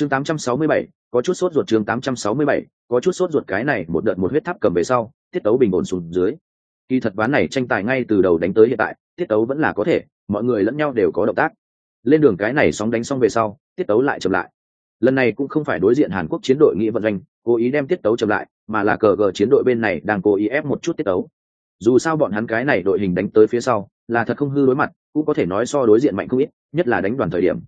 chương 867, có chút sốt ruột chương 867, có chút sốt ruột cái này một đợt một huyết tháp cầm về sau tiết tấu bình ổn xuống dưới. Kỳ thật ván này tranh tài ngay từ đầu đánh tới hiện tại tiết tấu vẫn là có thể mọi người lẫn nhau đều có động tác. Lên đường cái này sóng đánh xong về sau tiết tấu lại chậm lại. Lần này cũng không phải đối diện hàn quốc chiến đội nghĩa vận doanh cố ý đem tiết tấu chậm lại mà là cờ gờ chiến đội bên này đang cố ý ép một chút tiết tấu. Dù sao bọn hắn cái này đội hình đánh tới phía sau là thật không hư đối mặt cũng có thể nói so đối diện mạnh không ít nhất là đánh đoàn thời điểm.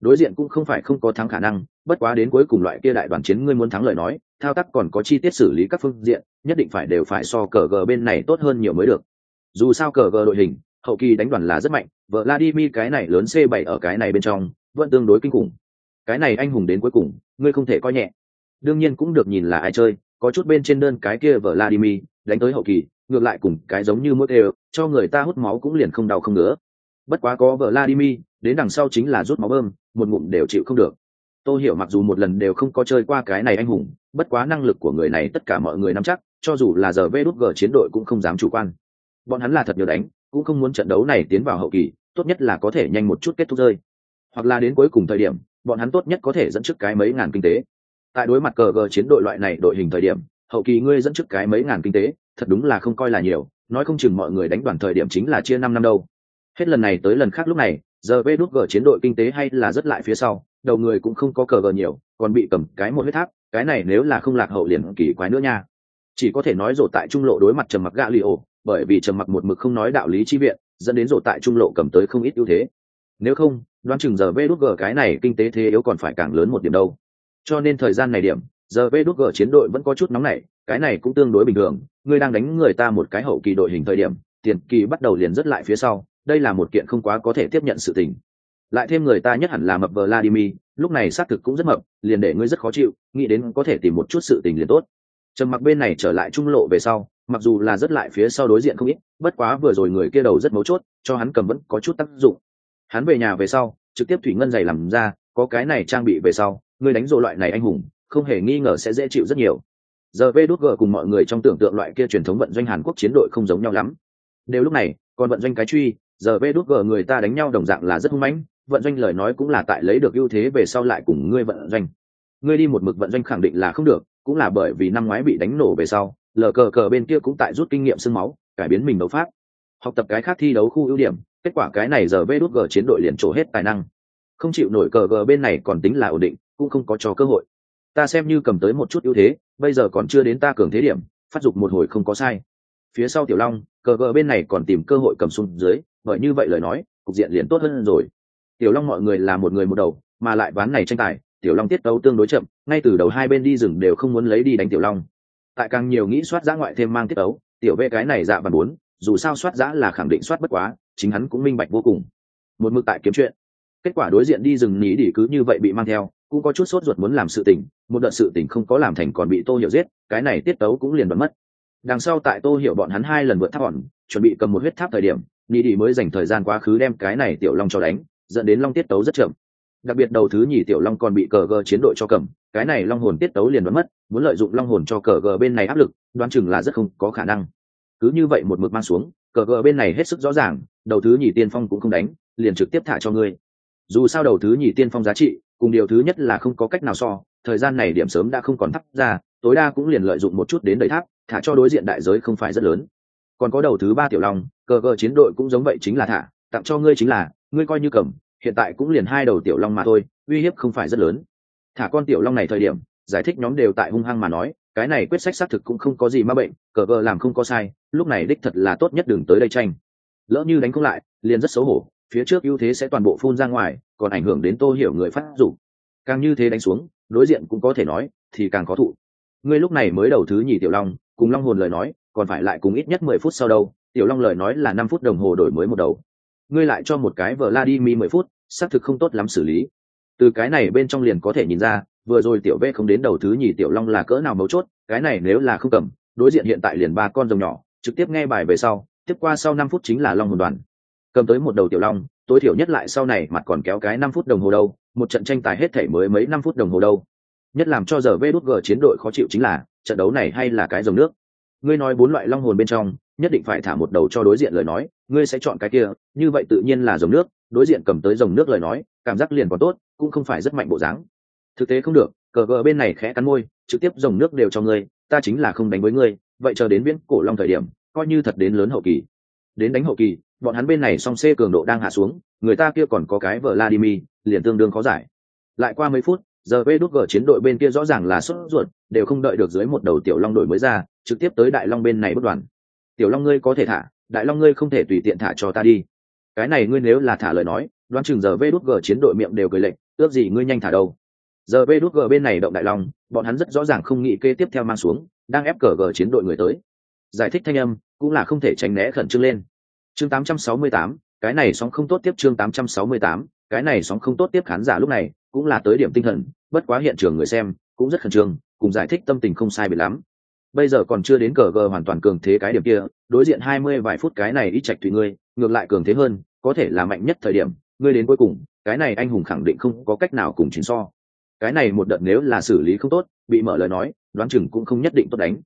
Đối diện cũng không phải không có thắng khả năng bất quá đến cuối cùng loại kia đại đoàn chiến ngươi muốn thắng lời nói, thao tác còn có chi tiết xử lý các phương diện, nhất định phải đều phải so cờ gờ bên này tốt hơn nhiều mới được. Dù sao cờ gờ đội hình, hậu kỳ đánh đoàn là rất mạnh vợ vladimir cái này lớn c 7 ở cái này bên trong, vẫn tương đối kinh khủng. Cái này anh hùng đến cuối cùng, ngươi không thể coi nhẹ. Đương nhiên cũng được nhìn là ai chơi, có chút bên trên đơn cái kia vợ vladimir, đánh tới hậu kỳ, ngược lại cùng cái giống như mỗi đều cho người ta hút máu cũng liền không đau không nữa bất quá có vợ vladimir, đến đằng sau chính là rút máu bơm, một ngụm đều chịu không được tôi hiểu mặc dù một lần đều không có chơi qua cái này anh hùng, bất quá năng lực của người này tất cả mọi người nắm chắc, cho dù là giờ vê đút g chiến đội cũng không dám chủ quan. Bọn hắn là thật nhiều đánh, cũng không muốn trận đấu này tiến vào hậu kỳ, tốt nhất là có thể nhanh một chút kết thúc rơi. Hoặc là đến cuối cùng thời điểm, bọn hắn tốt nhất có thể dẫn trước cái mấy ngàn kinh tế. Tại đối mặt cờ gờ chiến đội loại này đội hình thời điểm, hậu kỳ ngươi dẫn trước cái mấy ngàn kinh tế, thật đúng là không coi là nhiều, nói không chừng mọi người đánh đoàn thời điểm chính là chia năm năm đâu. Hết lần này tới lần khác lúc này, giờ vê đút g chiến đội kinh tế hay là rất lại phía sau đầu người cũng không có cờ gờ nhiều, còn bị cầm cái một huyết tháp, cái này nếu là không lạc hậu liền kỳ quái nữa nha. Chỉ có thể nói rổ tại trung lộ đối mặt trầm mặc gạ li ổ, bởi vì trầm mặc một mực không nói đạo lý chi viện, dẫn đến rổ tại trung lộ cầm tới không ít ưu thế. Nếu không, đoán chừng giờ vê đút gờ cái này kinh tế thế yếu còn phải càng lớn một điểm đâu. Cho nên thời gian này điểm, giờ vê đút gờ chiến đội vẫn có chút nóng nảy, cái này cũng tương đối bình thường, ngươi đang đánh người ta một cái hậu kỳ đội hình thời điểm, tiền kỳ bắt đầu liền rất lại phía sau, đây là một kiện không quá có thể tiếp nhận sự tình lại thêm người ta nhất hẳn là mập vladimir, lúc này xác thực cũng rất mập, liền để ngươi rất khó chịu, nghĩ đến có thể tìm một chút sự tình liền tốt. Trầm mặc bên này trở lại trung lộ về sau, mặc dù là rất lại phía sau đối diện không ít, bất quá vừa rồi người kia đầu rất mấu chốt, cho hắn cầm vẫn có chút tác dụng. Hắn về nhà về sau, trực tiếp thủy ngân giày làm ra, có cái này trang bị về sau người đánh rộ loại này anh hùng, không hề nghi ngờ sẽ dễ chịu rất nhiều. Giờ vê đốt g cùng mọi người trong tưởng tượng loại kia truyền thống vận doanh hàn quốc chiến đội không giống nhau lắm. Đều lúc này, còn vận doanh cái truy, giờ vê đốt g người ta đánh nhau đồng dạng là rất hung mãnh vận doanh lời nói cũng là tại lấy được ưu thế về sau lại cùng ngươi vận doanh. Ngươi đi một mực vận doanh khẳng định là không được, cũng là bởi vì năm ngoái bị đánh nổ về sau, lờ cờ cờ bên kia cũng tại rút kinh nghiệm sương máu, cải biến mình đấu pháp. Học tập cái khác thi đấu khu ưu điểm, kết quả cái này giờ vê đốt g chiến đội liền trổ hết tài năng. Không chịu nổi cờ g bên này còn tính là ổn định, cũng không có cho cơ hội. Ta xem như cầm tới một chút ưu thế, bây giờ còn chưa đến ta cường thế điểm, phát dục một hồi không có sai. Phía sau tiểu long, cờ gờ bên này còn tìm cơ hội cầm xuống dưới, bởi như vậy lời nói, cục diện liền tốt hơn rồi tiểu long mọi người là một người một đầu, mà lại ván này tranh tài, tiểu long tiết tấu tương đối chậm, ngay từ đầu hai bên đi rừng đều không muốn lấy đi đánh tiểu long. Tại càng nhiều nghĩ soát giã ngoại thêm mang tiết tấu tiểu vệ cái này dạ bàn bốn dù sao soát giã là khẳng định soát bất quá, chính hắn cũng minh bạch vô cùng. Một mực tại kiếm chuyện. Kết quả đối diện đi rừng nhí đỉ cứ như vậy bị mang theo, cũng có chút sốt ruột muốn làm sự tình, một đợt sự tình không có làm thành còn bị tô hiểu giết, cái này tiết tấu cũng liền bật mất. Đằng sau tại tô hiểu bọn hắn hai lần vượt tháp bọn chuẩn bị cầm một huyết tháp thời điểm nhí đỉ mới dành thời gian quá khứ đem cái này tiểu long cho đánh dẫn đến long tiết tấu rất chậm. Đặc biệt đầu thứ nhì tiểu long còn bị cờ gờ chiến đội cho cầm, cái này long hồn tiết tấu liền đoán mất, muốn lợi dụng long hồn cho cờ gờ bên này áp lực, đoán chừng là rất không có khả năng. Cứ như vậy một mực mang xuống, cờ gờ bên này hết sức rõ ràng, đầu thứ nhì tiên phong cũng không đánh, liền trực tiếp thả cho ngươi. Dù sao đầu thứ nhì tiên phong giá trị, cùng điều thứ nhất là không có cách nào so, thời gian này điểm sớm đã không còn thắp ra, tối đa cũng liền lợi dụng một chút đến đầy tháp, thả cho đối diện đại giới không phải rất lớn. Còn có đầu thứ ba tiểu long, cờ gờ chiến đội cũng giống vậy chính là thả, tặng cho ngươi chính là ngươi coi như cầm, hiện tại cũng liền hai đầu tiểu long mà thôi, uy hiếp không phải rất lớn. Thả con tiểu long này thời điểm, giải thích nhóm đều tại hung hăng mà nói, cái này quyết sách xác thực cũng không có gì ma bệnh, cờ vợ làm không có sai, lúc này đích thật là tốt nhất đừng tới đây tranh. Lỡ như đánh không lại, liền rất xấu hổ, phía trước ưu thế sẽ toàn bộ phun ra ngoài, còn ảnh hưởng đến tô hiểu người phát dụng càng như thế đánh xuống, đối diện cũng có thể nói, thì càng có thụ. Ngươi lúc này mới đầu thứ nhì tiểu long, cùng long hồn lời nói, còn phải lại cùng ít nhất mười phút sau đâu, tiểu long lời nói là năm phút đồng hồ đổi mới một đầu ngươi lại cho một cái vợ la đi mi mười phút, xác thực không tốt lắm xử lý. Từ cái này bên trong liền có thể nhìn ra, vừa rồi tiểu v không đến đầu thứ nhì tiểu long là cỡ nào mấu chốt, cái này nếu là không cầm, đối diện hiện tại liền ba con rồng nhỏ, trực tiếp nghe bài về sau, tiếp qua sau năm phút chính là long hồn đoàn. Cầm tới một đầu tiểu long, tối thiểu nhất lại sau này mặt còn kéo cái năm phút đồng hồ đâu, một trận tranh tài hết thể mới mấy năm phút đồng hồ đâu. Nhất làm cho giờ vê đút g chiến đội khó chịu chính là, trận đấu này hay là cái dòng nước. Ngươi nói bốn loại long hồn bên trong, nhất định phải thả một đầu cho đối diện lời nói ngươi sẽ chọn cái kia, như vậy tự nhiên là dòng nước, đối diện cầm tới dòng nước lời nói, cảm giác liền còn tốt, cũng không phải rất mạnh bộ dáng. Thực tế không được, cờ gờ bên này khẽ cắn môi, trực tiếp dòng nước đều cho ngươi, ta chính là không đánh với ngươi, vậy chờ đến viễn cổ long thời điểm, coi như thật đến lớn hậu kỳ. Đến đánh hậu kỳ, bọn hắn bên này song c cường độ đang hạ xuống, người ta kia còn có cái vợ vladimir, liền tương đương khó giải. Lại qua mấy phút, giờ vê đút gờ chiến đội bên kia rõ ràng là sốt ruột, đều không đợi được dưới một đầu tiểu long đội mới ra, trực tiếp tới đại long bên này bất đoàn. Tiểu long ngươi có thể thả đại long ngươi không thể tùy tiện thả cho ta đi. Cái này ngươi nếu là thả lời nói đoán chừng giờ vê đút gờ chiến đội miệng đều cười lệnh ước gì ngươi nhanh thả đâu. Giờ vê đút gờ bên này động đại long bọn hắn rất rõ ràng không nghĩ kê tiếp theo mang xuống đang ép cờ gờ chiến đội người tới. Giải thích thanh âm cũng là không thể tránh né khẩn trương lên. Chương 868, cái này sóng không tốt tiếp chương 868, cái này sóng không tốt tiếp khán giả lúc này cũng là tới điểm tinh thần bất quá hiện trường người xem cũng rất khẩn trương cùng giải thích tâm tình không sai bị lắm. Bây giờ còn chưa đến cờ gờ hoàn toàn cường thế cái điểm kia đối diện hai mươi vài phút cái này ít trạch tùy ngươi, ngược lại cường thế hơn, có thể là mạnh nhất thời điểm, ngươi đến cuối cùng, cái này anh hùng khẳng định không có cách nào cùng chiến so. Cái này một đợt nếu là xử lý không tốt, bị mở lời nói, đoán chừng cũng không nhất định tốt đánh.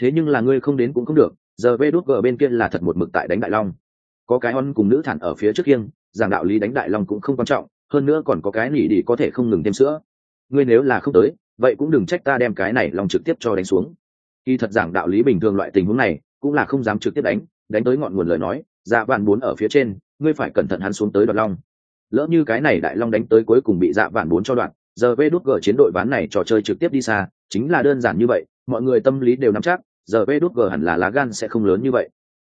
Thế nhưng là ngươi không đến cũng không được, giờ vê đốt gờ bên kia là thật một mực tại đánh đại long. Có cái on cùng nữ thản ở phía trước kiêng, giảng đạo lý đánh đại long cũng không quan trọng, hơn nữa còn có cái nỉ đi có thể không ngừng thêm sữa. Ngươi nếu là không tới, vậy cũng đừng trách ta đem cái này long trực tiếp cho đánh xuống. Khi thật giảng đạo lý bình thường loại tình huống này cũng là không dám trực tiếp đánh đánh tới ngọn nguồn lời nói dạ vạn bốn ở phía trên, ngươi phải cẩn thận hắn xuống tới đoạt long. Lỡ như cái này đại long đánh tới cuối cùng bị dạ vạn bốn cho đoạn giờ vê đút gờ chiến đội ván này trò chơi trực tiếp đi xa, chính là đơn giản như vậy, mọi người tâm lý đều nắm chắc, giờ vê đút gờ hẳn là lá gan sẽ không lớn như vậy.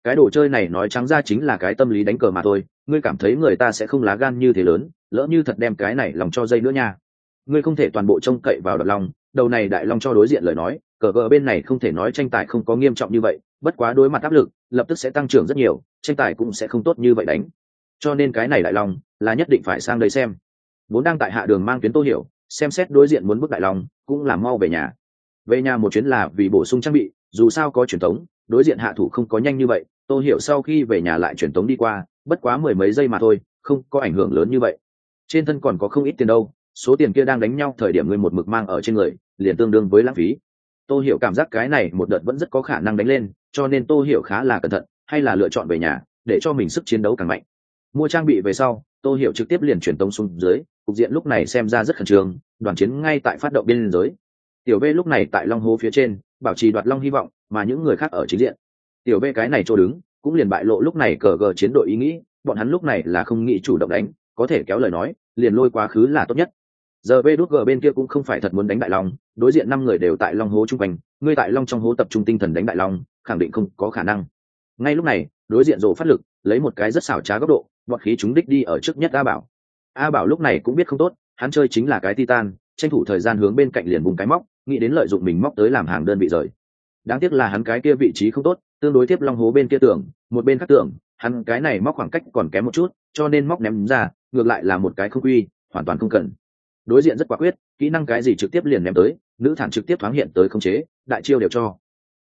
Cái đồ chơi này nói trắng ra chính là cái tâm lý đánh cờ mà thôi, ngươi cảm thấy người ta sẽ không lá gan như thế lớn, lỡ như thật đem cái này lòng cho dây nữa nha. Ngươi không thể toàn bộ trông cậy vào đợt long, đầu này đại long cho đối diện lời nói, cờ gờ bên này không thể nói tranh tài không có nghiêm trọng như vậy bất quá đối mặt áp lực, lập tức sẽ tăng trưởng rất nhiều, tranh tài cũng sẽ không tốt như vậy đánh. Cho nên cái này đại long là nhất định phải sang đây xem. Vốn đang tại hạ đường mang tuyến tô hiểu, xem xét đối diện muốn bước đại long, cũng là mau về nhà. Về nhà một chuyến là vì bổ sung trang bị, dù sao có truyền thống, đối diện hạ thủ không có nhanh như vậy, tô hiểu sau khi về nhà lại truyền thống đi qua, bất quá mười mấy giây mà thôi, không có ảnh hưởng lớn như vậy. Trên thân còn có không ít tiền đâu, số tiền kia đang đánh nhau thời điểm ngươi một mực mang ở trên người, liền tương đương với lãng phí. Tô hiểu cảm giác cái này một đợt vẫn rất có khả năng đánh lên cho nên tô hiểu khá là cẩn thận, hay là lựa chọn về nhà, để cho mình sức chiến đấu càng mạnh. Mua trang bị về sau, tô hiểu trực tiếp liền chuyển tông xuống dưới, cục diện lúc này xem ra rất khẩn trương, đoàn chiến ngay tại phát động biên giới. Tiểu v lúc này tại long hố phía trên, bảo trì đoạt long hy vọng, mà những người khác ở chính diện. Tiểu v cái này chỗ đứng, cũng liền bại lộ lúc này cờ gờ chiến đội ý nghĩ, bọn hắn lúc này là không nghĩ chủ động đánh, có thể kéo lời nói, liền lôi quá khứ là tốt nhất. Giờ v đút g bên kia cũng không phải thật muốn đánh đại long, đối diện năm người đều tại long hố chung quanh ngươi tại long trong hố tập trung tinh thần đánh đại long khẳng định không có khả năng. Ngay lúc này, đối diện rộ phát lực, lấy một cái rất xảo trá góc độ, bọn khí chúng đích đi ở trước nhất a bảo. A bảo lúc này cũng biết không tốt, hắn chơi chính là cái titan, tranh thủ thời gian hướng bên cạnh liền vùng cái móc, nghĩ đến lợi dụng mình móc tới làm hàng đơn bị rời. Đáng tiếc là hắn cái kia vị trí không tốt, tương đối tiếp long hố bên kia tưởng, một bên khác tưởng, hắn cái này móc khoảng cách còn kém một chút, cho nên móc ném ra, ngược lại là một cái không quy, hoàn toàn không cần. Đối diện rất quả quyết, kỹ năng cái gì trực tiếp liền ném tới, nữ thản trực tiếp thoáng hiện tới không chế, đại chiêu đều cho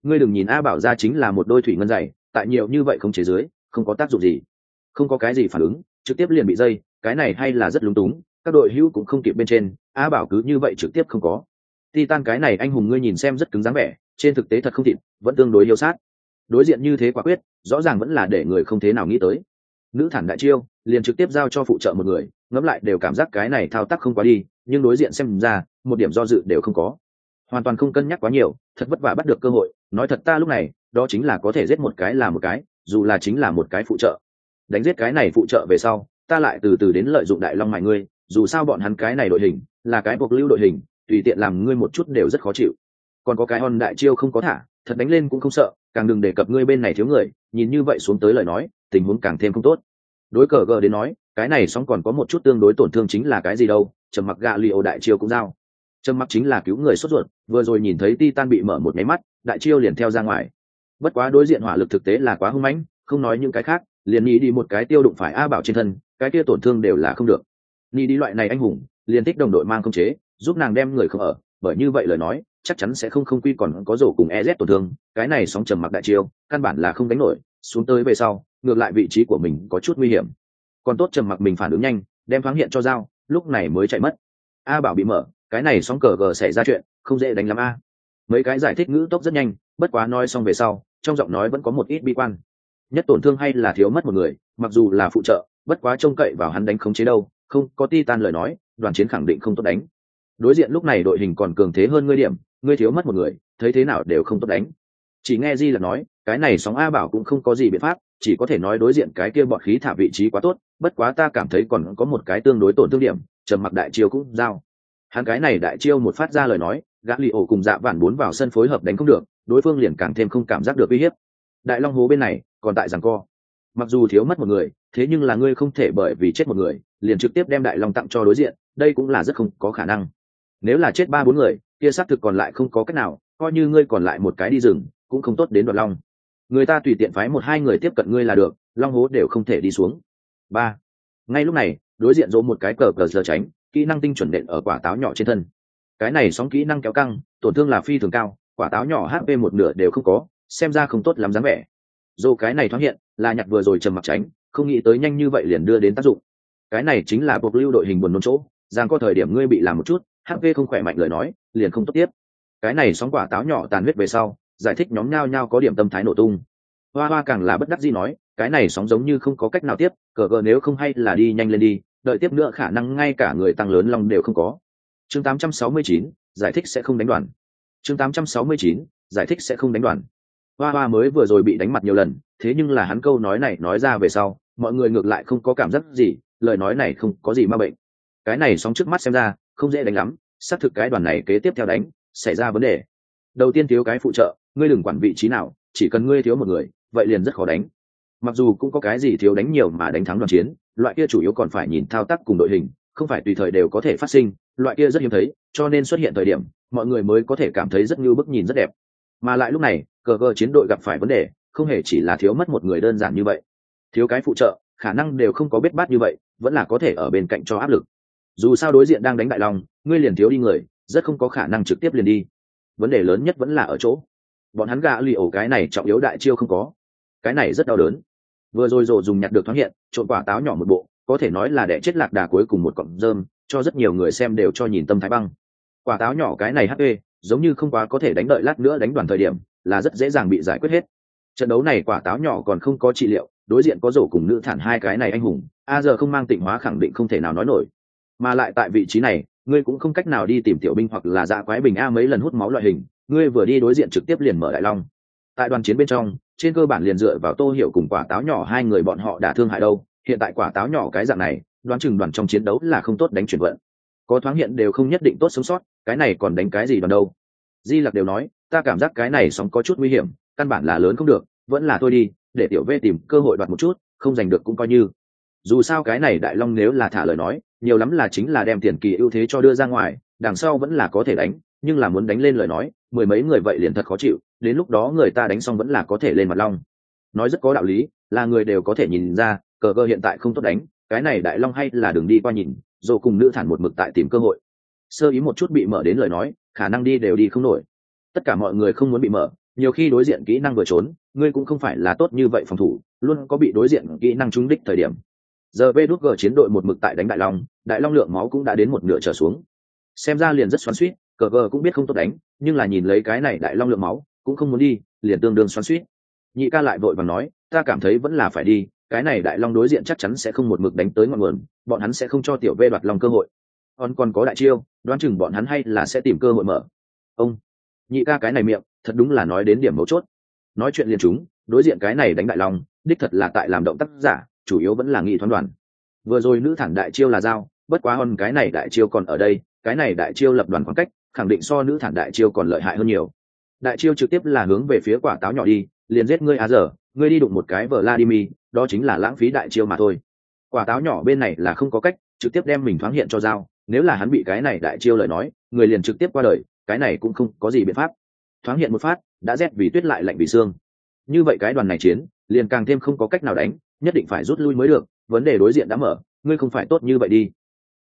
ngươi đừng nhìn a bảo ra chính là một đôi thủy ngân dày, tại nhiều như vậy không chế dưới không có tác dụng gì. Không có cái gì phản ứng, trực tiếp liền bị dây, cái này hay là rất lúng túng, các đội hữu cũng không kịp bên trên, a bảo cứ như vậy trực tiếp không có. Titan cái này anh hùng ngươi nhìn xem rất cứng dáng vẻ, trên thực tế thật không thịt, vẫn tương đối yêu sát. Đối diện như thế quả quyết, rõ ràng vẫn là để người không thế nào nghĩ tới. Nữ thản đại chiêu, liền trực tiếp giao cho phụ trợ một người, ngẫm lại đều cảm giác cái này thao tác không quá đi, nhưng đối diện xem ra, một điểm do dự đều không có. Hoàn toàn không cân nhắc quá nhiều thật vất vả bắt được cơ hội, nói thật ta lúc này, đó chính là có thể giết một cái là một cái, dù là chính là một cái phụ trợ. Đánh giết cái này phụ trợ về sau, ta lại từ từ đến lợi dụng đại long mại ngươi, dù sao bọn hắn cái này đội hình, là cái buộc lưu đội hình, tùy tiện làm ngươi một chút đều rất khó chịu. Còn có cái hòn đại chiêu không có thả, thật đánh lên cũng không sợ, càng đừng đề cập ngươi bên này thiếu người, nhìn như vậy xuống tới lời nói, tình huống càng thêm không tốt. Đối cờ gờ đến nói, cái này song còn có một chút tương đối tổn thương chính là cái gì đâu, trầm mặc gạ li ô đại chiêu cũng giao trầm mặc chính là cứu người sốt ruột, vừa rồi nhìn thấy titan bị mở một máy mắt, đại chiêu liền theo ra ngoài. Bất quá đối diện hỏa lực thực tế là quá hưng mãnh, không nói những cái khác, liền nghĩ đi một cái tiêu đụng phải a bảo trên thân, cái kia tổn thương đều là không được. Nghĩ đi loại này anh hùng, liền thích đồng đội mang không chế, giúp nàng đem người không ở, bởi như vậy lời nói, chắc chắn sẽ không không quy còn có rổ cùng ez tổn thương, cái này sóng trầm mặc đại chiêu, căn bản là không đánh nổi, xuống tới về sau, ngược lại vị trí của mình có chút nguy hiểm. Còn tốt trầm mặc mình phản ứng nhanh, đem thoáng hiện cho dao, lúc này mới chạy mất. A bảo bị mở cái này sóng cờ gờ xảy ra chuyện, không dễ đánh lắm a. Mấy cái giải thích ngữ tốc rất nhanh, bất quá nói xong về sau, trong giọng nói vẫn có một ít bi quan. Nhất tổn thương hay là thiếu mất một người, mặc dù là phụ trợ, bất quá trông cậy vào hắn đánh khống chế đâu, không, có ti tan lời nói, đoàn chiến khẳng định không tốt đánh. Đối diện lúc này đội hình còn cường thế hơn ngươi điểm, ngươi thiếu mất một người, thấy thế nào đều không tốt đánh. Chỉ nghe di là nói, cái này sóng a bảo cũng không có gì biện pháp, chỉ có thể nói đối diện cái kia bọn khí thả vị trí quá tốt, bất quá ta cảm thấy còn có một cái tương đối tổn thương điểm, trầm mặc đại chiều cũng giao hắn cái này đại chiêu một phát ra lời nói, gã lì ổ cùng dạ vản bốn vào sân phối hợp đánh không được, đối phương liền càng thêm không cảm giác được uy hiếp. Đại long hố bên này, còn tại rằng co. Mặc dù thiếu mất một người, thế nhưng là ngươi không thể bởi vì chết một người, liền trực tiếp đem đại long tặng cho đối diện, đây cũng là rất không có khả năng. Nếu là chết ba bốn người, kia xác thực còn lại không có cách nào, coi như ngươi còn lại một cái đi rừng, cũng không tốt đến đoạt long. Người ta tùy tiện phái một hai người tiếp cận ngươi là được, long hố đều không thể đi xuống. Ba. Ngay lúc này, đối diện dỗ một cái cờ cờ giờ tránh kỹ năng tinh chuẩn nện ở quả táo nhỏ trên thân. Cái này sóng kỹ năng kéo căng, tổn thương là phi thường cao, quả táo nhỏ hp một nửa đều không có, xem ra không tốt lắm dáng vẻ. Dù cái này thoáng hiện là nhặt vừa rồi trầm mặc tránh, không nghĩ tới nhanh như vậy liền đưa đến tác dụng. Cái này chính là buộc lưu đội hình buồn nôn chỗ giang có thời điểm ngươi bị làm một chút hp không khỏe mạnh lời nói, liền không tốt tiếp. Cái này sóng quả táo nhỏ tàn huyết về sau, giải thích nhóm nhao nhao có điểm tâm thái nổ tung. Hoa hoa càng là bất đắc gì nói, cái này sóng giống như không có cách nào tiếp, cờ gờ nếu không hay là đi nhanh lên đi đợi tiếp nữa khả năng ngay cả người tăng lớn long đều không có. Chương 869, giải thích sẽ không đánh đoàn. Chương 869, giải thích sẽ không đánh đoàn. Hoa hoa mới vừa rồi bị đánh mặt nhiều lần thế nhưng là hắn câu nói này nói ra về sau mọi người ngược lại không có cảm giác gì lời nói này không có gì ma bệnh. Cái này sóng trước mắt xem ra không dễ đánh lắm xác thực cái đoàn này kế tiếp theo đánh xảy ra vấn đề. Đầu tiên thiếu cái phụ trợ ngươi đừng quản vị trí nào chỉ cần ngươi thiếu một người vậy liền rất khó đánh mặc dù cũng có cái gì thiếu đánh nhiều mà đánh thắng đoàn chiến, loại kia chủ yếu còn phải nhìn thao tác cùng đội hình, không phải tùy thời đều có thể phát sinh, loại kia rất hiếm thấy, cho nên xuất hiện thời điểm, mọi người mới có thể cảm thấy rất như bức nhìn rất đẹp. Mà lại lúc này, cờ cờ chiến đội gặp phải vấn đề, không hề chỉ là thiếu mất một người đơn giản như vậy. Thiếu cái phụ trợ, khả năng đều không có biết bát như vậy, vẫn là có thể ở bên cạnh cho áp lực. Dù sao đối diện đang đánh bại lòng ngươi liền thiếu đi người, rất không có khả năng trực tiếp liền đi. Vấn đề lớn nhất vẫn là ở chỗ. Bọn hắn gạ lì ổ cái này trọng yếu đại chiêu không có cái này rất đau đớn. Vừa rồi rồ dùng nhặt được thoáng hiện, trộn quả táo nhỏ một bộ, có thể nói là để chết lạc đà cuối cùng một cọng rơm, cho rất nhiều người xem đều cho nhìn tâm thái băng. Quả táo nhỏ cái này hp giống như không quá có thể đánh đợi lát nữa đánh đoàn thời điểm, là rất dễ dàng bị giải quyết hết. Trận đấu này quả táo nhỏ còn không có trị liệu, đối diện có rổ cùng nữ thản hai cái này anh hùng, a giờ không mang tịnh hóa khẳng định không thể nào nói nổi. Mà lại tại vị trí này, ngươi cũng không cách nào đi tìm tiểu binh hoặc là dạ quái bình a mấy lần hút máu loại hình, ngươi vừa đi đối diện trực tiếp liền mở đại long. Tại đoàn chiến bên trong trên cơ bản liền dựa vào tô hiểu cùng quả táo nhỏ hai người bọn họ đã thương hại đâu. Hiện tại quả táo nhỏ cái dạng này, đoán chừng đoàn trong chiến đấu là không tốt đánh chuyển vận. Có thoáng hiện đều không nhất định tốt sống sót, cái này còn đánh cái gì đoàn đâu? Di lặc đều nói, ta cảm giác cái này sóng có chút nguy hiểm, căn bản là lớn không được, vẫn là tôi đi, để tiểu v tìm cơ hội đoạt một chút, không giành được cũng coi như. Dù sao cái này đại long nếu là thả lời nói, nhiều lắm là chính là đem tiền kỳ ưu thế cho đưa ra ngoài, đằng sau vẫn là có thể đánh, nhưng là muốn đánh lên lời nói mười mấy người vậy liền thật khó chịu, đến lúc đó người ta đánh xong vẫn là có thể lên mặt long. Nói rất có đạo lý, là người đều có thể nhìn ra, cờ cơ hiện tại không tốt đánh, cái này đại long hay là đường đi qua nhìn rồi cùng nữ thản một mực tại tìm cơ hội. Sơ ý một chút bị mở đến lời nói, khả năng đi đều đi không nổi. Tất cả mọi người không muốn bị mở, nhiều khi đối diện kỹ năng vừa trốn, ngươi cũng không phải là tốt như vậy phòng thủ, luôn có bị đối diện kỹ năng trúng đích thời điểm. Giờ vê đút g chiến đội một mực tại đánh đại long đại long lượng máu cũng đã đến một nửa trở xuống. Xem ra liền rất xoắn suýt cờ vờ cũng biết không tốt đánh, nhưng là nhìn lấy cái này đại long lượng máu, cũng không muốn đi, liền tương đương xoắn suýt nhị ca lại vội và nói, ta cảm thấy vẫn là phải đi, cái này đại long đối diện chắc chắn sẽ không một mực đánh tới ngọn nguồn, bọn hắn sẽ không cho tiểu vê đoạt lòng cơ hội. Còn còn có đại chiêu, đoán chừng bọn hắn hay là sẽ tìm cơ hội mở. Ông, nhị ca cái này miệng, thật đúng là nói đến điểm mấu chốt. Nói chuyện liền chúng, đối diện cái này đánh đại long, đích thật là tại làm động tác giả, chủ yếu vẫn là nghị thoáng đoàn. Vừa rồi nữ thản đại chiêu là dao bất quá hơn cái này đại chiêu còn ở đây, cái này đại chiêu lập đoàn khoảng cách khẳng định so nữ thản đại chiêu còn lợi hại hơn nhiều. Đại chiêu trực tiếp là hướng về phía quả táo nhỏ đi, liền giết ngươi á giờ, ngươi đi đụng một cái vợ vladimir, đó chính là lãng phí đại chiêu mà thôi. Quả táo nhỏ bên này là không có cách, trực tiếp đem mình thoáng hiện cho dao nếu là hắn bị cái này đại chiêu lời nói, người liền trực tiếp qua đời, cái này cũng không có gì biện pháp. Thoáng hiện một phát, đã rét vì tuyết lại lạnh vì xương. Như vậy cái đoàn này chiến, liền càng thêm không có cách nào đánh, nhất định phải rút lui mới được, vấn đề đối diện đã mở, ngươi không phải tốt như vậy đi.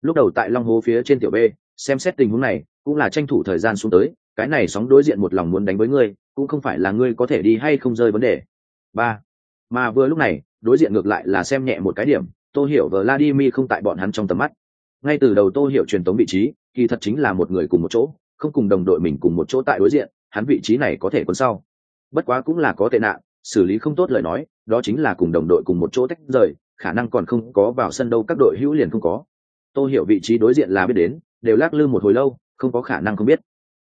Lúc đầu tại long hồ phía trên tiểu b, xem xét tình huống này cũng là tranh thủ thời gian xuống tới, cái này sóng đối diện một lòng muốn đánh với ngươi, cũng không phải là ngươi có thể đi hay không rơi vấn đề. Ba, mà vừa lúc này, đối diện ngược lại là xem nhẹ một cái điểm, tô hiểu vladimir không tại bọn hắn trong tầm mắt. Ngay từ đầu tô hiểu truyền tống vị trí, kỳ thật chính là một người cùng một chỗ, không cùng đồng đội mình cùng một chỗ tại đối diện, hắn vị trí này có thể còn sau. Bất quá cũng là có tệ nạn, xử lý không tốt lời nói, đó chính là cùng đồng đội cùng một chỗ tách rời, khả năng còn không có vào sân đâu, các đội hữu liền không có. Tô hiểu vị trí đối diện là biết đến, đều lắc lư một hồi lâu không có khả năng không biết.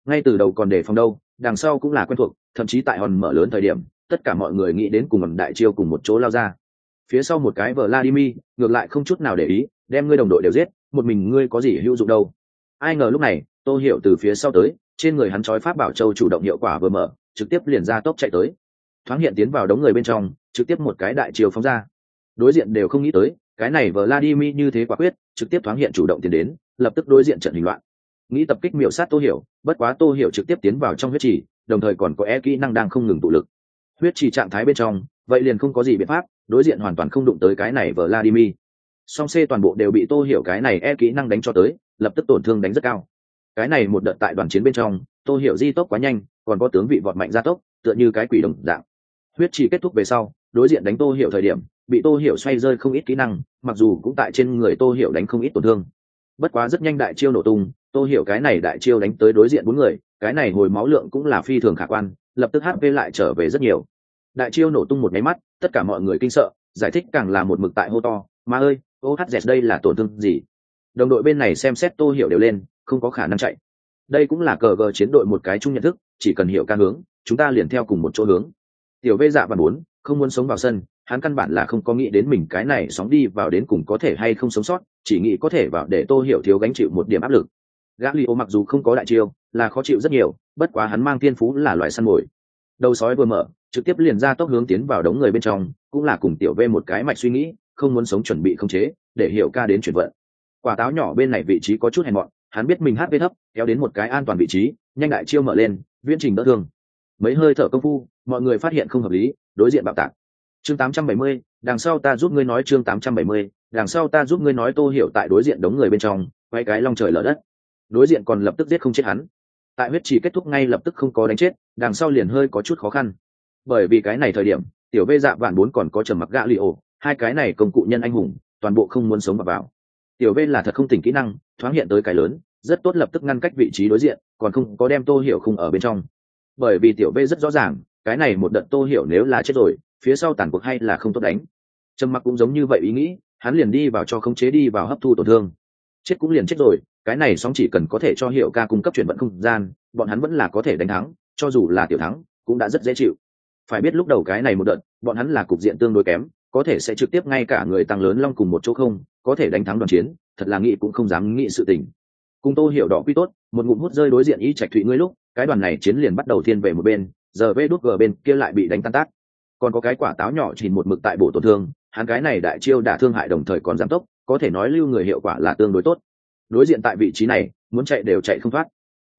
Ngay từ đầu còn đề phòng đâu, đằng sau cũng là quen thuộc, thậm chí tại hòn mở lớn thời điểm, tất cả mọi người nghĩ đến cùng hòn đại chiêu cùng một chỗ lao ra. Phía sau một cái vladimir, ngược lại không chút nào để ý, đem ngươi đồng đội đều giết, một mình ngươi có gì hữu dụng đâu. Ai ngờ lúc này tôi hiểu từ phía sau tới, trên người hắn trói pháp bảo châu chủ động hiệu quả vừa mở, trực tiếp liền ra tốc chạy tới. Thoáng hiện tiến vào đống người bên trong, trực tiếp một cái đại chiều phóng ra. Đối diện đều không nghĩ tới, cái này vladimir như thế quả quyết, trực tiếp thoáng hiện chủ động tiến đến, lập tức đối diện trận hình loạn nghĩ tập kích miểu sát tô hiểu, bất quá tô hiểu trực tiếp tiến vào trong huyết trì, đồng thời còn có e kỹ năng đang không ngừng tụ lực. Huyết trì trạng thái bên trong, vậy liền không có gì biện pháp, đối diện hoàn toàn không đụng tới cái này vladimir. Song c toàn bộ đều bị tô hiểu cái này e kỹ năng đánh cho tới, lập tức tổn thương đánh rất cao. Cái này một đợt tại đoàn chiến bên trong, tô hiểu di tốc quá nhanh, còn có tướng vị vọt mạnh gia tốc, tựa như cái quỷ đồng dạng. Huyết trì kết thúc về sau, đối diện đánh tô hiểu thời điểm, bị tô hiểu xoay rơi không ít kỹ năng, mặc dù cũng tại trên người tô hiểu đánh không ít tổn thương. Bất quá rất nhanh đại chiêu nổ tung tô hiểu cái này đại chiêu đánh tới đối diện bốn người, cái này hồi máu lượng cũng là phi thường khả quan, lập tức hp lại trở về rất nhiều. Đại chiêu nổ tung một máy mắt, tất cả mọi người kinh sợ, giải thích càng là một mực tại hô to mà ơi ô hát dẹt đây là tổn thương gì? Đồng đội bên này xem xét tô hiểu đều lên, không có khả năng chạy. Đây cũng là cờ gờ chiến đội một cái chung nhận thức, chỉ cần hiểu ca hướng, chúng ta liền theo cùng một chỗ hướng. Tiểu vê dạ và bốn, không muốn sống vào sân, hắn căn bản là không có nghĩ đến mình cái này sóng đi vào đến cùng có thể hay không sống sót, chỉ nghĩ có thể vào để tô hiểu thiếu gánh chịu một điểm áp lực gã li ô mặc dù không có đại chiêu là khó chịu rất nhiều bất quá hắn mang thiên phú là loại săn mồi. Đầu sói vừa mở trực tiếp liền ra tốc hướng tiến vào đống người bên trong cũng là cùng tiểu vê một cái mạch suy nghĩ không muốn sống chuẩn bị không chế để hiểu ca đến chuyển vận. Quả táo nhỏ bên này vị trí có chút hèn mọn hắn biết mình hát vê thấp kéo đến một cái an toàn vị trí nhanh đại chiêu mở lên viễn trình đỡ thương. Mấy hơi thở công phu mọi người phát hiện không hợp lý đối diện bạo tạc. Chương 870, đằng sau ta giúp ngươi nói chương 870, đằng sau ta giúp ngươi nói tô hiểu tại đối diện đống người bên trong quay cái long trời lở đất đối diện còn lập tức giết không chết hắn. Tại huyết chỉ kết thúc ngay lập tức không có đánh chết, đằng sau liền hơi có chút khó khăn. Bởi vì cái này thời điểm, tiểu vê dạ vạn bốn còn có trầm mặc gã li ổ, hai cái này công cụ nhân anh hùng, toàn bộ không muốn sống mà vào. Tiểu vê là thật không tỉnh kỹ năng, thoáng hiện tới cái lớn, rất tốt lập tức ngăn cách vị trí đối diện, còn không có đem tô hiểu không ở bên trong. Bởi vì tiểu vê rất rõ ràng, cái này một đợt tô hiểu nếu là chết rồi, phía sau tàn cuộc hay là không tốt đánh. Trầm mặc cũng giống như vậy ý nghĩ, hắn liền đi vào cho khống chế đi vào hấp thu tổn thương. Chết cũng liền chết rồi cái này sóng chỉ cần có thể cho hiệu ca cung cấp chuyển vận không gian, bọn hắn vẫn là có thể đánh thắng, cho dù là tiểu thắng, cũng đã rất dễ chịu. Phải biết lúc đầu cái này một đợt, bọn hắn là cục diện tương đối kém, có thể sẽ trực tiếp ngay cả người tăng lớn long cùng một chỗ không, có thể đánh thắng đoàn chiến, thật là nghĩ cũng không dám nghĩ sự tình. Cùng tô hiểu đỏ quy tốt, một ngụm hút rơi đối diện y trạch thụy ngươi lúc, cái đoàn này chiến liền bắt đầu thiên về một bên, giờ vê đốt gờ bên kia lại bị đánh tan tác. Còn có cái quả táo nhỏ chỉ một mực tại bổ tổn thương, hắn cái này đại chiêu đả thương hại đồng thời còn giảm tốc, có thể nói lưu người hiệu quả là tương đối tốt đối diện tại vị trí này, muốn chạy đều chạy không thoát,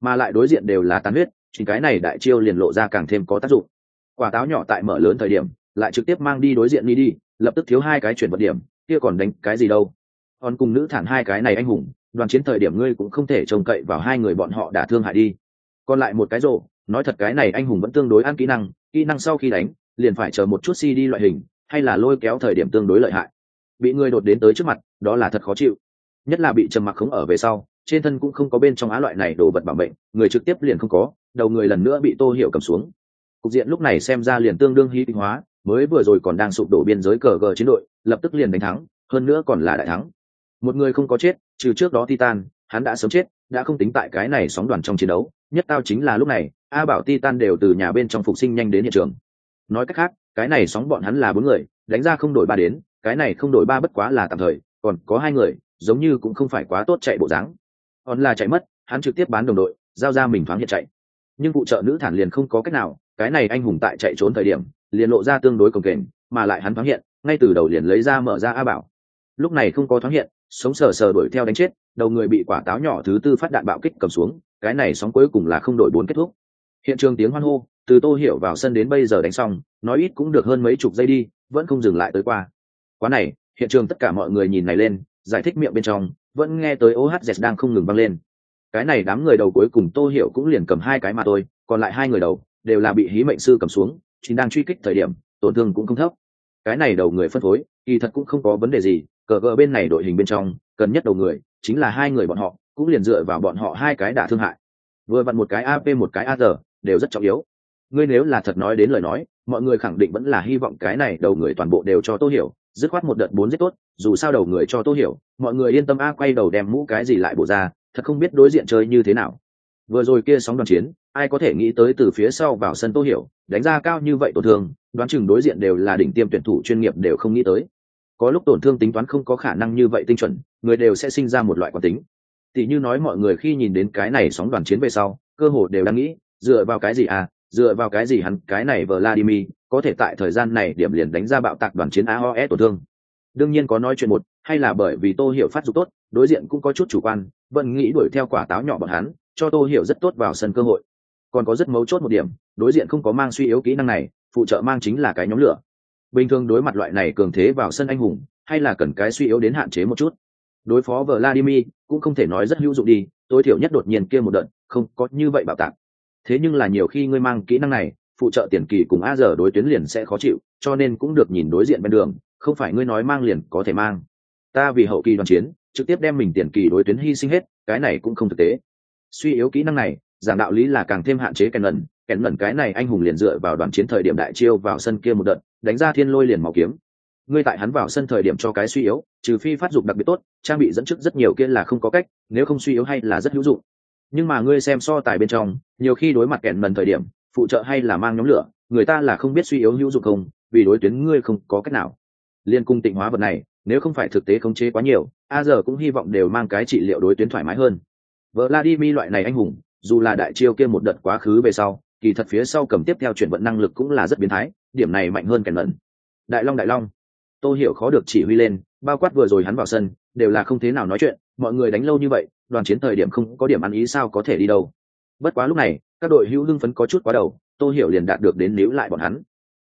mà lại đối diện đều là tán huyết chính cái này đại chiêu liền lộ ra càng thêm có tác dụng. Quả táo nhỏ tại mở lớn thời điểm, lại trực tiếp mang đi đối diện đi đi, lập tức thiếu hai cái chuyển vật điểm, kia còn đánh cái gì đâu. Còn cùng nữ thản hai cái này anh hùng, đoàn chiến thời điểm ngươi cũng không thể trông cậy vào hai người bọn họ đả thương hại đi. Còn lại một cái rổ, nói thật cái này anh hùng vẫn tương đối ăn kỹ năng kỹ năng sau khi đánh, liền phải chờ một chút si đi loại hình, hay là lôi kéo thời điểm tương đối lợi hại. Bị ngươi đột đến tới trước mặt, đó là thật khó chịu nhất là bị trầm mặc khống ở về sau, trên thân cũng không có bên trong á loại này đồ vật bảo mệnh, người trực tiếp liền không có, đầu người lần nữa bị tô hiểu cầm xuống. Cục diện lúc này xem ra liền tương đương hy tinh hóa, mới vừa rồi còn đang sụp đổ biên giới cờ gờ chiến đội, lập tức liền đánh thắng, hơn nữa còn là đại thắng. Một người không có chết, trừ trước đó titan, hắn đã sớm chết, đã không tính tại cái này sóng đoàn trong chiến đấu, nhất tao chính là lúc này, a bảo titan đều từ nhà bên trong phục sinh nhanh đến hiện trường. Nói cách khác, cái này sóng bọn hắn là bốn người, đánh ra không đổi ba đến, cái này không đổi ba bất quá là tạm thời còn có hai người, giống như cũng không phải quá tốt chạy bộ dáng. Còn là chạy mất, hắn trực tiếp bán đồng đội, giao ra mình thoáng hiện chạy. Nhưng vụ trợ nữ thản liền không có cách nào, cái này anh hùng tại chạy trốn thời điểm, liền lộ ra tương đối cồng kềnh, mà lại hắn thoáng hiện, ngay từ đầu liền lấy ra mở ra a bảo. Lúc này không có thoáng hiện, sống sờ sờ đuổi theo đánh chết, đầu người bị quả táo nhỏ thứ tư phát đạn bạo kích cầm xuống, cái này sóng cuối cùng là không đổi bốn kết thúc. Hiện trường tiếng hoan hô, từ tô hiểu vào sân đến bây giờ đánh xong, nói ít cũng được hơn mấy chục giây đi, vẫn không dừng lại tới qua. Quá này hiện trường tất cả mọi người nhìn này lên, giải thích miệng bên trong, vẫn nghe tới ohz đang không ngừng văng lên. Cái này đám người đầu cuối cùng tô hiểu cũng liền cầm hai cái mà thôi, còn lại hai người đầu đều là bị hí mệnh sư cầm xuống, chính đang truy kích thời điểm, tổn thương cũng không thấp. Cái này đầu người phân phối, kỳ thật cũng không có vấn đề gì, cờ gờ bên này đội hình bên trong, cần nhất đầu người chính là hai người bọn họ, cũng liền dựa vào bọn họ hai cái đả thương hại. Vừa vặn một cái ap một cái ar đều rất trọng yếu. Ngươi nếu là thật nói đến lời nói, mọi người khẳng định vẫn là hy vọng cái này đầu người toàn bộ đều cho tô hiểu dứt khoát một đợt bốn rất tốt, dù sao đầu người cho tô hiểu, mọi người yên tâm a quay đầu đem mũ cái gì lại bổ ra, thật không biết đối diện chơi như thế nào. Vừa rồi kia sóng đoàn chiến, ai có thể nghĩ tới từ phía sau vào sân tô hiểu, đánh ra cao như vậy tổn thương, đoán chừng đối diện đều là đỉnh tiêm tuyển thủ chuyên nghiệp đều không nghĩ tới. Có lúc tổn thương tính toán không có khả năng như vậy tinh chuẩn, người đều sẽ sinh ra một loại quán tính. Tỷ như nói mọi người khi nhìn đến cái này sóng đoàn chiến về sau, cơ hồ đều đang nghĩ, dựa vào cái gì à dựa vào cái gì hắn, cái này Vladimir có thể tại thời gian này điểm liền đánh ra bạo tạc đoàn chiến AOS tổn thương. Đương nhiên có nói chuyện một, hay là bởi vì tô hiểu phát dục tốt, đối diện cũng có chút chủ quan, vẫn nghĩ đuổi theo quả táo nhỏ bọn hắn, cho tô hiểu rất tốt vào sân cơ hội. Còn có rất mấu chốt một điểm, đối diện không có mang suy yếu kỹ năng này, phụ trợ mang chính là cái nhóm lửa. Bình thường đối mặt loại này cường thế vào sân anh hùng, hay là cần cái suy yếu đến hạn chế một chút. Đối phó vladimir cũng không thể nói rất hữu dụng đi, tối thiểu nhất đột nhiên kia một đợt, không có như vậy bạo tạc. Thế nhưng là nhiều khi ngươi mang kỹ năng này phụ trợ tiền kỳ cùng a giờ đối tuyến liền sẽ khó chịu, cho nên cũng được nhìn đối diện bên đường, không phải ngươi nói mang liền có thể mang. Ta vì hậu kỳ đoàn chiến, trực tiếp đem mình tiền kỳ đối tuyến hy sinh hết, cái này cũng không thực tế. Suy yếu kỹ năng này, giảng đạo lý là càng thêm hạn chế kèn lần kèn lần cái này anh hùng liền dựa vào đoàn chiến thời điểm đại chiêu vào sân kia một đợt, đánh ra thiên lôi liền màu kiếm. Ngươi tại hắn vào sân thời điểm cho cái suy yếu, trừ phi phát dụng đặc biệt tốt, trang bị dẫn trước rất nhiều kia là không có cách, nếu không suy yếu hay là rất hữu dụng. Nhưng mà ngươi xem so tài bên trong, nhiều khi đối mặt kẹn lần thời điểm phụ trợ hay là mang nhóm lửa, người ta là không biết suy yếu hữu dụng không, vì đối tuyến ngươi không có cách nào. Liên cung tịnh hóa vật này, nếu không phải thực tế khống chế quá nhiều, a giờ cũng hy vọng đều mang cái trị liệu đối tuyến thoải mái hơn. Vợ vladimir loại này anh hùng, dù là đại chiêu kia một đợt quá khứ về sau, kỳ thật phía sau cầm tiếp theo chuyển vận năng lực cũng là rất biến thái, điểm này mạnh hơn kèn lẫn đại long đại long. Tô hiểu khó được chỉ huy lên, bao quát vừa rồi hắn vào sân, đều là không thế nào nói chuyện, mọi người đánh lâu như vậy, đoàn chiến thời điểm không có điểm ăn ý sao có thể đi đâu bất quá lúc này, các đội hữu hưng phấn có chút quá đầu, tô hiểu liền đạt được đến níu lại bọn hắn.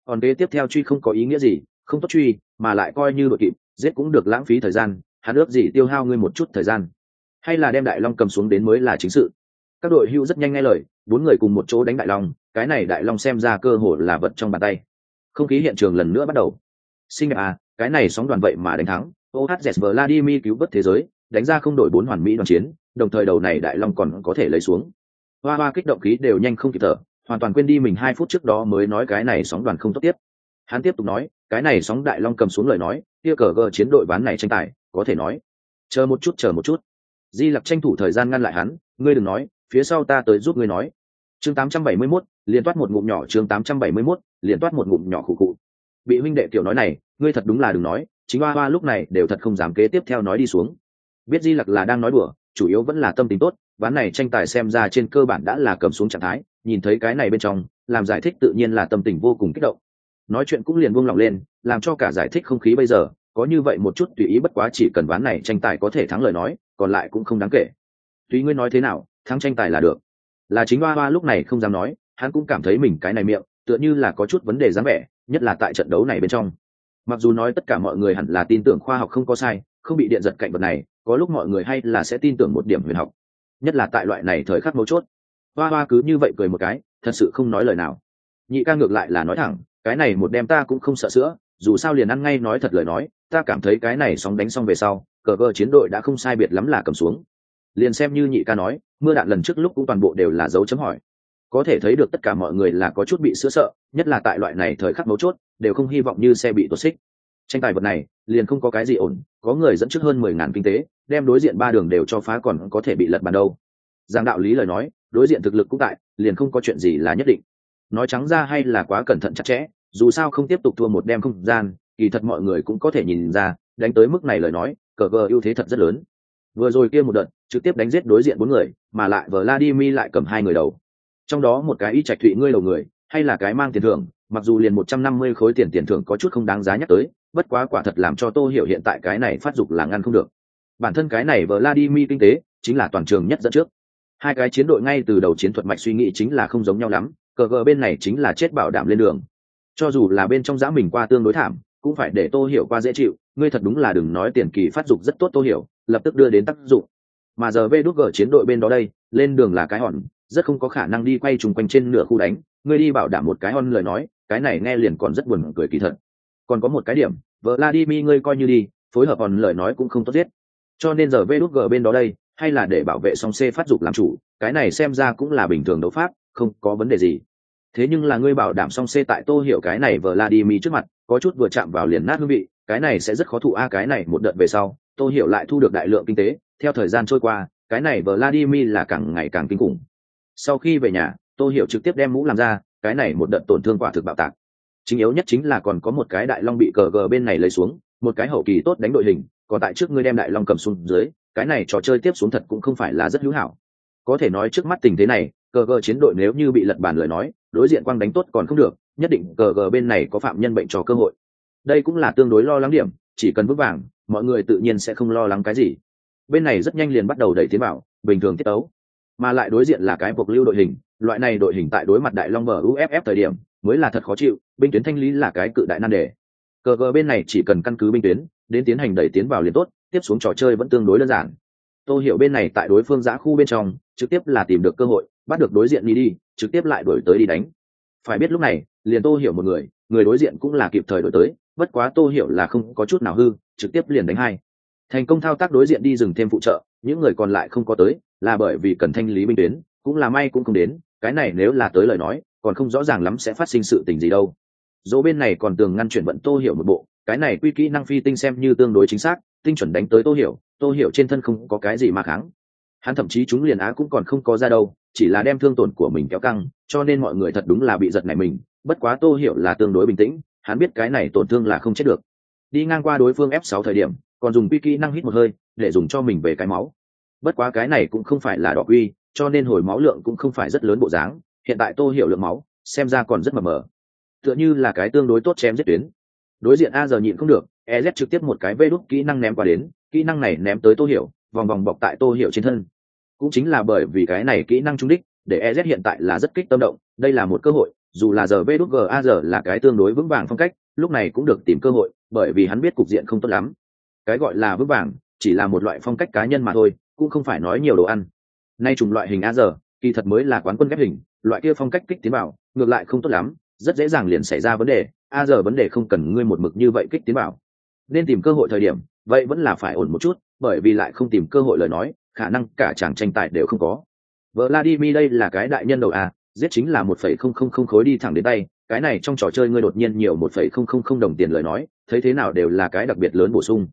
Còn kế tiếp theo truy không có ý nghĩa gì, không tốt truy, mà lại coi như đội kịp, giết cũng được lãng phí thời gian, hắn ước gì tiêu hao ngươi một chút thời gian. Hay là đem đại long cầm xuống đến mới là chính sự. Các đội hưu rất nhanh nghe lời, bốn người cùng một chỗ đánh đại long, cái này đại long xem ra cơ hội là vật trong bàn tay. Không khí hiện trường lần nữa bắt đầu. Sinh à cái này sóng đoàn vậy mà đánh thắng. Ohz vladimir cứu vớt thế giới, đánh ra không đổi bốn hoàn mỹ đoàn chiến, đồng thời đầu này đại long còn có thể lấy xuống hoa hoa kích động khí đều nhanh không kịp thở hoàn toàn quên đi mình hai phút trước đó mới nói cái này sóng đoàn không tốt tiếp. Hắn tiếp tục nói cái này sóng đại long cầm xuống lời nói tia cờ gờ chiến đội ván này tranh tài có thể nói. Chờ một chút chờ một chút. Di lặc tranh thủ thời gian ngăn lại hắn ngươi đừng nói phía sau ta tới giúp ngươi nói. Chương 871, liền toát một ngụm nhỏ chương 871, liền toát một ngụm nhỏ khụ khụ. Bị huynh đệ kiểu nói này ngươi thật đúng là đừng nói chính hoa hoa lúc này đều thật không dám kế tiếp theo nói đi xuống. Biết di lặc là đang nói đùa chủ yếu vẫn là tâm tình tốt, ván này tranh tài xem ra trên cơ bản đã là cầm xuống trạng thái, nhìn thấy cái này bên trong, làm giải thích tự nhiên là tâm tình vô cùng kích động. Nói chuyện cũng liền buông lỏng lên, làm cho cả giải thích không khí bây giờ, có như vậy một chút tùy ý bất quá chỉ cần ván này tranh tài có thể thắng lời nói, còn lại cũng không đáng kể. Tùy ngươi nói thế nào, thắng tranh tài là được. Là chính hoa hoa lúc này không dám nói, hắn cũng cảm thấy mình cái này miệng, tựa như là có chút vấn đề dáng vẻ, nhất là tại trận đấu này bên trong. Mặc dù nói tất cả mọi người hẳn là tin tưởng khoa học không có sai, không bị điện giật cạnh vật này có lúc mọi người hay là sẽ tin tưởng một điểm huyền học, nhất là tại loại này thời khắc mấu chốt. Hoa hoa cứ như vậy cười một cái, thật sự không nói lời nào. Nhị ca ngược lại là nói thẳng, cái này một đem ta cũng không sợ sữa, dù sao liền ăn ngay nói thật lời nói, ta cảm thấy cái này sóng đánh xong về sau, cờ vơ chiến đội đã không sai biệt lắm là cầm xuống. Liền xem như nhị ca nói, mưa đạn lần trước lúc cũng toàn bộ đều là dấu chấm hỏi. Có thể thấy được tất cả mọi người là có chút bị sữa sợ, nhất là tại loại này thời khắc mấu chốt, đều không hy vọng như xe bị tuột xích tranh tài vật này, liền không có cái gì ổn, có người dẫn trước hơn mười ngàn kinh tế, đem đối diện ba đường đều cho phá còn có thể bị lật bàn đâu. Giang đạo lý lời nói, đối diện thực lực cũng tại, liền không có chuyện gì là nhất định. Nói trắng ra hay là quá cẩn thận chặt chẽ, dù sao không tiếp tục thua một đem không gian, kỳ thật mọi người cũng có thể nhìn ra, đánh tới mức này lời nói, cờ vờ ưu thế thật rất lớn. Vừa rồi kia một đợt, trực tiếp đánh giết đối diện bốn người, mà lại vladimir lại cầm hai người đầu. Trong đó một cái y trạch thụy ngươi đầu người, hay là cái mang tiền thưởng mặc dù liền một trăm năm mươi khối tiền tiền thưởng có chút không đáng giá nhắc tới, bất quá quả thật làm cho tô hiểu hiện tại cái này phát dục là ngăn không được. Bản thân cái này vladimir kinh tế, chính là toàn trường nhất dẫn trước. Hai cái chiến đội ngay từ đầu chiến thuật mạch suy nghĩ chính là không giống nhau lắm, cờ gờ bên này chính là chết bảo đảm lên đường. Cho dù là bên trong giã mình qua tương đối thảm, cũng phải để tô hiểu qua dễ chịu, ngươi thật đúng là đừng nói tiền kỳ phát dục rất tốt tô hiểu, lập tức đưa đến tác dụng. Mà giờ vê đút gờ chiến đội bên đó đây, lên đường là cái hòn, rất không có khả năng đi quay trùng quanh trên nửa khu đánh, ngươi đi bảo đảm một cái hòn lời nói cái này nghe liền còn rất buồn cười kỳ thật. Còn có một cái điểm vợ vladimir ngươi coi như đi, phối hợp còn lời nói cũng không tốt giết. Cho nên giờ vê đút bên đó đây, hay là để bảo vệ song c phát dục làm chủ, cái này xem ra cũng là bình thường đấu pháp, không có vấn đề gì. Thế nhưng là ngươi bảo đảm song c tại tô hiểu cái này vợ vladimir trước mặt, có chút vừa chạm vào liền nát hương vị, cái này sẽ rất khó thụ a, cái này một đợt về sau, tô hiểu lại thu được đại lượng kinh tế, theo thời gian trôi qua, cái này vladimir là càng ngày càng kinh khủng. Sau khi về nhà, tô hiểu trực tiếp đem mũ làm ra cái này một đợt tổn thương quả thực bạo tạc. Chính yếu nhất chính là còn có một cái đại long bị cờ gờ bên này lấy xuống, một cái hậu kỳ tốt đánh đội hình, còn tại trước ngươi đem đại long cầm xuống dưới, cái này trò chơi tiếp xuống thật cũng không phải là rất hữu hảo. Có thể nói trước mắt tình thế này, cờ gờ chiến đội nếu như bị lật bàn lời nói, đối diện quang đánh tốt còn không được, nhất định cờ gờ bên này có phạm nhân bệnh cho cơ hội. Đây cũng là tương đối lo lắng điểm, chỉ cần vững vàng, mọi người tự nhiên sẽ không lo lắng cái gì. Bên này rất nhanh liền bắt đầu đẩy tiến vào, bình thường tiết ấu mà lại đối diện là cái buộc lưu đội hình, loại này đội hình tại đối mặt đại long bờ uff thời điểm mới là thật khó chịu, binh tuyến thanh lý là cái cự đại nan đề. Cờ gờ bên này chỉ cần căn cứ binh tuyến, đến tiến hành đẩy tiến vào liền tốt, tiếp xuống trò chơi vẫn tương đối đơn giản. Tôi hiểu bên này tại đối phương giã khu bên trong, trực tiếp là tìm được cơ hội, bắt được đối diện đi đi, trực tiếp lại đổi tới đi đánh. Phải biết lúc này, liền tô hiểu một người người đối diện cũng là kịp thời đổi tới, bất quá tô hiểu là không có chút nào hư, trực tiếp liền đánh hai. Thành công thao tác đối diện đi dừng thêm phụ trợ những người còn lại không có tới, là bởi vì cần thanh lý binh tuyến, cũng là may cũng không đến, cái này nếu là tới lời nói, còn không rõ ràng lắm sẽ phát sinh sự tình gì đâu. Dỗ bên này còn tường ngăn chuyển vận tô hiểu một bộ, cái này quy kỹ năng phi tinh xem như tương đối chính xác, tinh chuẩn đánh tới tô hiểu tô hiểu trên thân không có cái gì mà kháng. Hắn thậm chí chúng liền á cũng còn không có ra đâu, chỉ là đem thương tổn của mình kéo căng, cho nên mọi người thật đúng là bị giật này mình, bất quá tô hiểu là tương đối bình tĩnh, hắn biết cái này tổn thương là không chết được. Đi ngang qua đối phương f 6 thời điểm còn dùng quy kỹ năng hít một hơi, để dùng cho mình về cái máu. Bất quá cái này cũng không phải là đỏ quy cho nên hồi máu lượng cũng không phải rất lớn bộ dáng, hiện tại tô hiểu lượng máu, xem ra còn rất mờ mờ. Tựa như là cái tương đối tốt chém giết tuyến. Đối diện a giờ nhịn không được ez trực tiếp một cái vê đúc kỹ năng ném qua đến, kỹ năng này ném tới tô hiểu, vòng vòng bọc tại tô hiểu trên thân. Cũng chính là bởi vì cái này kỹ năng trung đích, để ez hiện tại là rất kích tâm động, đây là một cơ hội, dù là giờ vê đúc g a giờ là cái tương đối vững vàng phong cách, lúc này cũng được tìm cơ hội, bởi vì hắn biết cục diện không tốt lắm cái gọi là vững vàng, chỉ là một loại phong cách cá nhân mà thôi, cũng không phải nói nhiều đồ ăn. Nay trùng loại hình a giờ kỳ thật mới là quán quân ghép hình, loại kia phong cách kích tiến bảo ngược lại không tốt lắm, rất dễ dàng liền xảy ra vấn đề, a giờ vấn đề không cần ngươi một mực như vậy kích tiến bảo nên tìm cơ hội thời điểm, vậy vẫn là phải ổn một chút, bởi vì lại không tìm cơ hội lời nói, khả năng cả chàng tranh tài đều không có. Vladimir đây là cái đại nhân đầu a, giết chính là một phẩy không không không khối đi thẳng đến tay, cái này trong trò chơi ngươi đột nhiên nhiều một phẩy không không không đồng tiền lời nói, thấy thế nào đều là cái đặc biệt lớn bổ sung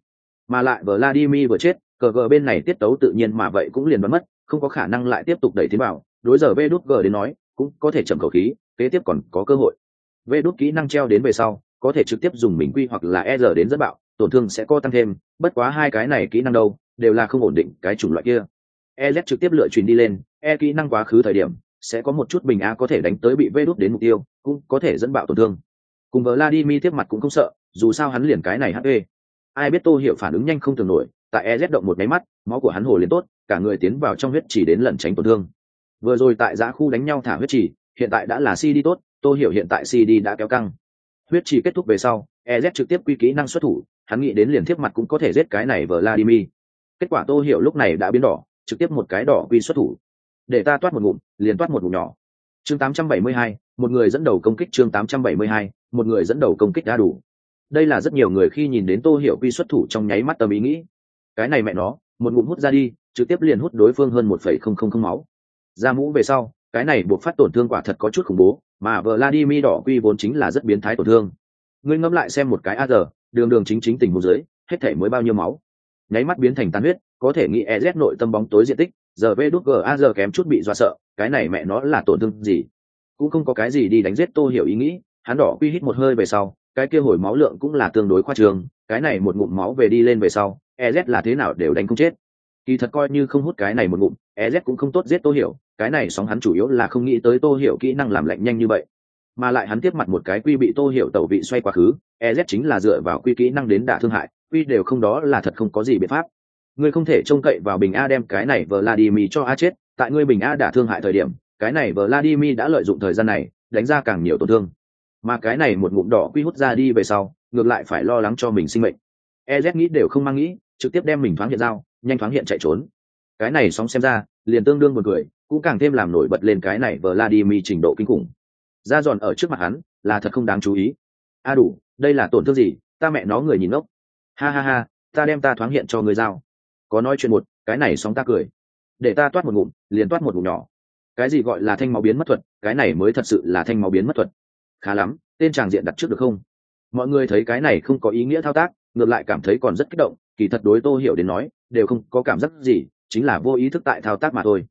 mà lại vladimir vừa chết, cờ gờ bên này tiết tấu tự nhiên mà vậy cũng liền bắn mất, không có khả năng lại tiếp tục đẩy tiến vào. Đối giờ vê đút g đến nói, cũng có thể chậm khẩu khí, kế tiếp còn có cơ hội. Vê đút kỹ năng treo đến về sau, có thể trực tiếp dùng mình quy hoặc là e r đến dẫn bạo, tổn thương sẽ co tăng thêm, bất quá hai cái này kỹ năng đâu, đều là không ổn định cái chủng loại kia. Ez trực tiếp lựa truyền đi lên e kỹ năng quá khứ thời điểm, sẽ có một chút bình a có thể đánh tới bị vê đút đến mục tiêu, cũng có thể dẫn bạo tổn thương. Cùng vladimir tiếp mặt cũng không sợ, dù sao hắn liền cái này hp ai biết tô hiểu phản ứng nhanh không tưởng nổi tại ez động một máy mắt máu của hắn hồ liền tốt cả người tiến vào trong huyết chỉ đến lẩn tránh tổn thương. Vừa rồi tại giã khu đánh nhau thả huyết chỉ hiện tại đã là cd tốt tô hiểu hiện tại cd đã kéo căng. Huyết chỉ kết thúc về sau ez trực tiếp quy kỹ năng xuất thủ hắn nghĩ đến liền tiếp mặt cũng có thể giết cái này vladimir. Kết quả tô hiểu lúc này đã biến đỏ trực tiếp một cái đỏ quy xuất thủ. Để ta toát một ngụm liền toát một ngụm nhỏ. Chương 872, một người dẫn đầu công kích chương 872, một người dẫn đầu công kích đã đủ đây là rất nhiều người khi nhìn đến tô hiểu quy xuất thủ trong nháy mắt tâm ý nghĩ. Cái này mẹ nó, một ngụm hút ra đi, trực tiếp liền hút đối phương hơn một phẩy không không không máu. Ra mũ về sau, cái này buộc phát tổn thương quả thật có chút khủng bố, mà vladimir đỏ quy vốn chính là rất biến thái tổn thương. Ngươi ngẫm lại xem một cái a giờ đường đường chính chính tình hồ dưới, hết thể mới bao nhiêu máu. Nháy mắt biến thành tan huyết, có thể nghĩ ez nội tâm bóng tối diện tích, giờ v đút g a giờ kém chút bị do sợ, cái này mẹ nó là tổn thương gì? Cũng không có cái gì đi đánh giết tô hiểu ý nghĩ, hắn đỏ quy hít một hơi về sau cái kia hồi máu lượng cũng là tương đối khoa trường cái này một ngụm máu về đi lên về sau ez là thế nào đều đánh không chết. Kỳ thật coi như không hút cái này một ngụm ez cũng không tốt giết tô hiểu, cái này sóng hắn chủ yếu là không nghĩ tới tô hiểu kỹ năng làm lạnh nhanh như vậy. Mà lại hắn tiếp mặt một cái quy bị tô hiểu tẩu vị xoay quá khứ ez chính là dựa vào quy kỹ năng đến đả thương hại, quy đều không đó là thật không có gì biện pháp. Ngươi không thể trông cậy vào bình a đem cái này vladimir cho a chết, tại ngươi bình a đả thương hại thời điểm, cái này vladimir đã lợi dụng thời gian này, đánh ra càng nhiều tổn thương mà cái này một ngụm đỏ quy hút ra đi về sau, ngược lại phải lo lắng cho mình sinh mệnh. Ez nghĩ đều không mang nghĩ, trực tiếp đem mình thoáng hiện dao nhanh thoáng hiện chạy trốn. Cái này sóng xem ra, liền tương đương một người cũng càng thêm làm nổi bật lên cái này vladimir trình độ kinh khủng. Ra giòn ở trước mặt hắn, là thật không đáng chú ý. A đủ, đây là tổn thương gì? Ta mẹ nó người nhìn ngốc. Ha ha ha, ta đem ta thoáng hiện cho người giao. Có nói chuyện một, cái này sóng ta cười. Để ta toát một ngụm, liền toát một ngụm nhỏ. Cái gì gọi là thanh máu biến mất thuật, cái này mới thật sự là thanh máu biến mất thuật khá lắm, tên tràng diện đặt trước được không? Mọi người thấy cái này không có ý nghĩa thao tác, ngược lại cảm thấy còn rất kích động, kỳ thật đối tô hiểu đến nói, đều không có cảm giác gì, chính là vô ý thức tại thao tác mà thôi.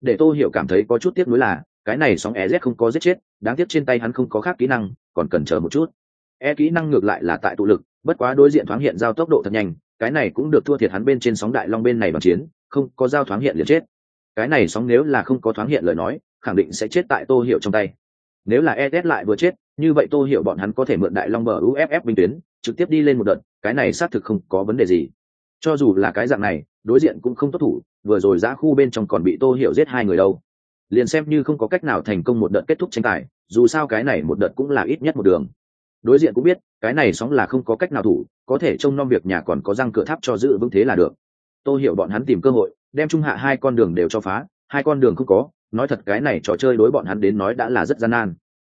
Để tô hiểu cảm thấy có chút tiếc nuối là, cái này sóng ez không có giết chết, đáng tiếc trên tay hắn không có khác kỹ năng, còn cần chờ một chút. E kỹ năng ngược lại là tại tụ lực, bất quá đối diện thoáng hiện giao tốc độ thật nhanh, cái này cũng được thua thiệt hắn bên trên sóng đại long bên này bằng chiến, không có giao thoáng hiện liền chết. Cái này sóng nếu là không có thoáng hiện lời nói, khẳng định sẽ chết tại tô hiểu trong tay nếu là e lại vừa chết, như vậy tô hiểu bọn hắn có thể mượn đại long bờ uff binh tuyến, trực tiếp đi lên một đợt, cái này xác thực không có vấn đề gì. Cho dù là cái dạng này, đối diện cũng không tốt thủ, vừa rồi giá khu bên trong còn bị tô hiểu giết hai người đâu. Liền xem như không có cách nào thành công một đợt kết thúc tranh tài, dù sao cái này một đợt cũng là ít nhất một đường. Đối diện cũng biết, cái này sóng là không có cách nào thủ, có thể trông nom việc nhà còn có răng cửa tháp cho giữ vững thế là được. Tô hiểu bọn hắn tìm cơ hội, đem trung hạ hai con đường đều cho phá, hai con đường không có nói thật cái này trò chơi đối bọn hắn đến nói đã là rất gian nan.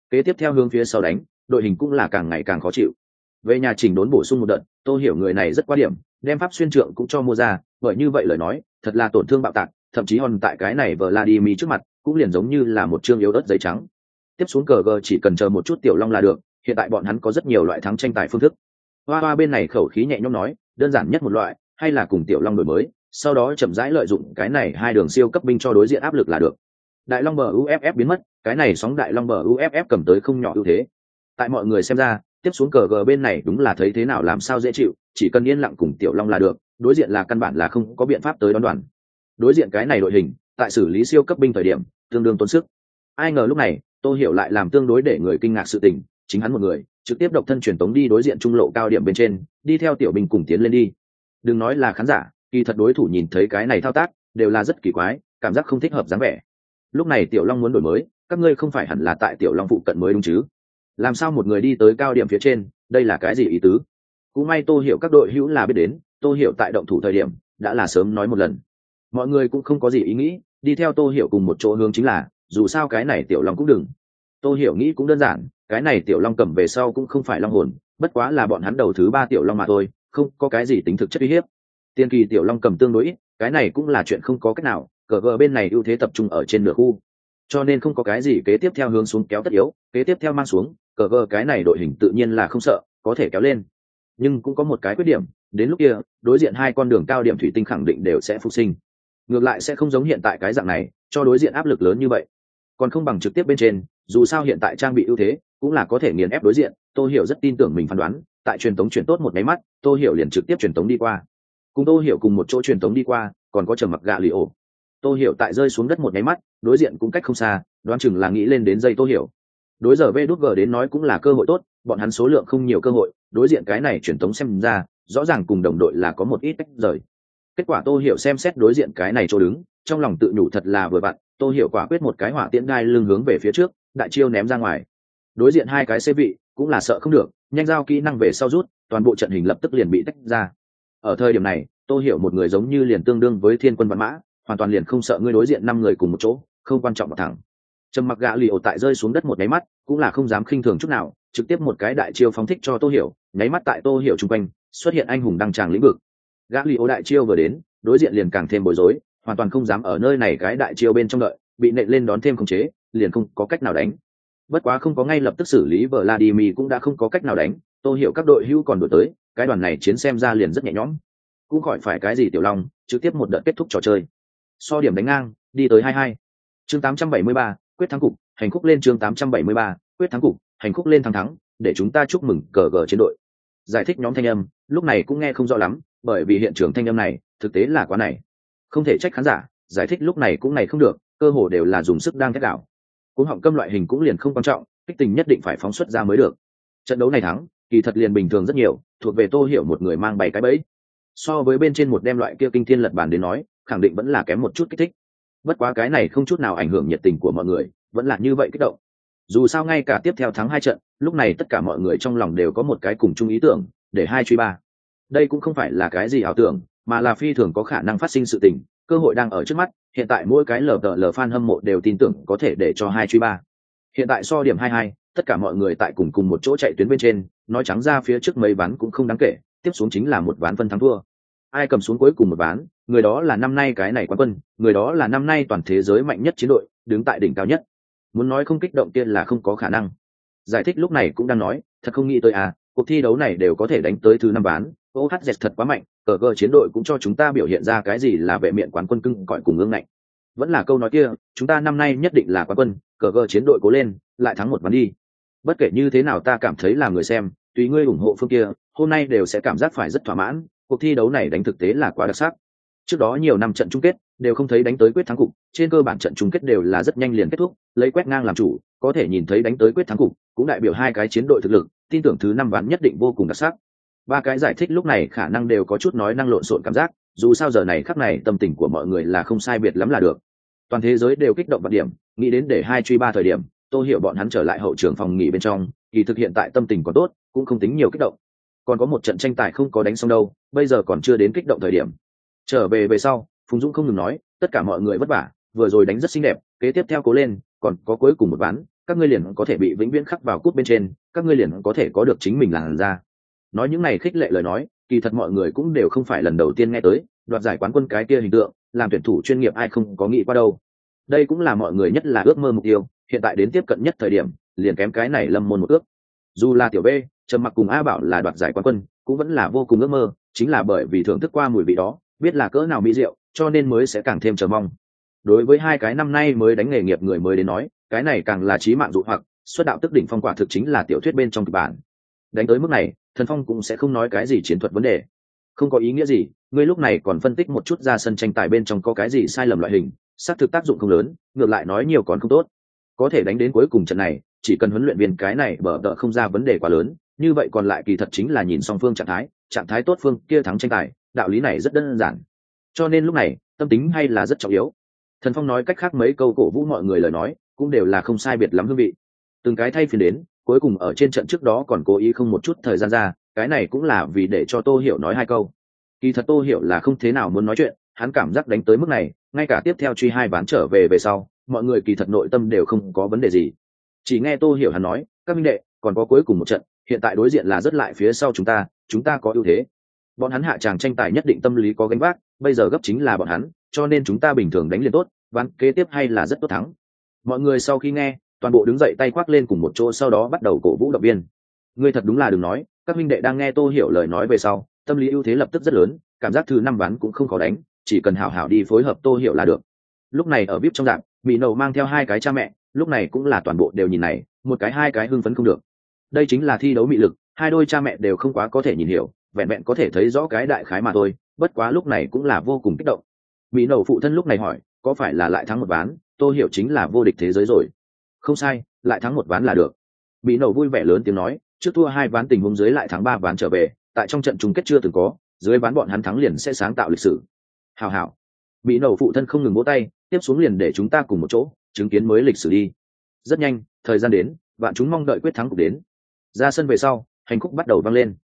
Kế tiếp theo hướng phía sau đánh, đội hình cũng là càng ngày càng khó chịu. Về nhà chỉnh đốn bổ sung một đợt tôi hiểu người này rất quá điểm, đem pháp xuyên trượng cũng cho mua ra, bởi như vậy lời nói, thật là tổn thương bạo tạc, thậm chí hòn tại cái này vờ la đi mi trước mặt, cũng liền giống như là một chương yếu đất giấy trắng. Tiếp xuống cờ gờ chỉ cần chờ một chút tiểu long là được, hiện tại bọn hắn có rất nhiều loại thắng tranh tài phương thức. Hoa hoa bên này khẩu khí nhẹ nhõm nói, đơn giản nhất một loại, hay là cùng tiểu long đổi mới, sau đó chậm rãi lợi dụng cái này hai đường siêu cấp binh cho đối diện áp lực là được đại long bờ uff biến mất, cái này sóng đại long bờ uff cầm tới không nhỏ ưu thế. Tại mọi người xem ra, tiếp xuống cờ gờ bên này đúng là thấy thế nào làm sao dễ chịu, chỉ cần yên lặng cùng tiểu long là được, đối diện là căn bản là không có biện pháp tới đón đoàn đối diện cái này đội hình, tại xử lý siêu cấp binh thời điểm, tương đương tốn sức. Ai ngờ lúc này tôi hiểu lại làm tương đối để người kinh ngạc sự tình, chính hắn một người, trực tiếp độc thân truyền tống đi đối diện trung lộ cao điểm bên trên, đi theo tiểu binh cùng tiến lên đi. Đừng nói là khán giả, kỳ thật đối thủ nhìn thấy cái này thao tác, đều là rất kỳ quái, cảm giác không thích hợp dáng vẻ lúc này tiểu long muốn đổi mới, các ngươi không phải hẳn là tại tiểu long phụ cận mới đúng chứ? Làm sao một người đi tới cao điểm phía trên, đây là cái gì ý tứ? Cũng may tô hiểu các đội hữu là biết đến, tô hiểu tại động thủ thời điểm, đã là sớm nói một lần. Mọi người cũng không có gì ý nghĩ, đi theo tô hiểu cùng một chỗ hướng chính là, dù sao cái này tiểu long cũng đừng. Tô hiểu nghĩ cũng đơn giản, cái này tiểu long cầm về sau cũng không phải long hồn, bất quá là bọn hắn đầu thứ ba tiểu long mà thôi, không có cái gì tính thực chất uy hiếp. Tiên kỳ tiểu long cầm tương đối cái này cũng là chuyện không có cách nào cờ gờ bên này ưu thế tập trung ở trên nửa khu. Cho nên không có cái gì kế tiếp theo hướng xuống kéo tất yếu, kế tiếp theo mang xuống, cờ gờ cái này đội hình tự nhiên là không sợ, có thể kéo lên. Nhưng cũng có một cái khuyết điểm, đến lúc kia, đối diện hai con đường cao điểm thủy tinh khẳng định đều sẽ phục sinh. Ngược lại sẽ không giống hiện tại cái dạng này, cho đối diện áp lực lớn như vậy. Còn không bằng trực tiếp bên trên, dù sao hiện tại trang bị ưu thế, cũng là có thể nghiền ép đối diện Tôi hiểu rất tin tưởng mình phán đoán, tại truyền tống chuyển tốt một máy mắt tôi hiểu liền trực tiếp truyền tống đi qua. Cùng tôi hiểu cùng một chỗ truyền tống đi qua, còn có trầm mặc gạ lì ổ tô hiểu tại rơi xuống đất một máy mắt, đối diện cũng cách không xa, đoán chừng là nghĩ lên đến dây tô hiểu. Đối giờ vê đút g đến nói cũng là cơ hội tốt, bọn hắn số lượng không nhiều cơ hội, đối diện cái này truyền tống xem ra, rõ ràng cùng đồng đội là có một ít cách rời. Kết quả tô hiểu xem xét đối diện cái này chỗ đứng, trong lòng tự nhủ thật là vừa vặn, tô hiểu quả quyết một cái hỏa tiễn gai lưng hướng về phía trước, đại chiêu ném ra ngoài. Đối diện hai cái xe vị, cũng là sợ không được, nhanh giao kỹ năng về sau rút, toàn bộ trận hình lập tức liền bị tách ra. Ở thời điểm này, tô hiểu một người giống như liền tương đương với thiên quân văn mã hoàn toàn liền không sợ ngươi đối diện năm người cùng một chỗ, không quan trọng một thẳng. Trầm mặc Gã lì ổ tại rơi xuống đất một nháy mắt, cũng là không dám khinh thường chút nào, trực tiếp một cái đại chiêu phóng thích cho tô hiểu, nháy mắt tại tô hiểu chung quanh, xuất hiện anh hùng đăng tràng lĩnh vực. Gã lì ổ đại chiêu vừa đến, đối diện liền càng thêm bối rối, hoàn toàn không dám ở nơi này cái đại chiêu bên trong đợi, bị nện lên đón thêm khống chế, liền không có cách nào đánh. Bất quá không có ngay lập tức xử lý vợ vladimir cũng đã không có cách nào đánh tôi hiểu các đội hữu còn đổi tới, cái đoàn này chiến xem ra liền rất nhẹ nhõm. Cũng khỏi phải cái gì tiểu long, trực tiếp một đợt kết thúc trò chơi so điểm đánh ngang đi tới hai hai. Chương 873, quyết thắng cục hành khúc lên chương 873, quyết thắng cục hành khúc lên thắng thắng để chúng ta chúc mừng cờ gờ chiến đội. Giải thích nhóm thanh âm lúc này cũng nghe không rõ lắm bởi vì hiện trường thanh âm này thực tế là quá này. Không thể trách khán giả giải thích lúc này cũng này không được cơ hồ đều là dùng sức đang thét đảo. Cuống họng câm loại hình cũng liền không quan trọng kích tình nhất định phải phóng xuất ra mới được. Trận đấu này thắng kỳ thật liền bình thường rất nhiều thuộc về tô hiểu một người mang bảy cái bẫy. So với bên trên một đem loại kia kinh thiên lật bàn đến nói khẳng định vẫn là kém một chút kích thích. Bất quá cái này không chút nào ảnh hưởng nhiệt tình của mọi người, vẫn là như vậy kích động. Dù sao ngay cả tiếp theo thắng hai trận, lúc này tất cả mọi người trong lòng đều có một cái cùng chung ý tưởng, để hai truy ba. Đây cũng không phải là cái gì ảo tưởng, mà là phi thường có khả năng phát sinh sự tình, cơ hội đang ở trước mắt, hiện tại mỗi cái lờ tờ lờ fan hâm mộ đều tin tưởng có thể để cho hai truy ba. Hiện tại so điểm hai hai, tất cả mọi người tại cùng cùng một chỗ chạy tuyến bên trên, nói trắng ra phía trước mấy ván cũng không đáng kể, tiếp xuống chính là một ván phân thắng thua. Ai cầm xuống cuối cùng một ván người đó là năm nay cái này quán quân, người đó là năm nay toàn thế giới mạnh nhất chiến đội, đứng tại đỉnh cao nhất. Muốn nói không kích động tiên là không có khả năng. Giải thích lúc này cũng đang nói, thật không nghĩ tới à cuộc thi đấu này đều có thể đánh tới thứ năm bán. Ohz thật quá mạnh, cờ cờ chiến đội cũng cho chúng ta biểu hiện ra cái gì là vệ miệng quán quân cưng cõi cùng ngưỡng ngạnh. Vẫn là câu nói kia, chúng ta năm nay nhất định là quán quân, cờ cờ chiến đội cố lên, lại thắng một ván đi. Bất kể như thế nào ta cảm thấy là người xem, tùy ngươi ủng hộ phương kia, hôm nay đều sẽ cảm giác phải rất thỏa mãn, cuộc thi đấu này đánh thực tế là quá đặc sắc trước đó nhiều năm trận chung kết, đều không thấy đánh tới quyết thắng cục, trên cơ bản trận chung kết đều là rất nhanh liền kết thúc, lấy quét ngang làm chủ, có thể nhìn thấy đánh tới quyết thắng cục, cũng đại biểu hai cái chiến đội thực lực, tin tưởng thứ năm ván nhất định vô cùng đặc sắc. Ba cái giải thích lúc này khả năng đều có chút nói năng lộn xộn cảm giác, dù sao giờ này khắc này tâm tình của mọi người là không sai biệt lắm là được. Toàn thế giới đều kích động vào điểm, nghĩ đến để hai truy ba thời điểm, tôi hiểu bọn hắn trở lại hậu trường phòng nghỉ bên trong, kỳ thực hiện tại tâm tình còn tốt, cũng không tính nhiều kích động. Còn có một trận tranh tài không có đánh xong đâu, bây giờ còn chưa đến kích động thời điểm trở về về sau, phùng dũng không ngừng nói, tất cả mọi người vất vả, vừa rồi đánh rất xinh đẹp, kế tiếp theo cố lên, còn có cuối cùng một ván, các ngươi liền có thể bị vĩnh viễn khắc vào cút bên trên, các ngươi liền có thể có được chính mình làn ra nói những này khích lệ lời nói, kỳ thật mọi người cũng đều không phải lần đầu tiên nghe tới, đoạt giải quán quân cái kia hình tượng, làm tuyển thủ chuyên nghiệp ai không có nghĩ qua đâu. Đây cũng là mọi người nhất là ước mơ mục tiêu, hiện tại đến tiếp cận nhất thời điểm, liền kém cái này lâm môn một ước. Dù là tiểu b, trầm mặc cùng a bảo là đoạt giải quán quân, cũng vẫn là vô cùng ước mơ, chính là bởi vì thưởng thức qua mùi vị đó biết là cỡ nào mỹ diệu, cho nên mới sẽ càng thêm chờ mong. Đối với hai cái năm nay mới đánh nghề nghiệp người mới đến nói, cái này càng là trí mạng dụ hoặc, xuất đạo tức đỉnh phong quả thực chính là tiểu thuyết bên trong kịch bản. Đánh tới mức này, thần phong cũng sẽ không nói cái gì chiến thuật vấn đề. Không có ý nghĩa gì, ngươi lúc này còn phân tích một chút ra sân tranh tài bên trong có cái gì sai lầm loại hình, xác thực tác dụng không lớn, ngược lại nói nhiều còn không tốt. Có thể đánh đến cuối cùng trận này, chỉ cần huấn luyện viên cái này bở đỡ không ra vấn đề quá lớn, như vậy còn lại kỳ thật chính là nhìn song phương trạng thái trạng thái tốt phương kia thắng tranh tài đạo lý này rất đơn giản. Cho nên lúc này, tâm tính hay là rất trọng yếu. Thần phong nói cách khác mấy câu cổ vũ mọi người lời nói, cũng đều là không sai biệt lắm hương vị. Từng cái thay phiên đến, cuối cùng ở trên trận trước đó còn cố ý không một chút thời gian ra, cái này cũng là vì để cho tô hiểu nói hai câu. Kỳ thật tô hiểu là không thế nào muốn nói chuyện, hắn cảm giác đánh tới mức này, ngay cả tiếp theo truy hai ván trở về về sau, mọi người kỳ thật nội tâm đều không có vấn đề gì. Chỉ nghe tô hiểu hắn nói, các minh đệ, còn có cuối cùng một trận, hiện tại đối diện là rất lại phía sau chúng ta chúng ta có ưu thế bọn hắn hạ tràng tranh tài nhất định tâm lý có gánh vác, bây giờ gấp chính là bọn hắn, cho nên chúng ta bình thường đánh liền tốt, ván kế tiếp hay là rất tốt thắng. Mọi người sau khi nghe, toàn bộ đứng dậy tay khoác lên cùng một chỗ sau đó bắt đầu cổ vũ động viên. Ngươi thật đúng là đừng nói, các minh đệ đang nghe tô hiểu lời nói về sau, tâm lý ưu thế lập tức rất lớn, cảm giác thứ năm ván cũng không khó đánh, chỉ cần hảo hảo đi phối hợp tô hiểu là được. Lúc này ở vip trong dạng, mỹ nầu mang theo hai cái cha mẹ, lúc này cũng là toàn bộ đều nhìn này, một cái hai cái hưng phấn không được. Đây chính là thi đấu mị lực, hai đôi cha mẹ đều không quá có thể nhìn hiểu vẹn vẹn có thể thấy rõ cái đại khái mà thôi, bất quá lúc này cũng là vô cùng kích động. Mỹ nầu phụ thân lúc này hỏi, có phải là lại thắng một ván? Tôi hiểu chính là vô địch thế giới rồi. Không sai, lại thắng một ván là được. Mỹ nầu vui vẻ lớn tiếng nói, trước thua hai ván tình huống dưới lại thắng ba ván trở về, tại trong trận chung kết chưa từng có, dưới ván bọn hắn thắng liền sẽ sáng tạo lịch sử. Hào hào. Mỹ nầu phụ thân không ngừng vỗ tay, tiếp xuống liền để chúng ta cùng một chỗ, chứng kiến mới lịch sử đi. Rất nhanh, thời gian đến bạn chúng mong đợi quyết thắng cục đến. Ra sân về sau, hành khúc bắt đầu vang lên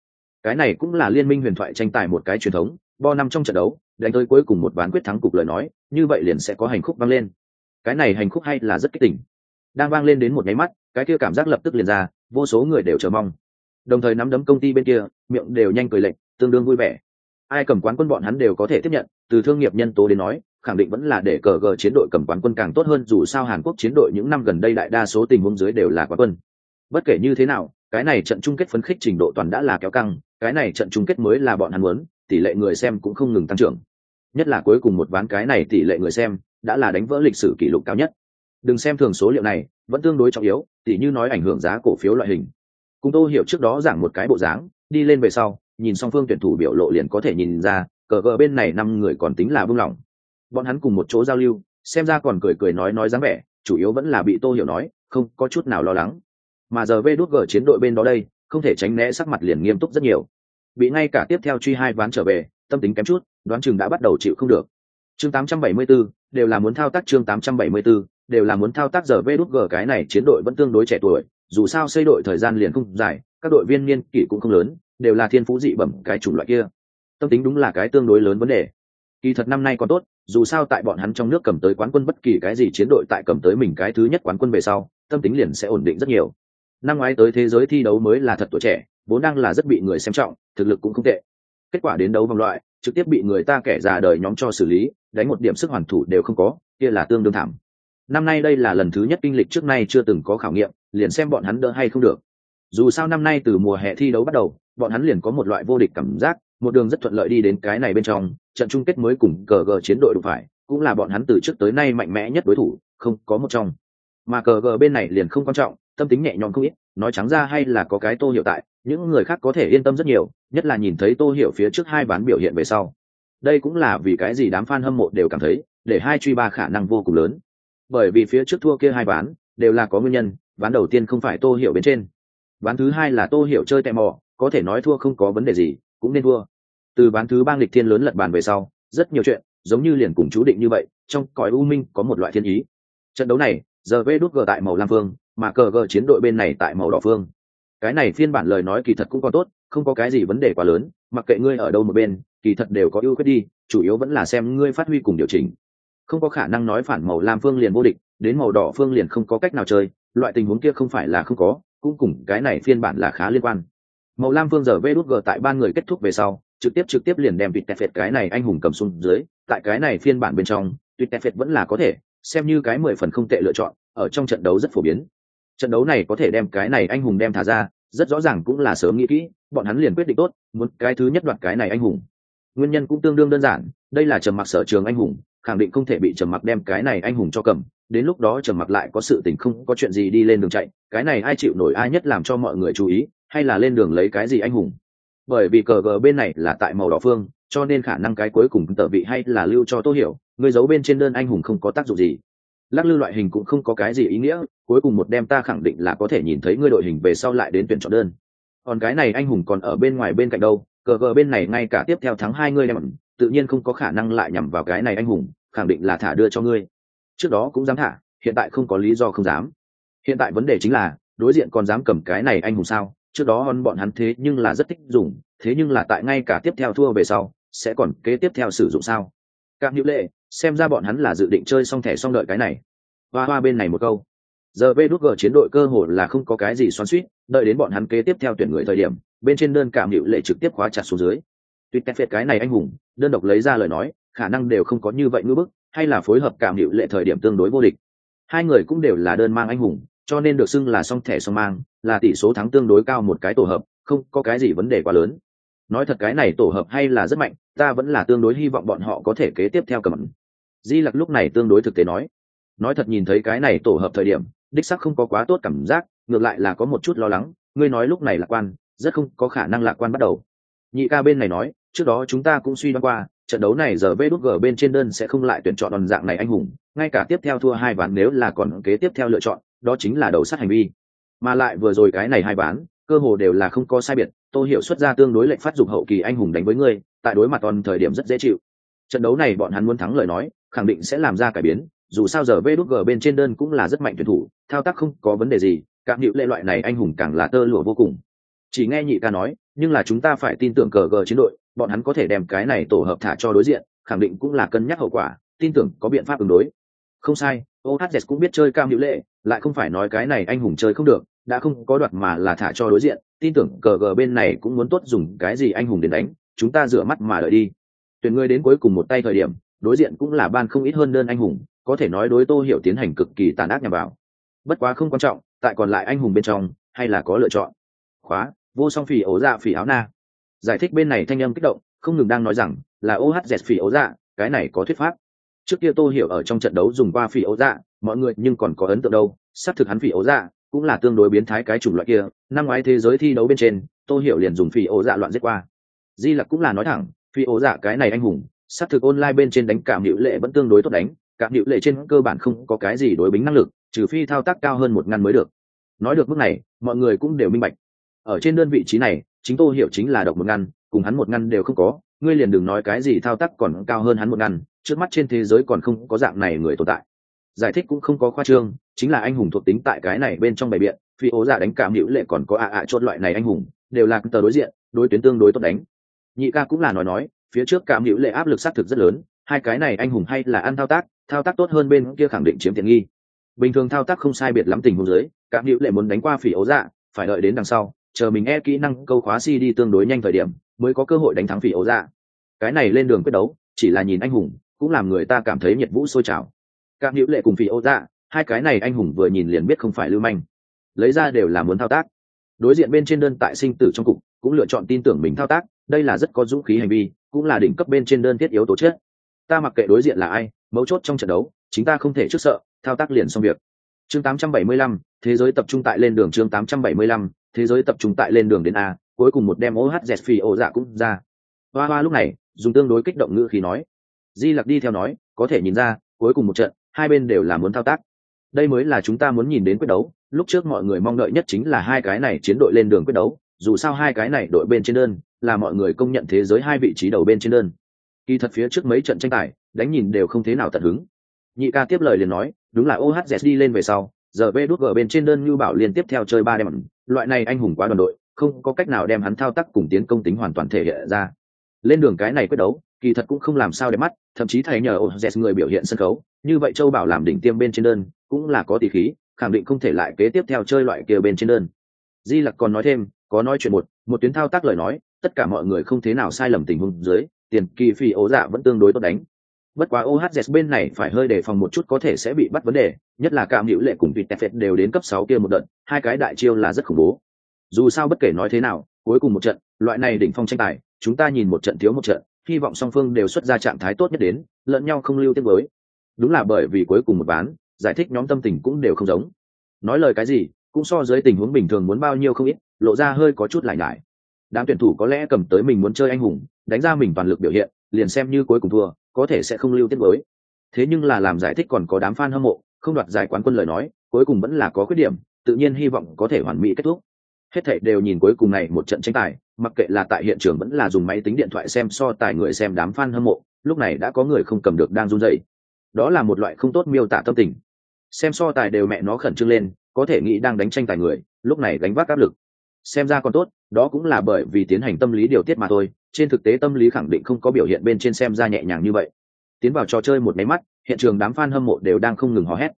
cái này cũng là liên minh huyền thoại tranh tài một cái truyền thống, bo năm trong trận đấu, đánh tới cuối cùng một ván quyết thắng cục lời nói, như vậy liền sẽ có hành khúc vang lên. Cái này hành khúc hay là rất kích tỉnh đang vang lên đến một nháy mắt, cái kia cảm giác lập tức liền ra, vô số người đều chờ mong. Đồng thời nắm đấm công ty bên kia, miệng đều nhanh cười lệnh tương đương vui vẻ. Ai cầm quán quân bọn hắn đều có thể tiếp nhận, từ thương nghiệp nhân tố đến nói, khẳng định vẫn là để cờ gờ chiến đội cầm quán quân càng tốt hơn, dù sao hàn quốc chiến đội những năm gần đây đại đa số tình huống dưới đều là quán quân. Bất kể như thế nào, cái này trận chung kết phấn khích trình độ toàn đã là kéo căng cái này trận chung kết mới là bọn hắn muốn, tỷ lệ người xem cũng không ngừng tăng trưởng. Nhất là cuối cùng một ván cái này tỷ lệ người xem đã là đánh vỡ lịch sử kỷ lục cao nhất. Đừng xem thường số liệu này, vẫn tương đối trọng yếu tỷ như nói ảnh hưởng giá cổ phiếu loại hình. Cùng tô hiểu trước đó giảng một cái bộ dáng, đi lên về sau, nhìn song phương tuyển thủ biểu lộ liền có thể nhìn ra, cờ gờ bên này năm người còn tính là vương lòng bọn hắn cùng một chỗ giao lưu, xem ra còn cười cười nói nói dáng vẻ, chủ yếu vẫn là bị tô hiểu nói, không có chút nào lo lắng. Mà giờ vê đốt gờ chiến đội bên đó đây không thể tránh né sắc mặt liền nghiêm túc rất nhiều. Bị ngay cả tiếp theo truy hai ván trở về tâm tính kém chút đoán chừng đã bắt đầu chịu không được. Chương 874, đều là muốn thao tác chương 874, đều là muốn thao tác giờ vê đốt gờ cái này chiến đội vẫn tương đối trẻ tuổi dù sao xây đội thời gian liền không dài các đội viên niên kỷ cũng không lớn đều là thiên phú dị bẩm cái chủng loại kia. Tâm tính đúng là cái tương đối lớn vấn đề. Kỳ thật năm nay còn tốt dù sao tại bọn hắn trong nước cầm tới quán quân bất kỳ cái gì chiến đội tại cầm tới mình cái thứ nhất quán quân về sau tâm tính liền sẽ ổn định rất nhiều năm ngoái tới thế giới thi đấu mới là thật tuổi trẻ, vốn đang là rất bị người xem trọng, thực lực cũng không tệ. Kết quả đến đấu vòng loại, trực tiếp bị người ta kẻ già đời nhóm cho xử lý, đánh một điểm sức hoàn thủ đều không có, kia là tương đương thảm. Năm nay đây là lần thứ nhất kinh lịch trước nay chưa từng có khảo nghiệm, liền xem bọn hắn đỡ hay không được. Dù sao năm nay từ mùa hè thi đấu bắt đầu, bọn hắn liền có một loại vô địch cảm giác, một đường rất thuận lợi đi đến cái này bên trong, trận chung kết mới cùng cờ gờ chiến đội đụng phải, cũng là bọn hắn từ trước tới nay mạnh mẽ nhất đối thủ, không có một trong. Mà cờ gờ bên này liền không quan trọng tâm tính nhẹ nhõm không ít, nói trắng ra hay là có cái tô hiểu tại, những người khác có thể yên tâm rất nhiều, nhất là nhìn thấy tô hiểu phía trước hai ván biểu hiện về sau. Đây cũng là vì cái gì đám fan hâm mộ đều cảm thấy, để hai truy ba khả năng vô cùng lớn. Bởi vì phía trước thua kia hai ván, đều là có nguyên nhân, ván đầu tiên không phải tô hiểu bên trên. Ván thứ hai là tô hiểu chơi tẹ mò, có thể nói thua không có vấn đề gì, cũng nên thua. Từ ván thứ ba lịch thiên lớn lật bàn về sau, rất nhiều chuyện, giống như liền cùng chú định như vậy, trong cõi u minh có một loại thiên ý. Trận đấu này giờ vê đút gờ tại màu lam phương, mà cờ gờ chiến đội bên này tại màu đỏ phương. Cái này phiên bản lời nói kỳ thật cũng còn tốt, không có cái gì vấn đề quá lớn, mặc kệ ngươi ở đâu một bên, kỳ thật đều có ưu khuyết đi, chủ yếu vẫn là xem ngươi phát huy cùng điều chỉnh. Không có khả năng nói phản màu lam phương liền vô địch, đến màu đỏ phương liền không có cách nào chơi, loại tình huống kia không phải là không có, cũng cùng cái này phiên bản là khá liên quan. Màu lam phương giờ vê đút g tại ba người kết thúc về sau, trực tiếp trực tiếp liền đem vịt tẹt phệt cái này anh hùng cầm xuống dưới, tại cái này phiên bản bên trong tuyệt tẹt phệt vẫn là có thể xem như cái mười phần không tệ lựa chọn, ở trong trận đấu rất phổ biến. Trận đấu này có thể đem cái này anh hùng đem thả ra, rất rõ ràng cũng là sớm nghĩ kỹ, bọn hắn liền quyết định tốt, muốn cái thứ nhất đoạt cái này anh hùng. Nguyên nhân cũng tương đương đơn giản, đây là trầm mặc sở trường anh hùng, khẳng định không thể bị trầm mặc đem cái này anh hùng cho cầm, đến lúc đó trầm mặc lại có sự tình không có chuyện gì đi lên đường chạy, cái này ai chịu nổi ai nhất làm cho mọi người chú ý, hay là lên đường lấy cái gì anh hùng. Bởi vì cờ gờ bên này là tại màu đỏ phương cho nên khả năng cái cuối cùng tờ vị hay là lưu cho tô hiểu, người giấu bên trên đơn anh hùng không có tác dụng gì. Lắc lư loại hình cũng không có cái gì ý nghĩa, cuối cùng một đem ta khẳng định là có thể nhìn thấy ngươi đội hình về sau lại đến tuyển chọn đơn. Còn cái này anh hùng còn ở bên ngoài bên cạnh đâu, cờ cờ bên này ngay cả tiếp theo thắng hai ngươi đem, tự nhiên không có khả năng lại nhằm vào cái này anh hùng, khẳng định là thả đưa cho ngươi. Trước đó cũng dám thả, hiện tại không có lý do không dám. Hiện tại vấn đề chính là, đối diện còn dám cầm cái này anh hùng sao? Trước đó hơn bọn hắn thế nhưng là rất thích dùng, thế nhưng là tại ngay cả tiếp theo thua về sau sẽ còn kế tiếp theo sử dụng sao? Các hữu lệ, xem ra bọn hắn là dự định chơi xong thẻ xong đợi cái này. Hoa hoa bên này một câu. Giờ vê đút g chiến đội cơ hồ là không có cái gì xoắn suýt đợi đến bọn hắn kế tiếp theo tuyển người thời điểm, bên trên đơn cảm hữu lệ trực tiếp khóa chặt xuống dưới. Tuyệt tép phệt cái này anh hùng, đơn độc lấy ra lời nói, khả năng đều không có như vậy ngưỡng bức, hay là phối hợp cảm hữu lệ thời điểm tương đối vô địch. Hai người cũng đều là đơn mang anh hùng, cho nên được xưng là song thẻ song mang, là tỷ số thắng tương đối cao một cái tổ hợp, không có cái gì vấn đề quá lớn nói thật cái này tổ hợp hay là rất mạnh, ta vẫn là tương đối hy vọng bọn họ có thể kế tiếp theo cầm di lặc lúc này tương đối thực tế nói. Nói thật nhìn thấy cái này tổ hợp thời điểm, đích sắc không có quá tốt cảm giác, ngược lại là có một chút lo lắng, ngươi nói lúc này lạc quan, rất không có khả năng lạc quan bắt đầu. Nhị ca bên này nói, trước đó chúng ta cũng suy đoán qua, trận đấu này giờ vê đút g bên trên đơn sẽ không lại tuyển chọn đòn dạng này anh hùng, ngay cả tiếp theo thua hai ván nếu là còn kế tiếp theo lựa chọn, đó chính là đầu sát hành vi. Mà lại vừa rồi cái này hai ván, cơ hồ đều là không có sai biệt tô hiểu xuất ra tương đối lệnh phát dục hậu kỳ anh hùng đánh với ngươi, tại đối mặt toàn thời điểm rất dễ chịu. Trận đấu này bọn hắn muốn thắng lời nói, khẳng định sẽ làm ra cải biến, dù sao giờ vê g bên trên đơn cũng là rất mạnh tuyển thủ, thao tác không có vấn đề gì, các hiệu lệ loại này anh hùng càng là tơ lụa vô cùng. Chỉ nghe nhị ca nói, nhưng là chúng ta phải tin tưởng cờ gờ chiến đội, bọn hắn có thể đem cái này tổ hợp thả cho đối diện, khẳng định cũng là cân nhắc hậu quả, tin tưởng có biện pháp ứng đối. Không sai ohz cũng biết chơi cam hữu lệ, lại không phải nói cái này anh hùng chơi không được đã không có đoạt mà là thả cho đối diện, tin tưởng cờ gờ bên này cũng muốn tốt dùng cái gì anh hùng đến đánh, chúng ta rửa mắt mà đợi đi. Tuyển ngươi đến cuối cùng một tay thời điểm, đối diện cũng là ban không ít hơn đơn anh hùng, có thể nói đối tô hiểu tiến hành cực kỳ tàn ác nhằm vào. Bất quá không quan trọng, tại còn lại anh hùng bên trong, hay là có lựa chọn. Khóa, vô song phỉ ố dạ phỉ áo na. Giải thích bên này thanh âm kích động, không ngừng đang nói rằng là ô hát dẹt phỉ ố dạ cái này có thuyết pháp. Trước kia tô hiểu ở trong trận đấu dùng qua phỉ ố dạ mọi người nhưng còn có ấn tượng đâu, xác thực hắn phỉ ố dạ cũng là tương đối biến thái cái chủng loại kia, năm ngoái thế giới thi đấu bên trên, tô hiểu liền dùng phi ố dạ loạn giết qua. Di lặc cũng là nói thẳng phi ố dạ cái này anh hùng xác thực online bên trên đánh cảm hữu lệ vẫn tương đối tốt đánh, cảm hữu lệ trên cơ bản không có cái gì đối bính năng lực, trừ phi thao tác cao hơn một ngăn mới được. Nói được mức này, mọi người cũng đều minh bạch. Ở trên đơn vị trí này, chính tô hiểu chính là độc một ngăn cùng hắn một ngăn đều không có, ngươi liền đừng nói cái gì thao tác còn cao hơn hắn một ngăn trước mắt trên thế giới còn không có dạng này người tồn tại. Giải thích cũng không có khoa trương chính là anh hùng thuộc tính tại cái này bên trong bài biện, phi ố giả đánh cảm hữu lệ còn có ạ ạ chốt loại này anh hùng, đều là tờ đối diện, đối tuyến tương đối tốt đánh. Nhị ca cũng là nói nói, phía trước cảm hữu lệ áp lực xác thực rất lớn, hai cái này anh hùng hay là ăn thao tác thao tác tốt hơn bên kia khẳng định chiếm tiện nghi. Bình thường thao tác không sai biệt lắm tình huống dưới cảm hữu lệ muốn đánh qua phỉ ấu dạ phải đợi đến đằng sau, chờ mình e kỹ năng câu khóa si đi tương đối nhanh thời điểm, mới có cơ hội đánh thắng phỉ ấu dạ cái này lên đường quyết đấu, chỉ là nhìn anh hùng, cũng làm người ta cảm thấy nhiệt vũ sôi trào. Cảm hữu lệ cùng phỉ ấu dạ hai cái này anh hùng vừa nhìn liền biết không phải lưu manh. Lấy ra đều là muốn thao tác. Đối diện bên trên đơn tại sinh tử trong cục cũng lựa chọn tin tưởng mình thao tác đây là rất có dũng khí hành vi cũng là đỉnh cấp bên trên đơn thiết yếu tố chết ta mặc kệ đối diện là ai mấu chốt trong trận đấu chính ta không thể trước sợ thao tác liền xong việc. Chương 875, thế giới tập trung tại lên đường chương 875, thế giới tập trung tại lên đường đến a cuối cùng một đem ohz phi ô dạ cũng ra. Hoa hoa lúc này dùng tương đối kích động ngữ khi nói. Di lặc đi theo nói có thể nhìn ra cuối cùng một trận hai bên đều là muốn thao tác đây mới là chúng ta muốn nhìn đến quyết đấu. Lúc trước mọi người mong đợi nhất chính là hai cái này chiến đội lên đường quyết đấu. Dù sao hai cái này đội bên trên đơn, là mọi người công nhận thế giới hai vị trí đầu bên trên đơn. Kỳ thật phía trước mấy trận tranh tài, đánh nhìn đều không thế nào tận hứng. Nhị ca tiếp lời liền nói, đúng là ohz đi lên về sau, giờ vê đút gờ bên trên đơn như bảo liên tiếp theo chơi ba đem loại này anh hùng quá đoàn đội, không có cách nào đem hắn thao tác cùng tiến công tính hoàn toàn thể hiện ra. Lên đường cái này quyết đấu, kỳ thật cũng không làm sao để mắt, thậm chí thầy nhờ ohz người biểu hiện sân khấu. Như vậy châu bảo làm đỉnh tiêm bên trên đơn cũng là có tỷ khí, khẳng định không thể lại kế tiếp theo chơi loại kia bên trên đơn. Di lặc còn nói thêm, có nói chuyện một một tuyến thao tác lời nói, tất cả mọi người không thế nào sai lầm tình huống dưới, tiền kỳ phi ố dạ vẫn tương đối tốt đánh. Bất quá ohz bên này phải hơi đề phòng một chút có thể sẽ bị bắt vấn đề, nhất là cảm hữu lệ cùng vịt tefet đều đến cấp sáu kia một đợt, hai cái đại chiêu là rất khủng bố. Dù sao bất kể nói thế nào, cuối cùng một trận, loại này đỉnh phong tranh tài, chúng ta nhìn một trận thiếu một trận, hy vọng song phương đều xuất ra trạng thái tốt nhất đến, lẫn nhau không lưu tiết với. Đúng là bởi vì cuối cùng một bán giải thích nhóm tâm tình cũng đều không giống. Nói lời cái gì, cũng so dưới tình huống bình thường muốn bao nhiêu không ít, lộ ra hơi có chút lại nhải. Đám tuyển thủ có lẽ cầm tới mình muốn chơi anh hùng, đánh ra mình toàn lực biểu hiện, liền xem như cuối cùng thua, có thể sẽ không lưu tiết với. Thế nhưng là làm giải thích còn có đám fan hâm mộ, không đoạt giải quán quân lời nói, cuối cùng vẫn là có khuyết điểm, tự nhiên hy vọng có thể hoàn mỹ kết thúc. Hết thảy đều nhìn cuối cùng này một trận tranh tài, mặc kệ là tại hiện trường vẫn là dùng máy tính điện thoại xem so tài người xem đám fan hâm mộ, lúc này đã có người không cầm được đang run rẩy. Đó là một loại không tốt miêu tả tâm tình xem so tài đều mẹ nó khẩn trương lên, có thể nghĩ đang đánh tranh tài người, lúc này gánh vác áp lực. Xem ra còn tốt, đó cũng là bởi vì tiến hành tâm lý điều tiết mà thôi, trên thực tế tâm lý khẳng định không có biểu hiện bên trên xem ra nhẹ nhàng như vậy. Tiến vào trò chơi một máy mắt, hiện trường đám fan hâm mộ đều đang không ngừng hò hét.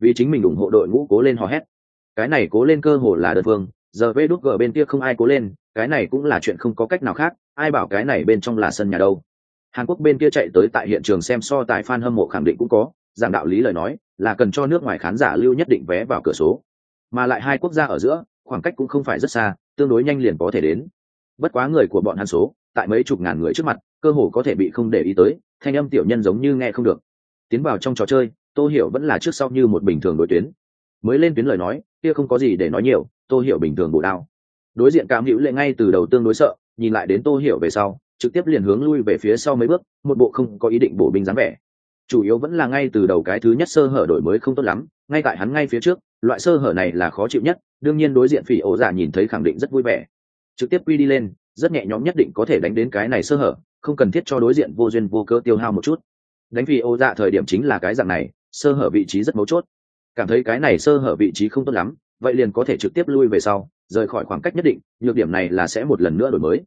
Vì chính mình ủng hộ đội ngũ cố lên hò hét. Cái này cố lên cơ hồ là đơn phương, giờ vê đút gờ bên kia không ai cố lên, cái này cũng là chuyện không có cách nào khác, ai bảo cái này bên trong là sân nhà đâu. Hàn quốc bên kia chạy tới tại hiện trường xem so tài fan hâm mộ khẳng định cũng có giảng đạo lý lời nói, là cần cho nước ngoài khán giả lưu nhất định vé vào cửa số. Mà lại hai quốc gia ở giữa, khoảng cách cũng không phải rất xa, tương đối nhanh liền có thể đến. Bất quá người của bọn hắn số, tại mấy chục ngàn người trước mặt, cơ hồ có thể bị không để ý tới, thanh âm tiểu nhân giống như nghe không được. Tiến vào trong trò chơi, tô hiểu vẫn là trước sau như một bình thường đối tuyến. Mới lên tuyến lời nói, kia không có gì để nói nhiều, tô hiểu bình thường bổ đao. Đối diện cảm hữu lệ ngay từ đầu tương đối sợ, nhìn lại đến tô hiểu về sau, trực tiếp liền hướng lui về phía sau mấy bước, một bộ không có ý định bổ binh dáng vẻ chủ yếu vẫn là ngay từ đầu cái thứ nhất sơ hở đổi mới không tốt lắm, ngay tại hắn ngay phía trước, loại sơ hở này là khó chịu nhất, đương nhiên đối diện phỉ ổ giả nhìn thấy khẳng định rất vui vẻ. Trực tiếp quy đi lên, rất nhẹ nhõm nhất định có thể đánh đến cái này sơ hở, không cần thiết cho đối diện vô duyên vô cơ tiêu hao một chút. Đánh phỉ ổ giả thời điểm chính là cái dạng này, sơ hở vị trí rất mấu chốt. Cảm thấy cái này sơ hở vị trí không tốt lắm, vậy liền có thể trực tiếp lui về sau, rời khỏi khoảng cách nhất định, nhược điểm này là sẽ một lần nữa đổi mới.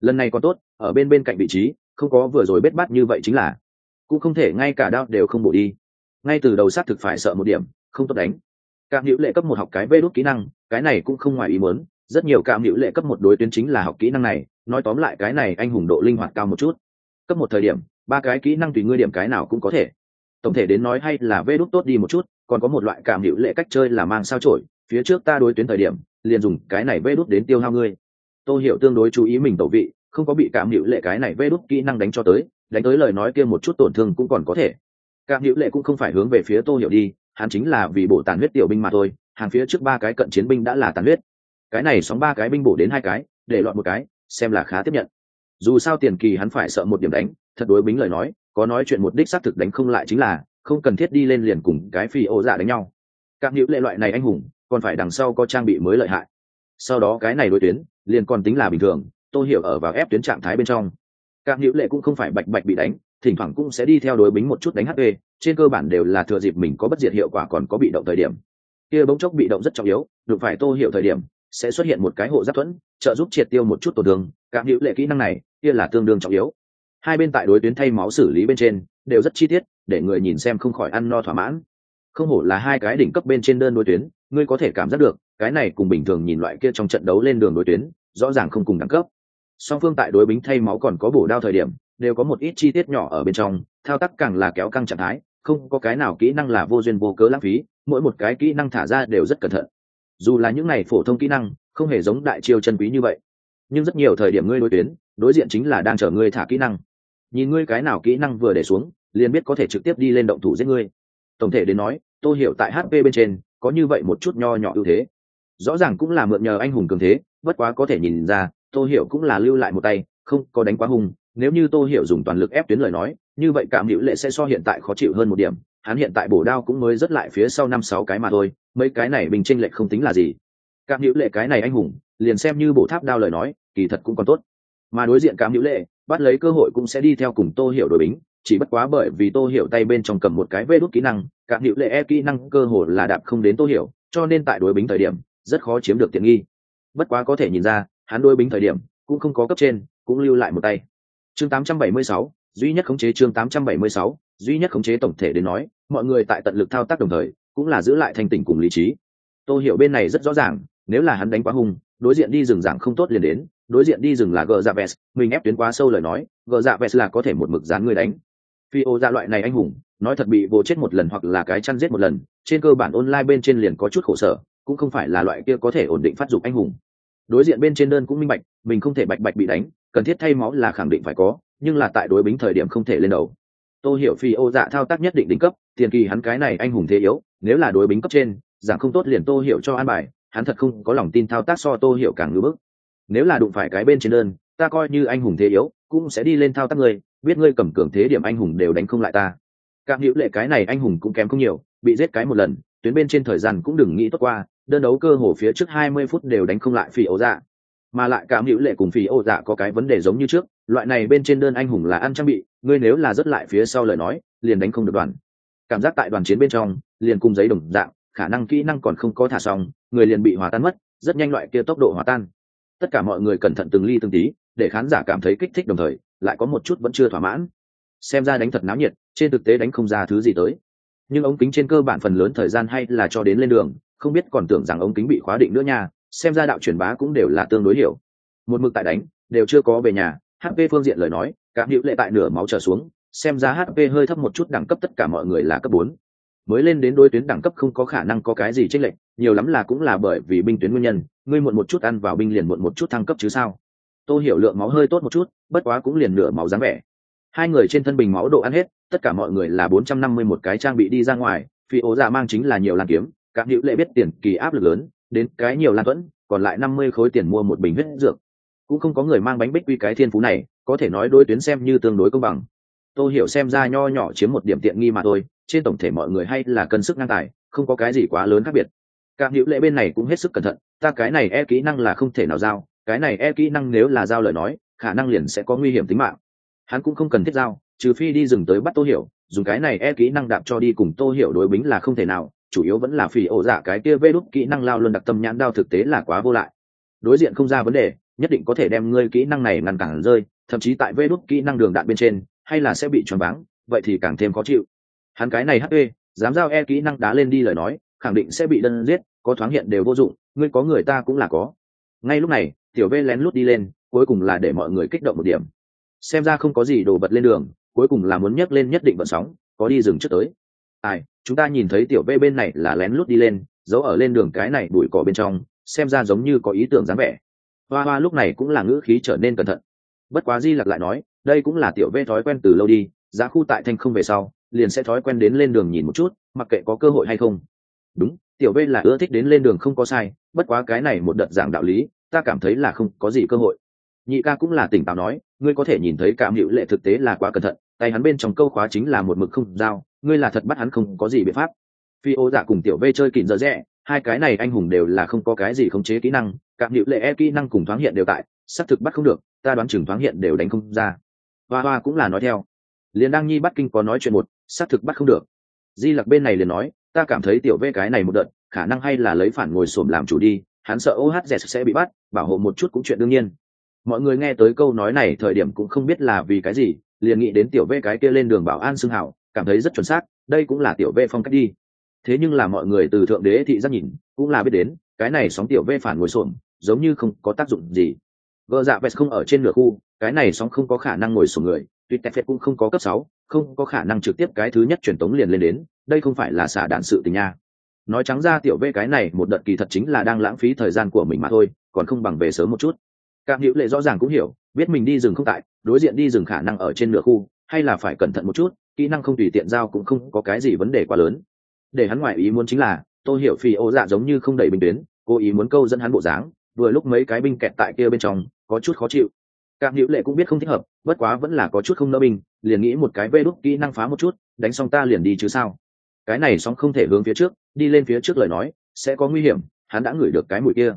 Lần này còn tốt, ở bên bên cạnh vị trí, không có vừa rồi bết bắt như vậy chính là cũng không thể ngay cả đao đều không bổ đi. Ngay từ đầu xác thực phải sợ một điểm, không tốt đánh. Cảm hữu lệ cấp một học cái vê đốt kỹ năng, cái này cũng không ngoài ý muốn, rất nhiều cảm hữu lệ cấp một đối tuyến chính là học kỹ năng này, nói tóm lại cái này anh hùng độ linh hoạt cao một chút. Cấp một thời điểm, ba cái kỹ năng tùy ngươi điểm cái nào cũng có thể. Tổng thể đến nói hay là vê đốt tốt đi một chút, còn có một loại cảm hữu lệ cách chơi là mang sao trổi phía trước ta đối tuyến thời điểm, liền dùng cái này vê đốt đến tiêu hao ngươi. Tôi hiểu tương đối chú ý mình tổ vị, không có bị cảm hữu lệ cái này vê đốt kỹ năng đánh cho tới đánh tới lời nói kia một chút tổn thương cũng còn có thể. Các hữu lệ cũng không phải hướng về phía tô hiểu đi, hắn chính là vì bổ tàn huyết tiểu binh mà thôi, hàng phía trước ba cái cận chiến binh đã là tàn huyết. Cái này sóng ba cái binh bổ đến hai cái, để loại một cái, xem là khá tiếp nhận. Dù sao tiền kỳ hắn phải sợ một điểm đánh, thật đối bính lời nói, có nói chuyện một đích xác thực đánh không lại chính là, không cần thiết đi lên liền cùng cái phi ô dạ đánh nhau. Các hữu lệ loại này anh hùng, còn phải đằng sau có trang bị mới lợi hại. Sau đó cái này đối tuyến, liền còn tính là bình thường tôi hiểu ở vào ép tuyến trạng thái bên trong các hữu lệ cũng không phải bạch bạch bị đánh, thỉnh thoảng cũng sẽ đi theo đối bính một chút đánh hp trên cơ bản đều là thừa dịp mình có bất diệt hiệu quả còn có bị động thời điểm. Kia bỗng chốc bị động rất trọng yếu được phải tô hiệu thời điểm, sẽ xuất hiện một cái hộ giáp thuẫn, trợ giúp triệt tiêu một chút tổn thương. Các hữu lệ kỹ năng này, kia là tương đương trọng yếu. Hai bên tại đối tuyến thay máu xử lý bên trên, đều rất chi tiết, để người nhìn xem không khỏi ăn no thỏa mãn. Không hổ là hai cái đỉnh cấp bên trên đơn đối tuyến, ngươi có thể cảm giác được, cái này cùng bình thường nhìn loại kia trong trận đấu lên đường đối tuyến, rõ ràng không cùng đẳng cấp song phương tại đối bính thay máu còn có bổ đao thời điểm, đều có một ít chi tiết nhỏ ở bên trong, thao tác càng là kéo căng trạng thái, không có cái nào kỹ năng là vô duyên vô cớ lãng phí, mỗi một cái kỹ năng thả ra đều rất cẩn thận. Dù là những này phổ thông kỹ năng, không hề giống đại chiêu chân quý như vậy. Nhưng rất nhiều thời điểm ngươi đối tuyến, đối diện chính là đang chờ ngươi thả kỹ năng. Nhìn ngươi cái nào kỹ năng vừa để xuống, liền biết có thể trực tiếp đi lên động thủ giết ngươi. Tổng thể đến nói tôi hiểu tại hp bên trên, có như vậy một chút nho nhỏ ưu thế. Rõ ràng cũng là mượn nhờ anh hùng cường thế, bất quá có thể nhìn ra Tô hiểu cũng là lưu lại một tay, không có đánh quá hung, nếu như Tô hiểu dùng toàn lực ép tuyến lời nói, như vậy cảm hữu lệ sẽ so hiện tại khó chịu hơn một điểm, hắn hiện tại bổ đao cũng mới rất lại phía sau năm sáu cái mà thôi, mấy cái này bình tranh lệch không tính là gì. Cảm hữu lệ cái này anh hùng, liền xem như bổ tháp đao lời nói, kỳ thật cũng còn tốt. Mà đối diện cảm hữu lệ, bắt lấy cơ hội cũng sẽ đi theo cùng tô hiểu đội bính, chỉ bất quá bởi vì tô hiểu tay bên trong cầm một cái vê đốt kỹ năng cảm hữu lệ e kỹ năng cơ hội là đạp không đến tô hiểu, cho nên tại đối bính thời điểm, rất khó chiếm được tiện nghi. Bất quá có thể nhìn ra hắn đối bính thời điểm cũng không có cấp trên cũng lưu lại một tay. Chương 876, duy nhất khống chế chương 876, duy nhất khống chế tổng thể đến nói mọi người tại tận lực thao tác đồng thời cũng là giữ lại thanh tỉnh cùng lý trí. Tôi hiểu bên này rất rõ ràng nếu là hắn đánh quá hung đối diện đi rừng giảng không tốt liền đến đối diện đi rừng là gờ dạ vest mình ép tuyến quá sâu lời nói gờ dạ vest là có thể một mực dán người đánh. Phi ô dạ loại này anh hùng nói thật bị vô chết một lần hoặc là cái chăn giết một lần trên cơ bản online bên trên liền có chút khổ sở cũng không phải là loại kia có thể ổn định phát dục anh hùng đối diện bên trên đơn cũng minh bạch, mình không thể bạch bạch bị đánh, cần thiết thay máu là khẳng định phải có, nhưng là tại đối bính thời điểm không thể lên đầu. Tôi hiểu phi ô dạ thao tác nhất định đỉnh cấp, tiền kỳ hắn cái này anh hùng thế yếu, nếu là đối bính cấp trên dạng không tốt liền tô hiểu cho an bài, hắn thật không có lòng tin thao tác so tô hiểu càng ngưỡng bức. Nếu là đụng phải cái bên trên đơn, ta coi như anh hùng thế yếu, cũng sẽ đi lên thao tác ngươi biết ngươi cầm cường thế điểm anh hùng đều đánh không lại ta. Cảm hữu lệ cái này anh hùng cũng kém không nhiều, bị giết cái một lần tuyến bên trên thời gian cũng đừng nghĩ tốt qua, đơn đấu cơ hồ phía trước hai mươi phút đều đánh không lại phi ấu dạ. Mà lại cảm hữu lệ cùng phi ấu dạ có cái vấn đề giống như trước, loại này bên trên đơn anh hùng là ăn trang bị, ngươi nếu là rất lại phía sau lời nói, liền đánh không được đoàn. Cảm giác tại đoàn chiến bên trong, liền cùng giấy đồng dạng, khả năng kỹ năng còn không có thả xong, người liền bị hòa tan mất, rất nhanh loại kia tốc độ hòa tan. Tất cả mọi người cẩn thận từng ly từng tí, để khán giả cảm thấy kích thích đồng thời, lại có một chút vẫn chưa thỏa mãn. Xem ra đánh thật náo nhiệt, trên thực tế đánh không ra thứ gì tới nhưng ống kính trên cơ bản phần lớn thời gian hay là cho đến lên đường, không biết còn tưởng rằng ống kính bị khóa định nữa nha, xem ra đạo truyền bá cũng đều là tương đối hiểu. Một mực tại đánh, đều chưa có về nhà hp phương diện lời nói cảm hữu lệ tại nửa máu trở xuống, xem ra hp hơi thấp một chút đẳng cấp tất cả mọi người là cấp bốn. Mới lên đến đôi tuyến đẳng cấp không có khả năng có cái gì chênh lệch, nhiều lắm là cũng là bởi vì binh tuyến nguyên nhân, ngươi muộn một chút ăn vào binh liền muộn một chút thăng cấp chứ sao? Tôi hiểu lượng máu hơi tốt một chút, bất quá cũng liền nửa máu dáng vẻ. Hai người trên thân bình máu độ ăn hết tất cả mọi người là bốn trăm năm mươi một cái trang bị đi ra ngoài, phi ố dạ mang chính là nhiều lan kiếm, các hữu lệ biết tiền kỳ áp lực lớn, đến cái nhiều lan tuẫn còn lại năm mươi khối tiền mua một bình huyết dược. Cũng không có người mang bánh bích quy cái thiên phú này, có thể nói đôi tuyến xem như tương đối công bằng. Tôi hiểu xem ra nho nhỏ chiếm một điểm tiện nghi mà thôi, trên tổng thể mọi người hay là cân sức ngang tài, không có cái gì quá lớn khác biệt. Các hữu lệ bên này cũng hết sức cẩn thận, ta cái này e kỹ năng là không thể nào giao, cái này e kỹ năng nếu là giao lời nói, khả năng liền sẽ có nguy hiểm tính mạng. Hắn cũng không cần thiết giao trừ phi đi dừng tới bắt tô hiểu, dùng cái này e kỹ năng đạp cho đi cùng tô hiểu đối bính là không thể nào, chủ yếu vẫn là phỉ ổ giả cái kia vê đút kỹ năng lao luôn đặc tâm nhãn đao thực tế là quá vô lại. Đối diện không ra vấn đề, nhất định có thể đem ngươi kỹ năng này ngăn cản rơi, thậm chí tại vê đút kỹ năng đường đạn bên trên, hay là sẽ bị choáng váng, vậy thì càng thêm khó chịu. Hắn cái này hp dám giao e kỹ năng đá lên đi lời nói, khẳng định sẽ bị đơn giết, có thoáng hiện đều vô dụng, ngươi có người ta cũng là có. Ngay lúc này, tiểu v lén lút đi lên, cuối cùng là để mọi người kích động một điểm. Xem ra không có gì đồ vật lên đường cuối cùng là muốn nhấc lên nhất định vận sóng, có đi dừng trước tới. Ai, chúng ta nhìn thấy tiểu v bên này là lén lút đi lên, giấu ở lên đường cái này bụi cỏ bên trong, xem ra giống như có ý tưởng dáng vẻ. Hoa hoa lúc này cũng là ngữ khí trở nên cẩn thận. Bất quá di lặc lại nói, đây cũng là tiểu v thói quen từ lâu đi, giá khu tại thanh không về sau, liền sẽ thói quen đến lên đường nhìn một chút, mặc kệ có cơ hội hay không. Đúng, tiểu v là ưa thích đến lên đường không có sai, bất quá cái này một đợt giảng đạo lý, ta cảm thấy là không có gì cơ hội. Nhị ca cũng là tỉnh táo nói, ngươi có thể nhìn thấy cảm hữu lệ thực tế là quá cẩn thận tay hắn bên trong câu khóa chính là một mực không dao ngươi là thật bắt hắn không có gì biện pháp. Phi ô giả cùng tiểu Vê chơi kịn dở rẽ hai cái này anh hùng đều là không có cái gì khống chế kỹ năng cảm hữu lệ e kỹ năng cùng thoáng hiện đều tại, xác thực bắt không được, ta đoán chừng thoáng hiện đều đánh không ra. Hoa hoa cũng là nói theo. Liền đang nhi bắt kinh có nói chuyện một, xác thực bắt không được. Di lặc bên này liền nói, ta cảm thấy tiểu Vê cái này một đợt, khả năng hay là lấy phản ngồi xổm làm chủ đi, hắn sợ ohz sẽ bị bắt, bảo hộ một chút cũng chuyện đương nhiên. Mọi người nghe tới câu nói này thời điểm cũng không biết là vì cái gì liền nghĩ đến tiểu v cái kia lên đường bảo an xưng hảo, cảm thấy rất chuẩn xác, đây cũng là tiểu v phong cách đi. Thế nhưng là mọi người từ thượng đế thị giác nhìn, cũng là biết đến, cái này sóng tiểu v phản ngồi xổm, giống như không có tác dụng gì. Vợ dạ vest không ở trên nửa khu, cái này sóng không có khả năng ngồi xổm người, tuy tép cũng không có cấp sáu, không có khả năng trực tiếp cái thứ nhất truyền tống liền lên đến, đây không phải là xả đạn sự tình nha. Nói trắng ra tiểu v cái này một đợt kỳ thật chính là đang lãng phí thời gian của mình mà thôi, còn không bằng về sớm một chút cạm hữu lệ rõ ràng cũng hiểu biết mình đi rừng không tại đối diện đi rừng khả năng ở trên nửa khu hay là phải cẩn thận một chút kỹ năng không tùy tiện giao cũng không có cái gì vấn đề quá lớn. Để hắn ngoại ý muốn chính là tôi hiểu phi ô dạ giống như không đẩy bình tuyến cố ý muốn câu dẫn hắn bộ dáng vừa lúc mấy cái binh kẹt tại kia bên trong có chút khó chịu. Cạm hữu lệ cũng biết không thích hợp bất quá vẫn là có chút không nỡ bình, liền nghĩ một cái vê đút kỹ năng phá một chút đánh xong ta liền đi chứ sao. Cái này sóng không thể hướng phía trước đi lên phía trước lời nói sẽ có nguy hiểm hắn đã ngửi được cái mùi kia.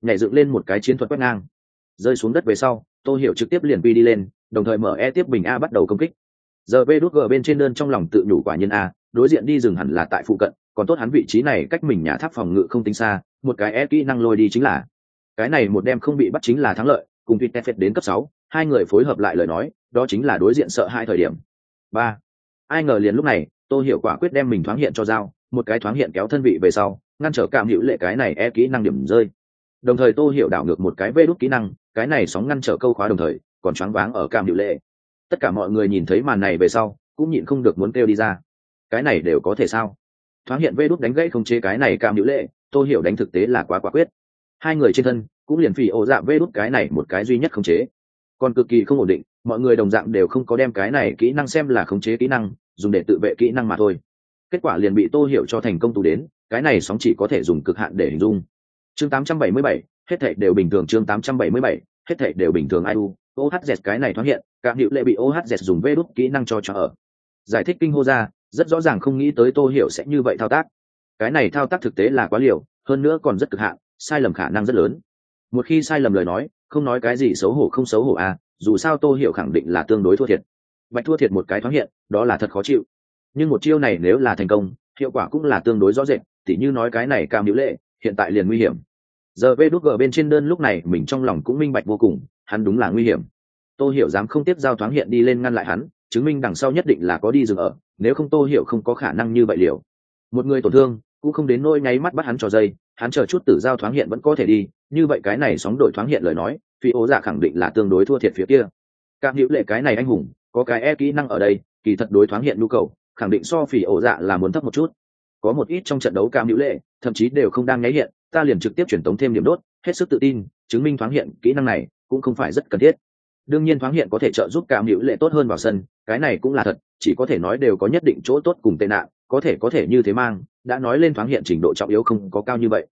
Nhảy dựng lên một cái chiến thuật quét ngang rơi xuống đất về sau tôi hiểu trực tiếp liền quy đi lên, đồng thời mở e tiếp bình a bắt đầu công kích. Giờ v đút g bên trên đơn trong lòng tự nhủ quả nhân a, đối diện đi rừng hẳn là tại phụ cận, còn tốt hắn vị trí này cách mình nhà tháp phòng ngự không tính xa, một cái e kỹ năng lôi đi chính là. Cái này một đem không bị bắt chính là thắng lợi, cùng tuyt tefet đến cấp sáu, hai người phối hợp lại lời nói, đó chính là đối diện sợ hai thời điểm. Ba, ai ngờ liền lúc này tôi hiểu quả quyết đem mình thoáng hiện cho dao một cái thoáng hiện kéo thân vị về sau, ngăn trở cảm hữu lệ cái này e kỹ năng điểm rơi. Đồng thời tô hiểu đảo ngược một cái vê đốt kỹ năng cái này sóng ngăn trở câu khóa đồng thời còn choáng váng ở cảm hữu lệ. Tất cả mọi người nhìn thấy màn này về sau cũng nhịn không được muốn kêu đi ra. Cái này đều có thể sao? Thoáng hiện vê đút đánh gãy không chế cái này cảm hữu lệ tôi hiểu đánh thực tế là quá quả quyết. Hai người trên thân cũng liền phỉ ổ dạ vê đút cái này một cái duy nhất không chế. Còn cực kỳ không ổn định mọi người đồng dạng đều không có đem cái này kỹ năng xem là khống chế kỹ năng dùng để tự vệ kỹ năng mà thôi. Kết quả liền bị tô hiểu cho thành công tù đến cái này sóng chỉ có thể dùng cực hạn để hình dung. Chương 877, hết thảy đều bình thường chương 877, hết thảy đều bình thường ai u. Ohz cái này thoáng hiện các hiệu lệ bị ohz dùng vê đút kỹ năng cho cho ở. Giải thích kinh hô ra rất rõ ràng không nghĩ tới tô hiểu sẽ như vậy thao tác. Cái này thao tác thực tế là quá liều hơn nữa còn rất cực hạn sai lầm khả năng rất lớn. Một khi sai lầm lời nói không nói cái gì xấu hổ không xấu hổ à dù sao tô hiểu khẳng định là tương đối thua thiệt. Bạch thua thiệt một cái thoáng hiện đó là thật khó chịu. Nhưng một chiêu này nếu là thành công hiệu quả cũng là tương đối rõ rệt tỉ như nói cái này cam hữu lệ hiện tại liền nguy hiểm giờ vê đút gờ bên trên đơn lúc này mình trong lòng cũng minh bạch vô cùng, hắn đúng là nguy hiểm. Tô hiểu dám không tiếp giao thoáng hiện đi lên ngăn lại hắn, chứng minh đằng sau nhất định là có đi dừng ở, nếu không tô hiểu không có khả năng như vậy liều. Một người tổn thương, cũng không đến nôi nháy mắt bắt hắn trò dây, hắn chờ chút tử giao thoáng hiện vẫn có thể đi, như vậy cái này sóng đổi thoáng hiện lời nói, phi ố giả khẳng định là tương đối thua thiệt phía kia. Các hữu lệ cái này anh hùng, có cái e kỹ năng ở đây, kỳ thật đối thoáng hiện nhu cầu, khẳng định so phỉ ổ dạ là muốn thấp một chút. Có một ít trong trận đấu cam hữu lệ, thậm chí đều không đang nháy hiện ta liền trực tiếp truyền tống thêm điểm đốt, hết sức tự tin, chứng minh thoáng hiện kỹ năng này cũng không phải rất cần thiết. Đương nhiên thoáng hiện có thể trợ giúp cảm hữu lệ tốt hơn vào sân, cái này cũng là thật, chỉ có thể nói đều có nhất định chỗ tốt cùng tệ nạn, có thể có thể như thế mang, đã nói lên thoáng hiện trình độ trọng yếu không có cao như vậy.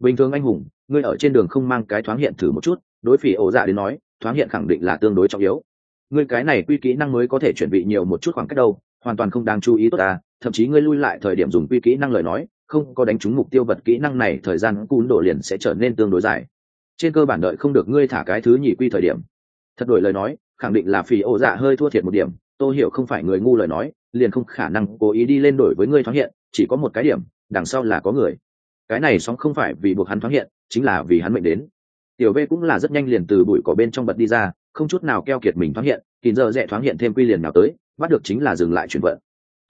Bình thường anh hùng, ngươi ở trên đường không mang cái thoáng hiện thử một chút, đối phỉ ổ dạ đến nói, thoáng hiện khẳng định là tương đối trọng yếu. Ngươi cái này quy kỹ năng mới có thể chuẩn bị nhiều một chút khoảng cách đâu, hoàn toàn không đáng chú ý tốt à thậm chí ngươi lui lại thời điểm dùng quy kỹ năng lời nói không có đánh trúng mục tiêu vật kỹ năng này, thời gian cún đổ liền sẽ trở nên tương đối dài. Trên cơ bản đợi không được ngươi thả cái thứ nhì quy thời điểm. Thật đổi lời nói, khẳng định là phì ổ dạ hơi thua thiệt một điểm tôi hiểu không phải người ngu lời nói, liền không khả năng cố ý đi lên đổi với ngươi thoáng hiện, chỉ có một cái điểm, đằng sau là có người. Cái này sóng không phải vì buộc hắn thoáng hiện, chính là vì hắn mệnh đến. Tiểu v cũng là rất nhanh liền từ bụi cỏ bên trong bật đi ra, không chút nào keo kiệt mình thoáng hiện kìm giờ rẽ thoáng hiện thêm quy liền nào tới, bắt được chính là dừng lại chuyển vận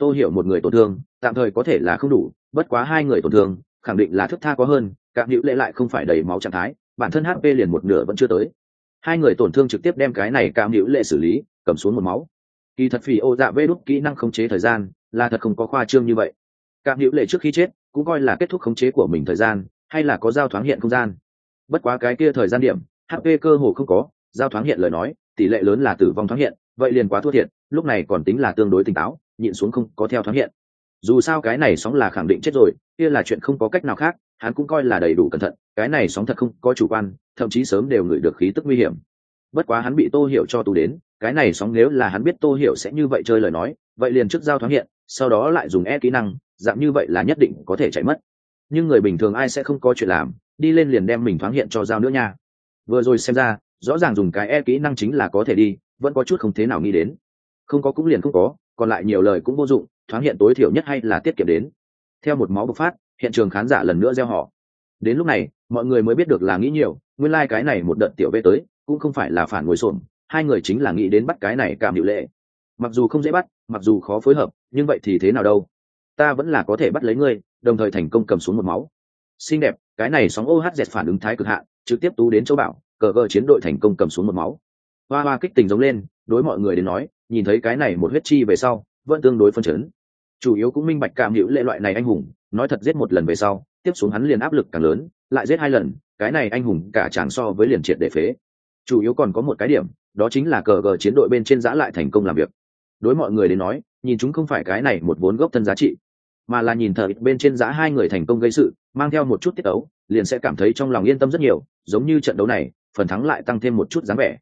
tôi hiểu một người tổn thương, tạm thời có thể là không đủ, bất quá hai người tổn thương, khẳng định là thức tha có hơn, cạm hữu lệ lại không phải đầy máu trạng thái, bản thân hp liền một nửa vẫn chưa tới. Hai người tổn thương trực tiếp đem cái này cạm hữu lệ xử lý, cầm xuống một máu. Kỳ thật phì ô dạ vê đúc kỹ năng khống chế thời gian, là thật không có khoa trương như vậy. Cạm hữu lệ trước khi chết, cũng coi là kết thúc khống chế của mình thời gian, hay là có giao thoáng hiện không gian. Bất quá cái kia thời gian điểm hp cơ hồ không có, giao thoáng hiện lời nói, tỷ lệ lớn là tử vong thoáng hiện, vậy liền quá thua thiệt, lúc này còn tính là tương đối tỉnh táo nhịn xuống không có theo thoáng hiện. Dù sao cái này sóng là khẳng định chết rồi, kia là chuyện không có cách nào khác, hắn cũng coi là đầy đủ cẩn thận, cái này sóng thật không có chủ quan, thậm chí sớm đều ngửi được khí tức nguy hiểm. Bất quá hắn bị tô hiểu cho tù đến, cái này sóng nếu là hắn biết tô hiểu sẽ như vậy chơi lời nói, vậy liền trước giao thoáng hiện, sau đó lại dùng e kỹ năng, dạng như vậy là nhất định có thể chạy mất. Nhưng người bình thường ai sẽ không có chuyện làm, đi lên liền đem mình thoáng hiện cho giao nữa nha. Vừa rồi xem ra, rõ ràng dùng cái e kỹ năng chính là có thể đi, vẫn có chút không thế nào nghĩ đến. Không có cũng liền không có còn lại nhiều lời cũng vô dụng, thoáng hiện tối thiểu nhất hay là tiết kiệm đến. Theo một máu bộc phát, hiện trường khán giả lần nữa gieo họ. Đến lúc này, mọi người mới biết được là nghĩ nhiều, nguyên lai、like、cái này một đợt tiểu vê tới, cũng không phải là phản ngồi xổm, hai người chính là nghĩ đến bắt cái này cảm hiệu lệ. Mặc dù không dễ bắt, mặc dù khó phối hợp, nhưng vậy thì thế nào đâu? Ta vẫn là có thể bắt lấy ngươi, đồng thời thành công cầm xuống một máu. Xinh đẹp, cái này sóng ô hát dẹt phản ứng thái cực hạn, trực tiếp tú đến châu bảo cờ cờ chiến đội thành công cầm xuống một máu. Hoa hoa kích tình giống lên, đối mọi người đến nói nhìn thấy cái này một huyết chi về sau, vẫn tương đối phân chấn. Chủ yếu cũng minh bạch cảm hữu lệ loại này anh hùng, nói thật giết một lần về sau, tiếp xuống hắn liền áp lực càng lớn, lại giết hai lần, cái này anh hùng cả chàng so với liền triệt để phế. Chủ yếu còn có một cái điểm, đó chính là cờ gờ chiến đội bên trên giã lại thành công làm việc. Đối mọi người đến nói, nhìn chúng không phải cái này một vốn gốc thân giá trị, mà là nhìn thờ bên trên giã hai người thành công gây sự, mang theo một chút tiết ấu, liền sẽ cảm thấy trong lòng yên tâm rất nhiều, giống như trận đấu này, phần thắng lại tăng thêm một chút dáng vẻ.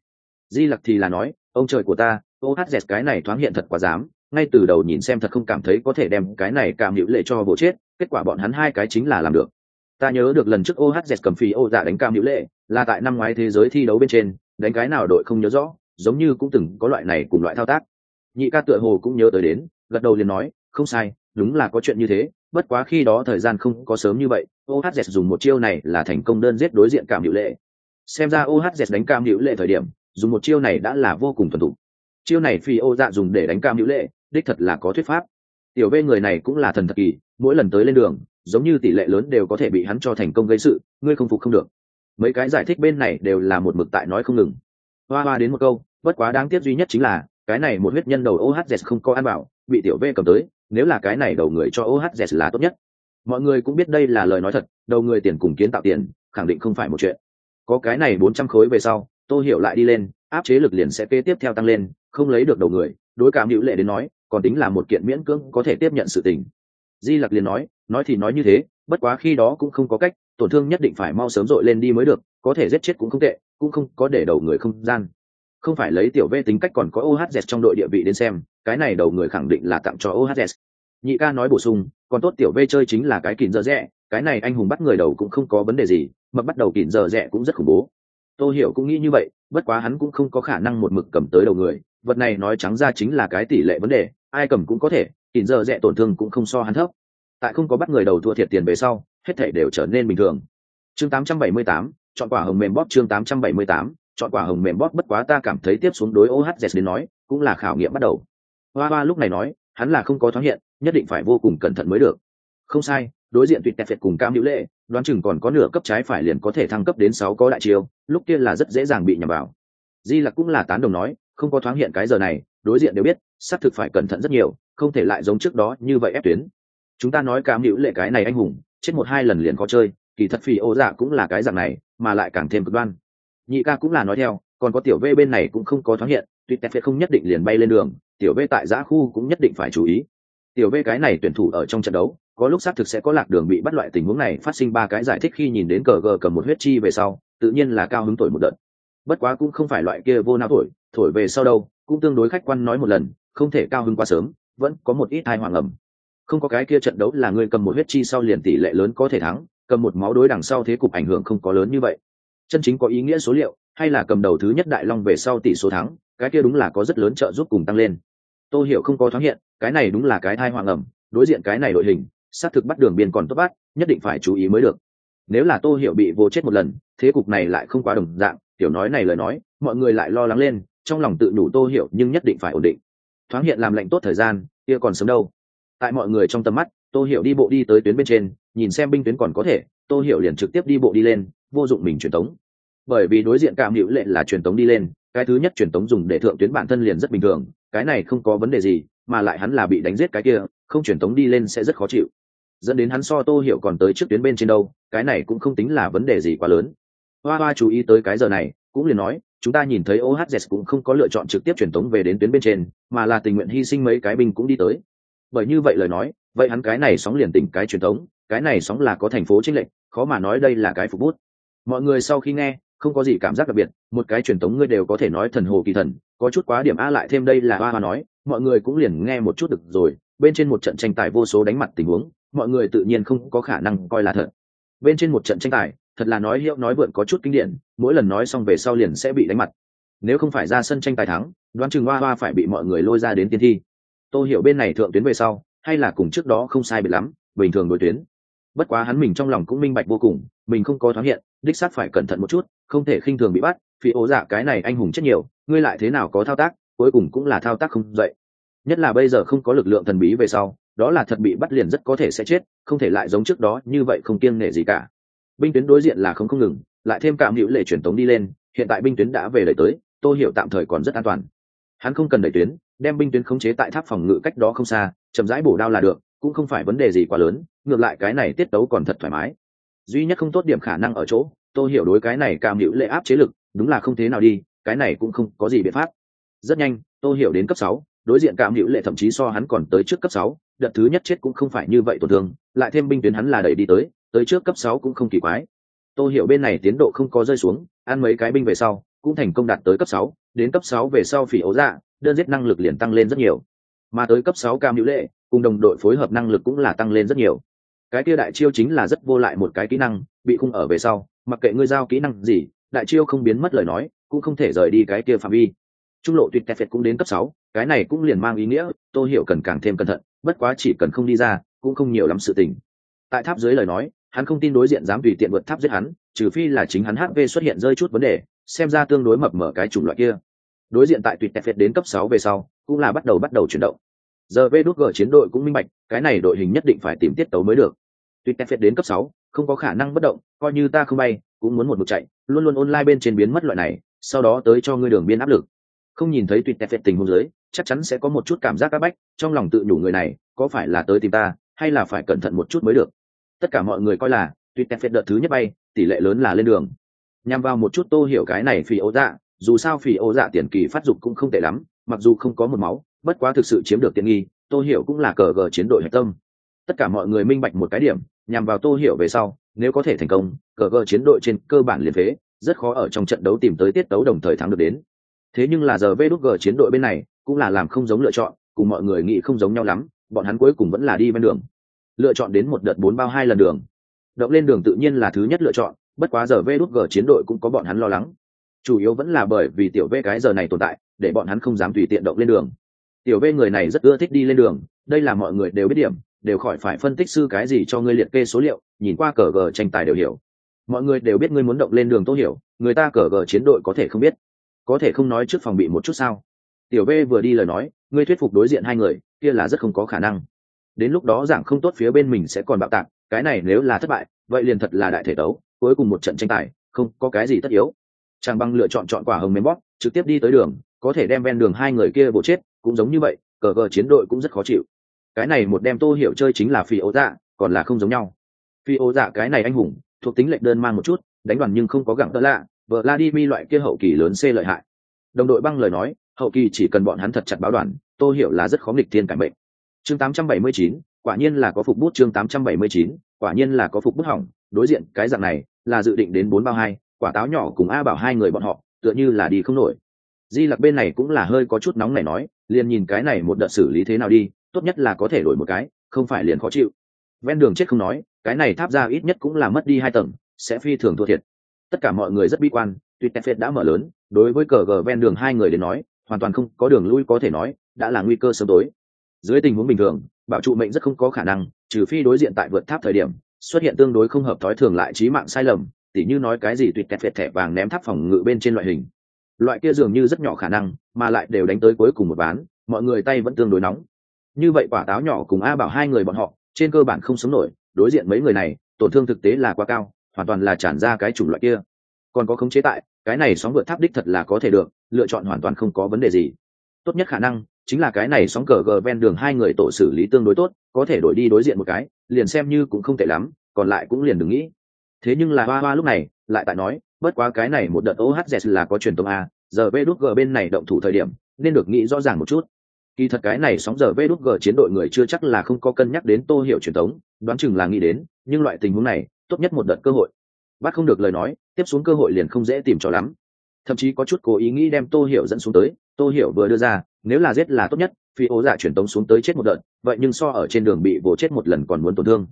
Di lặc thì là nói, ông trời của ta ohz cái này thoáng hiện thật quá dám, ngay từ đầu nhìn xem thật không cảm thấy có thể đem cái này cảm hữu lệ cho bộ chết, kết quả bọn hắn hai cái chính là làm được. Ta nhớ được lần trước ohz cầm phì ô dạ đánh cam hữu lệ, là tại năm ngoái thế giới thi đấu bên trên, đánh cái nào đội không nhớ rõ, giống như cũng từng có loại này cùng loại thao tác. Nhị ca tựa hồ cũng nhớ tới đến, gật đầu liền nói, không sai, đúng là có chuyện như thế, bất quá khi đó thời gian không có sớm như vậy ohz dùng một chiêu này là thành công đơn giết đối diện cảm hữu lệ. Xem ra ohz đánh cam hữu lệ thời điểm, dùng một chiêu này đã là vô cùng thuần thục chiêu này phi ô dạ dùng để đánh cam hữu lệ, đích thật là có thuyết pháp. Tiểu v người này cũng là thần thật kỳ, mỗi lần tới lên đường, giống như tỷ lệ lớn đều có thể bị hắn cho thành công gây sự, ngươi không phục không được. Mấy cái giải thích bên này đều là một mực tại nói không ngừng. Hoa hoa đến một câu, bất quá đáng tiếc duy nhất chính là, cái này một huyết nhân đầu ohz không có an bảo, bị tiểu v cầm tới, nếu là cái này đầu người cho ohz là tốt nhất. Mọi người cũng biết đây là lời nói thật, đầu người tiền cùng kiến tạo tiền, khẳng định không phải một chuyện. Có cái này bốn trăm khối về sau, tô hiểu lại đi lên, áp chế lực liền sẽ kế tiếp theo tăng lên không lấy được đầu người, đối cảm hữu lệ đến nói, còn tính là một kiện miễn cưỡng có thể tiếp nhận sự tình. Di lặc liền nói nói thì nói như thế, bất quá khi đó cũng không có cách, tổn thương nhất định phải mau sớm dội lên đi mới được, có thể giết chết cũng không tệ, cũng không có để đầu người không gian. Không phải lấy tiểu v tính cách còn có ohz trong đội địa vị đến xem, cái này đầu người khẳng định là tặng cho ohz nhị ca nói bổ sung, còn tốt tiểu v chơi chính là cái kìm dở rẽ cái này anh hùng bắt người đầu cũng không có vấn đề gì, mà bắt đầu kìm dở rẽ cũng rất khủng bố tô hiểu cũng nghĩ như vậy bất quá hắn cũng không có khả năng một mực cầm tới đầu người vật này nói trắng ra chính là cái tỷ lệ vấn đề ai cầm cũng có thể kìm giờ rẽ tổn thương cũng không so hắn thấp. Tại không có bắt người đầu thua thiệt tiền về sau hết thể đều trở nên bình thường. Chương 878, chọn quả hồng mềm bóp chương 878, chọn quả hồng mềm bóp bất quá ta cảm thấy tiếp xuống đối ohz đến nói cũng là khảo nghiệm bắt đầu. Hoa hoa lúc này nói hắn là không có thoáng hiện nhất định phải vô cùng cẩn thận mới được không sai, đối diện tuyệt tẹt việt cùng cam hữu lệ, đoán chừng còn có nửa cấp trái phải liền có thể thăng cấp đến sáu có đại chiêu, lúc kia là rất dễ dàng bị nhầm vào. Di lặc cũng là tán đồng nói, không có thoáng hiện cái giờ này, đối diện đều biết, xác thực phải cẩn thận rất nhiều, không thể lại giống trước đó như vậy ép tuyến. Chúng ta nói cam hữu lệ cái này anh hùng, chết một hai lần liền có chơi, kỳ thật phi ô dạ cũng là cái dạng này, mà lại càng thêm cực đoan. Nhị ca cũng là nói theo, còn có tiểu v bên này cũng không có thoáng hiện, tuyệt tẹt không nhất định liền bay lên đường, tiểu v tại giã khu cũng nhất định phải chú ý. Tiểu v cái này tuyển thủ ở trong trận đấu có lúc xác thực sẽ có lạc đường bị bắt loại tình huống này phát sinh ba cái giải thích khi nhìn đến cờ gờ cầm một huyết chi về sau, tự nhiên là cao hứng tuổi một đợt. Bất quá cũng không phải loại kia vô não thổi thổi về sau đâu, cũng tương đối khách quan nói một lần, không thể cao hứng quá sớm, vẫn có một ít hai hoàng ẩm không có cái kia trận đấu là người cầm một huyết chi sau liền tỷ lệ lớn có thể thắng, cầm một máu đối đằng sau thế cục ảnh hưởng không có lớn như vậy. Chân chính có ý nghĩa số liệu, hay là cầm đầu thứ nhất đại long về sau tỷ số thắng, cái kia đúng là có rất lớn trợ giúp cùng tăng lên. Tôi hiểu không có thoáng hiện, cái này đúng là cái thai hoàng ẩm đối diện cái này đội hình xác thực bắt đường biên còn tốt bắt, nhất định phải chú ý mới được. Nếu là tô hiểu bị vô chết một lần, thế cục này lại không quá đồng dạng, tiểu nói này lời nói, mọi người lại lo lắng lên, trong lòng tự đủ tô hiểu nhưng nhất định phải ổn định. Thoáng hiện làm lệnh tốt thời gian, kia còn sớm đâu. Tại mọi người trong tầm mắt, tô hiểu đi bộ đi tới tuyến bên trên, nhìn xem binh tuyến còn có thể, tô hiểu liền trực tiếp đi bộ đi lên, vô dụng mình truyền tống. Bởi vì đối diện cảm hữu lệ là truyền tống đi lên, cái thứ nhất truyền tống dùng để thượng tuyến bản thân liền rất bình thường, cái này không có vấn đề gì, mà lại hắn là bị đánh giết cái kia, không truyền tống đi lên sẽ rất khó chịu dẫn đến hắn so tô hiểu còn tới trước tuyến bên trên đâu, cái này cũng không tính là vấn đề gì quá lớn. Hoa hoa chú ý tới cái giờ này, cũng liền nói, chúng ta nhìn thấy ohz cũng không có lựa chọn trực tiếp truyền tống về đến tuyến bên trên, mà là tình nguyện hy sinh mấy cái binh cũng đi tới. Bởi như vậy lời nói, vậy hắn cái này sóng liền tỉnh cái truyền tống, cái này sóng là có thành phố chính lệnh khó mà nói đây là cái phục bút. Mọi người sau khi nghe, không có gì cảm giác đặc biệt, một cái truyền tống ngươi đều có thể nói thần hồ kỳ thần, có chút quá điểm a lại thêm đây là hoa hoa nói, mọi người cũng liền nghe một chút được rồi, bên trên một trận tranh tài vô số đánh mặt tình huống mọi người tự nhiên không có khả năng coi là thật. Bên trên một trận tranh tài, thật là nói hiệu nói vượn có chút kinh điển, mỗi lần nói xong về sau liền sẽ bị đánh mặt. Nếu không phải ra sân tranh tài thắng, đoán chừng hoa hoa phải bị mọi người lôi ra đến tiên thi. Tôi hiểu bên này thượng tuyến về sau, hay là cùng trước đó không sai biệt lắm, bình thường đối tuyến. Bất quá hắn mình trong lòng cũng minh bạch vô cùng, mình không có thoáng hiện, đích xác phải cẩn thận một chút, không thể khinh thường bị bắt, phi ố dạ cái này anh hùng chết nhiều, ngươi lại thế nào có thao tác, cuối cùng cũng là thao tác không dậy. Nhất là bây giờ không có lực lượng thần bí về sau đó là thật bị bắt liền rất có thể sẽ chết, không thể lại giống trước đó như vậy không kiêng nể gì cả. Binh tuyến đối diện là không không ngừng, lại thêm cảm hữu lệ truyền tống đi lên, hiện tại binh tuyến đã về đẩy tới, tô hiểu tạm thời còn rất an toàn. Hắn không cần đẩy tuyến, đem binh tuyến khống chế tại tháp phòng ngự cách đó không xa, chậm rãi bổ đao là được, cũng không phải vấn đề gì quá lớn, ngược lại cái này tiết tấu còn thật thoải mái. Duy nhất không tốt điểm khả năng ở chỗ tôi hiểu đối cái này cảm hữu lệ áp chế lực, đúng là không thế nào đi, cái này cũng không có gì biện pháp. Rất nhanh tôi hiểu đến cấp sáu, đối diện cảm hữu lệ thậm chí so hắn còn tới trước cấp sáu đợt thứ nhất chết cũng không phải như vậy tổn thương, lại thêm binh tuyến hắn là đẩy đi tới tới trước cấp sáu cũng không kỳ quái. Tôi hiểu bên này tiến độ không có rơi xuống, ăn mấy cái binh về sau, cũng thành công đạt tới cấp sáu, đến cấp sáu về sau phỉ ấu dạ đơn giết năng lực liền tăng lên rất nhiều. Mà tới cấp sáu cam hữu lệ, cùng đồng đội phối hợp năng lực cũng là tăng lên rất nhiều. Cái kia đại chiêu chính là rất vô lại một cái kỹ năng, bị khung ở về sau, mặc kệ ngươi giao kỹ năng gì, đại chiêu không biến mất lời nói, cũng không thể rời đi cái kia phạm vi trung lộ tuyệt tẹt cũng đến cấp sáu, cái này cũng liền mang ý nghĩa tôi hiểu cần càng thêm cẩn thận, bất quá chỉ cần không đi ra, cũng không nhiều lắm sự tình. Tại tháp dưới lời nói, hắn không tin đối diện dám tùy tiện vượt tháp giết hắn, trừ phi là chính hắn hp xuất hiện rơi chút vấn đề, xem ra tương đối mập mở cái chủng loại kia. Đối diện tại tuyệt tẹt đến cấp sáu về sau, cũng là bắt đầu bắt đầu chuyển động. Giờ vê đút g chiến đội cũng minh bạch, cái này đội hình nhất định phải tìm tiết tấu mới được. Tuyệt tẹt đến cấp sáu, không có khả năng bất động, coi như ta không bay, cũng muốn một mực chạy, luôn luôn online bên trên biến mất loại này, sau đó tới cho ngươi đường biên áp lực không nhìn thấy tuyệt tẹt tình huống giới, chắc chắn sẽ có một chút cảm giác áp bách trong lòng tự nhủ người này có phải là tới tìm ta hay là phải cẩn thận một chút mới được. Tất cả mọi người coi là tuyệt tẹt đợt thứ nhất bay tỷ lệ lớn là lên đường. Nhằm vào một chút tô hiểu cái này phi ô dạ dù sao phi ô dạ tiền kỳ phát dục cũng không tệ lắm mặc dù không có một máu bất quá thực sự chiếm được tiện nghi tô hiểu cũng là cờ gờ chiến đội hạch tâm. Tất cả mọi người minh bạch một cái điểm nhằm vào tô hiểu về sau nếu có thể thành công cờ gờ chiến đội trên cơ bản liền phế rất khó ở trong trận đấu tìm tới tiết tấu đồng thời thắng được đến thế nhưng là giờ vê đút g chiến đội bên này cũng là làm không giống lựa chọn, cùng mọi người nghĩ không giống nhau lắm, bọn hắn cuối cùng vẫn là đi bên đường. Lựa chọn đến một đợt bốn bao hai lần đường. Động lên đường tự nhiên là thứ nhất lựa chọn, bất quá giờ vê đút g chiến đội cũng có bọn hắn lo lắng. Chủ yếu vẫn là bởi vì tiểu v cái giờ này tồn tại, để bọn hắn không dám tùy tiện động lên đường. Tiểu v người này rất ưa thích đi lên đường, đây là mọi người đều biết điểm, đều khỏi phải phân tích sư cái gì cho ngươi liệt kê số liệu, nhìn qua cờ gờ tranh tài đều hiểu. Mọi người đều biết ngươi muốn động lên đường tô hiểu, người ta cờ gờ chiến đội có thể không biết có thể không nói trước phòng bị một chút sao? Tiểu v vừa đi lời nói, ngươi thuyết phục đối diện hai người, kia là rất không có khả năng. Đến lúc đó giảng không tốt phía bên mình sẽ còn bạo tạc, cái này nếu là thất bại, vậy liền thật là đại thể tấu, cuối cùng một trận tranh tài, không có cái gì tất yếu. Chàng băng lựa chọn chọn quả hồng mềm bóp, trực tiếp đi tới đường, có thể đem ven đường hai người kia bổ chết, cũng giống như vậy, cờ cờ chiến đội cũng rất khó chịu. Cái này một đem tô hiểu chơi chính là phi ấu dạ còn là không giống nhau. Phi ấu dạ cái này anh hùng, thuộc tính lệnh đơn mang một chút, đánh đoàn nhưng không có gặng tơ lạ vladimir loại kia hậu kỳ lớn c lợi hại. Đồng đội băng lời nói hậu kỳ chỉ cần bọn hắn thật chặt báo đoàn tôi hiểu là rất khó nghịch thiên cải mệnh. Chương 879, quả nhiên là có phục bút chương 879, quả nhiên là có phục bút hỏng. Đối diện cái dạng này là dự định đến bốn bao hai quả táo nhỏ cùng a bảo hai người bọn họ tựa như là đi không nổi. Di lặc bên này cũng là hơi có chút nóng này nói liền nhìn cái này một đợt xử lý thế nào đi tốt nhất là có thể đổi một cái không phải liền khó chịu. Ven đường chết không nói cái này tháp ra ít nhất cũng là mất đi hai tầng sẽ phi thường thua thiệt tất cả mọi người rất bi quan, tuy tefet đã mở lớn, đối với cờ gờ ven đường hai người đến nói, hoàn toàn không có đường lui có thể nói, đã là nguy cơ sớm tối. Dưới tình huống bình thường, bảo trụ mệnh rất không có khả năng, trừ phi đối diện tại vượt tháp thời điểm, xuất hiện tương đối không hợp thói thường lại trí mạng sai lầm, tỉ như nói cái gì tuyệt kẹt phệt thẻ vàng ném tháp phòng ngự bên trên loại hình. Loại kia dường như rất nhỏ khả năng, mà lại đều đánh tới cuối cùng một ván, mọi người tay vẫn tương đối nóng. Như vậy quả táo nhỏ cùng a bảo hai người bọn họ, trên cơ bản không sống nổi, đối diện mấy người này, tổn thương thực tế là quá cao hoàn toàn là tràn ra cái chủng loại kia. Còn có khống chế tại cái này sóng vượt tháp đích thật là có thể được lựa chọn hoàn toàn không có vấn đề gì. Tốt nhất khả năng chính là cái này sóng cờ gờ ven đường hai người tổ xử lý tương đối tốt có thể đổi đi đối diện một cái liền xem như cũng không tệ lắm còn lại cũng liền đừng nghĩ. Thế nhưng là hoa hoa lúc này lại tại nói bất quá cái này một đợt ohz là có truyền tống a giờ vê đút g bên này động thủ thời điểm nên được nghĩ rõ ràng một chút. Kỳ thật cái này sóng giờ vê đút g chiến đội người chưa chắc là không có cân nhắc đến tô hiệu truyền thống, đoán chừng là nghĩ đến nhưng loại tình huống này tốt nhất một đợt cơ hội. Bắt không được lời nói, tiếp xuống cơ hội liền không dễ tìm cho lắm. Thậm chí có chút cố ý nghĩ đem tô hiểu dẫn xuống tới. Tô hiểu vừa đưa ra, nếu là giết là tốt nhất, phi ố giả dạ truyền tống xuống tới chết một đợt, vậy nhưng so ở trên đường bị vỗ chết một lần còn muốn tổn thương.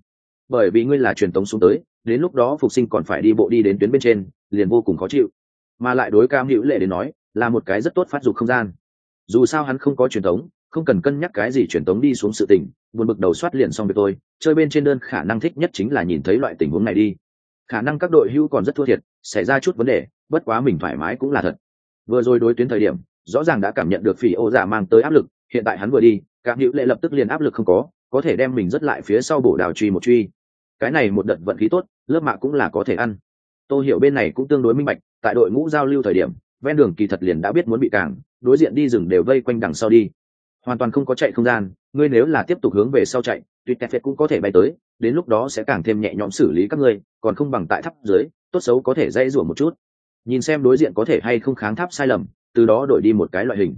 Bởi vì ngươi là truyền tống xuống tới, đến lúc đó phục sinh còn phải đi bộ đi đến tuyến bên trên, liền vô cùng khó chịu. Mà lại đối cam hữu lệ đến nói, là một cái rất tốt phát dục không gian. Dù sao hắn không có truyền tống không cần cân nhắc cái gì truyền tống đi xuống sự tình, buồn bực đầu soát liền xong việc tôi chơi bên trên đơn khả năng thích nhất chính là nhìn thấy loại tình huống này đi. Khả năng các đội hữu còn rất thua thiệt, xảy ra chút vấn đề, bất quá mình thoải mái cũng là thật. Vừa rồi đối tuyến thời điểm, rõ ràng đã cảm nhận được phỉ ô giả mang tới áp lực, hiện tại hắn vừa đi các hữu lệ lập tức liền áp lực không có có thể đem mình rất lại phía sau bổ đào truy một truy. Cái này một đợt vận khí tốt, lớp mạ cũng là có thể ăn. Tôi hiểu bên này cũng tương đối minh bạch, tại đội ngũ giao lưu thời điểm, ven đường kỳ thật liền đã biết muốn bị cảng đối diện đi rừng đều vây quanh đằng sau đi hoàn toàn không có chạy không gian, ngươi nếu là tiếp tục hướng về sau chạy tuyệt tẹt cũng có thể bay tới, đến lúc đó sẽ càng thêm nhẹ nhõm xử lý các ngươi, còn không bằng tại thấp dưới, tốt xấu có thể dây rủa một chút. Nhìn xem đối diện có thể hay không kháng tháp sai lầm, từ đó đổi đi một cái loại hình.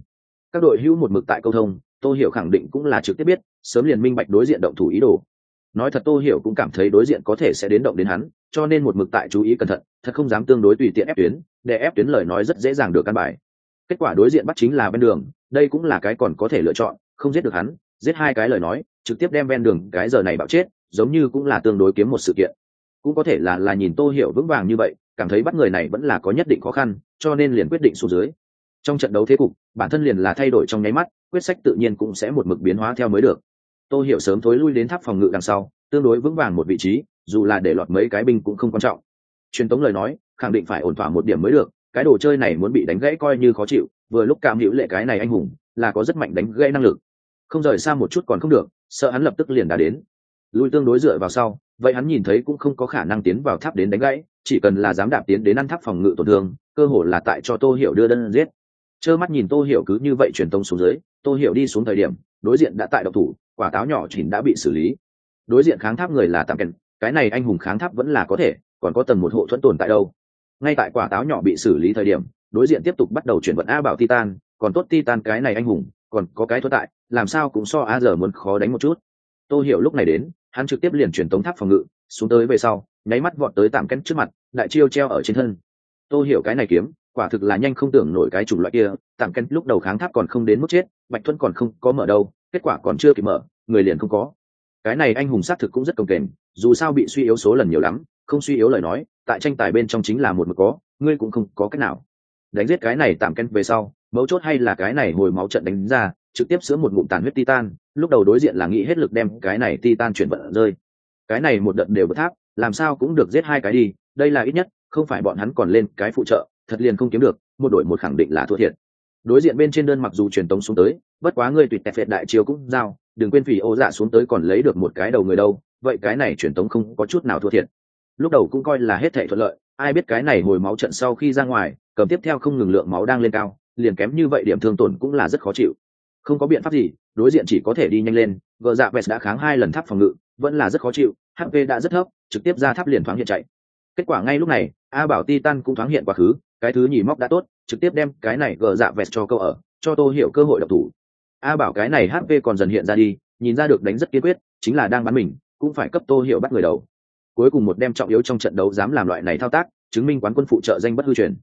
Các đội hữu một mực tại câu thông, tô hiểu khẳng định cũng là trực tiếp biết, sớm liền minh bạch đối diện động thủ ý đồ. Nói thật tô hiểu cũng cảm thấy đối diện có thể sẽ đến động đến hắn, cho nên một mực tại chú ý cẩn thận, thật không dám tương đối tùy tiện ép tuyến, để ép tuyến lời nói rất dễ dàng được căn bài. Kết quả đối diện bắt chính là bên đường đây cũng là cái còn có thể lựa chọn, không giết được hắn, giết hai cái lời nói, trực tiếp đem ven đường cái giờ này bạo chết, giống như cũng là tương đối kiếm một sự kiện. Cũng có thể là là nhìn tô hiểu vững vàng như vậy, cảm thấy bắt người này vẫn là có nhất định khó khăn, cho nên liền quyết định xuống dưới. Trong trận đấu thế cục, bản thân liền là thay đổi trong nháy mắt, quyết sách tự nhiên cũng sẽ một mực biến hóa theo mới được. Tô hiểu sớm thối lui đến tháp phòng ngự đằng sau, tương đối vững vàng một vị trí, dù là để lọt mấy cái binh cũng không quan trọng. Truyền tống lời nói, khẳng định phải ổn thỏa một điểm mới được cái đồ chơi này muốn bị đánh gãy coi như khó chịu, vừa lúc cảm hữu lệ cái này anh hùng, là có rất mạnh đánh gãy năng lực. Không rời xa một chút còn không được, sợ hắn lập tức liền đã đến. Lui tương đối dựa vào sau, vậy hắn nhìn thấy cũng không có khả năng tiến vào tháp đến đánh gãy, chỉ cần là dám đạp tiến đến ăn tháp phòng ngự tổn thương, cơ hội là tại cho tô hiểu đưa đơn giết. Trơ mắt nhìn tô hiểu cứ như vậy truyền tông xuống dưới, tô hiểu đi xuống thời điểm, đối diện đã tại độc thủ, quả táo nhỏ chỉnh đã bị xử lý. Đối diện kháng tháp người là tạm kèn, cái này anh hùng kháng tháp vẫn là có thể, còn có tầng một hộ thuẫn tồn tại đâu? Ngay tại quả táo nhỏ bị xử lý thời điểm, đối diện tiếp tục bắt đầu chuyển vận a bảo titan, còn tốt titan cái này anh hùng, còn có cái thuẫn tại, làm sao cũng so a giờ muốn khó đánh một chút. Tô hiểu lúc này đến, hắn trực tiếp liền chuyển tống tháp phòng ngự, xuống tới về sau, nháy mắt vọt tới tạm kén trước mặt, đại chiêu treo ở trên thân. Tô hiểu cái này kiếm, quả thực là nhanh không tưởng nổi cái chủng loại kia, tạm kén lúc đầu kháng tháp còn không đến mức chết, bạch thuẫn còn không có mở đâu, kết quả còn chưa kịp mở, người liền không có. Cái này anh hùng xác thực cũng rất công kềnh, dù sao bị suy yếu số lần nhiều lắm, không suy yếu lời nói tại tranh tài bên trong chính là một mực có, ngươi cũng không có cách nào. Đánh giết cái này tạm ken về sau, mấu chốt hay là cái này hồi máu trận đánh ra, trực tiếp sữa một ngụm tàn huyết titan, lúc đầu đối diện là nghĩ hết lực đem cái này titan chuyển vận rơi. Cái này một đợt đều bật tháp, làm sao cũng được giết hai cái đi, đây là ít nhất, không phải bọn hắn còn lên cái phụ trợ, thật liền không kiếm được, một đội một khẳng định là thua thiệt. Đối diện bên trên đơn mặc dù truyền tống xuống tới, bất quá ngươi tùy tẹt phệt đại chiều cũng giao, đừng quên phỉ ô dạ xuống tới còn lấy được một cái đầu người đâu, vậy cái này truyền tống không có chút nào thua thiệt lúc đầu cũng coi là hết thệ thuận lợi, ai biết cái này hồi máu trận sau khi ra ngoài, cầm tiếp theo không ngừng lượng máu đang lên cao, liền kém như vậy điểm thương tổn cũng là rất khó chịu. Không có biện pháp gì, đối diện chỉ có thể đi nhanh lên, gờ dạ vest đã kháng hai lần tháp phòng ngự, vẫn là rất khó chịu hp đã rất thấp, trực tiếp ra tháp liền thoáng hiện chạy. Kết quả ngay lúc này, a bảo titan cũng thoáng hiện quá khứ, cái thứ nhì móc đã tốt, trực tiếp đem cái này gờ dạ vest cho câu ở, cho tô hiểu cơ hội độc thủ. A bảo cái này hp còn dần hiện ra đi, nhìn ra được đánh rất kiên quyết, chính là đang bắn mình, cũng phải cấp tô hiểu bắt người đầu cuối cùng một đem trọng yếu trong trận đấu dám làm loại này thao tác, chứng minh quán quân phụ trợ danh bất hư truyền.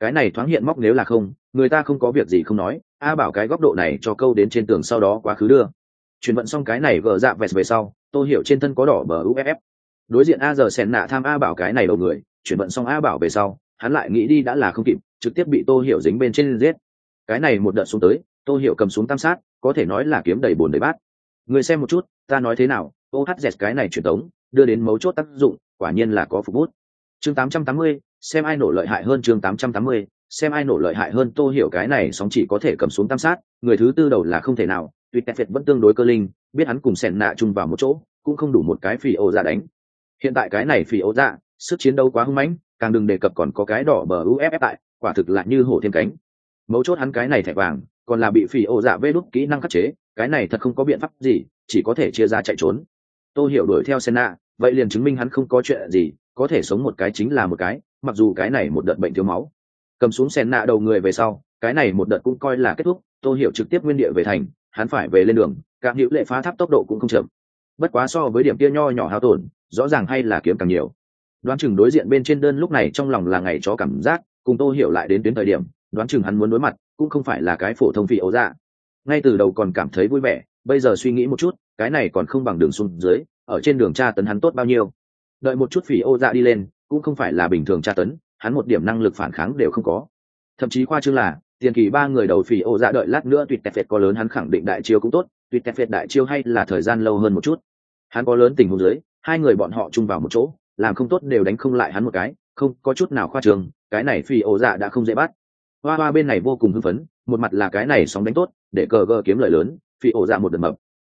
Cái này thoáng hiện móc nếu là không, người ta không có việc gì không nói, a bảo cái góc độ này cho câu đến trên tường sau đó quá khứ đưa. Chuyển vận xong cái này gờ dạ vẹt về sau tôi hiểu trên thân có đỏ bờ uff đối diện a giờ xèn nạ tham a bảo cái này đầu người, chuyển vận xong a bảo về sau, hắn lại nghĩ đi đã là không kịp, trực tiếp bị tô hiểu dính bên trên giết. Cái này một đợt xuống tới, tô hiểu cầm xuống tam sát, có thể nói là kiếm đầy bồn đầy bát. Người xem một chút, ta nói thế nào, ô hát dẹt cái này truyền tống đưa đến mấu chốt tác dụng quả nhiên là có phục bút. Chương 880, xem ai nổ lợi hại hơn chương 880, xem ai nổ lợi hại hơn tô hiểu cái này sóng chỉ có thể cầm xuống tam sát người thứ tư đầu là không thể nào tuy kẹt việt vẫn tương đối cơ linh biết hắn cùng sẻn nạ chung vào một chỗ cũng không đủ một cái phỉ ô dạ đánh. Hiện tại cái này phỉ ô dạ sức chiến đấu quá hưng mãnh càng đừng đề cập còn có cái đỏ bờ uff tại quả thực là như hổ thêm cánh. Mấu chốt hắn cái này thẻ vàng còn là bị phỉ ô dạ vê đúc kỹ năng khắc chế cái này thật không có biện pháp gì chỉ có thể chia ra chạy trốn tô hiểu đuổi theo senna, vậy liền chứng minh hắn không có chuyện gì, có thể sống một cái chính là một cái, mặc dù cái này một đợt bệnh thiếu máu. Cầm xuống senna đầu người về sau, cái này một đợt cũng coi là kết thúc, tô hiểu trực tiếp nguyên địa về thành, hắn phải về lên đường các hữu lệ phá tháp tốc độ cũng không chậm. Bất quá so với điểm kia nho nhỏ hao tổn, rõ ràng hay là kiếm càng nhiều. Đoán chừng đối diện bên trên đơn lúc này trong lòng là ngày chó cảm giác, cùng tô hiểu lại đến tuyến thời điểm, đoán chừng hắn muốn đối mặt, cũng không phải là cái phổ thông vị ấu dạ. Ngay từ đầu còn cảm thấy vui vẻ, bây giờ suy nghĩ một chút cái này còn không bằng đường xuống dưới, ở trên đường tra tấn hắn tốt bao nhiêu. Đợi một chút phỉ ô dạ đi lên, cũng không phải là bình thường tra tấn, hắn một điểm năng lực phản kháng đều không có. Thậm chí khoa chương là, tiền kỳ ba người đầu phỉ ô dạ đợi lát nữa tuyệt tẹt phệt có lớn hắn khẳng định đại chiêu cũng tốt, tuyệt tẹt phệt đại chiêu hay là thời gian lâu hơn một chút. Hắn có lớn tình huống dưới, hai người bọn họ chung vào một chỗ, làm không tốt đều đánh không lại hắn một cái, không có chút nào khoa trường cái này phỉ ô dạ đã không dễ bắt. Hoa hoa bên này vô cùng hưng phấn, một mặt là cái này sóng đánh tốt, để cờ gờ kiếm lợi lớn, phỉ ô dạ một đợt mập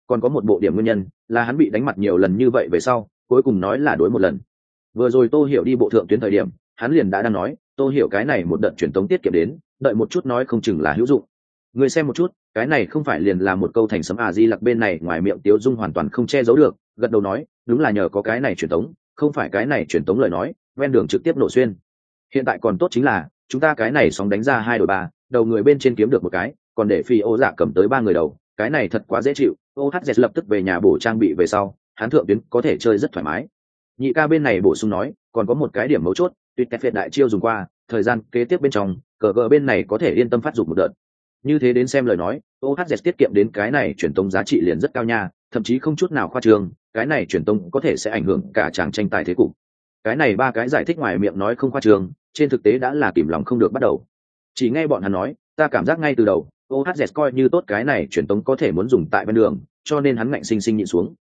còn có một bộ điểm nguyên nhân là hắn bị đánh mặt nhiều lần như vậy về sau, cuối cùng nói là đối một lần. Vừa rồi tô hiểu đi bộ thượng tuyến thời điểm, hắn liền đã đang nói, tô hiểu cái này một đợt truyền tống tiết kiệm đến, đợi một chút nói không chừng là hữu dụng. Người xem một chút, cái này không phải liền là một câu thành sấm à di lặc bên này ngoài miệng tiếu dung hoàn toàn không che giấu được, gật đầu nói, đúng là nhờ có cái này truyền tống, không phải cái này truyền tống lời nói, ven đường trực tiếp nổ xuyên. Hiện tại còn tốt chính là, chúng ta cái này sóng đánh ra hai đội ba, đầu người bên trên kiếm được một cái, còn để phi ô dạ cầm tới ba người đầu cái này thật quá dễ chịu ohz lập tức về nhà bổ trang bị về sau hắn thượng tuyến có thể chơi rất thoải mái. Nhị ca bên này bổ sung nói, còn có một cái điểm mấu chốt, tuyệt kẹt việt đại chiêu dùng qua, thời gian kế tiếp bên trong, cờ gờ bên này có thể yên tâm phát dụng một đợt. Như thế đến xem lời nói ohz tiết kiệm đến cái này truyền tống giá trị liền rất cao nha, thậm chí không chút nào khoa trương, cái này truyền tống có thể sẽ ảnh hưởng cả chàng tranh tài thế cục. Cái này ba cái giải thích ngoài miệng nói không khoa trương, trên thực tế đã là kìm lòng không được bắt đầu. Chỉ nghe bọn hắn nói, ta cảm giác ngay từ đầu ohz coi như tốt cái này truyền tống có thể muốn dùng tại bên đường, cho nên hắn ngạnh sinh sinh nhịn xuống.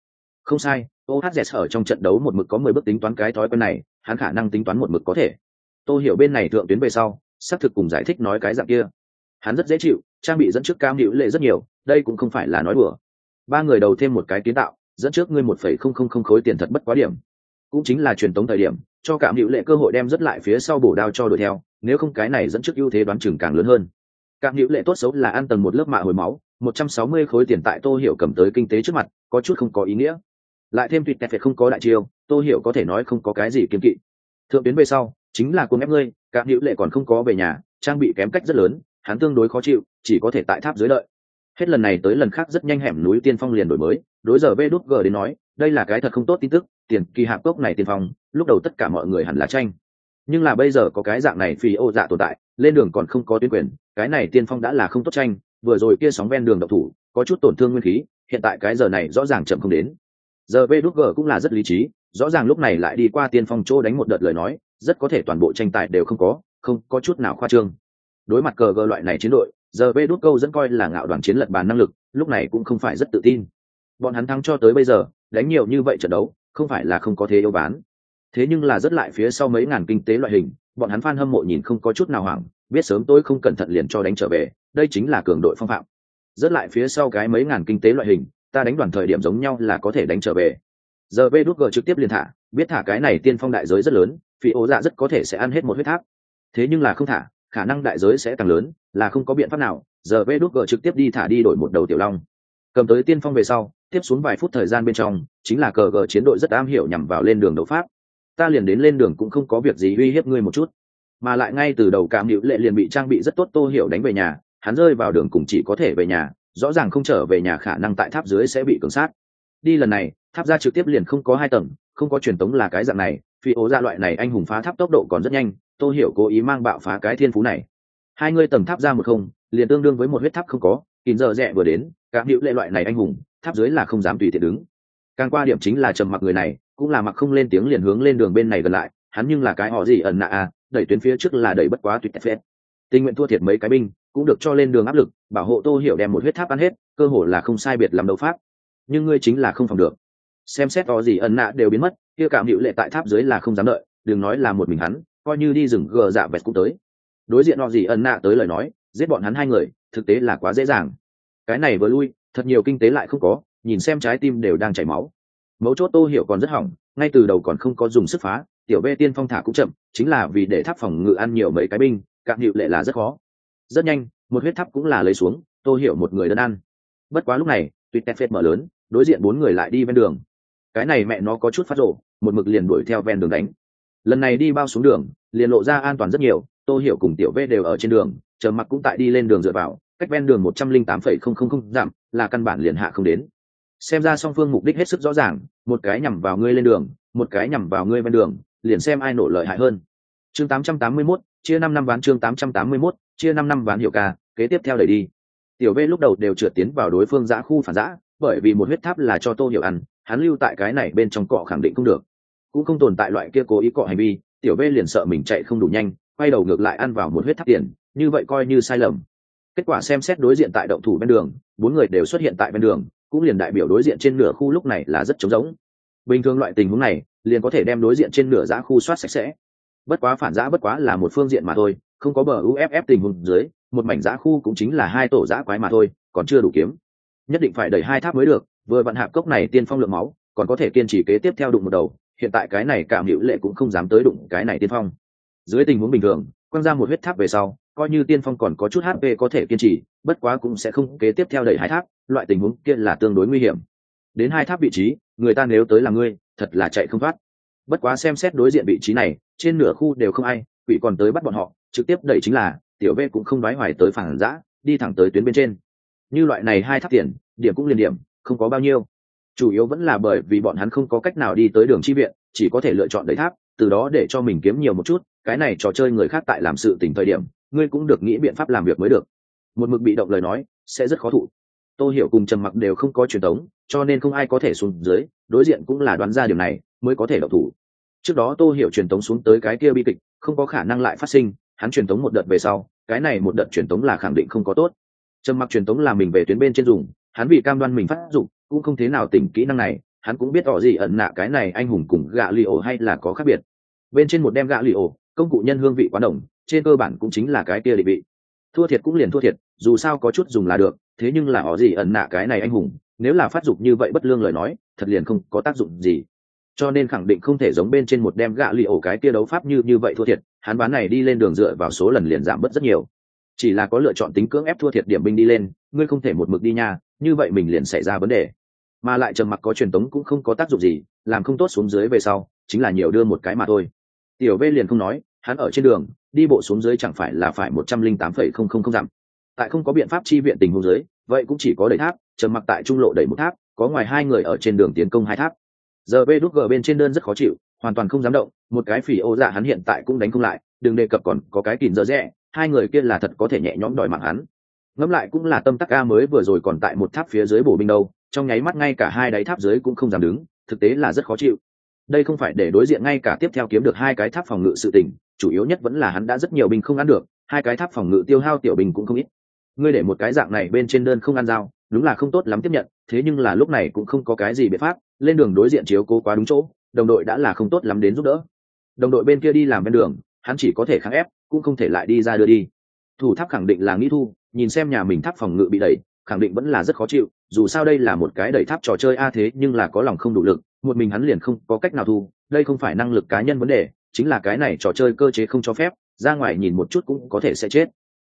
Không sai ohz ở trong trận đấu một mực có mười bước tính toán cái thói quen này, hắn khả năng tính toán một mực có thể. Tôi hiểu bên này thượng tuyến về sau, xác thực cùng giải thích nói cái dạng kia. Hắn rất dễ chịu, trang bị dẫn trước cam hữu lệ rất nhiều, đây cũng không phải là nói đùa. Ba người đầu thêm một cái kiến tạo, dẫn trước ngươi một phẩy không không không khối tiền thật bất quá điểm. Cũng chính là truyền tống thời điểm, cho cảm hữu lệ cơ hội đem rất lại phía sau bổ đao cho đuổi theo, nếu không cái này dẫn trước ưu thế đoán chừng càng lớn hơn các hữu lệ tốt xấu là ăn tầng một lớp mạ hồi máu, một trăm sáu mươi khối tiền tại tô hiểu cầm tới kinh tế trước mặt, có chút không có ý nghĩa. Lại thêm tuyệt tẹt không có đại chiêu, tô hiểu có thể nói không có cái gì kiên kỵ. Thượng tuyến về sau, chính là cuồng ép ngươi các hữu lệ còn không có về nhà, trang bị kém cách rất lớn, hắn tương đối khó chịu, chỉ có thể tại tháp dưới đợi. Hết lần này tới lần khác rất nhanh hẻm núi tiên phong liền đổi mới, đối giờ vê đút g đến nói, đây là cái thật không tốt tin tức, tiền kỳ hạp cốc này tiên phong, lúc đầu tất cả mọi người hẳn là tranh. Nhưng là bây giờ có cái dạng này phi ô dạ tồn tại lên đường còn không có tuyến quyền, cái này tiên phong đã là không tốt tranh, vừa rồi kia sóng ven đường độc thủ, có chút tổn thương nguyên khí, hiện tại cái giờ này rõ ràng chậm không đến. Giờ vê đúc g cũng là rất lý trí, rõ ràng lúc này lại đi qua tiên phong chỗ đánh một đợt lời nói, rất có thể toàn bộ tranh tài đều không có không có chút nào khoa trương. Đối mặt cờ gờ loại này chiến đội, giờ vê đúc câu dẫn coi là ngạo đoàn chiến lật bàn năng lực, lúc này cũng không phải rất tự tin. Bọn hắn thắng cho tới bây giờ, đánh nhiều như vậy trận đấu, không phải là không có thế yêu bán. Thế nhưng là rất lại phía sau mấy ngàn kinh tế loại hình bọn hắn f a n hâm mộ nhìn không có chút nào hoảng, biết sớm tôi không cẩn thận liền cho đánh trở về, đây chính là cường đội phong phạm. Dứt lại phía sau cái mấy ngàn kinh tế loại hình, ta đánh đoàn thời điểm giống nhau là có thể đánh trở về. Giờ vê đút g trực tiếp liền thả, biết thả cái này tiên phong đại giới rất lớn, phi ố dạ rất có thể sẽ ăn hết một huyết tháp. Thế nhưng là không thả, khả năng đại giới sẽ càng lớn, là không có biện pháp nào. Giờ vê đút g trực tiếp đi thả đi đổi một đầu tiểu long. Cầm tới tiên phong về sau, tiếp xuống vài phút thời gian bên trong, chính là cờ gờ chiến đội rất am hiểu nhằm vào lên đường đấu pháp ta liền đến lên đường cũng không có việc gì uy hiếp ngươi một chút. Mà lại ngay từ đầu cảm hữu lệ liền bị trang bị rất tốt tô hiểu đánh về nhà, hắn rơi vào đường cùng chỉ có thể về nhà, rõ ràng không trở về nhà khả năng tại tháp dưới sẽ bị cường sát. Đi lần này, tháp ra trực tiếp liền không có hai tầng, không có truyền tống là cái dạng này, phi ố ra loại này anh hùng phá tháp tốc độ còn rất nhanh, tô hiểu cố ý mang bạo phá cái thiên phú này. Hai ngươi tầng tháp ra một không, liền tương đương với một huyết tháp không có, kín giờ rẽ vừa đến cảm hữu lệ loại này anh hùng, tháp dưới là không dám tùy tiện đứng. Càng qua điểm chính là trầm mặc người này cũng là mặc không lên tiếng liền hướng lên đường bên này gần lại, hắn nhưng là cái họ gì ẩn nạ à đẩy tuyến phía trước là đẩy bất quá tuyệt phép tình nguyện thua thiệt mấy cái binh, cũng được cho lên đường áp lực, bảo hộ tô hiểu đem một huyết tháp ăn hết, cơ hội là không sai biệt làm đấu pháp. Nhưng ngươi chính là không phòng được. Xem xét có gì ẩn nạ đều biến mất, kia cảm hữu lệ tại tháp dưới là không dám đợi, đừng nói là một mình hắn, coi như đi rừng gờ dạ vẹt cũng tới. Đối diện họ gì ẩn nạ tới lời nói, giết bọn hắn hai người, thực tế là quá dễ dàng. Cái này vừa lui, thật nhiều kinh tế lại không có, nhìn xem trái tim đều đang chảy máu mấu chốt tô hiểu còn rất hỏng, ngay từ đầu còn không có dùng sức phá, tiểu bê tiên phong thả cũng chậm, chính là vì để tháp phòng ngự ăn nhiều mấy cái binh, cạn hiệu lệ là rất khó. Rất nhanh, một huyết tháp cũng là lấy xuống, tô hiểu một người đơn ăn. Bất quá lúc này tuyệt tép phết mở lớn, đối diện bốn người lại đi ven đường. Cái này mẹ nó có chút phát rộ một mực liền đuổi theo ven đường đánh. Lần này đi bao xuống đường, liền lộ ra an toàn rất nhiều, tô hiểu cùng tiểu bê đều ở trên đường, chờ mặc cũng tại đi lên đường dựa vào, cách ven đường một trăm linh tám phẩy không không không giảm, là căn bản liền hạ không đến xem ra song phương mục đích hết sức rõ ràng một cái nhằm vào ngươi lên đường một cái nhằm vào ngươi ven đường liền xem ai nổ lợi hại hơn. Chương 881, chia năm năm ván chương 881, chia năm năm ván hiệu ca kế tiếp theo đẩy đi. Tiểu v lúc đầu đều trượt tiến vào đối phương giã khu phản giã bởi vì một huyết tháp là cho tô hiểu ăn hắn lưu tại cái này bên trong cọ khẳng định không được. Cũng không tồn tại loại kia cố ý cọ hành vi tiểu v liền sợ mình chạy không đủ nhanh quay đầu ngược lại ăn vào một huyết tháp tiền như vậy coi như sai lầm. Kết quả xem xét đối diện tại động thủ bên đường bốn người đều xuất hiện tại bên đường cũng liền đại biểu đối diện trên nửa khu lúc này là rất trống rỗng. Bình thường loại tình huống này, liền có thể đem đối diện trên nửa giã khu soát sạch sẽ. Bất quá phản giã bất quá là một phương diện mà thôi, không có bờ uff tình huống dưới, một mảnh giã khu cũng chính là hai tổ giã quái mà thôi, còn chưa đủ kiếm. Nhất định phải đẩy hai tháp mới được, vừa vặn hạp cốc này tiên phong lượng máu, còn có thể kiên trì kế tiếp theo đụng một đầu, hiện tại cái này cảm hữu lệ cũng không dám tới đụng cái này tiên phong. Dưới tình huống bình thường, quăng ra một huyết tháp về sau coi như tiên phong còn có chút hp có thể kiên trì, bất quá cũng sẽ không kế tiếp theo đẩy hai tháp, loại tình huống kia là tương đối nguy hiểm. Đến hai tháp vị trí, người ta nếu tới là ngươi, thật là chạy không thoát. Bất quá xem xét đối diện vị trí này, trên nửa khu đều không ai, quỷ còn tới bắt bọn họ, trực tiếp đẩy chính là, tiểu v cũng không nói hoài tới phản giã, đi thẳng tới tuyến bên trên. Như loại này hai tháp tiền, điểm cũng liền điểm, không có bao nhiêu. Chủ yếu vẫn là bởi vì bọn hắn không có cách nào đi tới đường chi viện, chỉ có thể lựa chọn đẩy tháp, từ đó để cho mình kiếm nhiều một chút cái này trò chơi người khác tại làm sự tình thời điểm, ngươi cũng được nghĩ biện pháp làm việc mới được. Một mực bị động lời nói, sẽ rất khó thụ. Tô hiểu cùng trầm mặc đều không có truyền thống, cho nên không ai có thể xuống dưới, đối diện cũng là đoán ra điều này, mới có thể độc thủ. Trước đó tô hiểu truyền thống xuống tới cái kia bi kịch, không có khả năng lại phát sinh, hắn truyền thống một đợt về sau, cái này một đợt truyền thống là khẳng định không có tốt. Trầm mặc truyền thống là mình về tuyến bên trên dùng, hắn vì cam đoan mình phát dụng, cũng không thế nào tỉnh kỹ năng này, hắn cũng biết tỏ gì ẩn nạ cái này anh hùng cùng gạ li ổ hay là có khác biệt. Bên trên một đem gạ li ổ công cụ nhân hương vị quá đồng trên cơ bản cũng chính là cái kia định vị. Thua thiệt cũng liền thua thiệt, dù sao có chút dùng là được, thế nhưng là họ gì ẩn nạ cái này anh hùng, nếu là phát dục như vậy bất lương lời nói, thật liền không có tác dụng gì. Cho nên khẳng định không thể giống bên trên một đem gạ lì ổ cái kia đấu pháp như như vậy thua thiệt, hắn bán này đi lên đường dựa vào số lần liền giảm bớt rất nhiều. Chỉ là có lựa chọn tính cưỡng ép thua thiệt điểm binh đi lên, ngươi không thể một mực đi nha, như vậy mình liền xảy ra vấn đề. Mà lại trầm mặc có truyền tống cũng không có tác dụng gì, làm không tốt xuống dưới về sau, chính là nhiều đưa một cái mà thôi. Tiểu v liền không nói hắn ở trên đường, đi bộ xuống dưới chẳng phải là phải một trăm linh tám phẩy không không không dặm. Tại không có biện pháp chi viện tình huống dưới, vậy cũng chỉ có đẩy tháp, trầm mặc tại trung lộ đẩy một tháp, có ngoài hai người ở trên đường tiến công hai tháp. Giờ b đút g bên trên đơn rất khó chịu, hoàn toàn không dám động, một cái phỉ ô dạ hắn hiện tại cũng đánh không lại, đừng đề cập còn có cái kìm dơ rẽ hai người kia là thật có thể nhẹ nhõm đòi mạng hắn. Ngẫm lại cũng là tâm tắc a mới vừa rồi còn tại một tháp phía dưới bổ binh đâu, trong nháy mắt ngay cả hai đáy tháp dưới cũng không dám đứng, thực tế là rất khó chịu. Đây không phải để đối diện ngay cả tiếp theo kiếm được hai cái tháp phòng ngự sự tình chủ yếu nhất vẫn là hắn đã rất nhiều binh không ăn được, hai cái tháp phòng ngự tiêu hao tiểu binh cũng không ít. Ngươi để một cái dạng này bên trên đơn không ăn dao, đúng là không tốt lắm tiếp nhận, thế nhưng là lúc này cũng không có cái gì biện pháp, lên đường đối diện chiếu cố quá đúng chỗ, đồng đội đã là không tốt lắm đến giúp đỡ. Đồng đội bên kia đi làm bên đường, hắn chỉ có thể kháng ép, cũng không thể lại đi ra đưa đi. Thủ tháp khẳng định là nghĩ thu, nhìn xem nhà mình tháp phòng ngự bị đẩy, khẳng định vẫn là rất khó chịu, dù sao đây là một cái đẩy tháp trò chơi a, thế nhưng là có lòng không đủ lực, một mình hắn liền không có cách nào thu, đây không phải năng lực cá nhân vấn đề chính là cái này trò chơi cơ chế không cho phép, ra ngoài nhìn một chút cũng có thể sẽ chết.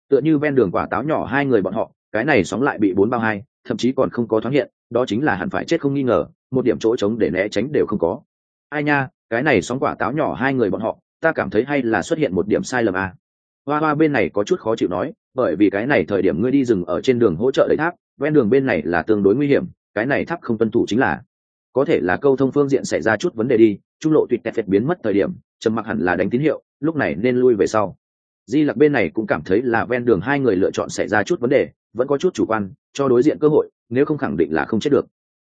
Tựa như ven đường quả táo nhỏ hai người bọn họ, cái này sóng lại bị bốn bao hai, thậm chí còn không có thoáng hiện, đó chính là hẳn phải chết không nghi ngờ, một điểm chỗ trống để né tránh đều không có. Ai nha, cái này sóng quả táo nhỏ hai người bọn họ, ta cảm thấy hay là xuất hiện một điểm sai lầm à. hoa hoa bên này có chút khó chịu nói, bởi vì cái này thời điểm ngươi đi rừng ở trên đường hỗ trợ lấy tháp, ven đường bên này là tương đối nguy hiểm, cái này tháp không tuân thủ chính là có thể là câu thông phương diện xảy ra chút vấn đề đi, trung lộ tuyệt tẹt biến mất thời điểm, trầm mặc hẳn là đánh tín hiệu, lúc này nên lui về sau. Di lặc bên này cũng cảm thấy là ven đường hai người lựa chọn xảy ra chút vấn đề, vẫn có chút chủ quan, cho đối diện cơ hội, nếu không khẳng định là không chết được.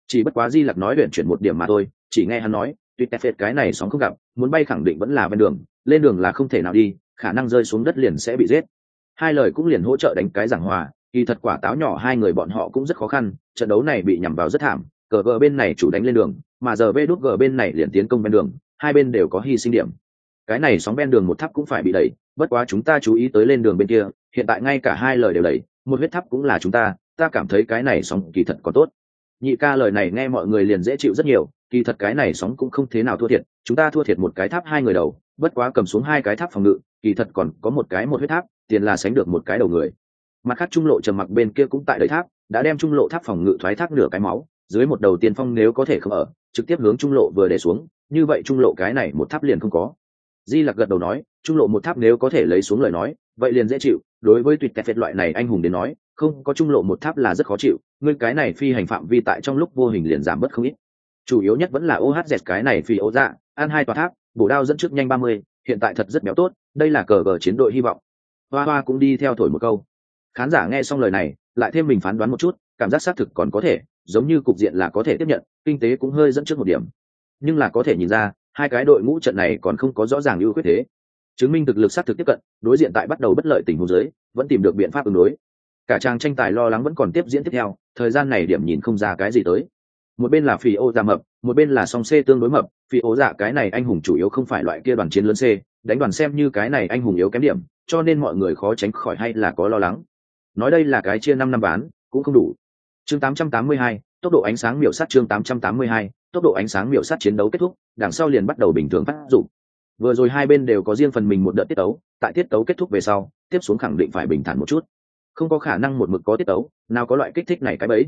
Chỉ bất quá di lặc nói luyện chuyển một điểm mà thôi, chỉ nghe hắn nói, tuyệt tẹt cái này sóng không gặp, muốn bay khẳng định vẫn là ven đường, lên đường là không thể nào đi, khả năng rơi xuống đất liền sẽ bị giết. Hai lời cũng liền hỗ trợ đánh cái giảng hòa, kỳ thật quả táo nhỏ hai người bọn họ cũng rất khó khăn, trận đấu này bị nhằm vào rất thảm cờ gờ bên này chủ đánh lên đường, mà giờ vê đút gờ bên này liền tiến công bên đường, hai bên đều có hy sinh điểm. Cái này sóng bên đường một tháp cũng phải bị đẩy, bất quá chúng ta chú ý tới lên đường bên kia, hiện tại ngay cả hai lời đều đẩy, một huyết tháp cũng là chúng ta ta cảm thấy cái này sóng kỳ thật có tốt. Nhị ca lời này nghe mọi người liền dễ chịu rất nhiều, kỳ thật cái này sóng cũng không thế nào thua thiệt, chúng ta thua thiệt một cái tháp hai người đầu, bất quá cầm xuống hai cái tháp phòng ngự, kỳ thật còn có một cái một huyết tháp, tiền là sánh được một cái đầu người. Mặt khác trung lộ trầm mặc bên kia cũng tại đầy tháp, đã đem trung lộ tháp phòng ngự thoái thác nửa cái máu dưới một đầu tiên phong nếu có thể không ở, trực tiếp hướng trung lộ vừa để xuống, như vậy trung lộ cái này một tháp liền không có. Di lặc gật đầu nói, trung lộ một tháp nếu có thể lấy xuống lời nói, vậy liền dễ chịu, đối với tuyệt tẹt phệt loại này anh hùng đến nói, không, có trung lộ một tháp là rất khó chịu, ngươi cái này phi hành phạm vi tại trong lúc vô hình liền giảm bớt không ít. Chủ yếu nhất vẫn là ohz cái này phi ấu dạ ăn hai tòa tháp, bổ đao dẫn trước nhanh ba mươi, hiện tại thật rất béo tốt, đây là cờ cờ chiến đội hy vọng. Hoa hoa cũng đi theo thổi một câu. Khán giả nghe xong lời này, lại thêm mình phán đoán một chút, cảm giác xác thực còn có thể giống như cục diện là có thể tiếp nhận, kinh tế cũng hơi dẫn trước một điểm. Nhưng là có thể nhìn ra, hai cái đội ngũ trận này còn không có rõ ràng ưu khuyết thế. Chứng minh thực lực sát thực tiếp cận, đối diện tại bắt đầu bất lợi tình huống dưới, vẫn tìm được biện pháp ứng đối. Cả trang tranh tài lo lắng vẫn còn tiếp diễn tiếp theo, thời gian này điểm nhìn không ra cái gì tới. Một bên là phi ô dạ mập, một bên là song c tương đối mập, phi ô dạ cái này anh hùng chủ yếu không phải loại kia đoàn chiến lớn c, đánh đoàn xem như cái này anh hùng yếu kém điểm, cho nên mọi người khó tránh khỏi hay là có lo lắng. Nói đây là cái chia năm năm bán, cũng không đủ chương 882, tốc độ ánh sáng miểu sát chương 882, tốc độ ánh sáng miểu sát chiến đấu kết thúc đằng sau liền bắt đầu bình thường phát dụng. Vừa rồi hai bên đều có riêng phần mình một đợt tiết tấu tại tiết tấu kết thúc về sau tiếp xuống khẳng định phải bình thản một chút. Không có khả năng một mực có tiết tấu nào có loại kích thích này cái bấy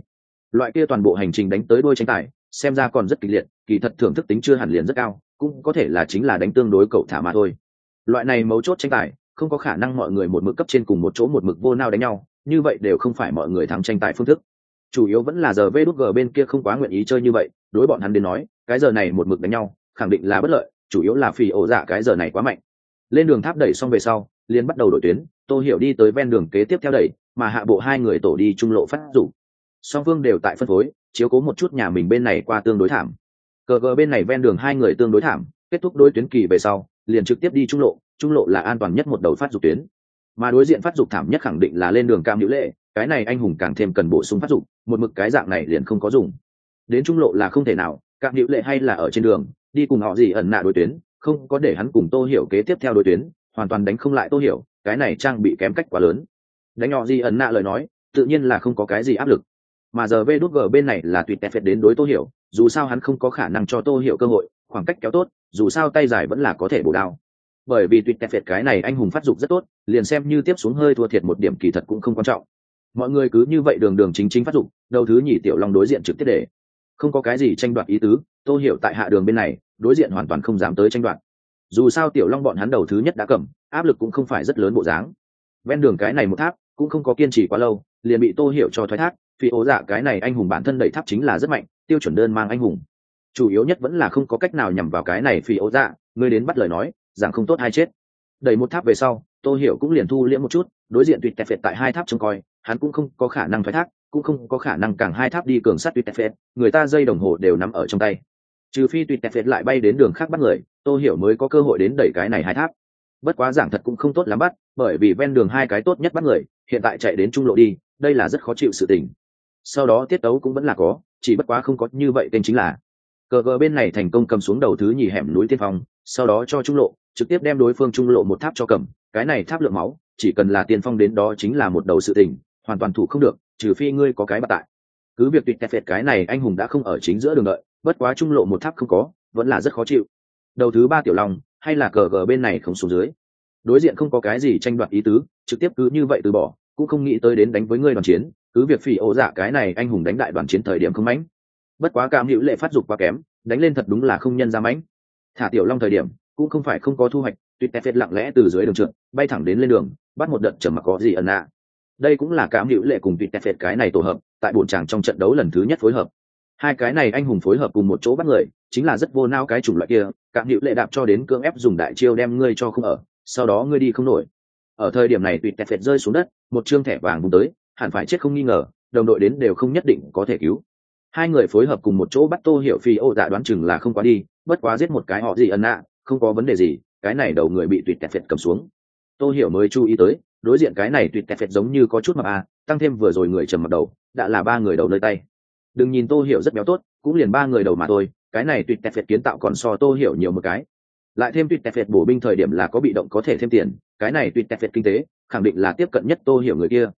loại kia toàn bộ hành trình đánh tới đôi tranh tài xem ra còn rất kịch liệt kỳ thật thưởng thức tính chưa hẳn liền rất cao cũng có thể là chính là đánh tương đối cậu thả mà thôi. Loại này mấu chốt tranh tài không có khả năng mọi người một mực cấp trên cùng một chỗ một mực vô nao đánh nhau như vậy đều không phải mọi người thắng tranh tài phương thức chủ yếu vẫn là giờ vê đút g bên kia không quá nguyện ý chơi như vậy, đối bọn hắn đến nói, cái giờ này một mực đánh nhau, khẳng định là bất lợi, chủ yếu là phì ổ dạ cái giờ này quá mạnh. Lên đường tháp đẩy xong về sau liên bắt đầu đổi tuyến, tô hiểu đi tới ven đường kế tiếp theo đẩy, mà hạ bộ hai người tổ đi trung lộ phát rủ. Song phương đều tại phân phối, chiếu cố một chút nhà mình bên này qua tương đối thảm. Cờ gờ bên này ven đường hai người tương đối thảm, kết thúc đối tuyến kỳ về sau, liền trực tiếp đi trung lộ trung lộ là an toàn nhất một đầu phát dục tuyến. Mà đối diện phát dục thảm nhất khẳng định là lên đường cam hữu lệ cái này anh hùng càng thêm cần bổ sung phát dụng, một mực cái dạng này liền không có dùng. Đến trung lộ là không thể nào cạm hữu lệ hay là ở trên đường đi cùng họ gì ẩn nạ đối tuyến không có để hắn cùng tô hiểu kế tiếp theo đối tuyến hoàn toàn đánh không lại tô hiểu cái này trang bị kém cách quá lớn. Đánh họ gì ẩn nạ lời nói tự nhiên là không có cái gì áp lực. Mà giờ vê đút g bên này là tùy tẹt đến đối tô hiểu dù sao hắn không có khả năng cho tô hiểu cơ hội khoảng cách kéo tốt dù sao tay dài vẫn là có thể bổ đao. Bởi vì tuyệt tẹt cái này anh hùng phát dục rất tốt liền xem như tiếp xuống hơi thua thiệt một điểm kỳ thật cũng không quan trọng mọi người cứ như vậy đường đường chính chính phát dục, đầu thứ nhì tiểu long đối diện trực tiếp để. Không có cái gì tranh đoạt ý tứ, tô hiểu tại hạ đường bên này, đối diện hoàn toàn không dám tới tranh đoạt. Dù sao tiểu long bọn hắn đầu thứ nhất đã cầm, áp lực cũng không phải rất lớn bộ dáng. Ven đường cái này một tháp, cũng không có kiên trì quá lâu, liền bị tô hiểu cho thoái thác vì ố dạ cái này anh hùng bản thân đẩy tháp chính là rất mạnh, tiêu chuẩn đơn mang anh hùng. Chủ yếu nhất vẫn là không có cách nào nhằm vào cái này phi ố dạ ngươi đến bắt lời nói rằng không tốt hay chết. Đẩy một tháp về sau, tô hiểu cũng liền thu liễm một chút, đối diện tuyệt tẹp phệt tại hai tháp trông coi hắn cũng không có khả năng thoái thác, cũng không có khả năng càng hai tháp đi cường sát tuyt tép phết người ta dây đồng hồ đều nắm ở trong tay. Trừ phi tuyt tép phết lại bay đến đường khác bắt người, tô hiểu mới có cơ hội đến đẩy cái này hai tháp. Bất quá giảng thật cũng không tốt lắm bắt, bởi vì ven đường hai cái tốt nhất bắt người, hiện tại chạy đến trung lộ đi, đây là rất khó chịu sự tình. Sau đó tiết tấu cũng vẫn là có, chỉ bất quá không có như vậy tên chính là. Cờ gờ bên này thành công cầm xuống đầu thứ nhì hẻm núi tiên phong, sau đó cho trung lộ, trực tiếp đem đối phương trung lộ một tháp cho cầm. Cái này tháp lượng máu, chỉ cần là tiên phong đến đó chính là một đầu sự tình hoàn toàn thủ không được, trừ phi ngươi có cái bạc tại. Cứ việc tuyệt tẹt phệt cái này anh hùng đã không ở chính giữa đường đợi, bất quá trung lộ một tháp không có, vẫn là rất khó chịu. Đầu thứ ba tiểu long, hay là cờ gờ bên này không xuống dưới. Đối diện không có cái gì tranh đoạt ý tứ, trực tiếp cứ như vậy từ bỏ, cũng không nghĩ tới đến đánh với ngươi đoàn chiến, cứ việc phỉ ổ dạ cái này anh hùng đánh đại đoàn chiến thời điểm không mãnh. Bất quá cảm hữu lệ phát dục quá kém, đánh lên thật đúng là không nhân ra mãnh. Thả tiểu long thời điểm, cũng không phải không có thu hoạch tuyệt tép lặng lẽ từ dưới đường trượt, bay thẳng đến lên đường, bắt một đợt trầm mặc có gì ẩn nạ đây cũng là cảm hữu lệ cùng tuyệt tẹt cái này tổ hợp tại bổn tràng trong trận đấu lần thứ nhất phối hợp. Hai cái này anh hùng phối hợp cùng một chỗ bắt người chính là rất vô nao cái chủng loại kia cảm hữu lệ đạp cho đến cưỡng ép dùng đại chiêu đem ngươi cho không ở sau đó ngươi đi không nổi. Ở thời điểm này tuyệt tẹt rơi xuống đất một chương thẻ vàng bùng tới hẳn phải chết không nghi ngờ đồng đội đến đều không nhất định có thể cứu. Hai người phối hợp cùng một chỗ bắt tô hiểu phi ô dạ đoán chừng là không quá đi bất quá giết một cái họ gì ẩn ạ, không có vấn đề gì cái này đầu người bị tuyệt tẹt phệt cầm xuống. Tô hiểu mới chú ý tới đối diện cái này tuyệt kẹt phệt giống như có chút mập à tăng thêm vừa rồi người trầm mặt đầu, đã là ba người đầu nơi tay. Đừng nhìn tô hiểu rất béo tốt, cũng liền ba người đầu mà thôi, cái này tuyệt kẹt phệt kiến tạo còn so tô hiểu nhiều một cái. Lại thêm tuyệt kẹt phệt bổ binh thời điểm là có bị động có thể thêm tiền, cái này tuyệt kẹt phệt kinh tế, khẳng định là tiếp cận nhất tô hiểu người kia.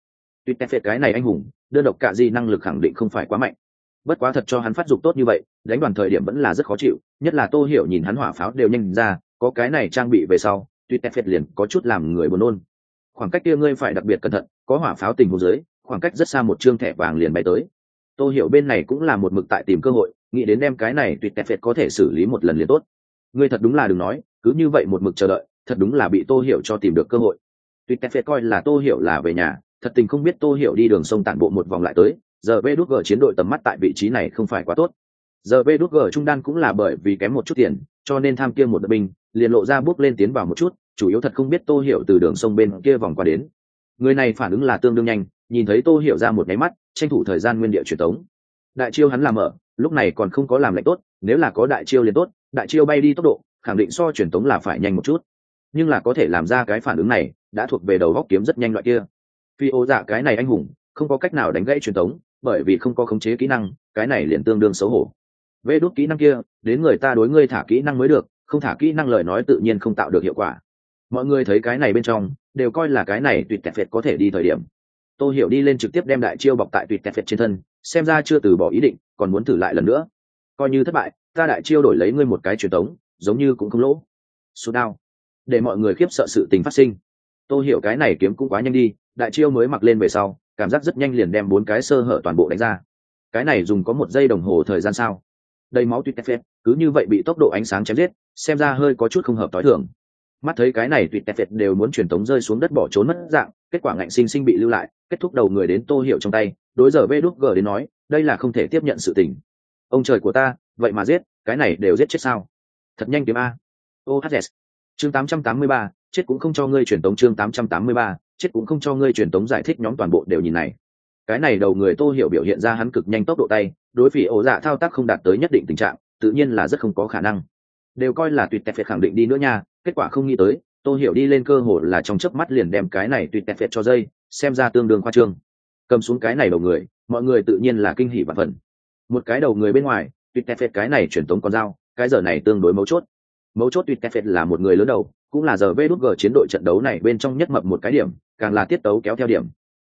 Tuyệt kẹt phệt cái này anh hùng, đơn độc cả gì năng lực khẳng định không phải quá mạnh. Bất quá thật cho hắn phát dục tốt như vậy, đánh đoàn thời điểm vẫn là rất khó chịu, nhất là tô hiểu nhìn hắn hỏa pháo đều nhanh ra, có cái này trang bị về sau, tuyệt tép phệt liền có chút làm người buồn nôn khoảng cách kia ngươi phải đặc biệt cẩn thận, có hỏa pháo tình hồ dưới, khoảng cách rất xa một chương thẻ vàng liền bay tới. Tôi hiểu bên này cũng là một mực tại tìm cơ hội, nghĩ đến đem cái này tuyệt tép phệt có thể xử lý một lần liền tốt. Ngươi thật đúng là đừng nói, cứ như vậy một mực chờ đợi, thật đúng là bị tô hiểu cho tìm được cơ hội. Tuyệt tép phệt coi là tô hiểu là về nhà, thật tình không biết tô hiểu đi đường sông tản bộ một vòng lại tới, giờ vê đút g chiến đội tầm mắt tại vị trí này không phải quá tốt. Giờ vê đút g trung đan cũng là bởi vì kém một chút tiền, cho nên tham kia một đợt binh, liền lộ ra bước lên tiến vào một chút chủ yếu thật không biết tô hiểu từ đường sông bên kia vòng qua đến. Người này phản ứng là tương đương nhanh, nhìn thấy tô hiểu ra một nháy mắt, tranh thủ thời gian nguyên địa truyền tống. Đại chiêu hắn làm ở lúc này còn không có làm lệnh tốt, nếu là có đại chiêu liền tốt, đại chiêu bay đi tốc độ, khẳng định so truyền tống là phải nhanh một chút. Nhưng là có thể làm ra cái phản ứng này, đã thuộc về đầu góc kiếm rất nhanh loại kia. Phi ô dạ cái này anh hùng, không có cách nào đánh gãy truyền tống, bởi vì không có khống chế kỹ năng, cái này liền tương đương xấu hổ. Vê đốt kỹ năng kia, đến người ta đối ngươi thả kỹ năng mới được, không thả kỹ năng lời nói tự nhiên không tạo được hiệu quả mọi người thấy cái này bên trong đều coi là cái này tuyệt tẹt phệt có thể đi thời điểm. Tô hiểu đi lên trực tiếp đem đại chiêu bọc tại tuyệt tẹt phệt trên thân xem ra chưa từ bỏ ý định còn muốn thử lại lần nữa. Coi như thất bại ta đại chiêu đổi lấy ngươi một cái truyền thống, giống như cũng không lỗ. Số đao. Để mọi người khiếp sợ sự tình phát sinh. Tô hiểu cái này kiếm cũng quá nhanh đi đại chiêu mới mặc lên về sau cảm giác rất nhanh liền đem bốn cái sơ hở toàn bộ đánh ra. Cái này dùng có một giây đồng hồ thời gian sao? Đầy máu tuyệt phép cứ như vậy bị tốc độ ánh sáng chém giết xem ra hơi có chút không hợp t h i thường mắt thấy cái này tuyệt tẹt vẹt đều muốn truyền tống rơi xuống đất bỏ trốn mất dạng kết quả ngạnh sinh sinh bị lưu lại kết thúc đầu người đến tô hiểu trong tay đối giờ vê đúc g đến nói đây là không thể tiếp nhận sự tình. Ông trời của ta vậy mà giết cái này đều giết chết sao? Thật nhanh kiếm a. Ohs chương 883, chết cũng không cho ngươi truyền tống chương 883, chết cũng không cho ngươi truyền tống giải thích nhóm toàn bộ đều nhìn này. Cái này đầu người tô hiểu biểu hiện ra hắn cực nhanh tốc độ tay đối phỉ ổ dạ thao tác không đạt tới nhất định tình trạng tự nhiên là rất không có khả năng. Đều coi là tuyệt tẹt phệt khẳng định đi nữa nha kết quả không nghĩ tới tôi hiểu đi lên cơ hội là trong chớp mắt liền đem cái này tuyệt tẹt phệt cho dây, xem ra tương đương khoa trương. Cầm xuống cái này đầu người, mọi người tự nhiên là kinh hỉ và phần một cái đầu người bên ngoài tuyệt tẹt phệt cái này truyền tống con dao, cái giờ này tương đối mấu chốt. Mấu chốt tuyệt tẹt phệt là một người lớn đầu, cũng là giờ vê đút g chiến đội trận đấu này bên trong nhất mập một cái điểm, càng là tiết tấu kéo theo điểm.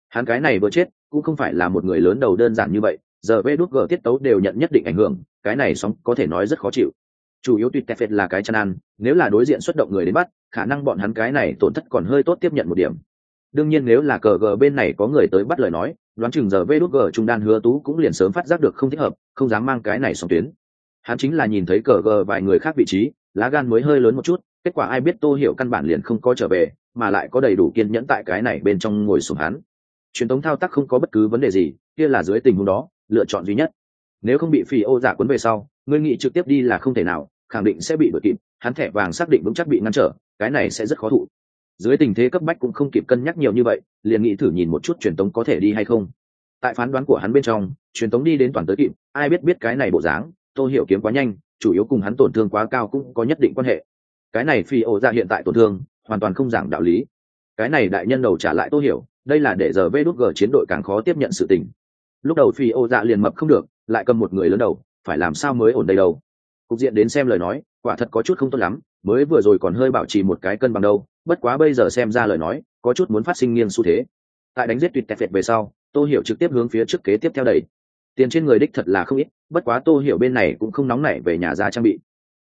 Hắn cái này vừa chết, cũng không phải là một người lớn đầu đơn giản như vậy, giờ vê đút g tiết tấu đều nhận nhất định ảnh hưởng, cái này sóng có thể nói rất khó chịu chủ yếu tuyệt tẹt là cái chăn ăn, nếu là đối diện xuất động người đến bắt, khả năng bọn hắn cái này tổn thất còn hơi tốt tiếp nhận một điểm. Đương nhiên nếu là cờ gờ bên này có người tới bắt lời nói, đoán chừng giờ vê đốt gờ trung đan hứa tú cũng liền sớm phát giác được không thích hợp, không dám mang cái này xuống tuyến. Hắn chính là nhìn thấy cờ gờ vài người khác vị trí, lá gan mới hơi lớn một chút, kết quả ai biết tô hiểu căn bản liền không có trở về, mà lại có đầy đủ kiên nhẫn tại cái này bên trong ngồi xuống hắn. Truyền thống thao tác không có bất cứ vấn đề gì, kia là dưới tình huống đó, lựa chọn duy nhất. Nếu không bị phi ô giả cuốn về sau ngươi nghĩ trực tiếp đi là không thể nào, khẳng định sẽ bị đuổi kịp, hắn thẻ vàng xác định vững chắc bị ngăn trở, cái này sẽ rất khó thụ. Dưới tình thế cấp bách cũng không kịp cân nhắc nhiều như vậy, liền nghĩ thử nhìn một chút truyền tống có thể đi hay không. Tại phán đoán của hắn bên trong, truyền tống đi đến toàn tới kịp, ai biết biết cái này bộ dáng tôi hiểu kiếm quá nhanh, chủ yếu cùng hắn tổn thương quá cao cũng có nhất định quan hệ. Cái này phi ô ra hiện tại tổn thương, hoàn toàn không giảng đạo lý. Cái này đại nhân đầu trả lại tôi hiểu, đây là để giờ vê đút g chiến đội càng khó tiếp nhận sự tình. Lúc đầu phi ô dạ liền mập không được, lại cầm một người lớn đầu phải làm sao mới ổn đây đâu? Cục diện đến xem lời nói, quả thật có chút không tốt lắm, mới vừa rồi còn hơi bảo trì một cái cân bằng đâu, bất quá bây giờ xem ra lời nói, có chút muốn phát sinh nghiêng xu thế. Tại đánh giết tuyệt tẹt vẹt về sau, tô hiểu trực tiếp hướng phía trước kế tiếp theo đẩy. Tiền trên người đích thật là không ít, bất quá tô hiểu bên này cũng không nóng nảy về nhà ra trang bị.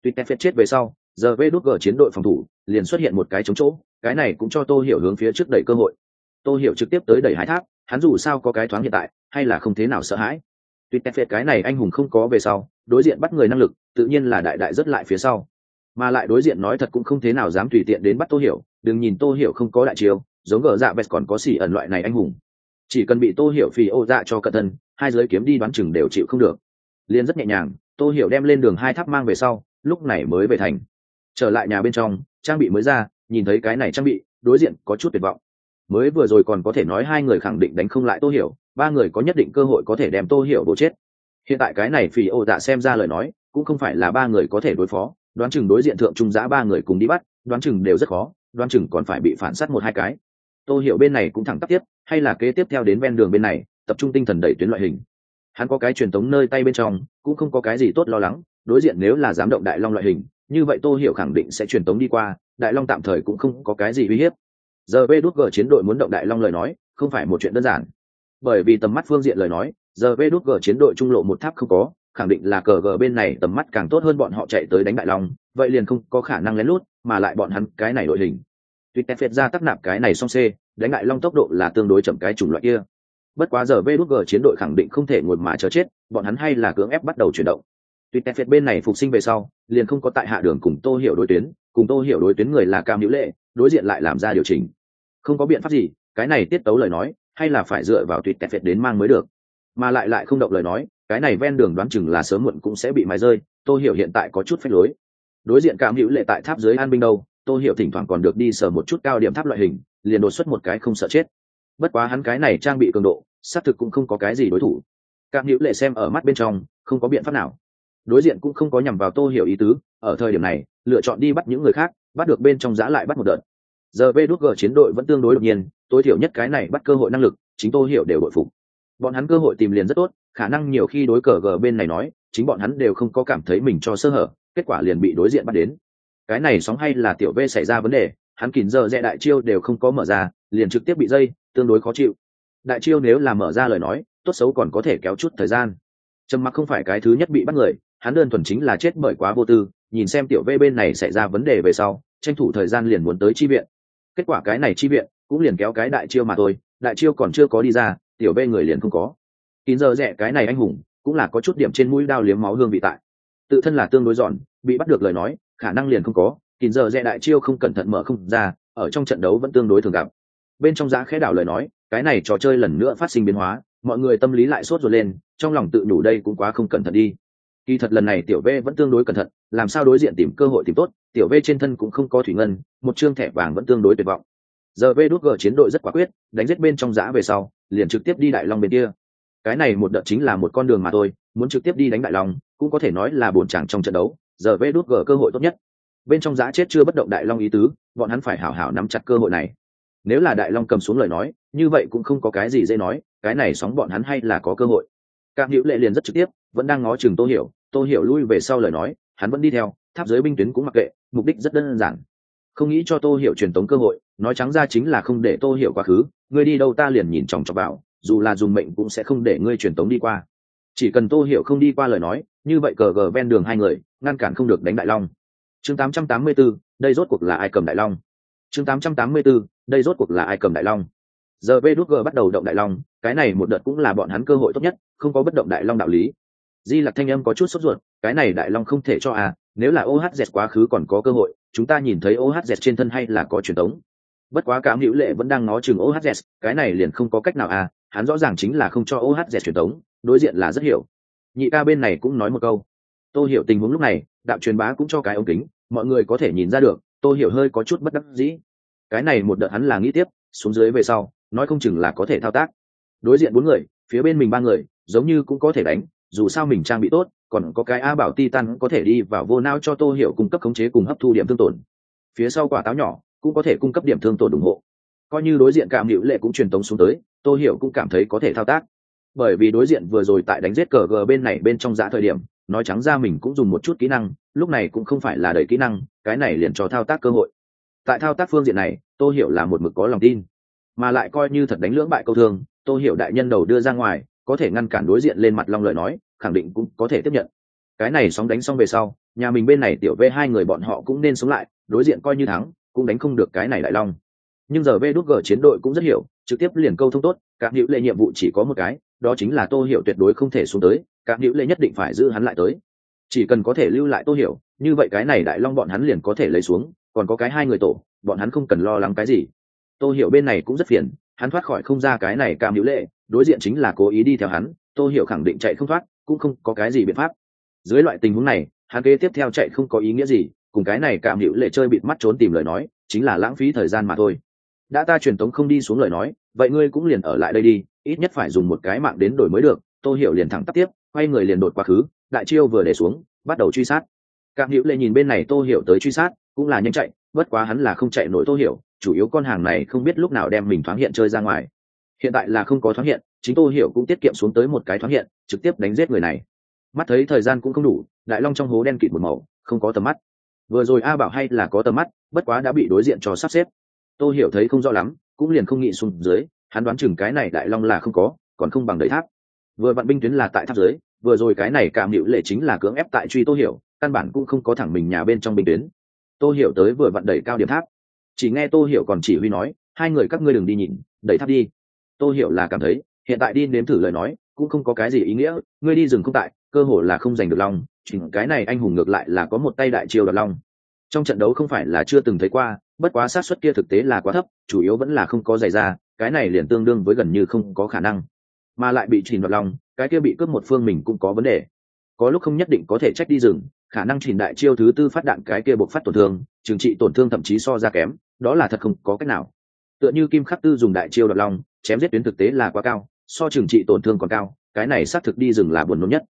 Tuyệt tẹt vẹt chết về sau, giờ vê đốt gờ chiến đội phòng thủ, liền xuất hiện một cái chống chỗ, cái này cũng cho tô hiểu hướng phía trước đẩy cơ hội. Tô hiểu trực tiếp tới đẩy hải tháp hắn dù sao có cái thoáng hiện tại, hay là không thế nào sợ hãi tuyệt tẹt phệt cái này anh hùng không có về sau, đối diện bắt người năng lực, tự nhiên là đại đại rất lại phía sau. Mà lại đối diện nói thật cũng không thế nào dám tùy tiện đến bắt tô hiểu, đừng nhìn tô hiểu không có đại chiêu, giống gờ dạ vẹt còn có xỉ ẩn loại này anh hùng. Chỉ cần bị tô hiểu phì ô dạ cho cận thân, hai giới kiếm đi đoán chừng đều chịu không được. Liên rất nhẹ nhàng, tô hiểu đem lên đường hai tháp mang về sau, lúc này mới về thành. Trở lại nhà bên trong, trang bị mới ra, nhìn thấy cái này trang bị, đối diện có chút tuyệt vọng. Mới vừa rồi còn có thể nói hai người khẳng định đánh không lại tô hiểu ba người có nhất định cơ hội có thể đem tô hiểu đồ chết. Hiện tại cái này phỉ ô dạ xem ra lời nói, cũng không phải là ba người có thể đối phó, đoán chừng đối diện thượng trung giã ba người cùng đi bắt, đoán chừng đều rất khó, đoán chừng còn phải bị phản s á t một hai cái. Tô hiểu bên này cũng thẳng tắp tiếp, hay là kế tiếp theo đến ven đường bên này, tập trung tinh thần đẩy tuyến loại hình. Hắn có cái truyền thống nơi tay bên trong, cũng không có cái gì tốt lo lắng, đối diện nếu là dám động đại long loại hình, như vậy tô hiểu khẳng định sẽ truyền tống đi qua, đại long tạm thời cũng không có cái gì uy hiếp. Giờ vê đốt gờ chiến đội muốn động đại long lời nói, không phải một chuyện đơn giản bởi vì tầm mắt phương diện lời nói, giờ vê đút g chiến đội trung lộ một tháp không có, khẳng định là cờ g bên này tầm mắt càng tốt hơn bọn họ chạy tới đánh bại long, vậy liền không có khả năng lén lút, mà lại bọn hắn cái này đội hình. Tuy tép phết ra tắc nạp cái này song c, đánh bại long tốc độ là tương đối chậm cái chủng loại kia. Bất quá giờ vê đút g chiến đội khẳng định không thể ngồi mà chờ chết, bọn hắn hay là cưỡng ép bắt đầu chuyển động. Tuy tép phết bên này phục sinh về sau, liền không có tại hạ đường cùng tô hiểu đối tuyến, cùng tô hiểu đối tuyến người là cam hữu lệ, đối diện lại làm ra điều chỉnh. Không có biện pháp gì, cái này tiết tấu lời nói hay là phải dựa vào tuyệt tẹt phệt đến mang mới được? Mà lại lại không động lời nói, cái này ven đường đoán chừng là sớm muộn cũng sẽ bị mái rơi, tôi hiểu hiện tại có chút phép lối. Đối diện cảm hữu lệ tại tháp dưới an binh đâu, tôi hiểu thỉnh thoảng còn được đi sờ một chút cao điểm tháp loại hình, liền đột xuất một cái không sợ chết. Bất quá hắn cái này trang bị cường độ, xác thực cũng không có cái gì đối thủ. Cảm hữu lệ xem ở mắt bên trong, không có biện pháp nào. Đối diện cũng không có nhằm vào tô hiểu ý tứ, ở thời điểm này, lựa chọn đi bắt những người khác, bắt được bên trong giã lại bắt một đợt giờ vê đút g chiến đội vẫn tương đối đột nhiên, tối thiểu nhất cái này bắt cơ hội năng lực, chính tô hiểu đều bội phục. Bọn hắn cơ hội tìm liền rất tốt, khả năng nhiều khi đối cờ g bên này nói, chính bọn hắn đều không có cảm thấy mình cho sơ hở, kết quả liền bị đối diện bắt đến. Cái này sóng hay là tiểu v xảy ra vấn đề, hắn kìm giờ rẽ đại chiêu đều không có mở ra, liền trực tiếp bị dây, tương đối khó chịu. Đại chiêu nếu là mở ra lời nói, tốt xấu còn có thể kéo chút thời gian. Trầm mặc không phải cái thứ nhất bị bắt người, hắn đơn thuần chính là chết bởi quá vô tư, nhìn xem tiểu v bên này xảy ra vấn đề về sau, tranh thủ thời gian liền muốn tới chi viện kết quả cái này chi viện, cũng liền kéo cái đại chiêu mà thôi, đại chiêu còn chưa có đi ra, tiểu bê người liền không có. Kín giờ rẻ cái này anh hùng, cũng là có chút điểm trên mũi đao liếm máu hương vị tại. Tự thân là tương đối giòn, bị bắt được lời nói, khả năng liền không có, kín giờ rẻ đại chiêu không cẩn thận mở không ra, ở trong trận đấu vẫn tương đối thường gặp. Bên trong giá khẽ đảo lời nói, cái này trò chơi lần nữa phát sinh biến hóa, mọi người tâm lý lại sốt ruột lên, trong lòng tự đủ đây cũng quá không cẩn thận đi kỳ thật lần này tiểu v vẫn tương đối cẩn thận, làm sao đối diện tìm cơ hội tìm tốt, tiểu v trên thân cũng không có thủy ngân, một chương thẻ vàng vẫn tương đối tuyệt vọng. Giờ v đút g chiến đội rất quả quyết, đánh giết bên trong giã về sau, liền trực tiếp đi đại long bên kia. Cái này một đợt chính là một con đường mà thôi, muốn trực tiếp đi đánh đại long, cũng có thể nói là bổn chàng trong trận đấu, giờ v đút g cơ hội tốt nhất. Bên trong giã chết chưa bất động đại long ý tứ, bọn hắn phải hảo hảo nắm chặt cơ hội này. Nếu là đại long cầm xuống lời nói, như vậy cũng không có cái gì dễ nói, cái này sóng bọn hắn hay là có cơ hội. Cam hữu lệ liền rất trực tiếp vẫn đang ngó chừng tô hiểu. Tô hiểu lui về sau lời nói hắn vẫn đi theo tháp giới binh tuyến cũng mặc kệ mục đích rất đơn giản. Không nghĩ cho tô hiểu truyền tống cơ hội nói trắng ra chính là không để tô hiểu quá khứ ngươi đi đâu ta liền nhìn chòng chọc vào dù là dùng mệnh cũng sẽ không để ngươi truyền tống đi qua. Chỉ cần tô hiểu không đi qua lời nói như vậy cờ gờ ven đường hai người ngăn cản không được đánh đại long. Chương 884, đây rốt cuộc là ai cầm đại long? Chương 884, đây rốt cuộc là ai cầm đại long? Giờ vê đút g bắt đầu động đại long cái này một đợt cũng là bọn hắn cơ hội tốt nhất không có bất động đại long đạo lý di lặc thanh âm có chút sốt ruột, cái này đại long không thể cho à nếu là ohz quá khứ còn có cơ hội, chúng ta nhìn thấy ohz trên thân hay là có truyền thống bất quá cảm hữu lệ vẫn đang ngó chừng ohz cái này liền không có cách nào à hắn rõ ràng chính là không cho ohz truyền thống đối diện là rất hiểu. Nhị ca bên này cũng nói một câu. Tôi hiểu tình huống lúc này đạo truyền bá cũng cho cái ống kính, mọi người có thể nhìn ra được tôi hiểu hơi có chút bất đắc dĩ. Cái này một đợt hắn là nghĩ tiếp, xuống dưới về sau, nói không chừng là có thể thao tác. Đối diện bốn người, phía bên mình ba người, giống như cũng có thể đánh dù sao mình trang bị tốt, còn có cái a bảo titan có thể đi vào vô não cho tô hiểu cung cấp khống chế cùng hấp thu điểm thương tổn. Phía sau quả táo nhỏ cũng có thể cung cấp điểm thương tổn ủng hộ. Coi như đối diện cảm hữu lệ cũng truyền tống xuống tới, tô hiểu cũng cảm thấy có thể thao tác. Bởi vì đối diện vừa rồi tại đánh giết cờ gờ bên này bên trong giã thời điểm, nói trắng ra mình cũng dùng một chút kỹ năng, lúc này cũng không phải là đầy kỹ năng, cái này liền cho thao tác cơ hội. Tại thao tác phương diện này, tô hiểu là một mực có lòng tin. Mà lại coi như thật đánh lưỡng bại câu thương, tô hiểu đại nhân đầu đưa ra ngoài có thể ngăn cản đối diện lên mặt long lợi nói, khẳng định cũng có thể tiếp nhận. Cái này sóng đánh xong về sau, nhà mình bên này tiểu v hai người bọn họ cũng nên sống lại, đối diện coi như thắng, cũng đánh không được cái này đại long. Nhưng giờ v đút g chiến đội cũng rất hiểu, trực tiếp liền câu thông tốt các hữu lệ nhiệm vụ chỉ có một cái, đó chính là tô hiểu tuyệt đối không thể xuống tới các hữu lệ nhất định phải giữ hắn lại tới. Chỉ cần có thể lưu lại tô hiểu, như vậy cái này đại long bọn hắn liền có thể lấy xuống, còn có cái hai người tổ, bọn hắn không cần lo lắng cái gì. Tô hiểu bên này cũng rất phiền hắn thoát khỏi không ra cái này cam hữu lệ, đối diện chính là cố ý đi theo hắn, tô hiểu khẳng định chạy không thoát, cũng không có cái gì biện pháp. Dưới loại tình huống này, hắn kế tiếp theo chạy không có ý nghĩa gì, cùng cái này cam hữu lệ chơi bịt mắt trốn tìm lời nói, chính là lãng phí thời gian mà thôi. Đã ta truyền tống không đi xuống lời nói, vậy ngươi cũng liền ở lại đây đi, ít nhất phải dùng một cái mạng đến đổi mới được. Tô hiểu liền thẳng tắp tiếp, quay người liền đột quá khứ, đại chiêu vừa để xuống, bắt đầu truy sát. Cam hữu lệ nhìn bên này tô hiểu tới truy sát, cũng là nhanh chạy, bất quá hắn là không chạy nổi tô hiểu chủ yếu con hàng này không biết lúc nào đem mình thoáng hiện chơi ra ngoài. Hiện tại là không có thoáng hiện, chính tô hiểu cũng tiết kiệm xuống tới một cái thoáng hiện, trực tiếp đánh giết người này. Mắt thấy thời gian cũng không đủ, đại long trong hố đen kịt một màu, không có tầm mắt. Vừa rồi a bảo hay là có tầm mắt, bất quá đã bị đối diện cho sắp xếp. Tô hiểu thấy không rõ lắm, cũng liền không nghĩ xuống dưới, hắn đoán chừng cái này đại long là không có, còn không bằng đầy tháp. Vừa vặn binh tuyến là tại tháp dưới, vừa rồi cái này cảm hữu lệ chính là cưỡng ép tại truy tô hiểu, căn bản cũng không có thẳng mình nhà bên trong binh tuyến. Tô hiểu tới vừa vặn đẩy cao điểm tháp chỉ nghe tô hiểu còn chỉ huy nói, hai người các ngươi đừng đi nhìn, đẩy tháp đi. Tô hiểu là cảm thấy, hiện tại đi nếm thử lời nói, cũng không có cái gì ý nghĩa, ngươi đi rừng không tại, cơ hội là không giành được long chỉnh cái này anh hùng ngược lại là có một tay đại chiêu đoạt long trong trận đấu không phải là chưa từng thấy qua, bất quá sát suất kia thực tế là quá thấp, chủ yếu vẫn là không có giày ra, cái này liền tương đương với gần như không có khả năng. Mà lại bị chìm đoạt long cái kia bị cướp một phương mình cũng có vấn đề. Có lúc không nhất định có thể trách đi rừng, khả năng chìm đại chiêu thứ tư phát đạn cái kia buộc phát tổn thương, trừng trị tổn thương thậm chí so ra kém đó là thật không có cách nào. Tựa như kim khắc tư dùng đại chiêu đoạt long chém giết tuyến thực tế là quá cao, so trừng trị tổn thương còn cao, cái này xác thực đi rừng là buồn nôn nhất.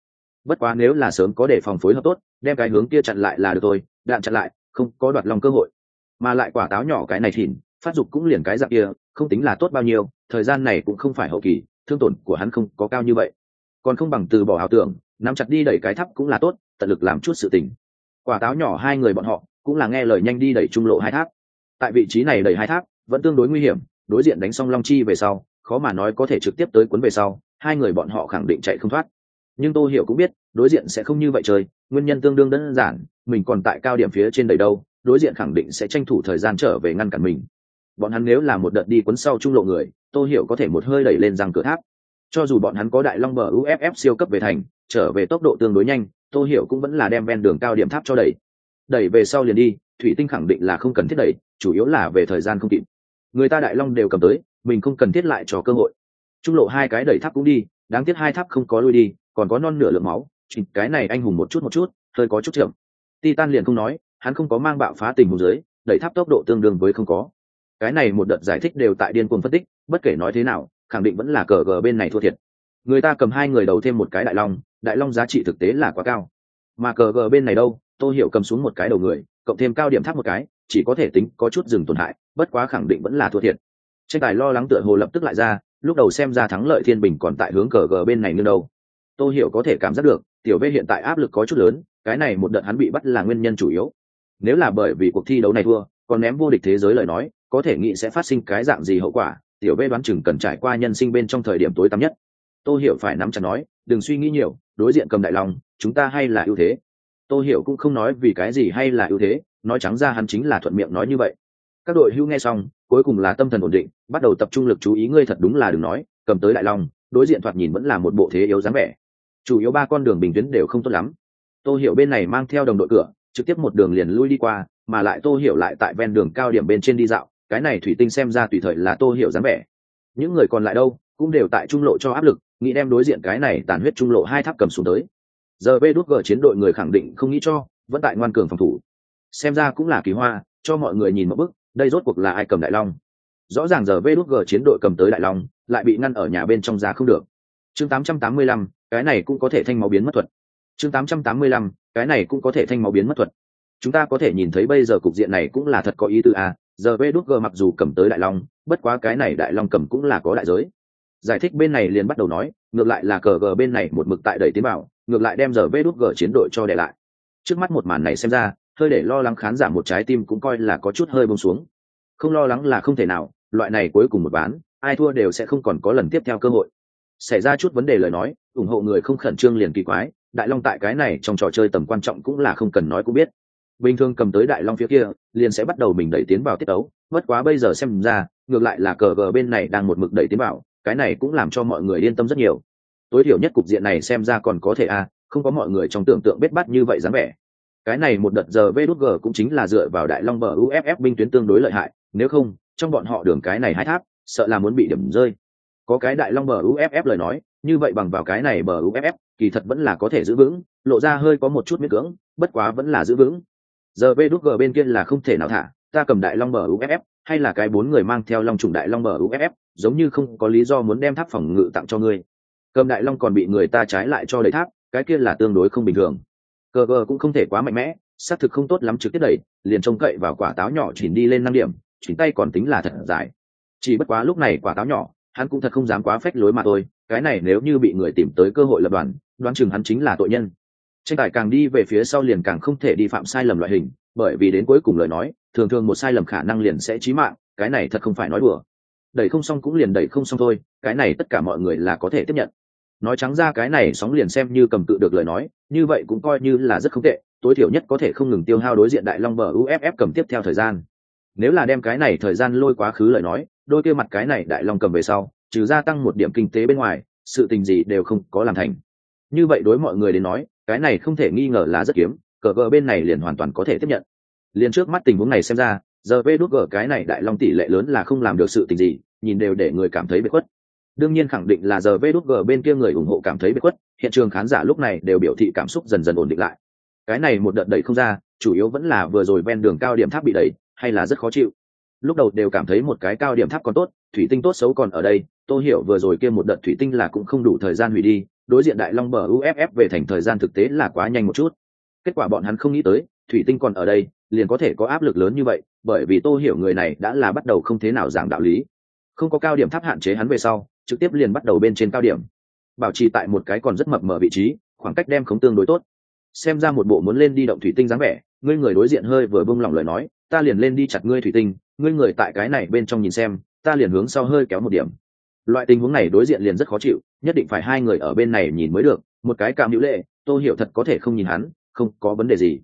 Bất quá nếu là sớm có để phòng phối hợp tốt, đem cái hướng kia chặn lại là được thôi, đạn chặn lại, không có đoạt lòng cơ hội. Mà lại quả táo nhỏ cái này thìn phát dục cũng liền cái dạng kia, không tính là tốt bao nhiêu, thời gian này cũng không phải hậu kỳ, thương tổn của hắn không có cao như vậy. Còn không bằng từ bỏ ảo tưởng, nắm chặt đi đẩy cái thắp cũng là tốt, tận lực làm chút sự tình. Quả táo nhỏ hai người bọn họ cũng là nghe lời nhanh đi đẩy trung lộ hai tháp tại vị trí này đẩy hai tháp, vẫn tương đối nguy hiểm, đối diện đánh xong long chi về sau, khó mà nói có thể trực tiếp tới cuốn về sau, hai người bọn họ khẳng định chạy không thoát. Nhưng tô hiểu cũng biết, đối diện sẽ không như vậy chơi, nguyên nhân tương đương đơn giản, mình còn tại cao điểm phía trên đầy đâu, đối diện khẳng định sẽ tranh thủ thời gian trở về ngăn cản mình. Bọn hắn nếu là một đợt đi cuốn sau trung lộ người, tô hiểu có thể một hơi đẩy lên răng cửa tháp. Cho dù bọn hắn có đại long bờ uff siêu cấp về thành, trở về tốc độ tương đối nhanh, tô hiểu cũng vẫn là đem ven đường cao điểm tháp cho đẩy. Đẩy về sau liền đi thủy tinh khẳng định là không cần thiết đẩy, chủ yếu là về thời gian không kịp. Người ta đại long đều cầm tới, mình không cần thiết lại cho cơ hội. Trung lộ hai cái đẩy tháp cũng đi, đáng tiếc hai tháp không có lui đi, còn có non nửa lượng máu, chỉ cái này anh hùng một chút một chút, hơi có chút chậm. Titan liền không nói, hắn không có mang bạo phá tình huống dưới, đẩy tháp tốc độ tương đương với không có. Cái này một đợt giải thích đều tại điên cuồng phân tích, bất kể nói thế nào, khẳng định vẫn là cờ gờ bên này thua thiệt. Người ta cầm hai người đầu thêm một cái đại long đại long giá trị thực tế là quá cao. Mà cờ gờ bên này đâu tôi hiểu cầm xuống một cái đầu người cộng thêm cao điểm tháp một cái, chỉ có thể tính có chút dừng tổn hại, bất quá khẳng định vẫn là thua thiệt. Tranh tài lo lắng tựa hồ lập tức lại ra, lúc đầu xem ra thắng lợi thiên bình còn tại hướng cờ gờ bên này như đâu. Tôi hiểu có thể cảm giác được, tiểu v hiện tại áp lực có chút lớn, cái này một đợt hắn bị bắt là nguyên nhân chủ yếu. Nếu là bởi vì cuộc thi đấu này thua, còn ném vô địch thế giới lời nói, có thể nghĩ sẽ phát sinh cái dạng gì hậu quả, tiểu v đoán chừng cần trải qua nhân sinh bên trong thời điểm tối tăm nhất. Tôi hiểu phải nắm chặt nói, đừng suy nghĩ nhiều, đối diện cầm đại lòng, chúng ta hay là ưu thế. Tô hiểu cũng không nói vì cái gì hay là ưu thế, nói trắng ra hắn chính là thuận miệng nói như vậy. Các đội hưu nghe xong, cuối cùng là tâm thần ổn định, bắt đầu tập trung lực chú ý ngươi thật đúng là đừng nói, cầm tới đại long, đối diện thoạt nhìn vẫn là một bộ thế yếu dáng vẻ. Chủ yếu ba con đường bình tuyến đều không tốt lắm. Tô hiểu bên này mang theo đồng đội cửa, trực tiếp một đường liền lui đi qua, mà lại tô hiểu lại tại ven đường cao điểm bên trên đi dạo, cái này thủy tinh xem ra tùy thời là tô hiểu dáng vẻ. Những người còn lại đâu, cũng đều tại trung lộ cho áp lực, nghĩ đem đối diện cái này tàn huyết trung lộ hai tháp cầm xuống tới giờ vê đút g chiến đội người khẳng định không nghĩ cho vẫn tại ngoan cường phòng thủ. Xem ra cũng là kỳ hoa cho mọi người nhìn một bức đây rốt cuộc là ai cầm đại long. Rõ ràng giờ vê đút g chiến đội cầm tới đại long lại bị ngăn ở nhà bên trong ra không được. Chương 885, cái này cũng có thể thanh máu biến mất thuật. Chương 885, cái này cũng có thể thanh máu biến mất thuật. Chúng ta có thể nhìn thấy bây giờ cục diện này cũng là thật có ý tư a à, giờ vê đút g mặc dù cầm tới đại long bất quá cái này đại long cầm cũng là có đại giới giải thích bên này liền bắt đầu nói ngược lại là cờ g bên này một mực tại đẩy tiến vào, ngược lại đem giờ vê đút g chiến đội cho để lại. Trước mắt một màn này xem ra hơi để lo lắng khán giả một trái tim cũng coi là có chút hơi bông xuống. Không lo lắng là không thể nào loại này cuối cùng một bán ai thua đều sẽ không còn có lần tiếp theo cơ hội. Xảy ra chút vấn đề lời nói ủng hộ người không khẩn trương liền kỳ quái đại long tại cái này trong trò chơi tầm quan trọng cũng là không cần nói cũng biết. Bình thường cầm tới đại long phía kia liền sẽ bắt đầu mình đẩy tiến vào tiết tấu bất quá bây giờ xem ra ngược lại là cờ gờ bên này đang một mực đẩy tiến vào cái này cũng làm cho mọi người yên tâm rất nhiều. Tối thiểu nhất cục diện này xem ra còn có thể a không có mọi người trong tưởng tượng biết bắt như vậy dáng vẻ. Cái này một đợt giờ vê đút g cũng chính là dựa vào đại long bờ uff binh tuyến tương đối lợi hại, nếu không, trong bọn họ đường cái này hai tháp, sợ là muốn bị điểm rơi. Có cái đại long bờ uff lời nói, như vậy bằng vào cái này bờ uff kỳ thật vẫn là có thể giữ vững, lộ ra hơi có một chút miễn cưỡng, bất quá vẫn là giữ vững. Giờ vê đút g bên kia là không thể nào thả, ta cầm đại long bờ uff hay là cái bốn người mang theo long trùng đại long bờ uff giống như không có lý do muốn đem tháp phòng ngự tặng cho ngươi. Cầm đại long còn bị người ta trái lại cho đầy tháp, cái kia là tương đối không bình thường. Cờ gờ cũng không thể quá mạnh mẽ, xác thực không tốt lắm trực tiếp đẩy, liền trông cậy vào quả táo nhỏ chỉnh đi lên năm điểm chỉnh tay còn tính là thật dài. Chỉ bất quá lúc này quả táo nhỏ, hắn cũng thật không dám quá phách lối mà thôi, cái này nếu như bị người tìm tới cơ hội lập đoàn, đoán chừng hắn chính là tội nhân. Tranh tài càng đi về phía sau liền càng không thể đi phạm sai lầm loại hình, bởi vì đến cuối cùng lời nói, thường thường một sai lầm khả năng liền sẽ chí mạng, cái này thật không phải nói đùa đẩy không xong cũng liền đẩy không xong thôi, cái này tất cả mọi người là có thể tiếp nhận. Nói trắng ra cái này sóng liền xem như cầm tự được lời nói, như vậy cũng coi như là rất không tệ, tối thiểu nhất có thể không ngừng tiêu hao đối diện đại long bờ uff cầm tiếp theo thời gian. Nếu là đem cái này thời gian lôi quá khứ lời nói, đôi kia mặt cái này đại long cầm về sau, trừ gia tăng một điểm kinh tế bên ngoài, sự tình gì đều không có làm thành. Như vậy đối mọi người đến nói, cái này không thể nghi ngờ là rất kiếm, cờ cờ bên này liền hoàn toàn có thể tiếp nhận. Liền trước mắt tình huống này xem ra giờ vê đốt gở cái này đại long tỷ lệ lớn là không làm được sự tình gì, nhìn đều để người cảm thấy bị khuất. Đương nhiên khẳng định là giờ vê đốt gở bên kia người ủng hộ cảm thấy bị khuất, hiện trường khán giả lúc này đều biểu thị cảm xúc dần dần ổn định lại. Cái này một đợt đẩy không ra, chủ yếu vẫn là vừa rồi ven đường cao điểm tháp bị đẩy, hay là rất khó chịu. Lúc đầu đều cảm thấy một cái cao điểm tháp còn tốt, thủy tinh tốt xấu còn ở đây, tôi hiểu vừa rồi kia một đợt thủy tinh là cũng không đủ thời gian hủy đi, đối diện đại long bờ uff về thành thời gian thực tế là quá nhanh một chút. Kết quả bọn hắn không nghĩ tới thủy tinh còn ở đây, liền có thể có áp lực lớn như vậy, bởi vì tô hiểu người này đã là bắt đầu không thế nào giảng đạo lý. Không có cao điểm tháp hạn chế hắn về sau, trực tiếp liền bắt đầu bên trên cao điểm. Bảo trì tại một cái còn rất mập mờ vị trí, khoảng cách đem không tương đối tốt. Xem ra một bộ muốn lên đi động thủy tinh dáng vẻ, ngươi người đối diện hơi vừa bông lỏng lời nói, ta liền lên đi chặt ngươi thủy tinh, ngươi người tại cái này bên trong nhìn xem, ta liền hướng sau hơi kéo một điểm. Loại tình huống này đối diện liền rất khó chịu, nhất định phải hai người ở bên này nhìn mới được, một cái cảm hữu lệ tôi hiểu thật có thể không nhìn hắn, không có vấn đề gì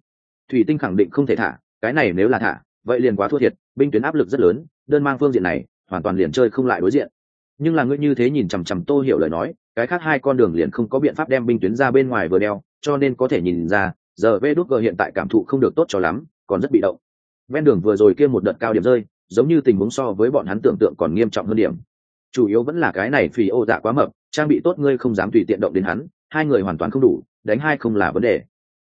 thủy tinh khẳng định không thể thả, cái này nếu là thả, vậy liền quá thua thiệt, binh tuyến áp lực rất lớn, đơn mang phương diện này, hoàn toàn liền chơi không lại đối diện. Nhưng là ngươi như thế nhìn chằm chằm tô hiểu lời nói, cái khác hai con đường liền không có biện pháp đem binh tuyến ra bên ngoài vừa đeo, cho nên có thể nhìn ra, giờ vê đốt g hiện tại cảm thụ không được tốt cho lắm, còn rất bị động. Ven đường vừa rồi kia một đợt cao điểm rơi, giống như tình huống so với bọn hắn tưởng tượng còn nghiêm trọng hơn điểm. Chủ yếu vẫn là cái này phì ô dạ quá mập, trang bị tốt ngươi không dám tùy tiện động đến hắn, hai người hoàn toàn không đủ, đánh hai không là vấn đề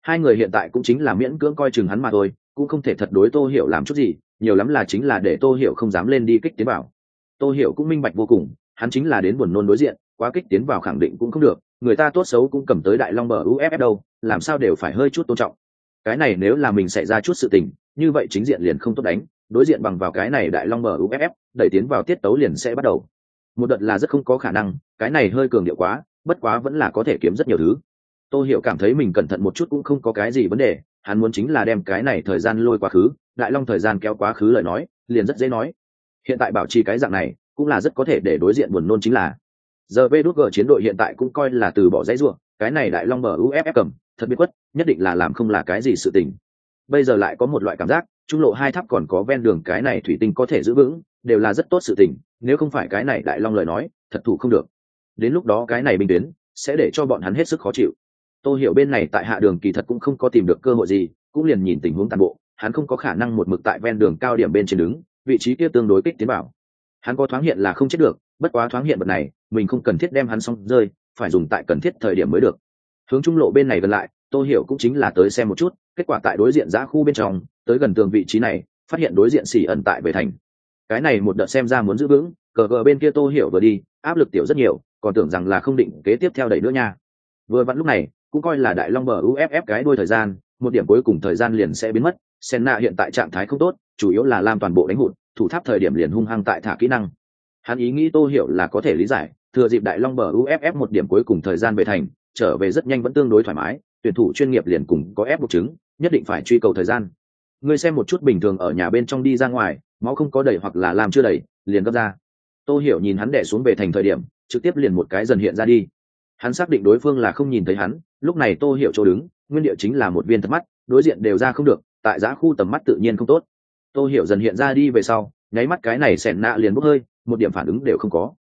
hai người hiện tại cũng chính là miễn cưỡng coi chừng hắn mà thôi, cũng không thể thật đối tô hiểu làm chút gì, nhiều lắm là chính là để tô hiểu không dám lên đi kích tiến vào. Tô hiểu cũng minh bạch vô cùng, hắn chính là đến buồn nôn đối diện, quá kích tiến vào khẳng định cũng không được, người ta tốt xấu cũng cầm tới đại long bờ uff đâu, làm sao đều phải hơi chút tôn trọng. Cái này nếu là mình xảy ra chút sự tình, như vậy chính diện liền không tốt đánh, đối diện bằng vào cái này đại long bờ uff đẩy tiến vào tiết tấu liền sẽ bắt đầu. Một đợt là rất không có khả năng, cái này hơi cường điệu quá, bất quá vẫn là có thể kiếm rất nhiều thứ tôi hiểu cảm thấy mình cẩn thận một chút cũng không có cái gì vấn đề, hắn muốn chính là đem cái này thời gian lôi quá khứ, đại long thời gian kéo quá khứ lời nói, liền rất dễ nói. Hiện tại bảo trì cái dạng này, cũng là rất có thể để đối diện buồn nôn chính là. Giờ vê đốt g chiến đội hiện tại cũng coi là từ bỏ dãy ruộng cái này đại long mở uff cầm, thật biết quất, nhất định là làm không là cái gì sự tình. Bây giờ lại có một loại cảm giác, trung lộ hai tháp còn có ven đường cái này thủy tinh có thể giữ vững, đều là rất tốt sự tình, nếu không phải cái này đại long lời nói, thật thủ không được. Đến lúc đó cái này binh tuyến, sẽ để cho bọn hắn hết sức khó chịu tôi hiểu bên này tại hạ đường kỳ thật cũng không có tìm được cơ hội gì, cũng liền nhìn tình huống toàn bộ, hắn không có khả năng một mực tại ven đường cao điểm bên trên đứng, vị trí kia tương đối kích tiến bảo hắn có thoáng hiện là không chết được, bất quá thoáng hiện vật này, mình không cần thiết đem hắn xong rơi, phải dùng tại cần thiết thời điểm mới được. Hướng trung lộ bên này gần lại tôi hiểu cũng chính là tới xem một chút, kết quả tại đối diện giã khu bên trong, tới gần tường vị trí này, phát hiện đối diện xỉ ẩn tại về thành. Cái này một đợt xem ra muốn giữ vững, cờ cờ bên kia tô hiểu vừa đi, áp lực tiểu rất nhiều, còn tưởng rằng là không định kế tiếp theo đẩy nữa nha. Vừa vặn lúc này cũng coi là đại long bờ uff cái đuôi thời gian, một điểm cuối cùng thời gian liền sẽ biến mất senna hiện tại trạng thái không tốt, chủ yếu là làm toàn bộ đánh hụt, thủ tháp thời điểm liền hung hăng tại thả kỹ năng. Hắn ý nghĩ tô hiểu là có thể lý giải, thừa dịp đại long bờ uff một điểm cuối cùng thời gian về thành, trở về rất nhanh vẫn tương đối thoải mái, tuyển thủ chuyên nghiệp liền cùng có ép buộc chứng, nhất định phải truy cầu thời gian. Ngươi xem một chút bình thường ở nhà bên trong đi ra ngoài, máu không có đầy hoặc là làm chưa đầy, liền gấp ra. Tô hiểu nhìn hắn đẻ xuống về thành thời điểm, trực tiếp liền một cái dần hiện ra đi. Hắn xác định đối phương là không nhìn thấy hắn lúc này tô hiểu chỗ đứng nguyên địa chính là một viên thật mắt đối diện đều ra không được tại giá khu tầm mắt tự nhiên không tốt tô hiểu dần hiện ra đi về sau nháy mắt cái này xẻn nạ liền bốc hơi một điểm phản ứng đều không có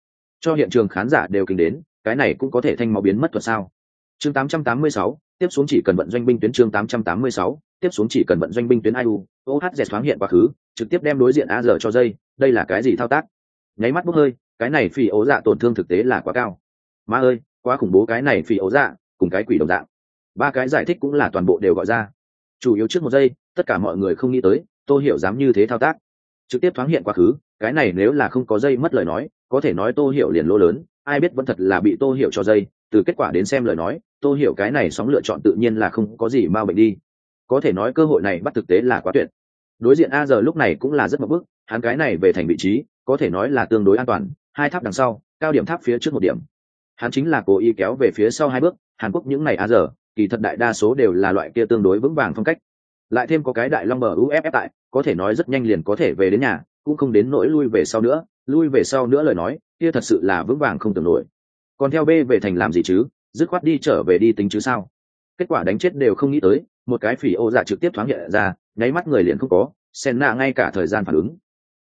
cho hiện trường khán giả đều kinh đến cái này cũng có thể thanh máu biến mất thuật sao chương 886, tiếp xuống chỉ cần vận doanh binh tuyến chương 886, tiếp xuống chỉ cần vận doanh binh tuyến IU, OHZ thoáng hiện quá khứ, trực tiếp đem đối diện A giờ cho dây, đây là cái gì thao tác? Nháy mắt bốc hơi, cái này phỉ ố dạ tổn thương thực tế là quá cao. Ma ơi, quá khủng bố cái này phỉ ố dạ, cùng cái quỷ đồng dạng. Ba cái giải thích cũng là toàn bộ đều gọi ra. Chủ yếu trước một giây, tất cả mọi người không nghĩ tới, tôi hiểu dám như thế thao tác. Trực tiếp thoáng hiện quá khứ, cái này nếu là không có dây mất lời nói, có thể nói Tô Hiểu liền lỗ lớn, ai biết vẫn thật là bị Tô Hiểu cho dây, từ kết quả đến xem lời nói, Tô Hiểu cái này sóng lựa chọn tự nhiên là không có gì mau bệnh đi. Có thể nói cơ hội này bắt thực tế là quá tuyệt. Đối diện A giờ lúc này cũng là rất mập bức, hắn cái này về thành vị trí, có thể nói là tương đối an toàn, hai tháp đằng sau, cao điểm tháp phía trước một điểm. Hắn chính là cố ý kéo về phía sau hai bước, Hàn Quốc những này A giờ, kỳ thật đại đa số đều là loại kia tương đối vững vàng phong cách. Lại thêm có cái đại long bờ UFF tại, có thể nói rất nhanh liền có thể về đến nhà, cũng không đến nỗi lui về sau nữa, lui về sau nữa lời nói, kia thật sự là vững vàng không tưởng nổi. Còn theo B về thành làm gì chứ, dứt khoát đi trở về đi tính chứ sao? Kết quả đánh chết đều không nghĩ tới, một cái phỉ ô dạ trực tiếp thoáng hiện ra, nháy mắt người liền không có, sen nạ ngay cả thời gian phản ứng.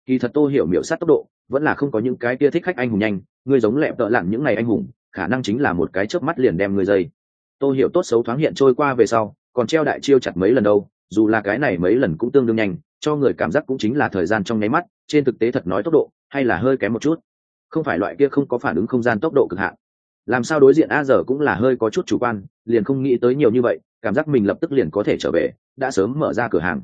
Kỳ thật Tô hiểu miểu sát tốc độ, vẫn là không có những cái kia thích khách anh hùng nhanh, người giống lẹp tợ lặn những ngày anh hùng, khả năng chính là một cái chớp mắt liền đem người dây. Tô hiểu tốt xấu thoáng hiện trôi qua về sau, còn treo đại chiêu chặt mấy lần đâu, dù là cái này mấy lần cũng tương đương nhanh, cho người cảm giác cũng chính là thời gian trong nháy mắt, trên thực tế thật nói tốc độ, hay là hơi kém một chút. Không phải loại kia không có phản ứng không gian tốc độ cực hạn. Làm sao đối diện A giờ cũng là hơi có chút chủ quan, liền không nghĩ tới nhiều như vậy, cảm giác mình lập tức liền có thể trở về, đã sớm mở ra cửa hàng.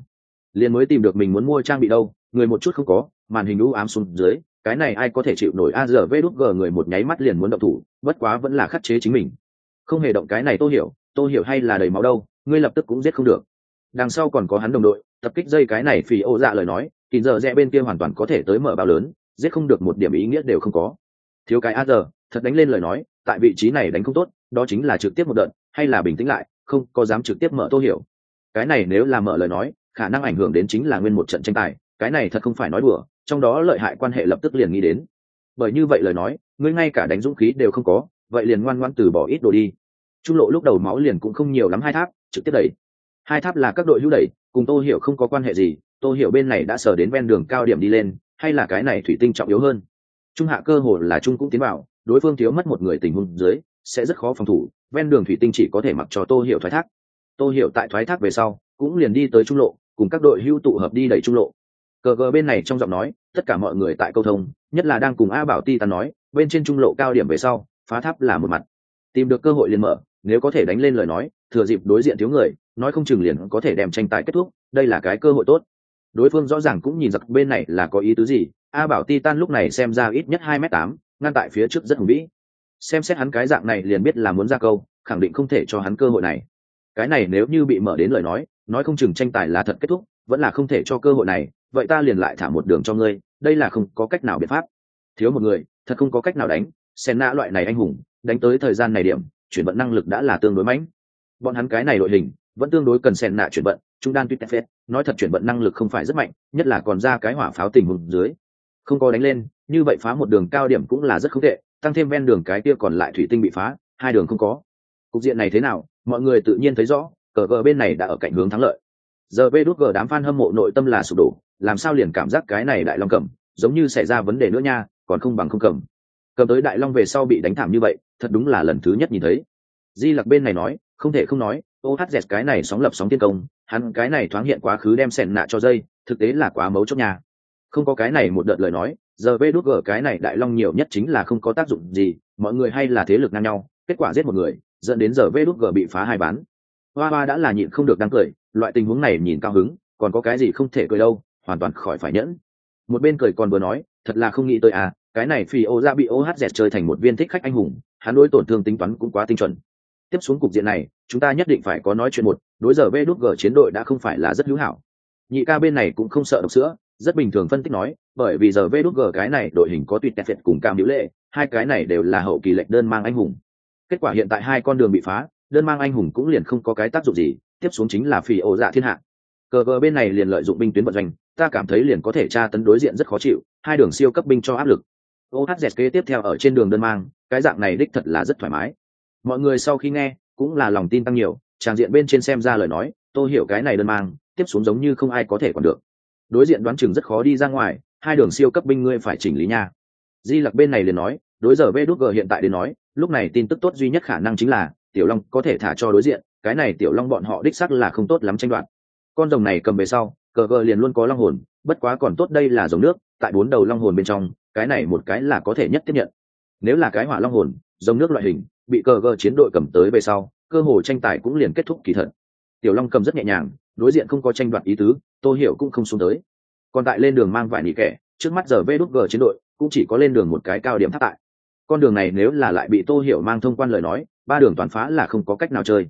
Liền mới tìm được mình muốn mua trang bị đâu, người một chút không có, màn hình u ám xuống dưới, cái này ai có thể chịu nổi A giờ vê đút g người một nháy mắt liền muốn động thủ, bất quá vẫn là khắc chế chính mình. Không hề động cái này Tô hiểu, Tô hiểu hay là đầy máu đâu, ngươi lập tức cũng giết không được. Đằng sau còn có hắn đồng đội, tập kích dây cái này phì ô dạ lời nói, thì giờ rẽ bên kia hoàn toàn có thể tới mở bao lớn, giết không được một điểm ý nghĩa đều không có. Thiếu cái A giờ, thật đánh lên lời nói, tại vị trí này đánh không tốt, đó chính là trực tiếp một đợt, hay là bình tĩnh lại, không có dám trực tiếp mở Tô hiểu. Cái này nếu là mở lời nói, khả năng ảnh hưởng đến chính là nguyên một trận tranh tài, cái này thật không phải nói đùa, trong đó lợi hại quan hệ lập tức liền nghĩ đến. Bởi như vậy lời nói, ngươi ngay cả đánh dũng khí đều không có, vậy liền ngoan ngoãn từ bỏ ít đồ đi. Trung lộ lúc đầu máu liền cũng không nhiều lắm hai tháp, trực tiếp đẩy. Hai tháp là các đội hữu đẩy, cùng Tô Hiểu không có quan hệ gì, Tô Hiểu bên này đã sở đến ven đường cao điểm đi lên, hay là cái này thủy tinh trọng yếu hơn. Trung hạ cơ hồ là Trung cũng tiến vào, đối phương thiếu mất một người tình huống dưới, sẽ rất khó phòng thủ, ven đường thủy tinh chỉ có thể mặc cho Tô Hiểu thoái thác. Tô Hiểu tại thoái thác về sau, cũng liền đi tới trung lộ, cùng các đội hưu tụ hợp đi đẩy trung lộ cờ gờ bên này trong giọng nói, tất cả mọi người tại câu thông, nhất là đang cùng a bảo ti tàn nói, bên trên trung lộ cao điểm về sau, phá tháp là một mặt. Tìm được cơ hội liền mở, nếu có thể đánh lên lời nói, thừa dịp đối diện thiếu người, nói không chừng liền có thể đem tranh tài kết thúc, đây là cái cơ hội tốt. Đối phương rõ ràng cũng nhìn giặc bên này là có ý tứ gì, a bảo ti tan lúc này xem ra ít nhất hai m tám, ngăn tại phía trước rất hùng vĩ. Xem xét hắn cái dạng này liền biết là muốn ra câu, khẳng định không thể cho hắn cơ hội này. Cái này nếu như bị mở đến lời nói nói không chừng tranh tài là thật kết thúc, vẫn là không thể cho cơ hội này vậy ta liền lại thả một đường cho ngươi, đây là không có cách nào biện pháp. Thiếu một người, thật không có cách nào đánh sen nã loại này anh hùng, đánh tới thời gian này điểm, chuyển vận năng lực đã là tương đối mãnh bọn hắn cái này đội hình, vẫn tương đối cần sen nạ chuyển vận, trung đan tuyết phết nói thật chuyển vận năng lực không phải rất mạnh, nhất là còn ra cái hỏa pháo tình hùng dưới. Không có đánh lên, như vậy phá một đường cao điểm cũng là rất không tệ, tăng thêm ven đường cái kia còn lại thủy tinh bị phá, hai đường không có. Cục diện này thế nào, mọi người tự nhiên thấy rõ, cờ gờ bên này đã ở cạnh hướng thắng lợi giờ vê đốt gờ đám f a n hâm mộ nội tâm là sụp đổ, làm sao liền cảm giác cái này đại long cầm, giống như xảy ra vấn đề nữa nha, còn không bằng không cầm. Cầm tới đại long về sau bị đánh thảm như vậy, thật đúng là lần thứ nhất nhìn thấy. Di lặc bên này nói, không thể không nói ô hát dẹt cái này sóng lập sóng tiên công, hắn cái này thoáng hiện quá khứ đem sẻn nạ cho dây, thực tế là quá mấu chốt nhà không có cái này một đợt lời nói, giờ vê đốt gờ cái này đại long nhiều nhất chính là không có tác dụng gì, mọi người hay là thế lực ngang nhau, kết quả giết một người, dẫn đến giờ vê đốt gờ bị phá hai bán hoa hoa đã là nhịn không được đáng cười, loại tình huống này nhìn cao hứng, còn có cái gì không thể cười đâu, hoàn toàn khỏi phải nhẫn. Một bên cười còn vừa nói, thật là không nghĩ tới à cái này phi ô ra bị ô hát dẹt chơi thành một viên thích khách anh hùng, hắn đối tổn thương tính toán cũng quá tinh chuẩn. Tiếp xuống cục diện này, chúng ta nhất định phải có nói chuyện một, đối giờ vê đút g chiến đội đã không phải là rất hữu hảo. Nhị ca bên này cũng không sợ độc sữa, rất bình thường phân tích nói, bởi vì giờ vê đút g cái này đội hình có tuyệt đẹp việt cùng cam hữu lệ, hai cái này đều là hậu kỳ lệnh đơn mang anh hùng. Kết quả hiện tại hai con đường bị phá đơn mang anh hùng cũng liền không có cái tác dụng gì, tiếp xuống chính là phi ô dạ thiên hạ. Cờ gờ bên này liền lợi dụng binh tuyến vận doanh, ta cảm thấy liền có thể tra tấn đối diện rất khó chịu, hai đường siêu cấp binh cho áp lực. Ohz kế tiếp theo ở trên đường đơn mang, cái dạng này đích thật là rất thoải mái. Mọi người sau khi nghe, cũng là lòng tin tăng nhiều, tràng diện bên trên xem ra lời nói, tôi hiểu cái này đơn mang, tiếp xuống giống như không ai có thể còn được. Đối diện đoán chừng rất khó đi ra ngoài, hai đường siêu cấp binh ngươi phải chỉnh lý nha. Di lặc bên này liền nói, đối giờ vê đút g hiện tại đến nói, lúc này tin tức tốt duy nhất khả năng chính là tiểu long có thể thả cho đối diện, cái này tiểu long bọn họ đích sắc là không tốt lắm tranh đoạt. Con rồng này cầm về sau, cờ gờ liền luôn có long hồn, bất quá còn tốt đây là dòng nước, tại bốn đầu long hồn bên trong, cái này một cái là có thể nhất tiếp nhận. Nếu là cái hỏa long hồn dòng nước loại hình, bị cờ gờ chiến đội cầm tới về sau, cơ hồ tranh tài cũng liền kết thúc kỳ thật. Tiểu long cầm rất nhẹ nhàng, đối diện không có tranh đoạt ý tứ, tô hiểu cũng không xuống tới. Còn tại lên đường mang vải nỉ kẻ, trước mắt giờ vê đút g chiến đội, cũng chỉ có lên đường một cái cao điểm thất tại con đường này nếu là lại bị tô hiểu mang thông quan lời nói ba đường toàn phá là không có cách nào chơi.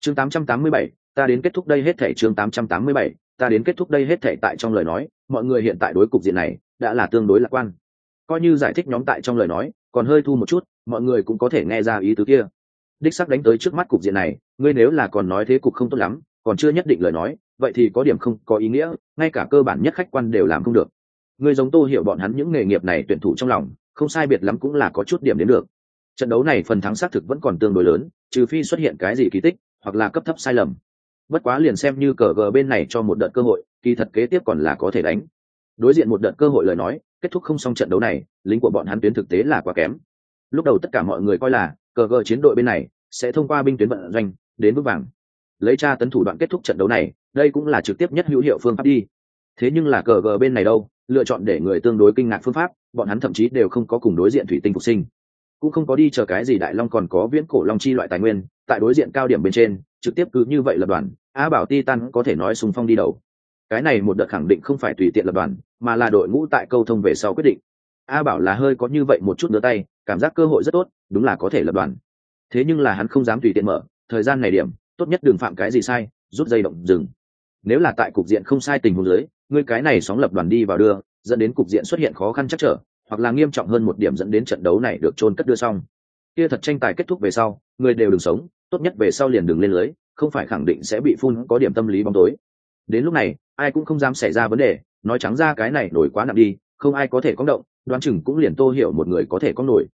Chương 887, ta đến kết thúc đây hết thể chương 887, ta đến kết thúc đây hết thể tại trong lời nói mọi người hiện tại đối cục diện này đã là tương đối lạc quan. Coi như giải thích nhóm tại trong lời nói còn hơi thu một chút mọi người cũng có thể nghe ra ý tứ kia. Đích sắc đánh tới trước mắt cục diện này ngươi nếu là còn nói thế cục không tốt lắm còn chưa nhất định lời nói vậy thì có điểm không có ý nghĩa ngay cả cơ bản nhất khách quan đều làm không được. Ngươi giống tô hiểu bọn hắn những nghề nghiệp này tuyển thủ trong lòng không sai biệt lắm cũng là có chút điểm đến được. Trận đấu này phần thắng xác thực vẫn còn tương đối lớn, trừ phi xuất hiện cái gì kỳ tích, hoặc là cấp thấp sai lầm. Bất quá liền xem như cờ gờ bên này cho một đợt cơ hội, kỳ thật kế tiếp còn là có thể đánh. Đối diện một đợt cơ hội lời nói, kết thúc không xong trận đấu này, lính của bọn hắn tuyến thực tế là quá kém. Lúc đầu tất cả mọi người coi là, cờ gờ chiến đội bên này, sẽ thông qua binh tuyến vận doanh, đến bước vàng. Lấy tra tấn thủ đoạn kết thúc trận đấu này, đây cũng là trực tiếp nhất hữu hiệu phương pháp đi. Thế nhưng là cờ gờ bên này đâu? Lựa chọn để người tương đối kinh ngạc phương pháp, bọn hắn thậm chí đều không có cùng đối diện thủy tinh phục sinh. Cũng không có đi chờ cái gì đại long còn có viễn cổ long chi loại tài nguyên, tại đối diện cao điểm bên trên, trực tiếp cứ như vậy lập đoàn a bảo ti tan có thể nói sùng phong đi đầu. Cái này một đợt khẳng định không phải tùy tiện lập đoàn, mà là đội ngũ tại câu thông về sau quyết định. A bảo là hơi có như vậy một chút nữa tay, cảm giác cơ hội rất tốt, đúng là có thể lập đoàn. Thế nhưng là hắn không dám tùy tiện mở, thời gian này điểm, tốt nhất đừng phạm cái gì sai, rút dây động dừng. Nếu là tại cục diện không sai tình huống dưới ngươi cái này sóng lập đoàn đi vào đưa, dẫn đến cục diện xuất hiện khó khăn chắc trở, hoặc là nghiêm trọng hơn một điểm dẫn đến trận đấu này được chôn cất đưa xong. Kia thật tranh tài kết thúc về sau, người đều đừng sống, tốt nhất về sau liền đừng lên lưới, không phải khẳng định sẽ bị phun có điểm tâm lý bóng tối. Đến lúc này, ai cũng không dám xảy ra vấn đề, nói trắng ra cái này nổi quá nặng đi, không ai có thể có động, đoán chừng cũng liền tô hiểu một người có thể có nổi.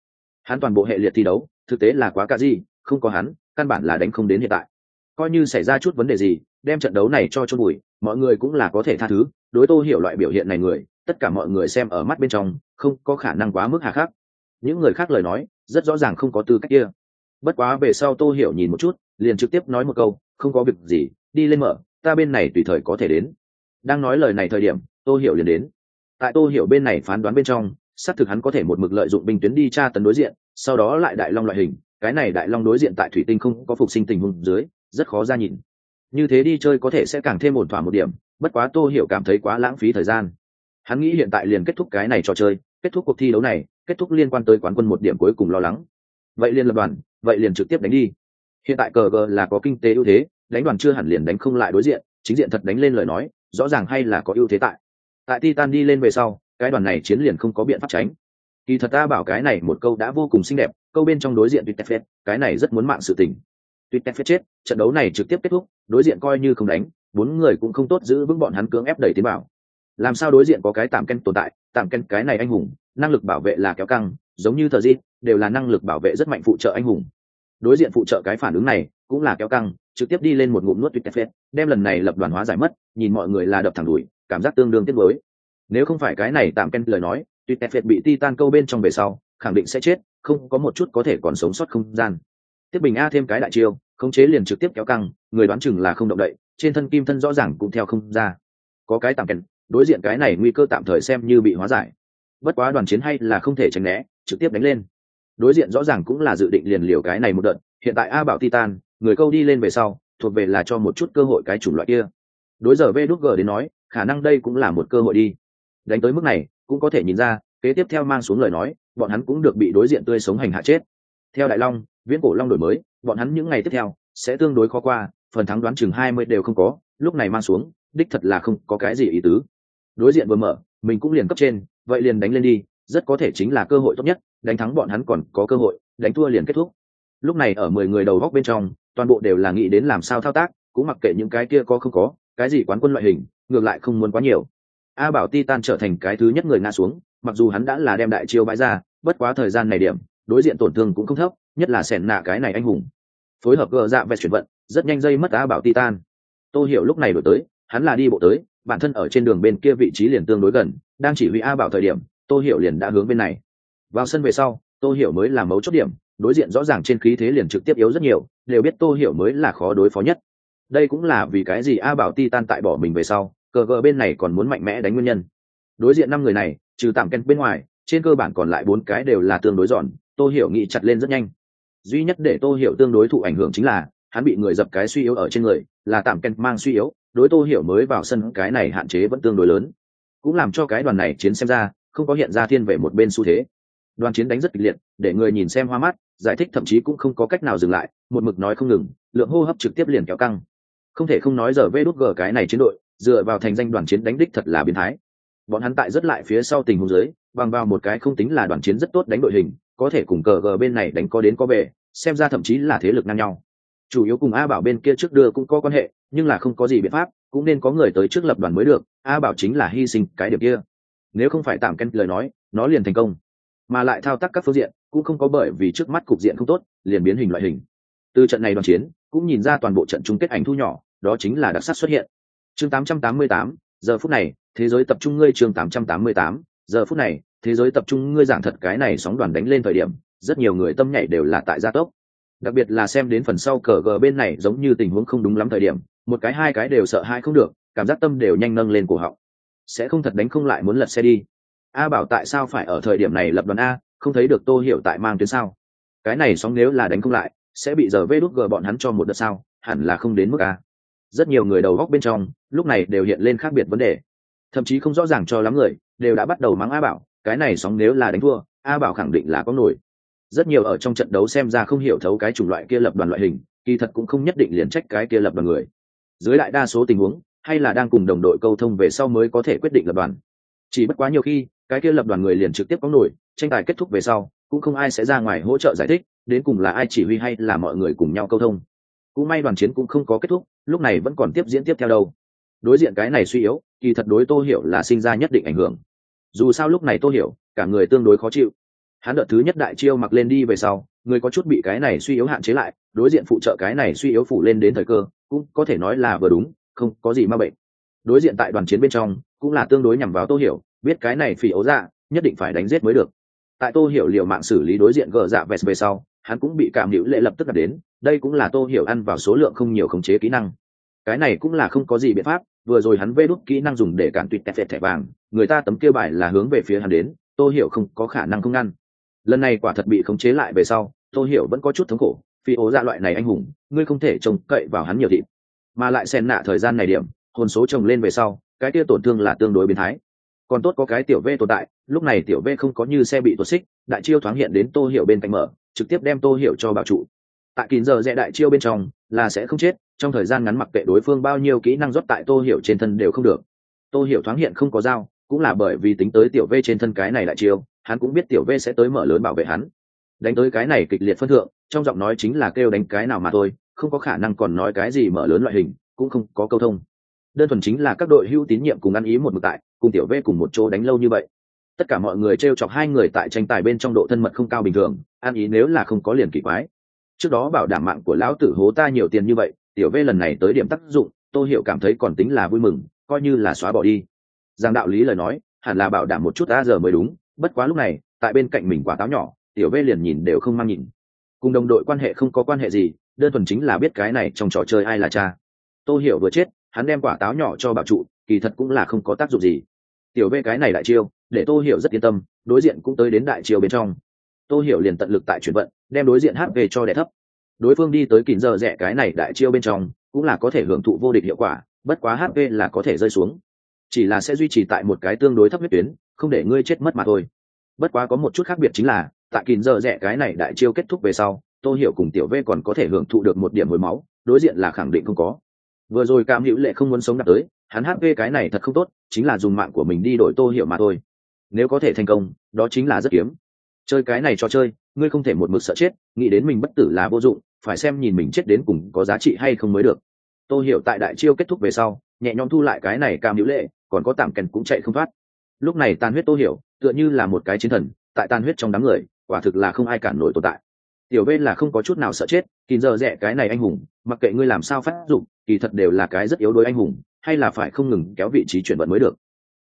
Hắn toàn bộ hệ liệt thi đấu, thực tế là quá cả gì không có hắn, căn bản là đánh không đến hiện tại. Coi như xảy ra chút vấn đề gì đem trận đấu này cho chôn bụi mọi người cũng là có thể tha thứ. Đối tô hiểu loại biểu hiện này người, tất cả mọi người xem ở mắt bên trong, không có khả năng quá mức hà khắc. Những người khác lời nói, rất rõ ràng không có tư cách kia. Bất quá về sau tô hiểu nhìn một chút, liền trực tiếp nói một câu, không có việc gì, đi lên mở, ta bên này tùy thời có thể đến. Đang nói lời này thời điểm, tô hiểu liền đến. Tại tô hiểu bên này phán đoán bên trong, xác thực hắn có thể một mực lợi dụng binh tuyến đi tra tấn đối diện, sau đó lại đại long loại hình. Cái này đại long đối diện tại thủy tinh không có phục sinh tình huống dưới, rất khó ra nhìn như thế đi chơi có thể sẽ càng thêm ổn thỏa một điểm, bất quá tô hiểu cảm thấy quá lãng phí thời gian. Hắn nghĩ hiện tại liền kết thúc cái này trò chơi, kết thúc cuộc thi đấu này, kết thúc liên quan tới quán quân một điểm cuối cùng lo lắng. Vậy liền lập đoàn, vậy liền trực tiếp đánh đi. Hiện tại cờ gờ là có kinh tế ưu thế, đánh đoàn chưa hẳn liền đánh không lại đối diện, chính diện thật đánh lên lời nói, rõ ràng hay là có ưu thế tại. Tại titan đi lên về sau, cái đoàn này chiến liền không có biện pháp tránh. Kỳ thật ta bảo cái này một câu đã vô cùng xinh đẹp, câu bên trong đối diện tuyệt tép cái này rất muốn mạng sự tình tuyệt phết chết, trận đấu này trực tiếp kết thúc, đối diện coi như không đánh, bốn người cũng không tốt giữ vững bọn hắn cưỡng ép đẩy tiến bảo làm sao đối diện có cái tạm ken tồn tại, tạm ken cái này anh hùng, năng lực bảo vệ là kéo căng, giống như thờ di đều là năng lực bảo vệ rất mạnh phụ trợ anh hùng. Đối diện phụ trợ cái phản ứng này, cũng là kéo căng, trực tiếp đi lên một ngụm nuốt tuyệt phết, đem lần này lập đoàn hóa giải mất, nhìn mọi người là đập thẳng đùi, cảm giác tương đương tiếc với nếu không phải cái này tạm ken lời nói tuyệt phết bị titan câu bên trong về sau, khẳng định sẽ chết, không có một chút có thể còn sống sót không gian tiếp bình a thêm cái đại chiêu, khống chế liền trực tiếp kéo căng, người đoán chừng là không động đậy, trên thân kim thân rõ ràng cũng theo không ra. Có cái tạm kèn, đối diện cái này nguy cơ tạm thời xem như bị hóa giải. Bất quá đoàn chiến hay là không thể tránh né, trực tiếp đánh lên. Đối diện rõ ràng cũng là dự định liền liều cái này một đợt, hiện tại a bảo titan, người câu đi lên về sau, thuộc về là cho một chút cơ hội cái chủng loại kia. Đối giờ vê đúc g đến nói, khả năng đây cũng là một cơ hội đi. Đánh tới mức này, cũng có thể nhìn ra, kế tiếp theo mang xuống lời nói, bọn hắn cũng được bị đối diện tươi sống hành hạ chết. Theo đại long viễn cổ long đổi mới, bọn hắn những ngày tiếp theo sẽ tương đối khó qua, phần thắng đoán chừng hai mươi đều không có, lúc này mang xuống, đích thật là không có cái gì ý tứ. Đối diện vừa mở, mình cũng liền cấp trên, vậy liền đánh lên đi, rất có thể chính là cơ hội tốt nhất, đánh thắng bọn hắn còn có cơ hội, đánh thua liền kết thúc. Lúc này ở mười người đầu góc bên trong, toàn bộ đều là nghĩ đến làm sao thao tác, cũng mặc kệ những cái kia có không có, cái gì quán quân loại hình, ngược lại không muốn quá nhiều. A bảo titan trở thành cái thứ nhất người ngã xuống, mặc dù hắn đã là đem đại chiêu bãi ra, bất quá thời gian này điểm, đối diện tổn thương cũng không thấp nhất là sẻn nạ cái này anh hùng. Phối hợp gờ dạ vẹt chuyển vận, rất nhanh dây mất a bảo titan. Tôi hiểu lúc này đổi tới, hắn là đi bộ tới, bản thân ở trên đường bên kia vị trí liền tương đối gần, đang chỉ huy a bảo thời điểm tôi hiểu liền đã hướng bên này. Vào sân về sau tôi hiểu mới là mấu chốt điểm, đối diện rõ ràng trên khí thế liền trực tiếp yếu rất nhiều, đều biết tôi hiểu mới là khó đối phó nhất. Đây cũng là vì cái gì a bảo Titan tại bỏ mình về sau, cờ gờ bên này còn muốn mạnh mẽ đánh nguyên nhân. Đối diện năm người này, trừ tạm ken bên ngoài, trên cơ bản còn lại bốn cái đều là tương đối giòn tôi hiểu nghĩ chặt lên rất nhanh duy nhất để tô hiểu tương đối thụ ảnh hưởng chính là, hắn bị người dập cái suy yếu ở trên người, là tạm ken mang suy yếu, đối tô hiểu mới vào sân cái này hạn chế vẫn tương đối lớn. Cũng làm cho cái đoàn này chiến xem ra, không có hiện ra thiên về một bên xu thế. Đoàn chiến đánh rất kịch liệt, để người nhìn xem hoa mắt, giải thích thậm chí cũng không có cách nào dừng lại, một mực nói không ngừng, lượng hô hấp trực tiếp liền kéo căng. Không thể không nói giờ vê đút gờ cái này chiến đội, dựa vào thành danh đoàn chiến đánh đích thật là biến thái. Bọn hắn tại rất lại phía sau tình huống dưới, bằng vào một cái không tính là đoàn chiến rất tốt đánh đội hình có thể cùng cờ gờ bên này đánh có đến có về xem ra thậm chí là thế lực ngang nhau. Chủ yếu cùng a bảo bên kia trước đưa cũng có quan hệ nhưng là không có gì biện pháp cũng nên có người tới trước lập đoàn mới được a bảo chính là hy sinh cái điểm kia. Nếu không phải tạm ken lời nói nó liền thành công. Mà lại thao tác các phương diện cũng không có bởi vì trước mắt cục diện không tốt liền biến hình loại hình. Từ trận này đoàn chiến cũng nhìn ra toàn bộ trận chung kết ảnh thu nhỏ đó chính là đặc sắc xuất hiện. Chương 888, giờ phút này thế giới tập trung ngươi chương 888, giờ phút này thế giới tập trung ngươi giảng thật cái này sóng đoàn đánh lên thời điểm, rất nhiều người tâm nhảy đều là tại gia tốc. Đặc biệt là xem đến phần sau cờ gờ bên này giống như tình huống không đúng lắm thời điểm, một cái hai cái đều sợ hai không được, cảm giác tâm đều nhanh nâng lên cổ họng. Sẽ không thật đánh không lại muốn lật xe đi. A bảo tại sao phải ở thời điểm này lập đoàn a, không thấy được tô hiểu tại mang tuyến sao? Cái này sóng nếu là đánh không lại, sẽ bị giờ vê đút gờ bọn hắn cho một đợt sao, hẳn là không đến mức a. Rất nhiều người đầu góc bên trong, lúc này đều hiện lên khác biệt vấn đề. Thậm chí không rõ ràng cho lắm người, đều đã bắt đầu mắng a bảo cái này sóng nếu là đánh thua, a bảo khẳng định là có nổi. Rất nhiều ở trong trận đấu xem ra không hiểu thấu cái chủng loại kia lập đoàn loại hình, kỳ thật cũng không nhất định liền trách cái kia lập đoàn người. Dưới đại đa số tình huống, hay là đang cùng đồng đội câu thông về sau mới có thể quyết định lập đoàn. Chỉ bất quá nhiều khi, cái kia lập đoàn người liền trực tiếp có nổi, tranh tài kết thúc về sau, cũng không ai sẽ ra ngoài hỗ trợ giải thích, đến cùng là ai chỉ huy hay là mọi người cùng nhau câu thông. Cũng may đoàn chiến cũng không có kết thúc, lúc này vẫn còn tiếp diễn tiếp theo đâu. Đối diện cái này suy yếu, kỳ thật đối tô hiểu là sinh ra nhất định ảnh hưởng dù sao lúc này tô hiểu, cả người tương đối khó chịu. Hắn đợt thứ nhất đại chiêu mặc lên đi về sau, người có chút bị cái này suy yếu hạn chế lại, đối diện phụ trợ cái này suy yếu phủ lên đến thời cơ, cũng có thể nói là vừa đúng, không có gì ma bệnh. Đối diện tại đoàn chiến bên trong, cũng là tương đối nhằm vào tô hiểu, biết cái này phỉ ấu dạ nhất định phải đánh giết mới được. Tại tô hiểu liệu mạng xử lý đối diện gờ dạ vest về sau, hắn cũng bị cảm hữu lệ lập tức đặt đến, đây cũng là tô hiểu ăn vào số lượng không nhiều khống chế kỹ năng cái này cũng là không có gì biện pháp, vừa rồi hắn vê đút kỹ năng dùng để cản tuyệt tẹt thẻ vàng, người ta tấm kia bài là hướng về phía hắn đến tôi hiểu không có khả năng không ngăn. Lần này quả thật bị khống chế lại về sau tôi hiểu vẫn có chút thống khổ, phi ố ra loại này anh hùng, ngươi không thể trông cậy vào hắn nhiều thịt mà lại xen nạ thời gian này điểm, hồn số chồng lên về sau, cái kia tổn thương là tương đối biến thái. Còn tốt có cái tiểu v tồn tại, lúc này tiểu v không có như xe bị tuột xích, đại chiêu thoáng hiện đến tô hiểu bên cạnh mở, trực tiếp đem tô hiểu cho bảo trụ. Tại kín giờ rẽ đại chiêu bên trong là sẽ không chết, trong thời gian ngắn mặc kệ đối phương bao nhiêu kỹ năng rót tại tô hiểu trên thân đều không được. Tô hiểu thoáng hiện không có dao, cũng là bởi vì tính tới tiểu v trên thân cái này lại chiêu, hắn cũng biết tiểu v sẽ tới mở lớn bảo vệ hắn. Đánh tới cái này kịch liệt phân thượng, trong giọng nói chính là kêu đánh cái nào mà thôi, không có khả năng còn nói cái gì mở lớn loại hình, cũng không có câu thông. Đơn thuần chính là các đội hưu tín nhiệm cùng ăn ý một mực tại, cùng tiểu v cùng một chỗ đánh lâu như vậy. Tất cả mọi người t r e o chọc hai người tại tranh tài bên trong độ thân mật không cao bình thường, ăn ý nếu là không có liền kỳ quái trước đó bảo đảm mạng của lão tử hố ta nhiều tiền như vậy, tiểu v lần này tới điểm tác dụng tôi hiểu cảm thấy còn tính là vui mừng, coi như là xóa bỏ đi. Giang đạo lý lời nói, hẳn là bảo đảm một chút a giờ mới đúng, bất quá lúc này, tại bên cạnh mình quả táo nhỏ, tiểu v liền nhìn đều không mang nhìn. Cùng đồng đội quan hệ không có quan hệ gì, đơn thuần chính là biết cái này trong trò chơi ai là cha. Tôi hiểu vừa chết, hắn đem quả táo nhỏ cho bảo trụ, kỳ thật cũng là không có tác dụng gì. Tiểu v cái này đại chiêu, để tô hiểu rất yên tâm, đối diện cũng tới đến đại chiêu bên trong. Tô hiểu liền tận lực tại chuyển vận đem đối diện hp cho đẻ thấp. Đối phương đi tới kín giờ rẻ cái này đại chiêu bên trong, cũng là có thể hưởng thụ vô địch hiệu quả, bất quá hp là có thể rơi xuống. Chỉ là sẽ duy trì tại một cái tương đối thấp huyết tuyến, không để ngươi chết mất mà thôi. Bất quá có một chút khác biệt chính là, tại kín giờ rẻ cái này đại chiêu kết thúc về sau, tô hiểu cùng tiểu v còn có thể hưởng thụ được một điểm hồi máu, đối diện là khẳng định không có. Vừa rồi cam hữu lệ không muốn sống đạt tới, hắn hp cái này thật không tốt, chính là dùng mạng của mình đi đổi tô hiểu mà thôi. Nếu có thể thành công, đó chính là rất kiếm. Chơi cái này cho chơi ngươi không thể một mực sợ chết, nghĩ đến mình bất tử là vô dụng, phải xem nhìn mình chết đến cùng có giá trị hay không mới được. Tô hiểu tại đại chiêu kết thúc về sau, nhẹ nhõm thu lại cái này cam hữu lệ, còn có tạm kèn cũng chạy không thoát. Lúc này tàn huyết tô hiểu, tựa như là một cái chiến thần, tại tàn huyết trong đám người, quả thực là không ai cản nổi tồn tại. Tiểu bên là không có chút nào sợ chết kín giờ rẻ cái này anh hùng, mặc kệ ngươi làm sao phát dụng kỳ thật đều là cái rất yếu đuối anh hùng, hay là phải không ngừng kéo vị trí chuyển vận mới được.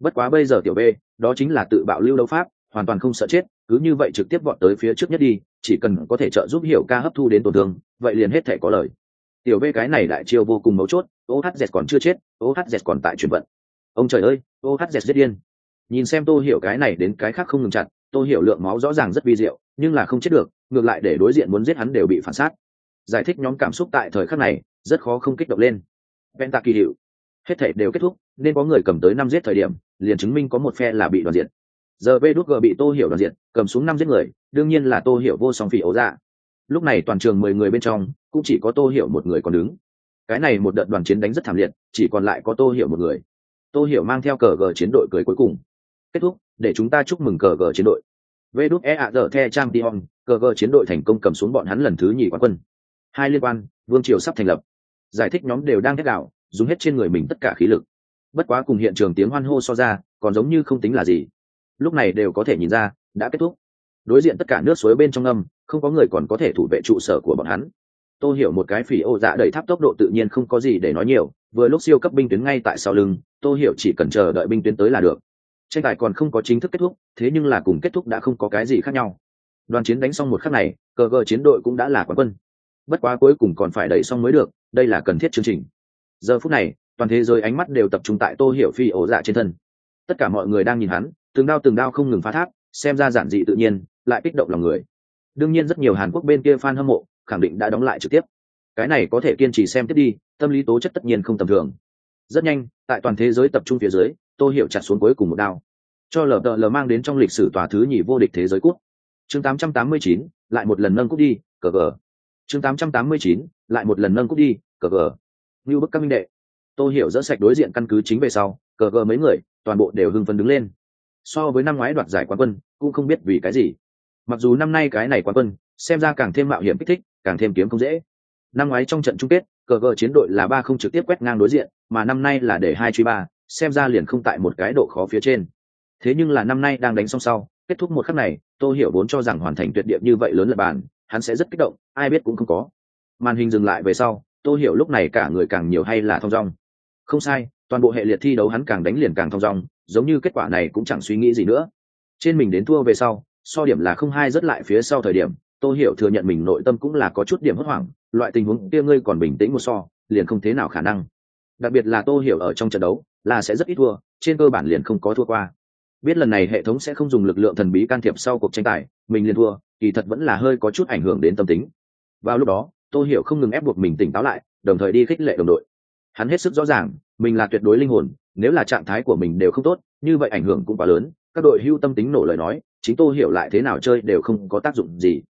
Bất quá bây giờ tiểu b đó chính là tự bạo lưu đấu pháp hoàn toàn không sợ chết, cứ như vậy trực tiếp vọt tới phía trước nhất đi, chỉ cần có thể trợ giúp hiểu ca hấp thu đến tổn thương, vậy liền hết thể có lời. Tiểu b cái này đại chiêu vô cùng mấu chốt ohz còn chưa chết ohz còn tại chuyển vận. Ông trời ơi ohz giết điên. Nhìn xem tôi hiểu cái này đến cái khác không ngừng chặt tôi hiểu lượng máu rõ ràng rất vi diệu, nhưng là không chết được, ngược lại để đối diện muốn giết hắn đều bị phản sát giải thích nhóm cảm xúc tại thời khắc này, rất khó không kích động lên. Ven tạ kỳ hiệu hết thể đều kết thúc, nên có người cầm tới năm giết thời điểm, liền chứng minh có một phe là bị đoàn diện giờ vê đút g bị tô hiểu đoàn diện cầm xuống năm giết người, đương nhiên là tô hiểu vô song phỉ ấu dạ. Lúc này toàn trường mười người bên trong, cũng chỉ có tô hiểu một người còn đứng. Cái này một đợt đoàn chiến đánh rất thảm liệt, chỉ còn lại có tô hiểu một người. Tô hiểu mang theo cờ gờ chiến đội cưới cuối cùng. Kết thúc, để chúng ta chúc mừng cờ gờ chiến đội. Vê đút e ạ dở the trang tion cờ gờ chiến đội thành công cầm xuống bọn hắn lần thứ nhì quán quân. Hai liên quan, vương triều sắp thành lập. Giải thích nhóm đều đang thét đạo dùng hết trên người mình tất cả khí lực. Bất quá cùng hiện trường tiếng hoan hô so ra, còn giống như không tính là gì lúc này đều có thể nhìn ra, đã kết thúc. Đối diện tất cả nước suối bên trong âm không có người còn có thể thủ vệ trụ sở của bọn hắn. Tôi hiểu một cái phỉ ô dạ đầy tháp tốc độ tự nhiên không có gì để nói nhiều, vừa lúc siêu cấp binh tuyến ngay tại sau lưng tôi hiểu chỉ cần chờ đợi binh tuyến tới là được. Tranh tài còn không có chính thức kết thúc, thế nhưng là cùng kết thúc đã không có cái gì khác nhau. Đoàn chiến đánh xong một khắc này, cờ gờ chiến đội cũng đã là quán quân. Bất quá cuối cùng còn phải đẩy xong mới được, đây là cần thiết chương trình. Giờ phút này, toàn thế giới ánh mắt đều tập trung tại tô hiểu phi ổ dạ trên thân. Tất cả mọi người đang nhìn hắn từng đao từng đao không ngừng phá tháp xem ra giản dị tự nhiên lại kích động lòng người. Đương nhiên rất nhiều hàn quốc bên kia fan hâm mộ khẳng định đã đóng lại trực tiếp. Cái này có thể kiên trì xem tiếp đi tâm lý tố chất tất nhiên không tầm thường. Rất nhanh tại toàn thế giới tập trung phía dưới tôi hiểu chặt xuống cuối cùng một đao. Cho lờ đợ lờ mang đến trong lịch sử tòa thứ nhì vô địch thế giới quốc chương 889, lại một lần nâng cúp đi cờ cờ. chương 889, lại một lần nâng cúp đi cờ cờ. như bức các minh đệ. Tôi hiểu dỡ sạch đối diện căn cứ chính về sau cờ cờ mấy người toàn bộ đều hưng phấn đứng lên so với năm ngoái đoạt giải quán quân, cũng không biết vì cái gì. Mặc dù năm nay cái này quán quân, xem ra càng thêm mạo hiểm kích thích, càng thêm kiếm không dễ. Năm ngoái trong trận chung kết, cờ vợ chiến đội là ba không trực tiếp quét ngang đối diện, mà năm nay là để hai truy ba, xem ra liền không tại một cái độ khó phía trên. Thế nhưng là năm nay đang đánh xong sau, kết thúc một khắc này tôi hiểu vốn cho rằng hoàn thành tuyệt địa như vậy lớn là bàn, hắn sẽ rất kích động, ai biết cũng không có. Màn hình dừng lại về sau tôi hiểu lúc này cả người càng nhiều hay là thong dong. Không sai, toàn bộ hệ liệt thi đấu hắn càng đánh liền càng thong dong giống như kết quả này cũng chẳng suy nghĩ gì nữa. Trên mình đến thua về sau, so điểm là không hai rất lại phía sau thời điểm tôi hiểu thừa nhận mình nội tâm cũng là có chút điểm hốt hoảng, loại tình huống kia ngươi còn bình tĩnh một so, liền không thế nào khả năng. Đặc biệt là tô hiểu ở trong trận đấu, là sẽ rất ít thua, trên cơ bản liền không có thua qua. Biết lần này hệ thống sẽ không dùng lực lượng thần bí can thiệp sau cuộc tranh tài, mình liền thua, kỳ thật vẫn là hơi có chút ảnh hưởng đến tâm tính. Vào lúc đó, tô hiểu không ngừng ép buộc mình tỉnh táo lại, đồng thời đi khích lệ đồng đội. Hắn hết sức rõ ràng, mình là tuyệt đối linh hồn nếu là trạng thái của mình đều không tốt, như vậy ảnh hưởng cũng quá lớn. Các đội hưu tâm tính nổ lời nói, chính tô hiểu lại thế nào chơi đều không có tác dụng gì.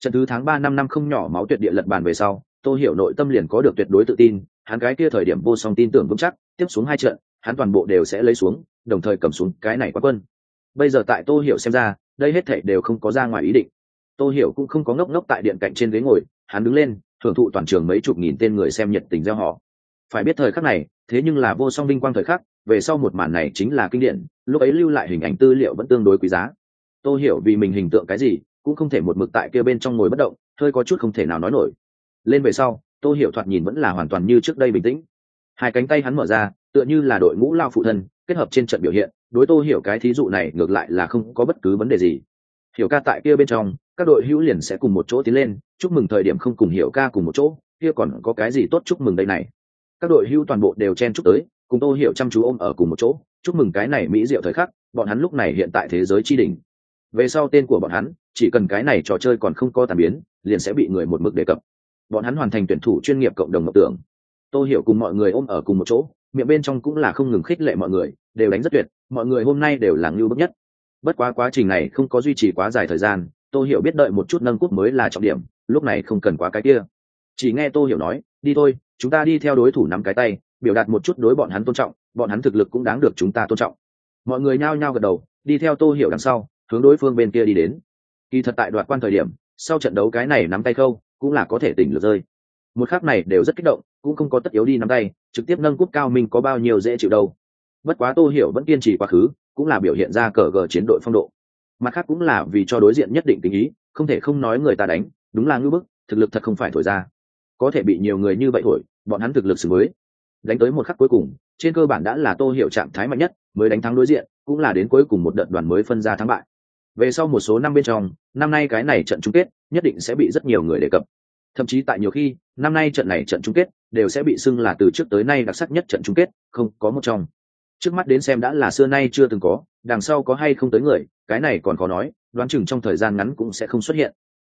Trận thứ tháng ba năm năm không nhỏ máu tuyệt địa lật bàn về sau, tô hiểu nội tâm liền có được tuyệt đối tự tin. Hắn cái kia thời điểm vô song tin tưởng vững chắc, tiếp xuống hai trận, hắn toàn bộ đều sẽ lấy xuống, đồng thời cầm xuống cái này quá quân. Bây giờ tại tô hiểu xem ra, đây hết thảy đều không có ra ngoài ý định. Tô hiểu cũng không có ngốc ngốc tại điện cạnh trên ghế ngồi, hắn đứng lên, thưởng thụ toàn trường mấy chục nghìn tên người xem nhiệt tình gieo họ. Phải biết thời khắc này, thế nhưng là vô song vinh quang thời khắc về sau một màn này chính là kinh điển, lúc ấy lưu lại hình ảnh tư liệu vẫn tương đối quý giá. Tôi hiểu vì mình hình tượng cái gì, cũng không thể một mực tại kia bên trong ngồi bất động, hơi có chút không thể nào nói nổi. Lên về sau tôi hiểu thoạt nhìn vẫn là hoàn toàn như trước đây bình tĩnh. Hai cánh tay hắn mở ra, tựa như là đội ngũ lao phụ thân, kết hợp trên trận biểu hiện, đối tô hiểu cái thí dụ này ngược lại là không có bất cứ vấn đề gì. Hiểu ca tại kia bên trong, các đội hữu liền sẽ cùng một chỗ tiến lên, chúc mừng thời điểm không cùng hiểu ca cùng một chỗ, kia còn có cái gì tốt chúc mừng đây này? Các đội hữu toàn bộ đều chen chúc tới cùng tô hiểu chăm chú ôm ở cùng một chỗ, chúc mừng cái này mỹ diệu thời khắc, bọn hắn lúc này hiện tại thế giới tri đình về sau tên của bọn hắn, chỉ cần cái này trò chơi còn không có tàn biến, liền sẽ bị người một mực đề cập. Bọn hắn hoàn thành tuyển thủ chuyên nghiệp cộng đồng mộng tưởng. Tô hiểu cùng mọi người ôm ở cùng một chỗ, miệng bên trong cũng là không ngừng khích lệ mọi người, đều đánh rất tuyệt, mọi người hôm nay đều là ngưu bức nhất. Bất quá quá trình này không có duy trì quá dài thời gian, tô hiểu biết đợi một chút nâng cúp mới là trọng điểm, lúc này không cần quá cái kia. Chỉ nghe tô hiểu nói, đi thôi, chúng ta đi theo đối thủ nắm cái tay biểu đạt một chút đối bọn hắn tôn trọng, bọn hắn thực lực cũng đáng được chúng ta tôn trọng. Mọi người nhao nhao gật đầu, đi theo tô hiểu đằng sau, hướng đối phương bên kia đi đến. Kỳ thật tại đoạt quan thời điểm, sau trận đấu cái này nắm tay khâu, cũng là có thể tỉnh lượt rơi. Một khắc này đều rất kích động, cũng không có tất yếu đi nắm tay, trực tiếp nâng cúp cao mình có bao nhiêu dễ chịu đâu. Bất quá tô hiểu vẫn kiên trì quá khứ, cũng là biểu hiện ra cờ gờ chiến đội phong độ. Mặt khác cũng là vì cho đối diện nhất định tình ý, không thể không nói người ta đánh, đúng là ngưỡng bức, thực lực thật không phải thổi ra. Có thể bị nhiều người như vậy thổi, bọn hắn thực lực xử mới đánh tới một khắc cuối cùng, trên cơ bản đã là tô hiểu trạng thái mạnh nhất, mới đánh thắng đối diện, cũng là đến cuối cùng một đợt đoàn mới phân ra thắng bại. Về sau một số năm bên trong, năm nay cái này trận chung kết nhất định sẽ bị rất nhiều người đề cập. Thậm chí tại nhiều khi, năm nay trận này trận chung kết đều sẽ bị xưng là từ trước tới nay đặc sắc nhất trận chung kết, không có một trong. Trước mắt đến xem đã là xưa nay chưa từng có, đằng sau có hay không tới người, cái này còn khó nói, đoán chừng trong thời gian ngắn cũng sẽ không xuất hiện.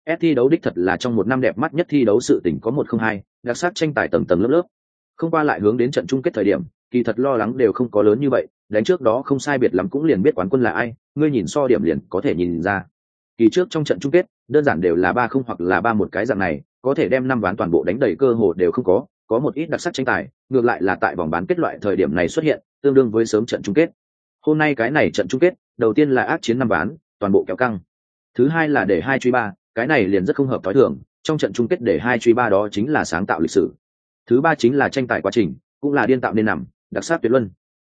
S thi đấu đích thật là trong một năm đẹp mắt nhất thi đấu sự tỉnh có một không hai, đặc sắc tranh tài tầng tầng lớp lớp không qua lại hướng đến trận chung kết thời điểm, kỳ thật lo lắng đều không có lớn như vậy, đánh trước đó không sai biệt lắm cũng liền biết quán quân là ai, ngươi nhìn so điểm liền có thể nhìn ra. Kỳ trước trong trận chung kết, đơn giản đều là ba không hoặc là ba một cái dạng này, có thể đem năm ván toàn bộ đánh đầy cơ hồ đều không có có một ít đặc sắc tranh tài, ngược lại là tại vòng bán kết loại thời điểm này xuất hiện, tương đương với sớm trận chung kết. Hôm nay cái này trận chung kết, đầu tiên là ác chiến năm ván, toàn bộ kéo căng. Thứ hai là để hai truy ba, cái này liền rất không hợp t h ó i thường, trong trận chung kết để hai truy ba đó chính là sáng tạo lịch sử thứ ba chính là tranh tài quá trình, cũng là điên tạo nên nằm, đặc sắc tuyệt luân.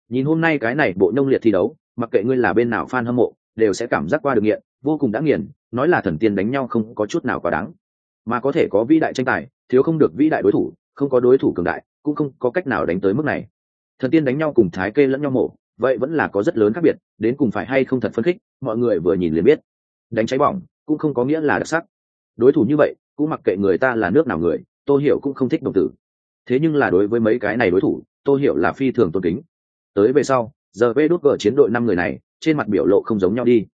Nhìn hôm nay cái này bộ nông liệt thi đấu, mặc kệ ngươi là bên nào f a n hâm mộ, đều sẽ cảm giác qua được nghiện, vô cùng đã nghiền nói là thần tiên đánh nhau không có chút nào quá đáng. Mà có thể có vĩ đại tranh tài, thiếu không được vĩ đại đối thủ, không có đối thủ cường đại, cũng không có cách nào đánh tới mức này. Thần tiên đánh nhau cùng thái kê lẫn nhau mổ, vậy vẫn là có rất lớn khác biệt, đến cùng phải hay không thật phân khích, mọi người vừa nhìn liền biết. Đánh cháy bỏng, cũng không có nghĩa là đặc sắc. Đối thủ như vậy, cũng mặc kệ người ta là nước nào người tôi hiểu cũng không thích đồng tử thế nhưng là đối với mấy cái này đối thủ tôi hiểu là phi thường tôn kính. Tới về sau, giờ vê đốt vở chiến đội năm người này, trên mặt biểu lộ không giống nhau đi.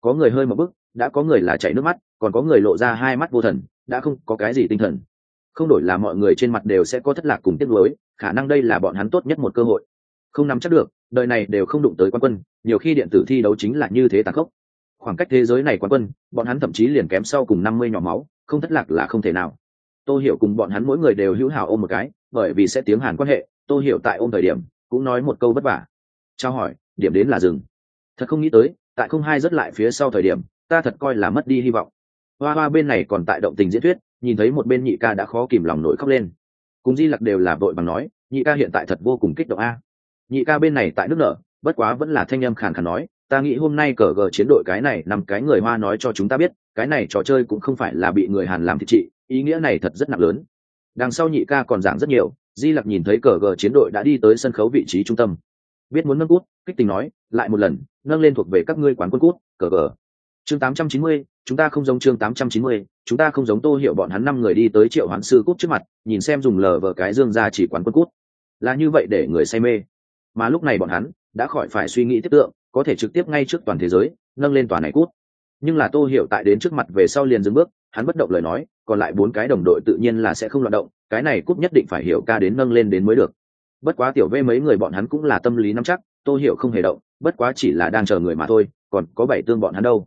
Có người hơi một bức đã có người là chảy nước mắt, còn có người lộ ra hai mắt vô thần, đã không có cái gì tinh thần. Không đổi là mọi người trên mặt đều sẽ có thất lạc cùng tiếc nuối, khả năng đây là bọn hắn tốt nhất một cơ hội. Không nắm chắc được, đời này đều không đụng tới quan quân, nhiều khi điện tử thi đấu chính là như thế tàn khốc. Khoảng cách thế giới này quan quân, bọn hắn thậm chí liền kém sau cùng năm mươi nhỏ máu, không thất lạc là không thể nào tôi hiểu cùng bọn hắn mỗi người đều hữu hảo ôm một cái, bởi vì sẽ tiếng hàn quan hệ tôi hiểu tại ôm thời điểm, cũng nói một câu vất vả. Trao hỏi, điểm đến là rừng thật không nghĩ tới, tại không hai rất lại phía sau thời điểm, ta thật coi là mất đi hy vọng. Hoa hoa bên này còn tại động tình diễn thuyết, nhìn thấy một bên nhị ca đã khó kìm lòng nổi khóc lên. Cùng di lặc đều là vội bằng nói, nhị ca hiện tại thật vô cùng kích động a. Nhị ca bên này tại nước nở, bất quá vẫn là thanh âm khàn khàn nói, ta nghĩ hôm nay cờ gờ chiến đội cái này nằm cái người hoa nói cho chúng ta biết, cái này trò chơi cũng không phải là bị người hàn làm thị trị ý nghĩa này thật rất nặng lớn. Đằng sau nhị ca còn giảng rất nhiều di lặc nhìn thấy cờ gờ chiến đội đã đi tới sân khấu vị trí trung tâm. Biết muốn nâng cút kích tình nói lại một lần nâng lên thuộc về các ngươi quán quân cút cờ gờ. Chương 890, chúng ta không giống chương 890, chúng ta không giống tô hiểu bọn hắn năm người đi tới triệu hoán sư cút trước mặt nhìn xem dùng lờ vờ cái dương ra chỉ quán quân cút. Là như vậy để người say mê. Mà lúc này bọn hắn đã khỏi phải suy nghĩ tiếp tượng có thể trực tiếp ngay trước toàn thế giới nâng lên tòa này cút. Nhưng là tô hiểu tại đến trước mặt về sau liền dừng bước hắn bất động lời nói còn lại bốn cái đồng đội tự nhiên là sẽ không loạt động, cái này cút nhất định phải hiểu ca đến nâng lên đến mới được. Bất quá tiểu vê mấy người bọn hắn cũng là tâm lý nắm chắc, tô hiểu không hề động, bất quá chỉ là đang chờ người mà thôi, còn có bảy tương bọn hắn đâu.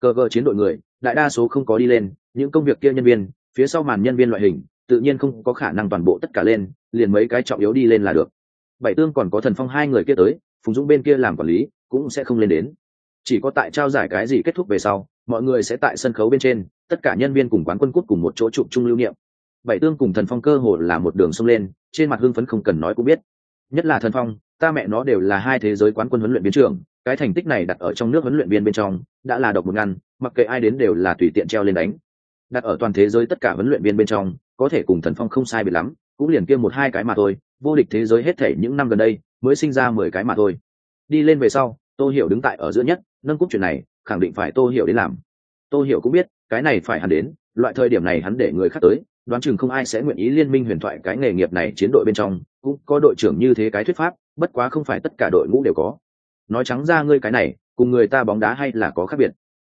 Cơ cơ chiến đội người, đại đa số không có đi lên, những công việc kia nhân viên, phía sau màn nhân viên loại hình, tự nhiên không có khả năng toàn bộ tất cả lên, liền mấy cái trọng yếu đi lên là được. Bảy tương còn có thần phong hai người kia tới, phùng dũng bên kia làm quản lý, cũng sẽ không lên đến. Chỉ có tại trao giải cái gì kết thúc về sau, mọi người sẽ tại sân khấu bên trên tất cả nhân viên cùng quán quân cút cùng một chỗ chụp chung lưu niệm. Bảy tương cùng thần phong cơ hồ là một đường sông lên, trên mặt hưng phấn không cần nói cũng biết. Nhất là thần phong, ta mẹ nó đều là hai thế giới quán quân huấn luyện viên trưởng, cái thành tích này đặt ở trong nước huấn luyện viên bên trong, đã là độc một ngăn, mặc kệ ai đến đều là tùy tiện treo lên đánh. Đặt ở toàn thế giới tất cả huấn luyện viên bên trong, có thể cùng thần phong không sai biệt lắm, cũng liền kia một hai cái mà thôi, vô địch thế giới hết thể những năm gần đây, mới sinh ra mười cái mà thôi. Đi lên về sau, tô hiểu đứng tại ở giữa nhất, nâng cúp chuyện này, khẳng định phải tô hiểu đến làm. Tô hiểu cũng biết cái này phải hắn đến, loại thời điểm này hắn để người khác tới, đoán chừng không ai sẽ nguyện ý liên minh huyền thoại cái nghề nghiệp này chiến đội bên trong, cũng có đội trưởng như thế cái thuyết pháp, bất quá không phải tất cả đội ngũ đều có. Nói trắng ra ngươi cái này, cùng người ta bóng đá hay là có khác biệt.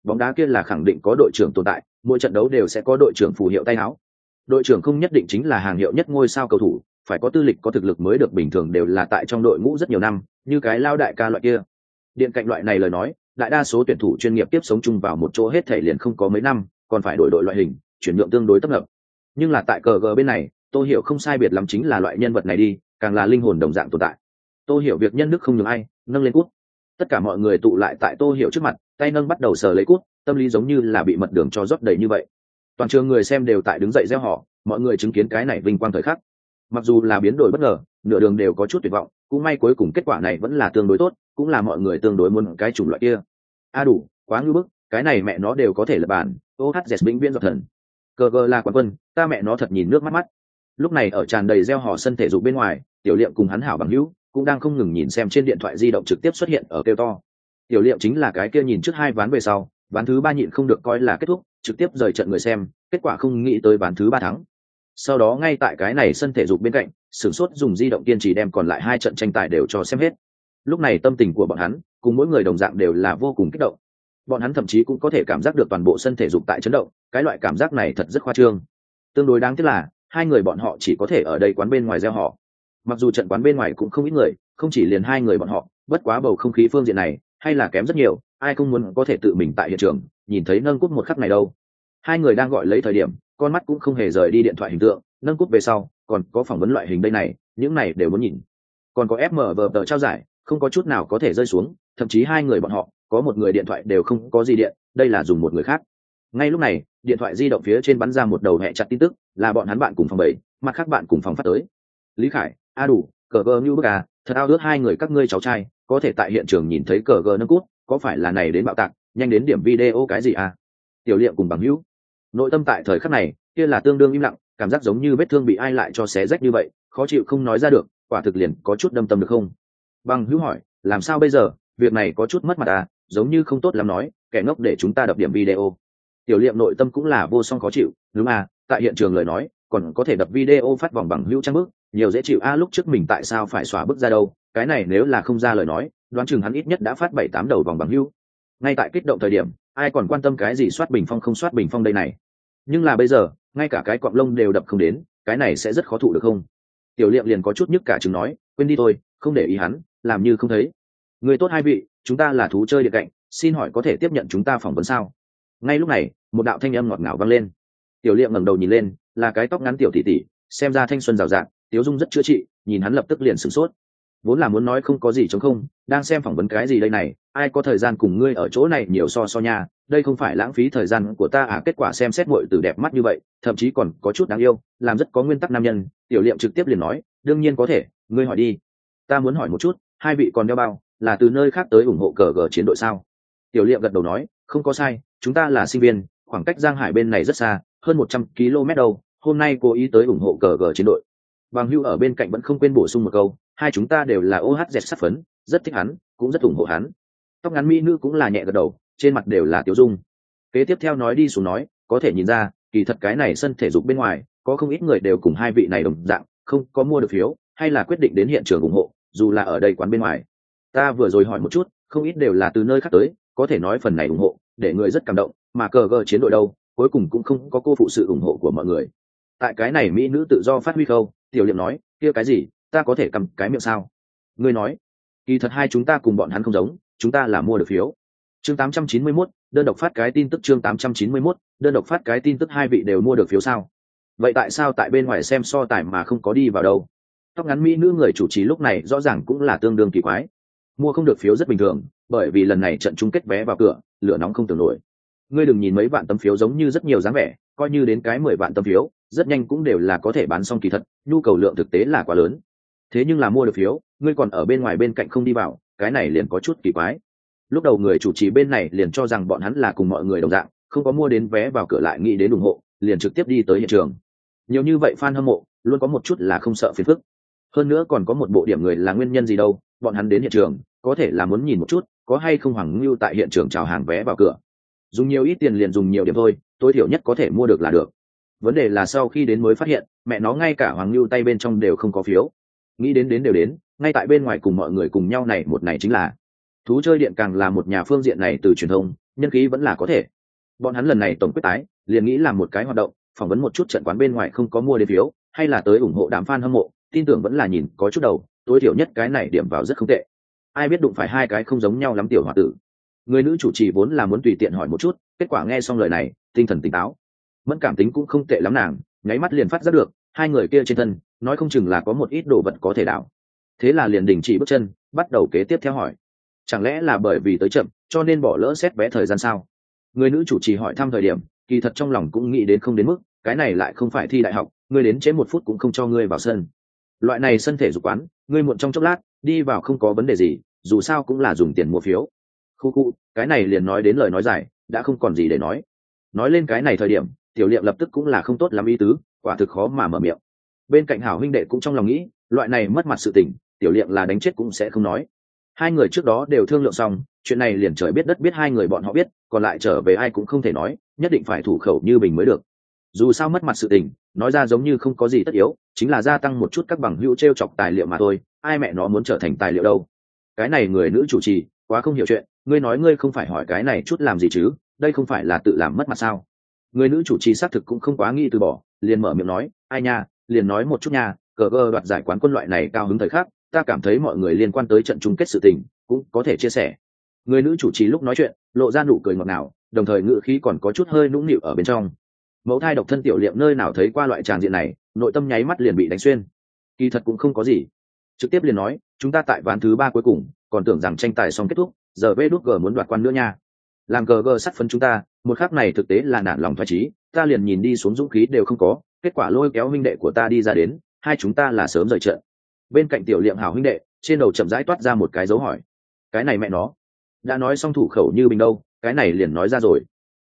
Bóng đá kia là khẳng định có đội trưởng tồn tại, mỗi trận đấu đều sẽ có đội trưởng phù hiệu tay áo đội trưởng không nhất định chính là hàng hiệu nhất ngôi sao cầu thủ, phải có tư lịch, có thực lực mới được bình thường đều là tại trong đội ngũ rất nhiều năm, như cái lao đại ca loại kia. Điện cạnh loại này lời nói đại đa số tuyển thủ chuyên nghiệp tiếp sống chung vào một chỗ hết thể liền không có mấy năm, còn phải đổi đội loại hình, chuyển nhượng tương đối tấp nập. Nhưng là tại cờ g bên này tôi hiểu không sai biệt lắm chính là loại nhân vật này đi, càng là linh hồn đồng dạng tồn tại. Tôi hiểu việc nhân đức không nhường ai, nâng lên cút. Tất cả mọi người tụ lại tại tô hiểu trước mặt, tay nâng bắt đầu sờ lấy cút, tâm lý giống như là bị mật đường cho rót đầy như vậy. Toàn trường người xem đều tại đứng dậy gieo họ mọi người chứng kiến cái này vinh quang thời khắc. Mặc dù là biến đổi bất ngờ, nửa đường đều có chút tuyệt vọng cũng may cuối cùng kết quả này vẫn là tương đối tốt, cũng là mọi người tương đối muốn cái chủng loại kia. A đủ, quá ngưỡng bức, cái này mẹ nó đều có thể là bản ô hát dẹt vĩnh viễn dọc thần. Cờ gờ là quán quân, ta mẹ nó thật nhìn nước mắt mắt. Lúc này ở tràn đầy gieo hò sân thể dục bên ngoài, tiểu liệm cùng hắn hảo bằng hữu, cũng đang không ngừng nhìn xem trên điện thoại di động trực tiếp xuất hiện ở kêu to. Tiểu liệm chính là cái kia nhìn trước hai ván về sau, ván thứ ba nhịn không được coi là kết thúc, trực tiếp rời trận người xem, kết quả không nghĩ tới ván thứ ba thắng sau đó ngay tại cái này sân thể dục bên cạnh, sửng sốt dùng di động kiên trì đem còn lại hai trận tranh tài đều cho xem hết. Lúc này tâm tình của bọn hắn, cùng mỗi người đồng dạng đều là vô cùng kích động. Bọn hắn thậm chí cũng có thể cảm giác được toàn bộ sân thể dục tại chấn động, cái loại cảm giác này thật rất khoa trương. Tương đối đáng tiếc là, hai người bọn họ chỉ có thể ở đây quán bên ngoài gieo họ. Mặc dù trận quán bên ngoài cũng không ít người, không chỉ liền hai người bọn họ, bất quá bầu không khí phương diện này, hay là kém rất nhiều, ai không muốn có thể tự mình tại hiện trường, nhìn thấy nâng cúp một khắc này đâu. Hai người đang gọi lấy thời điểm con mắt cũng không hề rời đi điện thoại hình tượng, nâng cúp về sau, còn có phỏng vấn loại hình đây này, những này đều muốn nhìn. Còn có fm vờ tờ trao giải, không có chút nào có thể rơi xuống, thậm chí hai người bọn họ, có một người điện thoại đều không có gì điện, đây là dùng một người khác. Ngay lúc này, điện thoại di động phía trên bắn ra một đầu hẹ chặt tin tức, là bọn hắn bạn cùng phòng bảy, mặt khác bạn cùng phòng phát tới. Lý khải, a đủ, cờ gờ như bức à thật ao ước hai người các ngươi cháu trai, có thể tại hiện trường nhìn thấy cờ gờ nâng cút có phải là này đến bạo tạc, nhanh đến điểm video cái gì à? Tiểu liệu cùng bằng hữu nội tâm tại thời khắc này, kia là tương đương im lặng, cảm giác giống như vết thương bị ai lại cho xé rách như vậy, khó chịu không nói ra được, quả thực liền có chút đâm tâm được không? Bằng hữu hỏi, làm sao bây giờ? Việc này có chút mất mặt à giống như không tốt lắm nói, kẻ ngốc để chúng ta đập điểm video. Tiểu liệm nội tâm cũng là vô song khó chịu, đúng à tại hiện trường lời nói, còn có thể đập video phát vòng bằng hữu trang bức, nhiều dễ chịu a lúc trước mình tại sao phải xóa bức ra đâu? Cái này nếu là không ra lời nói, đoán chừng hắn ít nhất đã phát bảy tám đầu vòng bằng hữu ngay tại kích động thời điểm ai còn quan tâm cái gì soát bình phong không soát bình phong đây này? Nhưng là bây giờ ngay cả cái cọng lông đều đập không đến cái này sẽ rất khó thụ được không? Tiểu liệm liền có chút nhức cả chừng nói quên đi thôi không để ý hắn làm như không thấy. Người tốt hai vị chúng ta là thú chơi điện cạnh xin hỏi có thể tiếp nhận chúng ta phỏng vấn sao? Ngay lúc này một đạo thanh âm ngọt ngào vang lên. Tiểu liệm ngẩng đầu nhìn lên là cái tóc ngắn tiểu tỷ tỷ xem ra thanh xuân rào rạt, tiếu dung rất chữa trị nhìn hắn lập tức liền sửng sốt vốn là muốn nói không có gì chống không, đang xem phỏng vấn cái gì đây này, ai có thời gian cùng ngươi ở chỗ này nhiều so so nha, đây không phải lãng phí thời gian của ta à kết quả xem xét muội từ đẹp mắt như vậy, thậm chí còn có chút đáng yêu, làm rất có nguyên tắc nam nhân, tiểu liệm trực tiếp liền nói, đương nhiên có thể, ngươi hỏi đi. Ta muốn hỏi một chút, hai vị còn đeo bao, là từ nơi khác tới ủng hộ cờ gờ chiến đội sao? Tiểu liệm gật đầu nói, không có sai, chúng ta là sinh viên, khoảng cách giang hải bên này rất xa, hơn một trăm km đâu, hôm nay cố ý tới ủng hộ cờ gờ chiến đội. Bằng hưu ở bên cạnh vẫn không quên bổ sung một câu hai chúng ta đều là ohz sắc phấn, rất thích hắn, cũng rất ủng hộ hắn. Tóc ngắn mỹ nữ cũng là nhẹ gật đầu, trên mặt đều là tiểu dung. Kế tiếp theo nói đi xuống nói, có thể nhìn ra, kỳ thật cái này sân thể dục bên ngoài, có không ít người đều cùng hai vị này đồng dạng, không có mua được phiếu, hay là quyết định đến hiện trường ủng hộ, dù là ở đây quán bên ngoài. Ta vừa rồi hỏi một chút, không ít đều là từ nơi khác tới, có thể nói phần này ủng hộ, để người rất cảm động, mà cờ gờ chiến đội đâu, cuối cùng cũng không có cô phụ sự ủng hộ của mọi người. Tại cái này mỹ nữ tự do phát huy khâu, tiểu liệm nói, kia cái gì ta có thể cầm cái miệng sao? Ngươi nói. Kỳ thật hai chúng ta cùng bọn hắn không giống chúng ta là mua được phiếu. Chương 891, đơn độc phát cái tin tức chương 891, đơn độc phát cái tin tức hai vị đều mua được phiếu sao? Vậy tại sao tại bên ngoài xem so tài mà không có đi vào đâu? Tóc ngắn mỹ nữ người chủ trì lúc này rõ ràng cũng là tương đương kỳ quái. Mua không được phiếu rất bình thường bởi vì lần này trận chung kết vé vào cửa lửa nóng không tưởng nổi. Ngươi đừng nhìn mấy vạn tấm phiếu giống như rất nhiều dáng vẻ coi như đến cái mười vạn tấm phiếu rất nhanh cũng đều là có thể bán xong kỳ thật nhu cầu lượng thực tế là quá lớn thế nhưng là mua được phiếu, ngươi còn ở bên ngoài bên cạnh không đi vào, cái này liền có chút kỳ quái. Lúc đầu người chủ trì bên này liền cho rằng bọn hắn là cùng mọi người đồng dạng, không có mua đến vé vào cửa lại nghĩ đến ủng hộ, liền trực tiếp đi tới hiện trường. Nhiều như vậy fan hâm mộ, luôn có một chút là không sợ phiền phức. Hơn nữa còn có một bộ điểm người là nguyên nhân gì đâu, bọn hắn đến hiện trường, có thể là muốn nhìn một chút, có hay không hoàng ngưu tại hiện trường chào hàng vé vào cửa. Dùng nhiều ít tiền liền dùng nhiều điểm thôi, tối thiểu nhất có thể mua được là được. Vấn đề là sau khi đến mới phát hiện, mẹ nó ngay cả hoàng ngưu tay bên trong đều không có phiếu nghĩ đến đến đều đến, ngay tại bên ngoài cùng mọi người cùng nhau này một này chính là. Thú chơi điện càng là một nhà phương diện này từ truyền thông, nhân khí vẫn là có thể. Bọn hắn lần này tổng quyết tái, liền nghĩ làm một cái hoạt động, phỏng vấn một chút trận quán bên ngoài không có mua đến phiếu, hay là tới ủng hộ đám fan hâm mộ, tin tưởng vẫn là nhìn, có chút đầu, tối thiểu nhất cái này điểm vào rất không tệ. Ai biết đụng phải hai cái không giống nhau lắm tiểu hòa tử. Người nữ chủ trì vốn là muốn tùy tiện hỏi một chút, kết quả nghe xong lời này, tinh thần tỉnh táo. Mẫn cảm tính cũng không tệ lắm nàng, nháy mắt liền phát giác được, hai người kia trên thân nói không chừng là có một ít đồ vật có thể đảo. Thế là liền đình chỉ bước chân, bắt đầu kế tiếp theo hỏi. Chẳng lẽ là bởi vì tới chậm, cho nên bỏ lỡ xét vé thời gian sao? Người nữ chủ trì hỏi thăm thời điểm, kỳ thật trong lòng cũng nghĩ đến không đến mức, cái này lại không phải thi đại học, ngươi đến chế một phút cũng không cho ngươi vào sân. Loại này sân thể dục quán, ngươi muộn trong chốc lát, đi vào không có vấn đề gì, dù sao cũng là dùng tiền mua phiếu. Khu khu, cái này liền nói đến lời nói dài, đã không còn gì để nói. Nói lên cái này thời điểm, tiểu liệm lập tức cũng là không tốt lắm ý tứ, quả thực khó mà mở miệng bên cạnh hảo huynh đệ cũng trong lòng nghĩ, loại này mất mặt sự tình, tiểu liệm là đánh chết cũng sẽ không nói. Hai người trước đó đều thương lượng xong, chuyện này liền trời biết đất biết hai người bọn họ biết, còn lại trở về ai cũng không thể nói, nhất định phải thủ khẩu như bình mới được. Dù sao mất mặt sự tình, nói ra giống như không có gì tất yếu, chính là gia tăng một chút các bằng hữu t r e o chọc tài liệu mà thôi, ai mẹ nó muốn trở thành tài liệu đâu. Cái này người nữ chủ trì, quá không hiểu chuyện, ngươi nói ngươi không phải hỏi cái này chút làm gì chứ, đây không phải là tự làm mất mặt sao? Người nữ chủ trì xác thực cũng không quá nghi từ bỏ, liền mở miệng nói, ai nha liền nói một chút nha, cờ gờ đoạt giải quán quân loại này cao hứng thời khắc, ta cảm thấy mọi người liên quan tới trận chung kết sự tình, cũng có thể chia sẻ. Người nữ chủ trì lúc nói chuyện, lộ ra nụ cười ngọt ngào, đồng thời ngữ khí còn có chút hơi nũng nịu ở bên trong. Mẫu thai độc thân tiểu liệm nơi nào thấy qua loại tràng diện này, nội tâm nháy mắt liền bị đánh xuyên. Kỳ thật cũng không có gì. Trực tiếp liền nói, chúng ta tại ván thứ ba cuối cùng, còn tưởng rằng tranh tài xong kết thúc, giờ vê đút g muốn đoạt quan nữa nha. Làm gờ gờ sắt phấn chúng ta, một khắc này thực tế là nản lòng thoải trí ta liền nhìn đi xuống dũng khí đều không có kết quả lôi kéo huynh đệ của ta đi ra đến, hai chúng ta là sớm rời trận. Bên cạnh tiểu liệm hảo huynh đệ, trên đầu chậm rãi toát ra một cái dấu hỏi. Cái này mẹ nó, đã nói xong thủ khẩu như bình đâu, cái này liền nói ra rồi.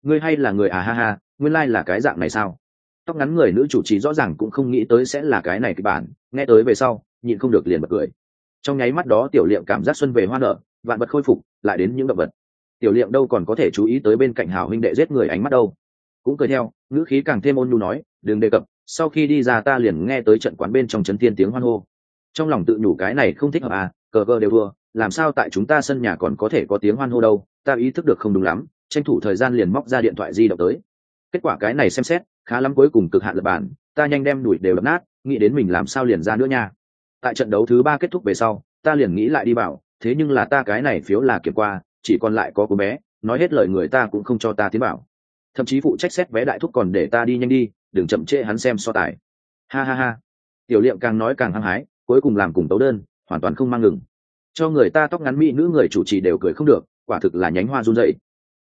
Ngươi hay là người à ha ha, nguyên lai、like、là cái dạng này sao? Tóc ngắn người nữ chủ trì rõ ràng cũng không nghĩ tới sẽ là cái này kịch bản, nghe tới về sau, nhịn không được liền bật cười. Trong nháy mắt đó tiểu liệm cảm giác xuân về hoa nở, vạn vật khôi phục, lại đến những động vật. Tiểu liệm đâu còn có thể chú ý tới bên cạnh hảo huynh đệ giết người ánh mắt đâu cũng cười theo, ngữ khí càng thêm ôn nhu nói, đừng đề cập, sau khi đi ra ta liền nghe tới trận quán bên trong trấn Thiên tiếng hoan hô. Trong lòng tự nhủ cái này không thích hợp à cờ vơ đều thua, làm sao tại chúng ta sân nhà còn có thể có tiếng hoan hô đâu, ta ý thức được không đúng lắm, tranh thủ thời gian liền móc ra điện thoại di động tới. Kết quả cái này xem xét, khá lắm cuối cùng cực hạn lập bản ta nhanh đem đuổi đều đập nát, nghĩ đến mình làm sao liền ra nữa nha. Tại trận đấu thứ ba kết thúc về sau, ta liền nghĩ lại đi bảo, thế nhưng là ta cái này phiếu là kiểm qua, chỉ còn lại có cô bé, nói hết lời người ta cũng không cho ta tiến bảo thậm chí phụ trách xét vé đại thúc còn để ta đi nhanh đi, đừng chậm trễ hắn xem so tài. Ha ha ha. Tiểu liệm càng nói càng hăng hái, cuối cùng làm cùng tấu đơn, hoàn toàn không mang ngừng. Cho người ta tóc ngắn mỹ nữ người chủ trì đều cười không được, quả thực là nhánh hoa run dậy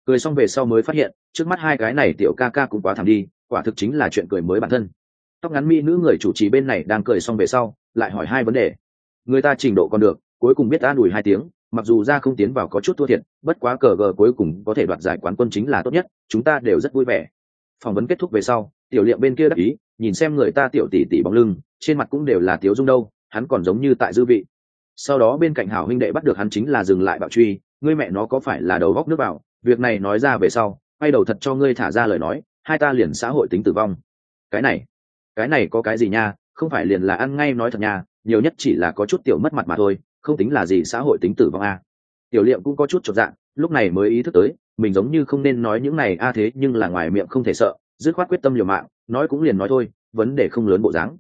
cười xong về sau mới phát hiện, trước mắt hai cái này tiểu ca ca cũng quá thẳng đi, quả thực chính là chuyện cười mới bản thân. Tóc ngắn mỹ nữ người chủ trì bên này đang cười xong về sau, lại hỏi hai vấn đề. Người ta trình độ còn được, cuối cùng biết ta đùi hai tiếng mặc dù ra không tiến vào có chút thua thiệt, bất quá cờ gờ cuối cùng có thể đoạt giải quán quân chính là tốt nhất, chúng ta đều rất vui vẻ. Phỏng vấn kết thúc về sau, tiểu liệm bên kia đắc ý, nhìn xem người ta tiểu tỷ tỷ bóng lưng, trên mặt cũng đều là tiếu dung đâu, hắn còn giống như tại dư vị. Sau đó bên cạnh hảo huynh đệ bắt được hắn chính là dừng lại bạo truy, ngươi mẹ nó có phải là đầu góc nước vào việc này nói ra về sau, quay đầu thật cho ngươi thả ra lời nói, hai ta liền xã hội tính tử vong. Cái này cái này có cái gì nha, không phải liền là ăn ngay nói thật nha, nhiều nhất chỉ là có chút tiểu mất mặt mà thôi không tính là gì xã hội tính tử vong a. Tiểu liệm cũng có chút chột dạng lúc này mới ý thức tới, mình giống như không nên nói những này a thế nhưng là ngoài miệng không thể sợ, dứt khoát quyết tâm liều mạng, nói cũng liền nói thôi, vấn đề không lớn bộ dáng.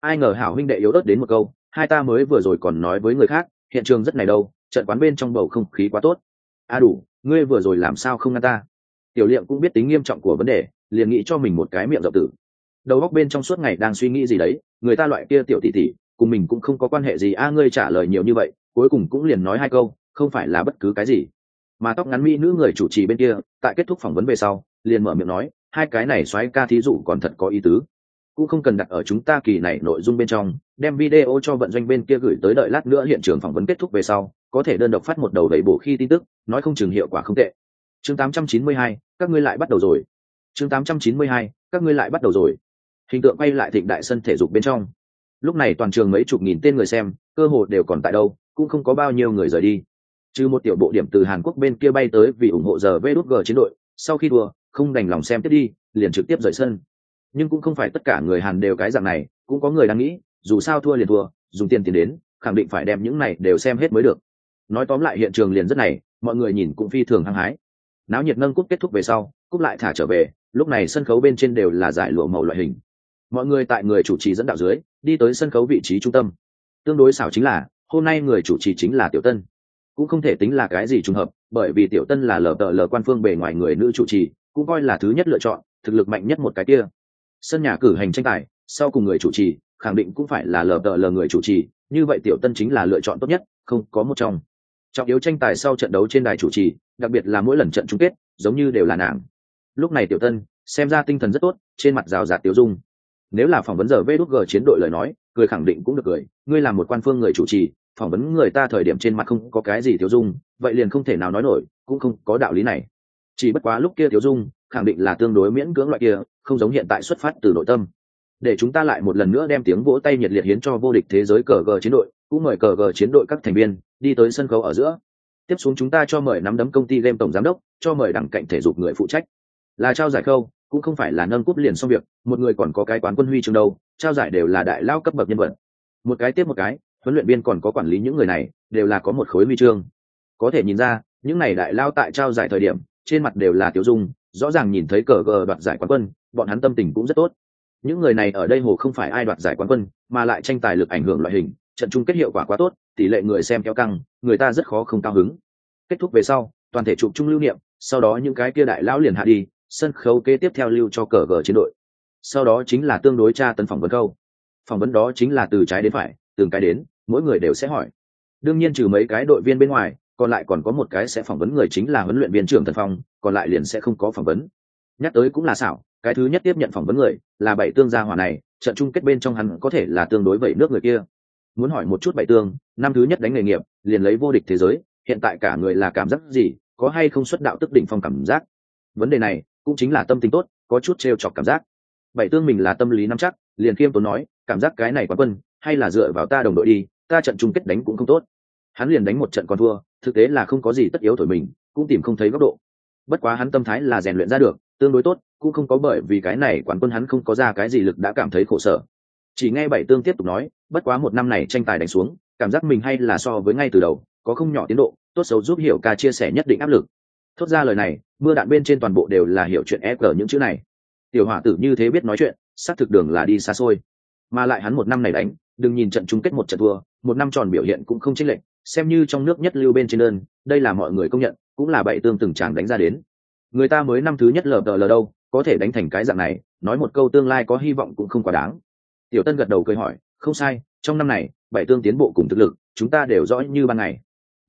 Ai ngờ hảo huynh đệ yếu ớt đến một câu, hai ta mới vừa rồi còn nói với người khác, hiện trường rất này đâu, trận quán bên trong bầu không khí quá tốt. A đủ, ngươi vừa rồi làm sao không ngăn ta? Tiểu liệm cũng biết tính nghiêm trọng của vấn đề, liền nghĩ cho mình một cái miệng rộng tử. Đầu góc bên trong suốt ngày đang suy nghĩ gì đấy, người ta loại kia tiểu tỷ tỷ cùng mình cũng không có quan hệ gì. A ngươi trả lời nhiều như vậy cuối cùng cũng liền nói hai câu không phải là bất cứ cái gì. Mà tóc ngắn mỹ nữ người chủ trì bên kia tại kết thúc phỏng vấn về sau liền mở miệng nói hai cái này xoáy ca thí dụ còn thật có ý tứ. Cũng không cần đặt ở chúng ta kỳ này nội dung bên trong đem video cho vận doanh bên kia gửi tới đợi lát nữa hiện trường phỏng vấn kết thúc về sau có thể đơn độc phát một đầu đầy bổ khi tin tức nói không chừng hiệu quả không tệ. Chương 892, các ngươi lại bắt đầu rồi. Chương 892, các ngươi lại bắt đầu rồi. Hình tượng quay lại thịnh đại sân thể dục bên trong lúc này toàn trường mấy chục nghìn tên người xem, cơ hồ đều còn tại đâu, cũng không có bao nhiêu người rời đi. Trừ một tiểu bộ điểm từ hàn quốc bên kia bay tới vì ủng hộ giờ vê đốt g chiến đội, sau khi đua không đành lòng xem tiếp đi, liền trực tiếp rời sân. Nhưng cũng không phải tất cả người hàn đều cái dạng này, cũng có người đang nghĩ, dù sao thua liền thua, dùng tiền tiền đến, khẳng định phải đem những này đều xem hết mới được. Nói tóm lại hiện trường liền rất này, mọi người nhìn cũng phi thường hăng hái. Náo nhiệt nâng cúp kết thúc về sau, cúp lại thả trở về, lúc này sân khấu bên trên đều là giải lụa màu loại hình. Mọi người tại người chủ trì dẫn đạo dưới đi tới sân khấu vị trí trung tâm. Tương đối xảo chính là, hôm nay người chủ trì chính là tiểu tân. Cũng không thể tính là cái gì trùng hợp, bởi vì tiểu tân là lờ tờ lờ quan phương bề ngoài người nữ chủ trì, cũng coi là thứ nhất lựa chọn, thực lực mạnh nhất một cái kia. Sân nhà cử hành tranh tài, sau cùng người chủ trì, khẳng định cũng phải là lờ tờ lờ người chủ trì, như vậy tiểu tân chính là lựa chọn tốt nhất, không có một trong. Trọng yếu tranh tài sau trận đấu trên đài chủ trì, đặc biệt là mỗi lần trận chung kết, giống như đều là nàng. Lúc này tiểu tân, xem ra tinh thần rất tốt, trên mặt rào rạt tiểu dung nếu là phỏng vấn giờ vê đút g chiến đội lời nói, cười khẳng định cũng được cười. Ngươi là một quan phương người chủ trì, phỏng vấn người ta thời điểm trên mặt không có cái gì thiếu dung, vậy liền không thể nào nói nổi, cũng không có đạo lý này. Chỉ bất quá lúc kia thiếu dung, khẳng định là tương đối miễn cưỡng loại kia, không giống hiện tại xuất phát từ nội tâm. Để chúng ta lại một lần nữa đem tiếng vỗ tay nhiệt liệt hiến cho vô địch thế giới cờ gờ chiến đội, cũng mời cờ gờ chiến đội các thành viên đi tới sân khấu ở giữa. Tiếp xuống chúng ta cho mời nắm đấm công ty game tổng giám đốc, cho mời đẳng cạnh thể dục người phụ trách. Là trao giải khâu cũng không phải là nâng cúp liền xong việc, một người còn có cái quán quân huy chương đâu, trao giải đều là đại lao cấp bậc nhân vật. Một cái tiếp một cái, huấn luyện viên còn có quản lý những người này, đều là có một khối huy chương. Có thể nhìn ra, những này đại lao tại trao giải thời điểm, trên mặt đều là tiêu dung, rõ ràng nhìn thấy cờ gờ đoạt giải quán quân, bọn hắn tâm tình cũng rất tốt. Những người này ở đây hồ không phải ai đoạt giải quán quân, mà lại tranh tài lực ảnh hưởng loại hình, trận chung kết hiệu quả quá tốt, tỷ lệ người xem kéo căng, người ta rất khó không cao hứng. Kết thúc về sau, toàn thể chụp chung lưu niệm, sau đó những cái kia đại lão liền hạ đi sân khấu kế tiếp theo lưu cho cờ gờ chiến đội. Sau đó chính là tương đối tra tấn phỏng vấn câu. Phỏng vấn đó chính là từ trái đến phải, từng cái đến, mỗi người đều sẽ hỏi. Đương nhiên trừ mấy cái đội viên bên ngoài, còn lại còn có một cái sẽ phỏng vấn người chính là huấn luyện viên trưởng thần phong, còn lại liền sẽ không có phỏng vấn. Nhắc tới cũng là xảo, cái thứ nhất tiếp nhận phỏng vấn người là bảy tương gia hỏa này, trận chung kết bên trong hắn có thể là tương đối vậy nước người kia. Muốn hỏi một chút bảy tương, năm thứ nhất đánh nghề nghiệp, liền lấy vô địch thế giới, hiện tại cả người là cảm giác gì, có hay không xuất đạo tức đỉnh phong cảm giác? Vấn đề này cũng chính là tâm tính tốt, có chút trêu chọc cảm giác. Bảy tương mình là tâm lý nắm chắc, liền khiêm tốn nói, cảm giác cái này quá quân, hay là dựa vào ta đồng đội đi, ta trận chung kết đánh cũng không tốt. Hắn liền đánh một trận còn thua, thực tế là không có gì tất yếu thổi mình, cũng tìm không thấy góc độ. Bất quá hắn tâm thái là rèn luyện ra được, tương đối tốt, cũng không có bởi vì cái này quán quân hắn không có ra cái gì lực đã cảm thấy khổ sở. Chỉ nghe bảy tương tiếp tục nói, bất quá một năm này tranh tài đánh xuống, cảm giác mình hay là so với ngay từ đầu, có không nhỏ tiến độ, tốt xấu giúp hiểu ca chia sẻ nhất định áp lực thốt ra lời này, mưa đạn bên trên toàn bộ đều là hiểu chuyện ép ở những chữ này. Tiểu hỏa tử như thế biết nói chuyện, xác thực đường là đi xa xôi. Mà lại hắn một năm này đánh, đừng nhìn trận chung kết một trận thua, một năm tròn biểu hiện cũng không chênh lệch, xem như trong nước nhất lưu bên trên đơn, đây là mọi người công nhận, cũng là bậy tương từng chàng đánh ra đến. Người ta mới năm thứ nhất lờ đờ lờ đâu, có thể đánh thành cái dạng này, nói một câu tương lai có hy vọng cũng không quá đáng. Tiểu tân gật đầu cười hỏi, không sai, trong năm này bảy tương tiến bộ cùng thực lực, chúng ta đều rõ như ban ngày.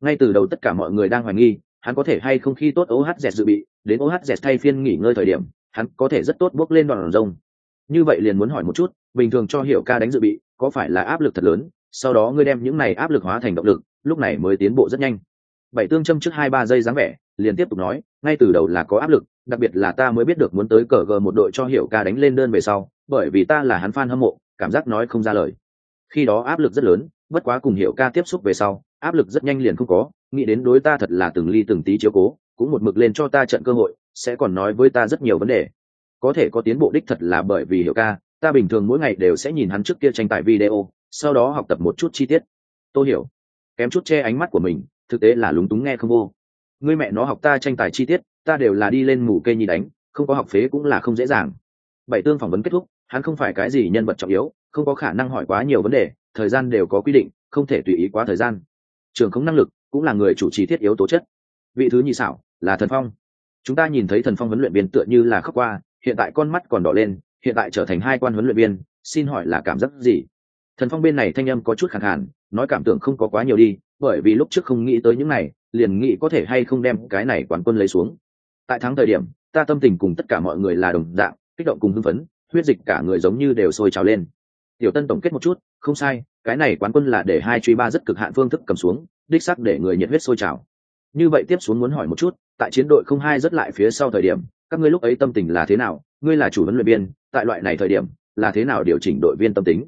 Ngay từ đầu tất cả mọi người đang hoài nghi hắn có thể hay không khi tốt ohz dự bị, đến ohz thay phiên nghỉ ngơi thời điểm, hắn có thể rất tốt bước lên đoàn rông như vậy liền muốn hỏi một chút, bình thường cho hiểu ca đánh dự bị, có phải là áp lực thật lớn? Sau đó ngươi đem những này áp lực hóa thành động lực, lúc này mới tiến bộ rất nhanh. Bảy tương châm trước hai ba giây dáng vẻ, liền tiếp tục nói, ngay từ đầu là có áp lực, đặc biệt là ta mới biết được muốn tới cờ gờ một đội cho hiểu ca đánh lên đơn về sau, bởi vì ta là hắn fan hâm mộ, cảm giác nói không ra lời. Khi đó áp lực rất lớn, bất quá cùng hiểu ca tiếp xúc về sau, áp lực rất nhanh liền không có nghĩ đến đối ta thật là từng ly từng tí chiếu cố, cũng một mực lên cho ta trận cơ hội, sẽ còn nói với ta rất nhiều vấn đề. Có thể có tiến bộ đích thật là bởi vì hiểu ca, ta bình thường mỗi ngày đều sẽ nhìn hắn trước kia tranh tài video, sau đó học tập một chút chi tiết. Tôi hiểu, kém chút che ánh mắt của mình, thực tế là lúng túng nghe không vô. Người mẹ nó học ta tranh tài chi tiết, ta đều là đi lên mù cây nhi đánh, không có học phế cũng là không dễ dàng. Bảy tương phỏng vấn kết thúc, hắn không phải cái gì nhân vật trọng yếu, không có khả năng hỏi quá nhiều vấn đề, thời gian đều có quy định, không thể tùy ý quá thời gian. Trường không năng lực cũng là người chủ trì thiết yếu tố chất. Vị thứ nhị xảo là thần phong. Chúng ta nhìn thấy thần phong huấn luyện viên tựa như là khóc qua, hiện tại con mắt còn đỏ lên, hiện tại trở thành hai quan huấn luyện viên, xin hỏi là cảm giác gì? Thần phong bên này thanh âm có chút khẳng hẳn nói cảm tưởng không có quá nhiều đi, bởi vì lúc trước không nghĩ tới những này, liền nghĩ có thể hay không đem cái này quán quân lấy xuống. Tại tháng thời điểm, ta tâm tình cùng tất cả mọi người là đồng dạng, kích động cùng hưng phấn, huyết dịch cả người giống như đều sôi trào lên. Tiểu tân tổng kết một chút, không sai, cái này quán quân là để hai truy ba rất cực hạn phương thức cầm xuống đích sắc để người nhiệt huyết sôi trào. Như vậy tiếp xuống muốn hỏi một chút, tại chiến đội không hai rất lại phía sau thời điểm, các ngươi lúc ấy tâm tình là thế nào? Ngươi là chủ huấn luyện viên, tại loại này thời điểm, là thế nào điều chỉnh đội viên tâm tính?